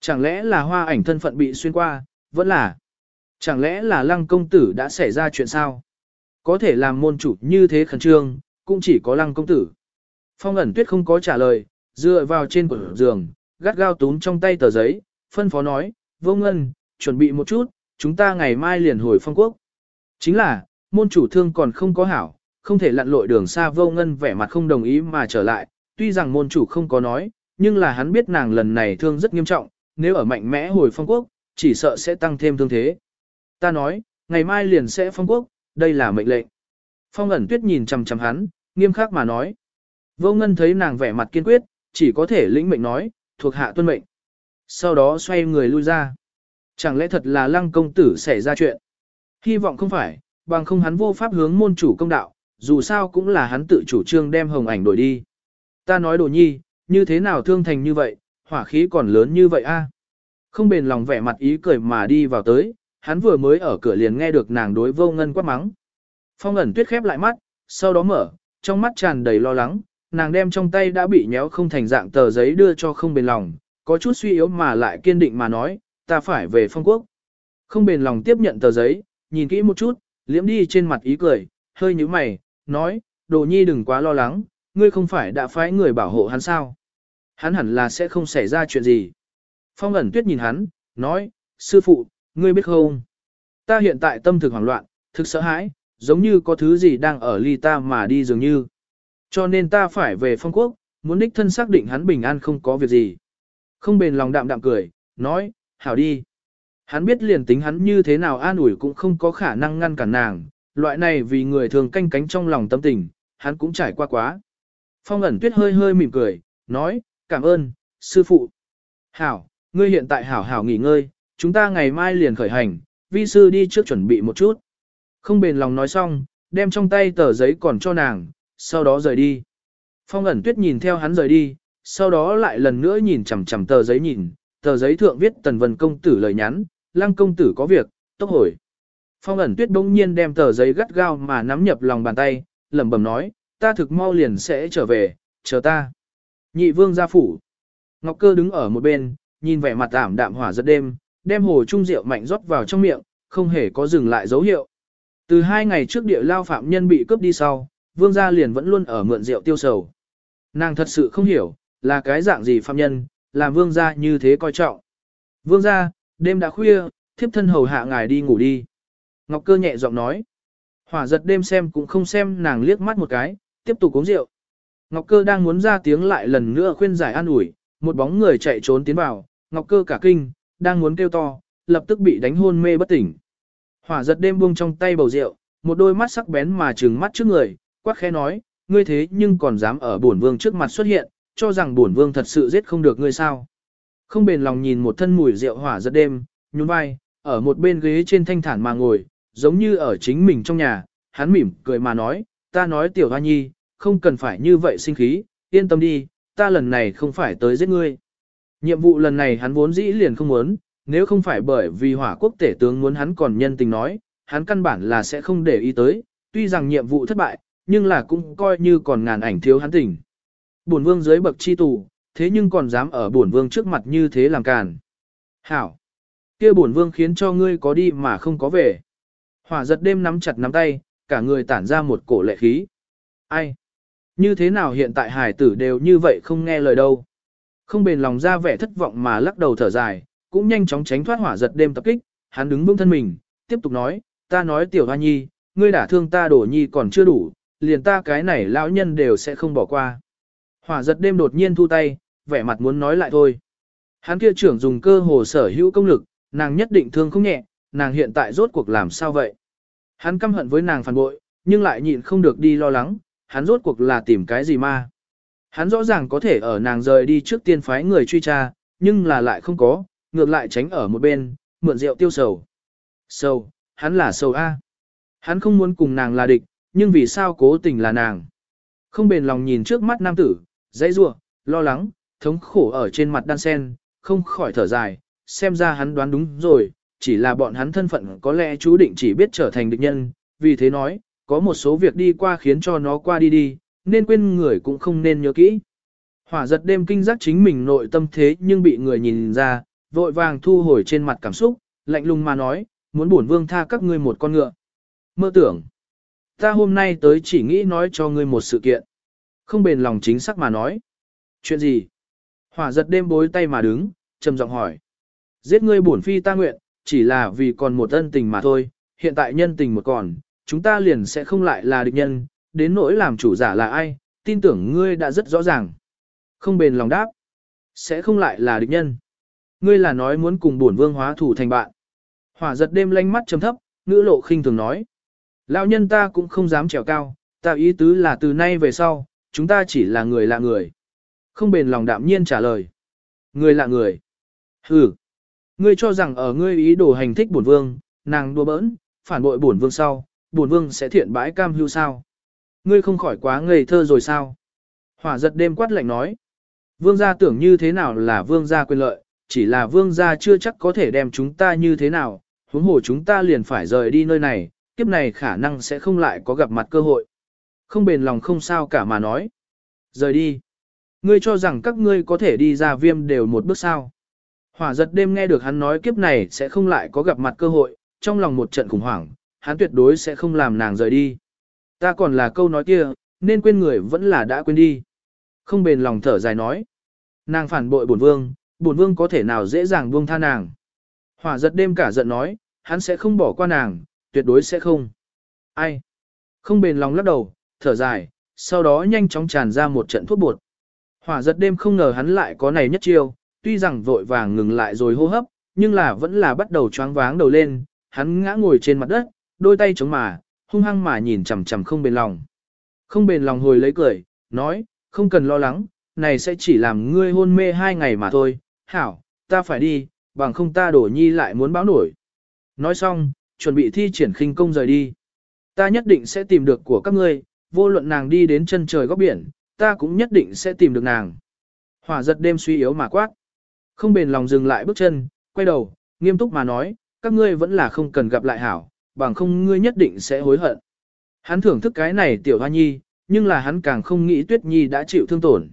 Chẳng lẽ là hoa ảnh thân phận bị xuyên qua, vẫn là... Chẳng lẽ là lăng công tử đã xảy ra chuyện sao? Có thể làm môn chủ như thế khẩn trương, cũng chỉ có lăng công tử. Phong ẩn tuyết không có trả lời, dựa vào trên quần giường, gắt gao túm trong tay tờ giấy, phân phó nói, vô ngân, chuẩn bị một chút, chúng ta ngày mai liền hồi phong quốc. Chính là, môn chủ thương còn không có hảo, không thể lặn lội đường xa vô ngân vẻ mặt không đồng ý mà trở lại, tuy rằng môn chủ không có nói, nhưng là hắn biết nàng lần này thương rất nghiêm trọng, nếu ở mạnh mẽ hồi phong quốc, chỉ sợ sẽ tăng thêm thương thế. Ta nói, ngày mai liền sẽ phong quốc, đây là mệnh lệnh. Phong ẩn tuyết nhìn chằm chằm hắn, nghiêm khắc mà nói. Vô ngân thấy nàng vẻ mặt kiên quyết, chỉ có thể lĩnh mệnh nói, thuộc hạ tuân mệnh. Sau đó xoay người lui ra. Chẳng lẽ thật là lăng công tử xảy ra chuyện? Hy vọng không phải, bằng không hắn vô pháp hướng môn chủ công đạo, dù sao cũng là hắn tự chủ trương đem hồng ảnh đổi đi. Ta nói đồ nhi, như thế nào thương thành như vậy, hỏa khí còn lớn như vậy a? Không bền lòng vẻ mặt ý cười mà đi vào tới, hắn vừa mới ở cửa liền nghe được nàng đối vô ngân quát mắng. Phong ẩn tuyết khép lại mắt, sau đó mở, trong mắt tràn đầy lo lắng, nàng đem trong tay đã bị nhéo không thành dạng tờ giấy đưa cho không bền lòng, có chút suy yếu mà lại kiên định mà nói, ta phải về phong quốc. Không bền lòng tiếp nhận tờ giấy, nhìn kỹ một chút, liễm đi trên mặt ý cười, hơi như mày, nói, đồ nhi đừng quá lo lắng, ngươi không phải đã phái người bảo hộ hắn sao. Hắn hẳn là sẽ không xảy ra chuyện gì. Phong ẩn tuyết nhìn hắn, nói, sư phụ, ngươi biết không? Ta hiện tại tâm thực hoảng loạn, thực sợ hãi, giống như có thứ gì đang ở ly ta mà đi dường như. Cho nên ta phải về phong quốc, muốn đích thân xác định hắn bình an không có việc gì. Không bền lòng đạm đạm cười, nói, hảo đi. Hắn biết liền tính hắn như thế nào an ủi cũng không có khả năng ngăn cản nàng, loại này vì người thường canh cánh trong lòng tâm tình, hắn cũng trải qua quá. Phong ẩn tuyết hơi hơi mỉm cười, nói, cảm ơn, sư phụ. Hảo, ngươi hiện tại hảo hảo nghỉ ngơi, chúng ta ngày mai liền khởi hành, vi sư đi trước chuẩn bị một chút. Không bền lòng nói xong, đem trong tay tờ giấy còn cho nàng, sau đó rời đi. Phong ẩn tuyết nhìn theo hắn rời đi, sau đó lại lần nữa nhìn chằm chằm tờ giấy nhìn, tờ giấy thượng viết tần vân công tử lời nhắn, lăng công tử có việc, tốc hồi. Phong ẩn tuyết bỗng nhiên đem tờ giấy gắt gao mà nắm nhập lòng bàn tay, lẩm bẩm nói, ta thực mau liền sẽ trở về, chờ ta. Nhị vương gia phủ. Ngọc cơ đứng ở một bên, nhìn vẻ mặt ảm đạm hỏa rất đêm, đem hồ trung rượu mạnh rót vào trong miệng, không hề có dừng lại dấu hiệu. Từ hai ngày trước địa lao phạm nhân bị cướp đi sau, vương gia liền vẫn luôn ở mượn rượu tiêu sầu. Nàng thật sự không hiểu, là cái dạng gì phạm nhân, làm vương gia như thế coi trọng. Vương gia, đêm đã khuya, thiếp thân hầu hạ ngài đi ngủ đi. Ngọc cơ nhẹ giọng nói. Hỏa giật đêm xem cũng không xem nàng liếc mắt một cái, tiếp tục uống rượu. Ngọc cơ đang muốn ra tiếng lại lần nữa khuyên giải an ủi, một bóng người chạy trốn tiến vào, Ngọc cơ cả kinh, đang muốn kêu to, lập tức bị đánh hôn mê bất tỉnh. Hỏa giật đêm buông trong tay bầu rượu, một đôi mắt sắc bén mà trừng mắt trước người, quát khẽ nói, ngươi thế nhưng còn dám ở bổn vương trước mặt xuất hiện, cho rằng bổn vương thật sự giết không được ngươi sao. Không bền lòng nhìn một thân mùi rượu hỏa giật đêm, nhún vai, ở một bên ghế trên thanh thản mà ngồi, giống như ở chính mình trong nhà, hắn mỉm cười mà nói, ta nói tiểu hoa nhi, không cần phải như vậy sinh khí, yên tâm đi, ta lần này không phải tới giết ngươi. Nhiệm vụ lần này hắn vốn dĩ liền không muốn, nếu không phải bởi vì hỏa quốc tể tướng muốn hắn còn nhân tình nói, hắn căn bản là sẽ không để ý tới, tuy rằng nhiệm vụ thất bại, nhưng là cũng coi như còn ngàn ảnh thiếu hắn tình. Bổn vương dưới bậc chi tù, thế nhưng còn dám ở bổn vương trước mặt như thế làm càn. Hảo! kia bổn vương khiến cho ngươi có đi mà không có về. Hỏa giật đêm nắm chặt nắm tay, cả người tản ra một cổ lệ khí. Ai? Như thế nào hiện tại hải tử đều như vậy không nghe lời đâu. Không bền lòng ra vẻ thất vọng mà lắc đầu thở dài, cũng nhanh chóng tránh thoát hỏa giật đêm tập kích, hắn đứng vững thân mình, tiếp tục nói, ta nói tiểu hoa nhi, ngươi đã thương ta đổ nhi còn chưa đủ, liền ta cái này lão nhân đều sẽ không bỏ qua. Hỏa giật đêm đột nhiên thu tay, vẻ mặt muốn nói lại thôi. Hắn kia trưởng dùng cơ hồ sở hữu công lực, nàng nhất định thương không nhẹ, nàng hiện tại rốt cuộc làm sao vậy? Hắn căm hận với nàng phản bội, nhưng lại nhịn không được đi lo lắng, hắn rốt cuộc là tìm cái gì ma? Hắn rõ ràng có thể ở nàng rời đi trước tiên phái người truy tra, nhưng là lại không có, ngược lại tránh ở một bên, mượn rượu tiêu sầu. Sầu, hắn là sầu A. Hắn không muốn cùng nàng là địch, nhưng vì sao cố tình là nàng. Không bền lòng nhìn trước mắt nam tử, dãy rua, lo lắng, thống khổ ở trên mặt đan sen, không khỏi thở dài, xem ra hắn đoán đúng rồi, chỉ là bọn hắn thân phận có lẽ chú định chỉ biết trở thành địch nhân, vì thế nói, có một số việc đi qua khiến cho nó qua đi đi, nên quên người cũng không nên nhớ kỹ. Hỏa giật đêm kinh giác chính mình nội tâm thế nhưng bị người nhìn ra, vội vàng thu hồi trên mặt cảm xúc, lạnh lùng mà nói, muốn bổn vương tha các ngươi một con ngựa. Mơ tưởng, ta hôm nay tới chỉ nghĩ nói cho ngươi một sự kiện. Không bền lòng chính xác mà nói. Chuyện gì? Hỏa giật đêm bối tay mà đứng, trầm giọng hỏi. Giết ngươi bổn phi ta nguyện, chỉ là vì còn một ân tình mà thôi, hiện tại nhân tình một còn, chúng ta liền sẽ không lại là địch nhân, đến nỗi làm chủ giả là ai, tin tưởng ngươi đã rất rõ ràng. Không bền lòng đáp, sẽ không lại là địch nhân. Ngươi là nói muốn cùng bổn vương hóa thủ thành bạn. Hỏa giật đêm lanh mắt trầm thấp, ngữ lộ khinh thường nói. Lão nhân ta cũng không dám trèo cao, ta ý tứ là từ nay về sau, chúng ta chỉ là người lạ người. Không bền lòng đạm nhiên trả lời. Người lạ người. Hừ. Ngươi cho rằng ở ngươi ý đồ hành thích bổn vương, nàng đùa bỡn, phản bội bổn vương sau, bổn vương sẽ thiện bãi cam hưu sao? Ngươi không khỏi quá ngây thơ rồi sao? Hỏa giật đêm quát lạnh nói. Vương gia tưởng như thế nào là vương gia quyền lợi, chỉ là vương gia chưa chắc có thể đem chúng ta như thế nào, huống hồ chúng ta liền phải rời đi nơi này, kiếp này khả năng sẽ không lại có gặp mặt cơ hội. Không bền lòng không sao cả mà nói. Rời đi. Ngươi cho rằng các ngươi có thể đi ra viêm đều một bước sao. Hỏa giật đêm nghe được hắn nói kiếp này sẽ không lại có gặp mặt cơ hội, trong lòng một trận khủng hoảng, hắn tuyệt đối sẽ không làm nàng rời đi. Ta còn là câu nói kia, nên quên người vẫn là đã quên đi. Không bền lòng thở dài nói. Nàng phản bội bổn vương, bổn vương có thể nào dễ dàng buông tha nàng. Hỏa giật đêm cả giận nói, hắn sẽ không bỏ qua nàng, tuyệt đối sẽ không. Ai? Không bền lòng lắc đầu, thở dài, sau đó nhanh chóng tràn ra một trận thuốc bột. Hỏa giật đêm không ngờ hắn lại có này nhất chiêu, tuy rằng vội vàng ngừng lại rồi hô hấp, nhưng là vẫn là bắt đầu choáng váng đầu lên, hắn ngã ngồi trên mặt đất, đôi tay chống mà, hung hăng mà nhìn chằm chằm không bền lòng. Không bền lòng hồi lấy cười, nói, không cần lo lắng, này sẽ chỉ làm ngươi hôn mê hai ngày mà thôi, hảo, ta phải đi, bằng không ta đổ nhi lại muốn báo nổi. Nói xong, chuẩn bị thi triển khinh công rời đi. Ta nhất định sẽ tìm được của các ngươi, vô luận nàng đi đến chân trời góc biển, ta cũng nhất định sẽ tìm được nàng. Hỏa giật đêm suy yếu mà quát. Không bền lòng dừng lại bước chân, quay đầu, nghiêm túc mà nói, các ngươi vẫn là không cần gặp lại hảo, bằng không ngươi nhất định sẽ hối hận. Hắn thưởng thức cái này tiểu hoa nhi, nhưng là hắn càng không nghĩ tuyết nhi đã chịu thương tổn.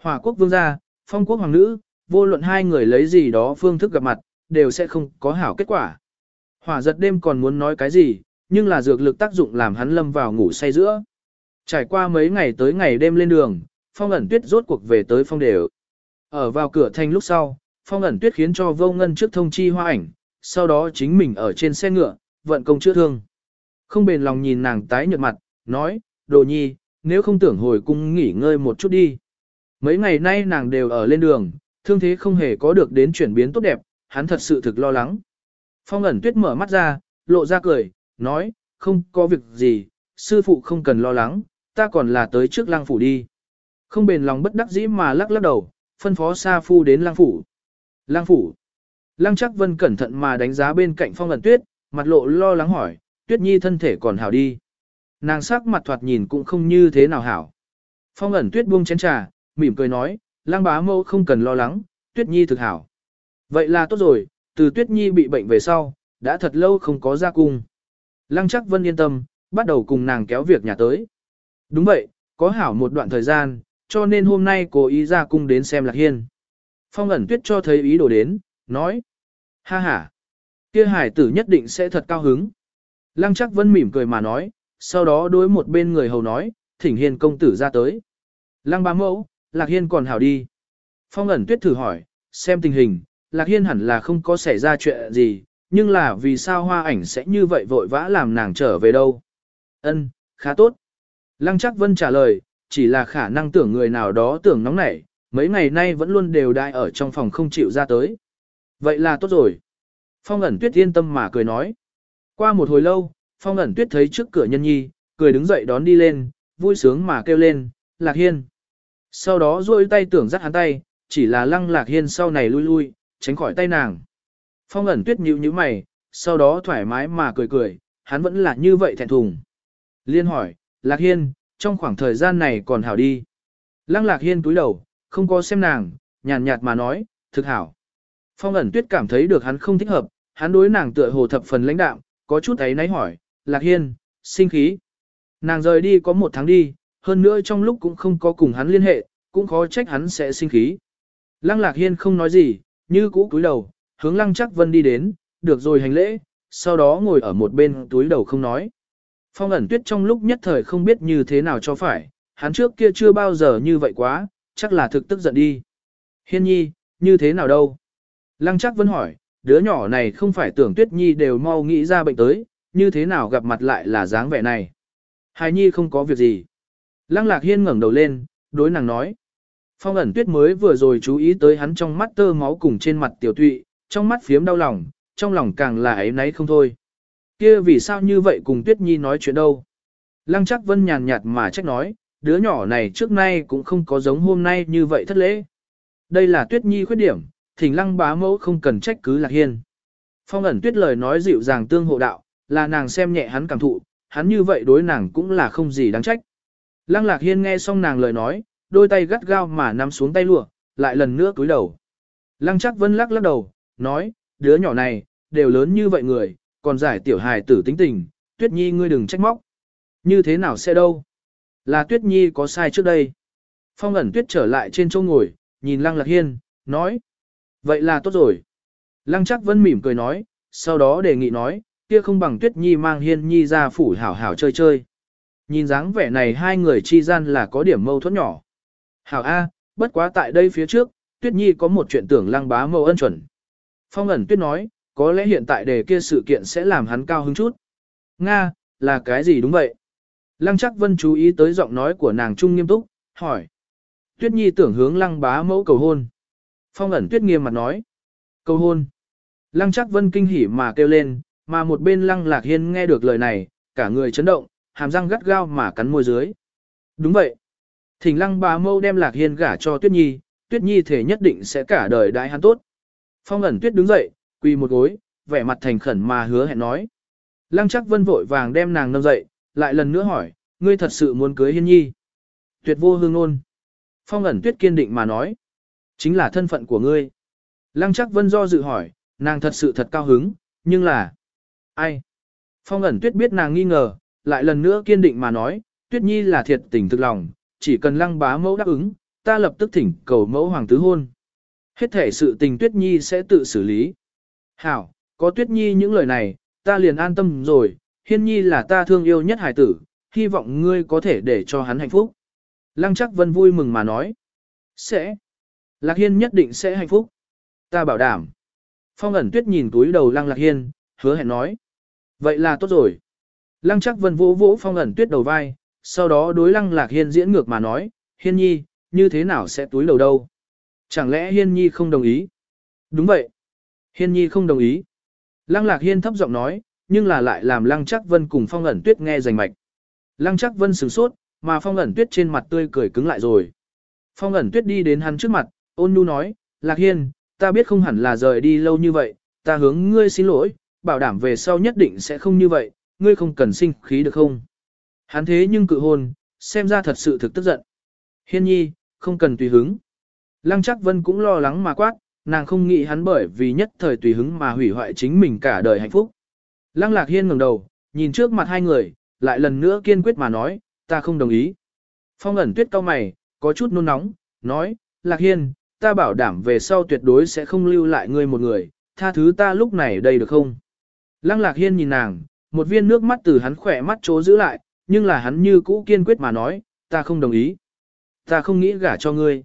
hỏa quốc vương gia, phong quốc hoàng nữ, vô luận hai người lấy gì đó phương thức gặp mặt, đều sẽ không có hảo kết quả. Hỏa giật đêm còn muốn nói cái gì, nhưng là dược lực tác dụng làm hắn lâm vào ngủ say giữa. Trải qua mấy ngày tới ngày đêm lên đường, phong ẩn tuyết rốt cuộc về tới phong đều. Ở vào cửa thành lúc sau, phong ẩn tuyết khiến cho vô ngân trước thông chi hoa ảnh, sau đó chính mình ở trên xe ngựa, vận công chữa thương. Không bền lòng nhìn nàng tái nhợt mặt, nói, đồ nhi, nếu không tưởng hồi cung nghỉ ngơi một chút đi. Mấy ngày nay nàng đều ở lên đường, thương thế không hề có được đến chuyển biến tốt đẹp, hắn thật sự thực lo lắng. Phong ẩn tuyết mở mắt ra, lộ ra cười, nói, không có việc gì, sư phụ không cần lo lắng, ta còn là tới trước lang phủ đi. Không bền lòng bất đắc dĩ mà lắc lắc đầu, phân phó Sa Phu đến lang phủ. Lang phủ. Lang chắc vân cẩn thận mà đánh giá bên cạnh phong ẩn tuyết, mặt lộ lo lắng hỏi, tuyết nhi thân thể còn hảo đi. Nàng sắc mặt thoạt nhìn cũng không như thế nào hảo. Phong ẩn tuyết buông chén trà, mỉm cười nói, lang bá mâu không cần lo lắng, tuyết nhi thực hảo. Vậy là tốt rồi, từ tuyết nhi bị bệnh về sau, đã thật lâu không có ra cung. Lăng chắc vân yên tâm, bắt đầu cùng nàng kéo việc nhà tới. Đúng vậy, có hảo một đoạn thời gian, cho nên hôm nay cố ý ra cung đến xem Lạc Hiên. Phong ẩn tuyết cho thấy ý đồ đến, nói. Ha ha, kia hải tử nhất định sẽ thật cao hứng. Lăng chắc vân mỉm cười mà nói, sau đó đối một bên người hầu nói, thỉnh hiên công tử ra tới. Lăng Ba mẫu, Lạc Hiên còn hảo đi. Phong ẩn tuyết thử hỏi, xem tình hình, Lạc Hiên hẳn là không có xảy ra chuyện gì, nhưng là vì sao hoa ảnh sẽ như vậy vội vã làm nàng trở về đâu. Ân, khá tốt. Lăng Trác vân trả lời, chỉ là khả năng tưởng người nào đó tưởng nóng nảy, mấy ngày nay vẫn luôn đều đại ở trong phòng không chịu ra tới. Vậy là tốt rồi. Phong ẩn tuyết yên tâm mà cười nói. Qua một hồi lâu, phong ẩn tuyết thấy trước cửa nhân nhi, cười đứng dậy đón đi lên, vui sướng mà kêu lên, lạc hiên. Sau đó duỗi tay tưởng dắt hắn tay, chỉ là lăng lạc hiên sau này lui lui, tránh khỏi tay nàng. Phong ẩn tuyết nhíu nhíu mày, sau đó thoải mái mà cười cười, hắn vẫn là như vậy thẹn thùng. Liên hỏi, lạc hiên, trong khoảng thời gian này còn hảo đi. Lăng lạc hiên túi đầu, không có xem nàng, nhàn nhạt mà nói, thực hảo. Phong ẩn tuyết cảm thấy được hắn không thích hợp, hắn đối nàng tựa hồ thập phần lãnh đạm, có chút ấy náy hỏi, lạc hiên, sinh khí. Nàng rời đi có một tháng đi, hơn nữa trong lúc cũng không có cùng hắn liên hệ, cũng khó trách hắn sẽ sinh khí. Lăng lạc hiên không nói gì, như cũ cúi đầu, hướng lăng chắc vân đi đến, được rồi hành lễ, sau đó ngồi ở một bên túi đầu không nói. Phong ẩn tuyết trong lúc nhất thời không biết như thế nào cho phải, hắn trước kia chưa bao giờ như vậy quá, chắc là thực tức giận đi. Hiên nhi, như thế nào đâu? Lăng chắc vân hỏi, đứa nhỏ này không phải tưởng tuyết nhi đều mau nghĩ ra bệnh tới, như thế nào gặp mặt lại là dáng vẻ này. Hài nhi không có việc gì. Lăng lạc hiên ngẩng đầu lên, đối nàng nói. Phong ẩn tuyết mới vừa rồi chú ý tới hắn trong mắt tơ máu cùng trên mặt tiểu tụy, trong mắt phiếm đau lòng, trong lòng càng là ấy nấy không thôi. kia vì sao như vậy cùng tuyết nhi nói chuyện đâu. Lăng chắc vân nhàn nhạt mà trách nói, đứa nhỏ này trước nay cũng không có giống hôm nay như vậy thất lễ. Đây là tuyết nhi khuyết điểm, thỉnh lăng bá mẫu không cần trách cứ lạc hiên. Phong ẩn tuyết lời nói dịu dàng tương hộ đạo, là nàng xem nhẹ hắn cảm thụ, hắn như vậy đối nàng cũng là không gì đáng trách. Lăng lạc hiên nghe xong nàng lời nói, đôi tay gắt gao mà nắm xuống tay lụa, lại lần nữa cúi đầu. Lăng chắc vân lắc lắc đầu, nói, đứa nhỏ này, đều lớn như vậy người, còn giải tiểu hài tử tính tình, tuyết nhi ngươi đừng trách móc. Như thế nào sẽ đâu? Là tuyết nhi có sai trước đây. Phong ẩn tuyết trở lại trên chỗ ngồi, nhìn lăng lạc hiên, nói. Vậy là tốt rồi. Lăng chắc vân mỉm cười nói, sau đó đề nghị nói, kia không bằng tuyết nhi mang hiên nhi ra phủ hảo hảo chơi chơi. Nhìn dáng vẻ này hai người chi gian là có điểm mâu thuẫn nhỏ. Hảo A, bất quá tại đây phía trước, tuyết nhi có một chuyện tưởng lăng bá mâu ân chuẩn. Phong ẩn tuyết nói, có lẽ hiện tại đề kia sự kiện sẽ làm hắn cao hứng chút. Nga, là cái gì đúng vậy? Lăng chắc vân chú ý tới giọng nói của nàng trung nghiêm túc, hỏi. Tuyết nhi tưởng hướng lăng bá mẫu cầu hôn. Phong ẩn tuyết nghiêm mặt nói. Cầu hôn. Lăng chắc vân kinh hỉ mà kêu lên, mà một bên lăng lạc hiên nghe được lời này, cả người chấn động, hàm răng gắt gao mà cắn môi dưới. Đúng vậy. Thỉnh lăng bà mâu đem lạc hiên gả cho tuyết nhi, tuyết nhi thể nhất định sẽ cả đời đại hắn tốt. Phong ẩn tuyết đứng dậy, quỳ một gối, vẻ mặt thành khẩn mà hứa hẹn nói. Lăng chắc vân vội vàng đem nàng nâng dậy, lại lần nữa hỏi, ngươi thật sự muốn cưới hiên nhi. Tuyệt vô hương ôn. Phong ẩn tuyết kiên định mà nói. Chính là thân phận của ngươi. Lăng chắc vân do dự hỏi, nàng thật sự thật cao hứng, nhưng là... Ai? Phong ẩn tuyết biết nàng nghi ngờ, lại lần nữa kiên định mà nói, tuyết nhi là thiệt tình thực lòng, chỉ cần lăng bá mẫu đáp ứng, ta lập tức thỉnh cầu mẫu hoàng tứ hôn. Hết thể sự tình tuyết nhi sẽ tự xử lý. Hảo, có tuyết nhi những lời này, ta liền an tâm rồi, hiên nhi là ta thương yêu nhất hải tử, hy vọng ngươi có thể để cho hắn hạnh phúc. Lăng chắc vân vui mừng mà nói. Sẽ. Lạc hiên nhất định sẽ hạnh phúc. Ta bảo đảm. Phong ẩn tuyết nhìn túi đầu lăng lạc hiên, hứa hẹn nói. Vậy là tốt rồi. Lăng chắc vân vỗ vỗ phong ẩn tuyết đầu vai, sau đó đối lăng lạc hiên diễn ngược mà nói, hiên nhi, như thế nào sẽ túi đầu đâu? Chẳng lẽ hiên nhi không đồng ý? Đúng vậy. Hiên nhi không đồng ý. Lăng lạc hiên thấp giọng nói, nhưng là lại làm lăng chắc vân cùng phong ẩn tuyết nghe rành mạch. Lăng chắc vân sửng sốt, mà phong ẩn tuyết trên mặt tươi cười cứng lại rồi. Phong ẩn tuyết đi đến hắn trước mặt, ôn nhu nói, lạc hiên, ta biết không hẳn là rời đi lâu như vậy, ta hướng ngươi xin lỗi, bảo đảm về sau nhất định sẽ không như vậy, ngươi không cần sinh khí được không? Hắn thế nhưng cự hôn, xem ra thật sự thực tức giận. Hiên nhi, không cần tùy hứng. Lăng chắc vân cũng lo lắng mà quát, nàng không nghĩ hắn bởi vì nhất thời tùy hứng mà hủy hoại chính mình cả đời hạnh phúc. Lăng lạc hiên ngẩng đầu, nhìn trước mặt hai người, lại lần nữa kiên quyết mà nói, ta không đồng ý. Phong ẩn tuyết cao mày, có chút nôn nóng, nói, Lạc Hiên, ta bảo đảm về sau tuyệt đối sẽ không lưu lại ngươi một người, tha thứ ta lúc này đây được không? Lăng Lạc Hiên nhìn nàng, một viên nước mắt từ hắn khỏe mắt trố giữ lại, nhưng là hắn như cũ kiên quyết mà nói, ta không đồng ý. Ta không nghĩ gả cho ngươi.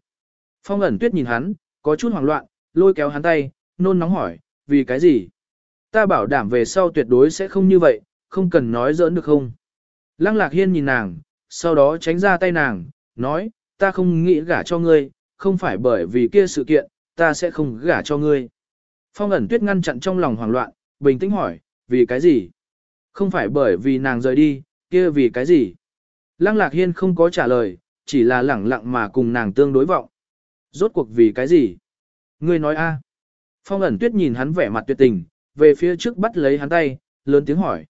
Phong ẩn tuyết nhìn hắn, có chút hoảng loạn, lôi kéo hắn tay, nôn nóng hỏi, vì cái gì? Ta bảo đảm về sau tuyệt đối sẽ không như vậy, không cần nói giỡn được không? Lăng lạc hiên nhìn nàng, sau đó tránh ra tay nàng, nói, ta không nghĩ gả cho ngươi, không phải bởi vì kia sự kiện, ta sẽ không gả cho ngươi. Phong ẩn tuyết ngăn chặn trong lòng hoảng loạn, bình tĩnh hỏi, vì cái gì? Không phải bởi vì nàng rời đi, kia vì cái gì? Lăng lạc hiên không có trả lời, chỉ là lẳng lặng mà cùng nàng tương đối vọng. Rốt cuộc vì cái gì? Ngươi nói a? Phong ẩn tuyết nhìn hắn vẻ mặt tuyệt tình, về phía trước bắt lấy hắn tay, lớn tiếng hỏi.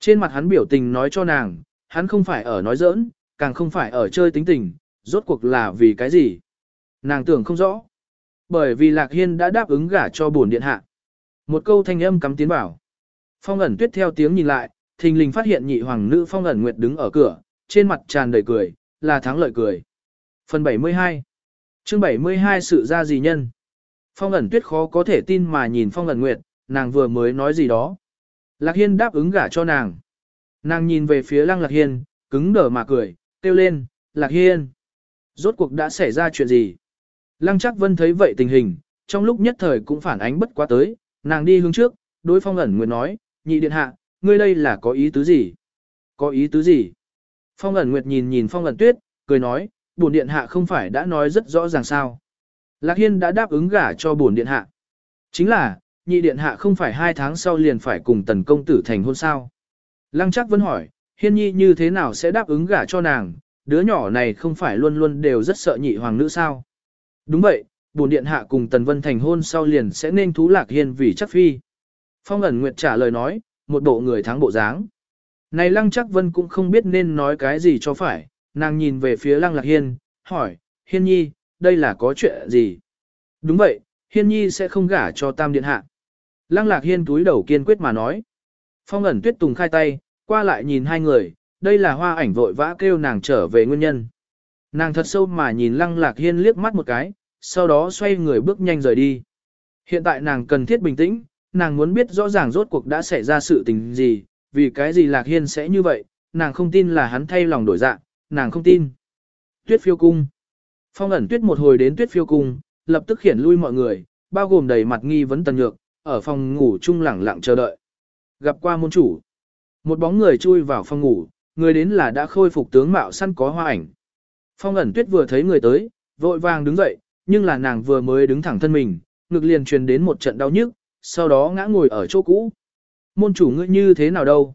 Trên mặt hắn biểu tình nói cho nàng, hắn không phải ở nói giỡn, càng không phải ở chơi tính tình, rốt cuộc là vì cái gì? Nàng tưởng không rõ. Bởi vì Lạc Hiên đã đáp ứng gả cho bổn điện hạ. Một câu thanh âm cắm tiến vào. Phong ẩn tuyết theo tiếng nhìn lại, thình lình phát hiện nhị hoàng nữ phong ẩn nguyệt đứng ở cửa, trên mặt tràn đầy cười, là thắng lợi cười. Phần 72 chương 72 sự ra gì nhân? Phong ẩn tuyết khó có thể tin mà nhìn phong ẩn nguyệt, nàng vừa mới nói gì đó. Lạc Hiên đáp ứng gả cho nàng. Nàng nhìn về phía lăng Lạc Hiên, cứng đờ mà cười, kêu lên, Lạc Hiên. Rốt cuộc đã xảy ra chuyện gì? Lăng chắc vân thấy vậy tình hình, trong lúc nhất thời cũng phản ánh bất quá tới, nàng đi hướng trước, đối phong ẩn nguyệt nói, nhị điện hạ, ngươi đây là có ý tứ gì? Có ý tứ gì? Phong ẩn nguyệt nhìn nhìn phong ẩn tuyết, cười nói, bổn điện hạ không phải đã nói rất rõ ràng sao. Lạc Hiên đã đáp ứng gả cho bổn điện hạ. Chính là, nhị điện hạ không phải hai tháng sau liền phải cùng tần công tử thành hôn sao. Lăng chắc vẫn hỏi, Hiên nhi như thế nào sẽ đáp ứng gả cho nàng, đứa nhỏ này không phải luôn luôn đều rất sợ nhị hoàng nữ sao. Đúng vậy, bổn điện hạ cùng tần vân thành hôn sau liền sẽ nên thú Lạc Hiên vì chắc phi. Phong ẩn nguyệt trả lời nói, một bộ người thắng bộ dáng. Này Lăng Chắc Vân cũng không biết nên nói cái gì cho phải, nàng nhìn về phía Lăng Lạc Hiên, hỏi, Hiên Nhi, đây là có chuyện gì? Đúng vậy, Hiên Nhi sẽ không gả cho Tam Điện Hạ. Lăng Lạc Hiên túi đầu kiên quyết mà nói. Phong ẩn tuyết tùng khai tay, qua lại nhìn hai người, đây là hoa ảnh vội vã kêu nàng trở về nguyên nhân. Nàng thật sâu mà nhìn Lăng Lạc Hiên liếc mắt một cái, sau đó xoay người bước nhanh rời đi. Hiện tại nàng cần thiết bình tĩnh, nàng muốn biết rõ ràng rốt cuộc đã xảy ra sự tình gì, vì cái gì Lạc Hiên sẽ như vậy, nàng không tin là hắn thay lòng đổi dạ, nàng không tin. Tuyết phiêu cung. Phong ẩn tuyết một hồi đến tuyết phiêu cung, lập tức khiển lui mọi người, bao gồm đầy mặt nghi vấn tần nhược, ở phòng ngủ chung lẳng lặng chờ đợi. Gặp qua môn chủ. Một bóng người chui vào phòng ngủ, người đến là đã khôi phục tướng mạo săn có hoa ảnh. Phong ẩn tuyết vừa thấy người tới, vội vàng đứng dậy, nhưng là nàng vừa mới đứng thẳng thân mình, ngực liền truyền đến một trận đau nhức, sau đó ngã ngồi ở chỗ cũ. Môn chủ ngươi như thế nào đâu?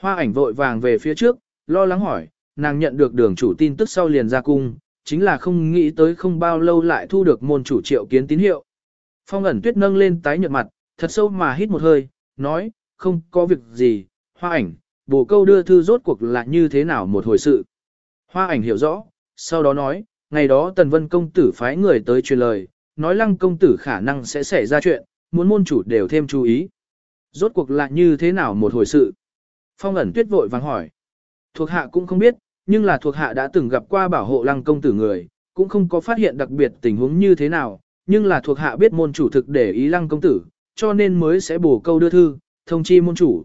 Hoa ảnh vội vàng về phía trước, lo lắng hỏi, nàng nhận được đường chủ tin tức sau liền ra cung, chính là không nghĩ tới không bao lâu lại thu được môn chủ triệu kiến tín hiệu. Phong ẩn tuyết nâng lên tái nhợt mặt, thật sâu mà hít một hơi, nói, không có việc gì, hoa ảnh, bổ câu đưa thư rốt cuộc là như thế nào một hồi sự. Hoa ảnh hiểu rõ, sau đó nói, ngày đó tần vân công tử phái người tới truyền lời, nói lăng công tử khả năng sẽ xảy ra chuyện, muốn môn chủ đều thêm chú ý. Rốt cuộc là như thế nào một hồi sự? Phong ẩn tuyết vội vàng hỏi. Thuộc hạ cũng không biết, nhưng là thuộc hạ đã từng gặp qua bảo hộ lăng công tử người, cũng không có phát hiện đặc biệt tình huống như thế nào, nhưng là thuộc hạ biết môn chủ thực để ý lăng công tử, cho nên mới sẽ bổ câu đưa thư, thông chi môn chủ.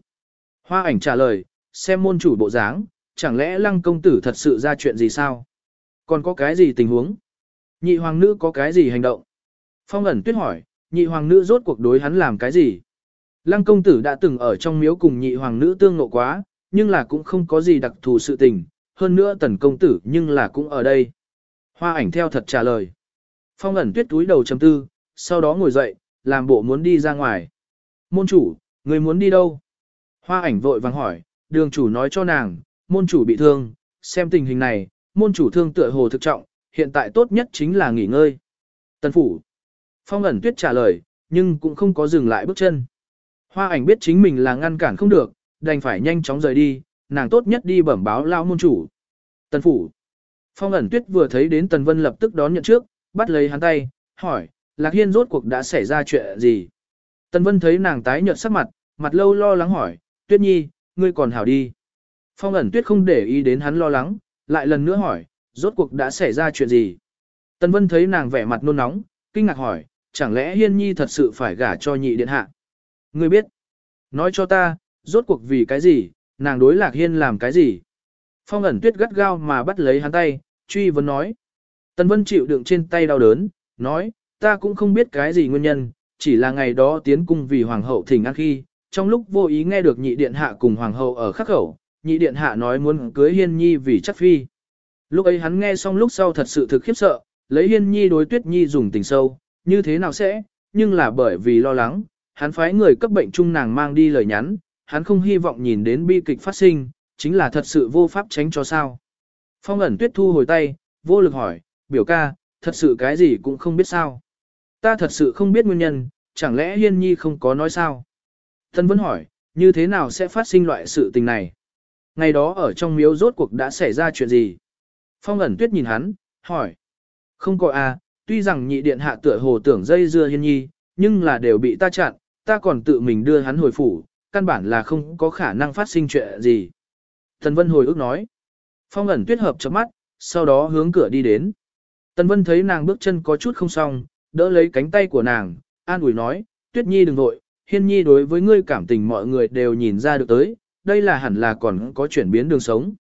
Hoa ảnh trả lời, xem môn chủ bộ dáng, chẳng lẽ lăng công tử thật sự ra chuyện gì sao? Còn có cái gì tình huống? Nhị hoàng nữ có cái gì hành động? Phong ẩn tuyết hỏi, nhị hoàng nữ rốt cuộc đối hắn làm cái gì? Lăng công tử đã từng ở trong miếu cùng nhị hoàng nữ tương nộ quá, nhưng là cũng không có gì đặc thù sự tình, hơn nữa tần công tử nhưng là cũng ở đây. Hoa ảnh theo thật trả lời. Phong ẩn tuyết túi đầu chấm tư, sau đó ngồi dậy, làm bộ muốn đi ra ngoài. Môn chủ, người muốn đi đâu? Hoa ảnh vội vàng hỏi, đường chủ nói cho nàng, môn chủ bị thương, xem tình hình này, môn chủ thương tựa hồ thực trọng, hiện tại tốt nhất chính là nghỉ ngơi. Tần phủ. Phong ẩn tuyết trả lời, nhưng cũng không có dừng lại bước chân. Hoa ảnh biết chính mình là ngăn cản không được, đành phải nhanh chóng rời đi, nàng tốt nhất đi bẩm báo lao môn chủ. Tần phủ. Phong ẩn tuyết vừa thấy đến Tần Vân lập tức đón nhận trước, bắt lấy hắn tay, hỏi, Lạc Hiên rốt cuộc đã xảy ra chuyện gì? Tần Vân thấy nàng tái nhợt sắc mặt, mặt lâu lo lắng hỏi, Tuyết Nhi, ngươi còn hảo đi. Phong ẩn tuyết không để ý đến hắn lo lắng, lại lần nữa hỏi, Rốt cuộc đã xảy ra chuyện gì? Tần Vân thấy nàng vẻ mặt nôn nóng, kinh ngạc hỏi, chẳng lẽ Hiên Nhi thật sự phải gả cho nhị điện hạ? Ngươi biết? Nói cho ta, rốt cuộc vì cái gì, nàng đối lạc hiên làm cái gì? Phong ẩn tuyết gắt gao mà bắt lấy hắn tay, truy vấn nói. Tần Vân chịu đựng trên tay đau đớn, nói, ta cũng không biết cái gì nguyên nhân, chỉ là ngày đó tiến cung vì hoàng hậu thỉnh an khi, trong lúc vô ý nghe được nhị điện hạ cùng hoàng hậu ở khắc khẩu, nhị điện hạ nói muốn cưới hiên nhi vì chắc phi. Lúc ấy hắn nghe xong lúc sau thật sự thực khiếp sợ, lấy hiên nhi đối tuyết nhi dùng tình sâu, như thế nào sẽ, nhưng là bởi vì lo lắng, hắn phái người cấp bệnh chung nàng mang đi lời nhắn, hắn không hy vọng nhìn đến bi kịch phát sinh, chính là thật sự vô pháp tránh cho sao. Phong ẩn tuyết thu hồi tay, vô lực hỏi, biểu ca, thật sự cái gì cũng không biết sao. Ta thật sự không biết nguyên nhân, chẳng lẽ hiên nhi không có nói sao. Thân vẫn hỏi, như thế nào sẽ phát sinh loại sự tình này? Ngày đó ở trong miếu rốt cuộc đã xảy ra chuyện gì? Phong ẩn tuyết nhìn hắn, hỏi. Không có à, tuy rằng nhị điện hạ tựa hồ tưởng dây dưa hiên nhi, nhưng là đều bị ta chặn, ta còn tự mình đưa hắn hồi phủ, căn bản là không có khả năng phát sinh chuyện gì. Tần Vân hồi ước nói. Phong ẩn tuyết hợp chớp mắt, sau đó hướng cửa đi đến. Tần Vân thấy nàng bước chân có chút không xong, đỡ lấy cánh tay của nàng, an ủi nói, tuyết nhi đừng vội, hiên nhi đối với ngươi cảm tình mọi người đều nhìn ra được tới, đây là hẳn là còn có chuyển biến đường sống.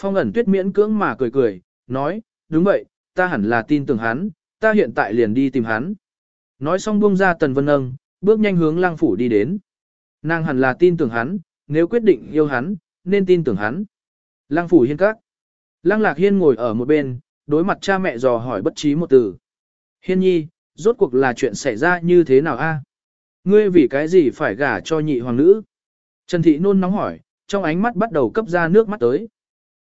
Phong ẩn tuyết miễn cưỡng mà cười cười, nói, đúng vậy, ta hẳn là tin tưởng hắn, ta hiện tại liền đi tìm hắn. Nói xong buông ra Tần Vân Âng, bước nhanh hướng lang phủ đi đến. Nàng hẳn là tin tưởng hắn, nếu quyết định yêu hắn, nên tin tưởng hắn. Lang phủ hiên các. lang lạc hiên ngồi ở một bên, đối mặt cha mẹ dò hỏi bất trí một từ. Hiên nhi, rốt cuộc là chuyện xảy ra như thế nào a? Ngươi vì cái gì phải gả cho nhị hoàng nữ? Trần thị nôn nóng hỏi, trong ánh mắt bắt đầu cấp ra nước mắt tới.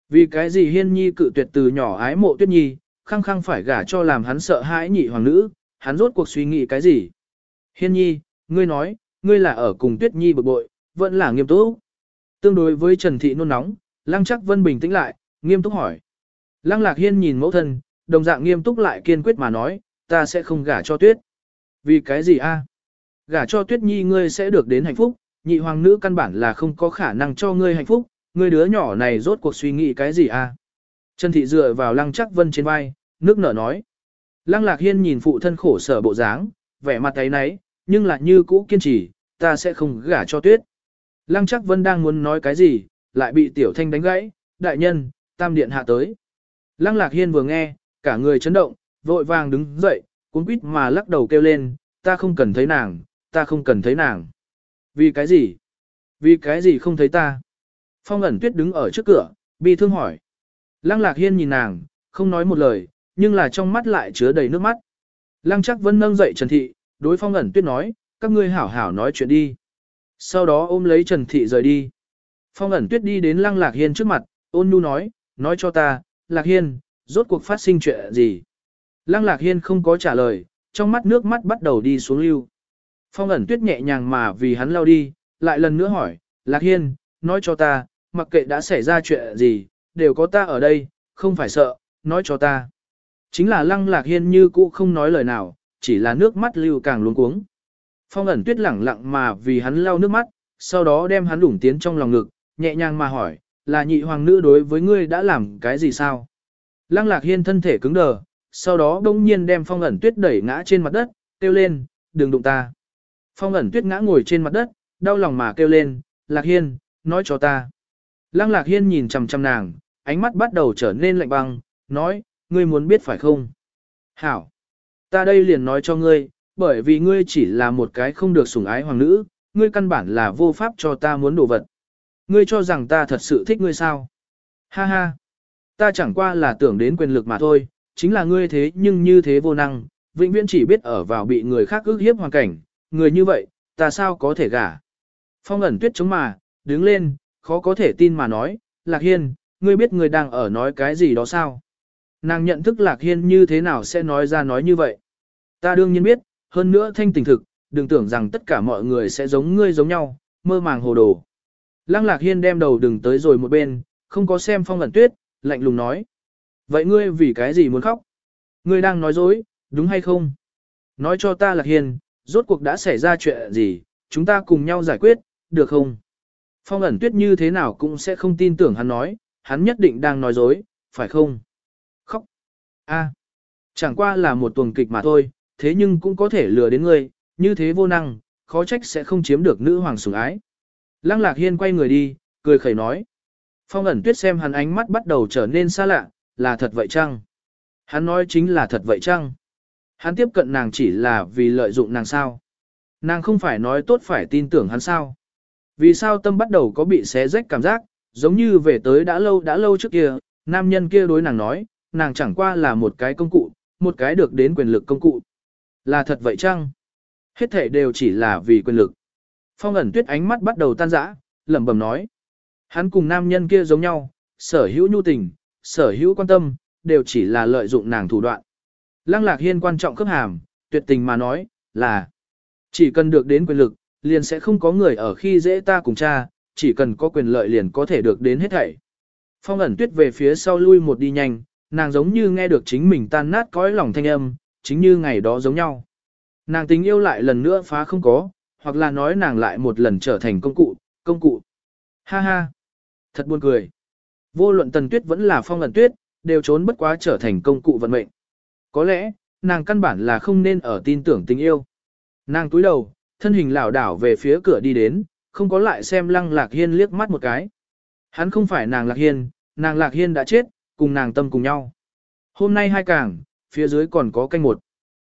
Vì cái gì hiên nhi cự tuyệt từ nhỏ ái mộ tuyết nhi, khăng khăng phải gả cho làm hắn sợ hãi nhị hoàng nữ, hắn rốt cuộc suy nghĩ cái gì? Hiên nhi, ngươi nói, ngươi là ở cùng tuyết nhi bực bội, vẫn là nghiêm túc. Tương đối với Trần thị nôn nóng, lăng chắc vân bình tĩnh lại, nghiêm túc hỏi. Lăng lạc hiên nhìn mẫu thân, đồng dạng nghiêm túc lại kiên quyết mà nói, ta sẽ không gả cho tuyết. Vì cái gì a? Gả cho tuyết nhi ngươi sẽ được đến hạnh phúc, nhị hoàng nữ căn bản là không có khả năng cho ngươi hạnh phúc, ngươi đứa nhỏ này rốt cuộc suy nghĩ cái gì a? Trần thị dựa vào lăng chắc vân trên vai, nước nở nói. Lăng lạc hiên nhìn phụ thân khổ sở bộ dáng, vẻ mặt thấy nấy, nhưng là như cũ kiên trì, ta sẽ không gả cho tuyết. Lăng chắc vân đang muốn nói cái gì, lại bị tiểu thanh đánh gãy, đại nhân, tam điện hạ tới. Lăng lạc hiên vừa nghe, cả người chấn động, vội vàng đứng dậy, cuốn quýt mà lắc đầu kêu lên, ta không cần thấy nàng, ta không cần thấy nàng. Vì cái gì? Vì cái gì không thấy ta? Phong ẩn tuyết đứng ở trước cửa, bi thương hỏi. Lăng lạc hiên nhìn nàng, không nói một lời, nhưng là trong mắt lại chứa đầy nước mắt. Lăng chắc vẫn nâng dậy Trần Thị, đối phong ẩn tuyết nói, các ngươi hảo hảo nói chuyện đi. Sau đó ôm lấy Trần Thị rời đi. Phong ẩn tuyết đi đến lăng lạc hiên trước mặt, ôn nhu nói, nói cho ta, lạc hiên, rốt cuộc phát sinh chuyện gì. Lăng lạc hiên không có trả lời, trong mắt nước mắt bắt đầu đi xuống lưu. Phong ẩn tuyết nhẹ nhàng mà vì hắn lao đi, lại lần nữa hỏi, lạc hiên, nói cho ta, mặc kệ đã xảy ra chuyện gì, đều có ta ở đây, không phải sợ, nói cho ta. Chính là lăng lạc hiên như cũ không nói lời nào, chỉ là nước mắt lưu càng luống cuống. Phong ẩn tuyết lẳng lặng mà vì hắn lau nước mắt, sau đó đem hắn đủng tiến trong lòng ngực, nhẹ nhàng mà hỏi, là nhị hoàng nữ đối với ngươi đã làm cái gì sao? Lăng lạc hiên thân thể cứng đờ, sau đó đông nhiên đem phong ẩn tuyết đẩy ngã trên mặt đất, kêu lên, đừng đụng ta. Phong ẩn tuyết ngã ngồi trên mặt đất, đau lòng mà kêu lên, lạc hiên, nói cho ta. Lăng lạc hiên nhìn chầm chầm nàng, ánh mắt bắt đầu trở nên lạnh băng, nói, ngươi muốn biết phải không? Hảo! Ta đây liền nói cho ngươi, bởi vì ngươi chỉ là một cái không được sủng ái hoàng nữ, ngươi căn bản là vô pháp cho ta muốn đồ vật. Ngươi cho rằng ta thật sự thích ngươi sao? Ha ha! Ta chẳng qua là tưởng đến quyền lực mà thôi, chính là ngươi thế nhưng như thế vô năng, vĩnh viễn chỉ biết ở vào bị người khác ức hiếp hoàn cảnh, người như vậy, ta sao có thể gả? Phong ẩn tuyết chống mà, đứng lên, khó có thể tin mà nói, Lạc Hiên, ngươi biết ngươi đang ở nói cái gì đó sao? Nàng nhận thức Lạc Hiên như thế nào sẽ nói ra nói như vậy? Ta đương nhiên biết, hơn nữa thanh tình thực, đừng tưởng rằng tất cả mọi người sẽ giống ngươi giống nhau, mơ màng hồ đồ. Lăng Lạc Hiên đem đầu đừng tới rồi một bên, không có xem phong ẩn tuyết, lạnh lùng nói. Vậy ngươi vì cái gì muốn khóc? Ngươi đang nói dối, đúng hay không? Nói cho ta Lạc Hiên, rốt cuộc đã xảy ra chuyện gì, chúng ta cùng nhau giải quyết, được không? Phong ẩn tuyết như thế nào cũng sẽ không tin tưởng hắn nói, hắn nhất định đang nói dối, phải không? A, chẳng qua là một tuần kịch mà thôi, thế nhưng cũng có thể lừa đến ngươi, như thế vô năng, khó trách sẽ không chiếm được nữ hoàng sủng ái. Lăng Lạc Hiên quay người đi, cười khẩy nói. Phong ẩn tuyết xem hắn ánh mắt bắt đầu trở nên xa lạ, là thật vậy chăng? Hắn nói chính là thật vậy chăng? Hắn tiếp cận nàng chỉ là vì lợi dụng nàng sao? Nàng không phải nói tốt phải tin tưởng hắn sao? Vì sao tâm bắt đầu có bị xé rách cảm giác, giống như về tới đã lâu đã lâu trước kia, nam nhân kia đối nàng nói, nàng chẳng qua là một cái công cụ, một cái được đến quyền lực công cụ. Là thật vậy chăng? Hết thể đều chỉ là vì quyền lực. Phong ẩn tuyết ánh mắt bắt đầu tan rã, lẩm bẩm nói. Hắn cùng nam nhân kia giống nhau, sở hữu nhu tình, sở hữu quan tâm, đều chỉ là lợi dụng nàng thủ đoạn. Lăng lạc hiên quan trọng cấp hàm, tuyệt tình mà nói, là chỉ cần được đến quyền lực, liền sẽ không có người ở khi dễ ta cùng cha, chỉ cần có quyền lợi liền có thể được đến hết thảy. Phong ẩn tuyết về phía sau lui một đi nhanh, nàng giống như nghe được chính mình tan nát cõi lòng thanh âm, chính như ngày đó giống nhau. Nàng tình yêu lại lần nữa phá không có, hoặc là nói nàng lại một lần trở thành công cụ, công cụ. Ha ha, thật buồn cười. Vô luận tần tuyết vẫn là phong lần tuyết, đều trốn bất quá trở thành công cụ vận mệnh. Có lẽ, nàng căn bản là không nên ở tin tưởng tình yêu. Nàng túi đầu, thân hình lảo đảo về phía cửa đi đến, không có lại xem lăng lạc hiên liếc mắt một cái. Hắn không phải nàng lạc hiên, nàng lạc hiên đã chết, cùng nàng tâm cùng nhau. Hôm nay hai càng, phía dưới còn có canh một.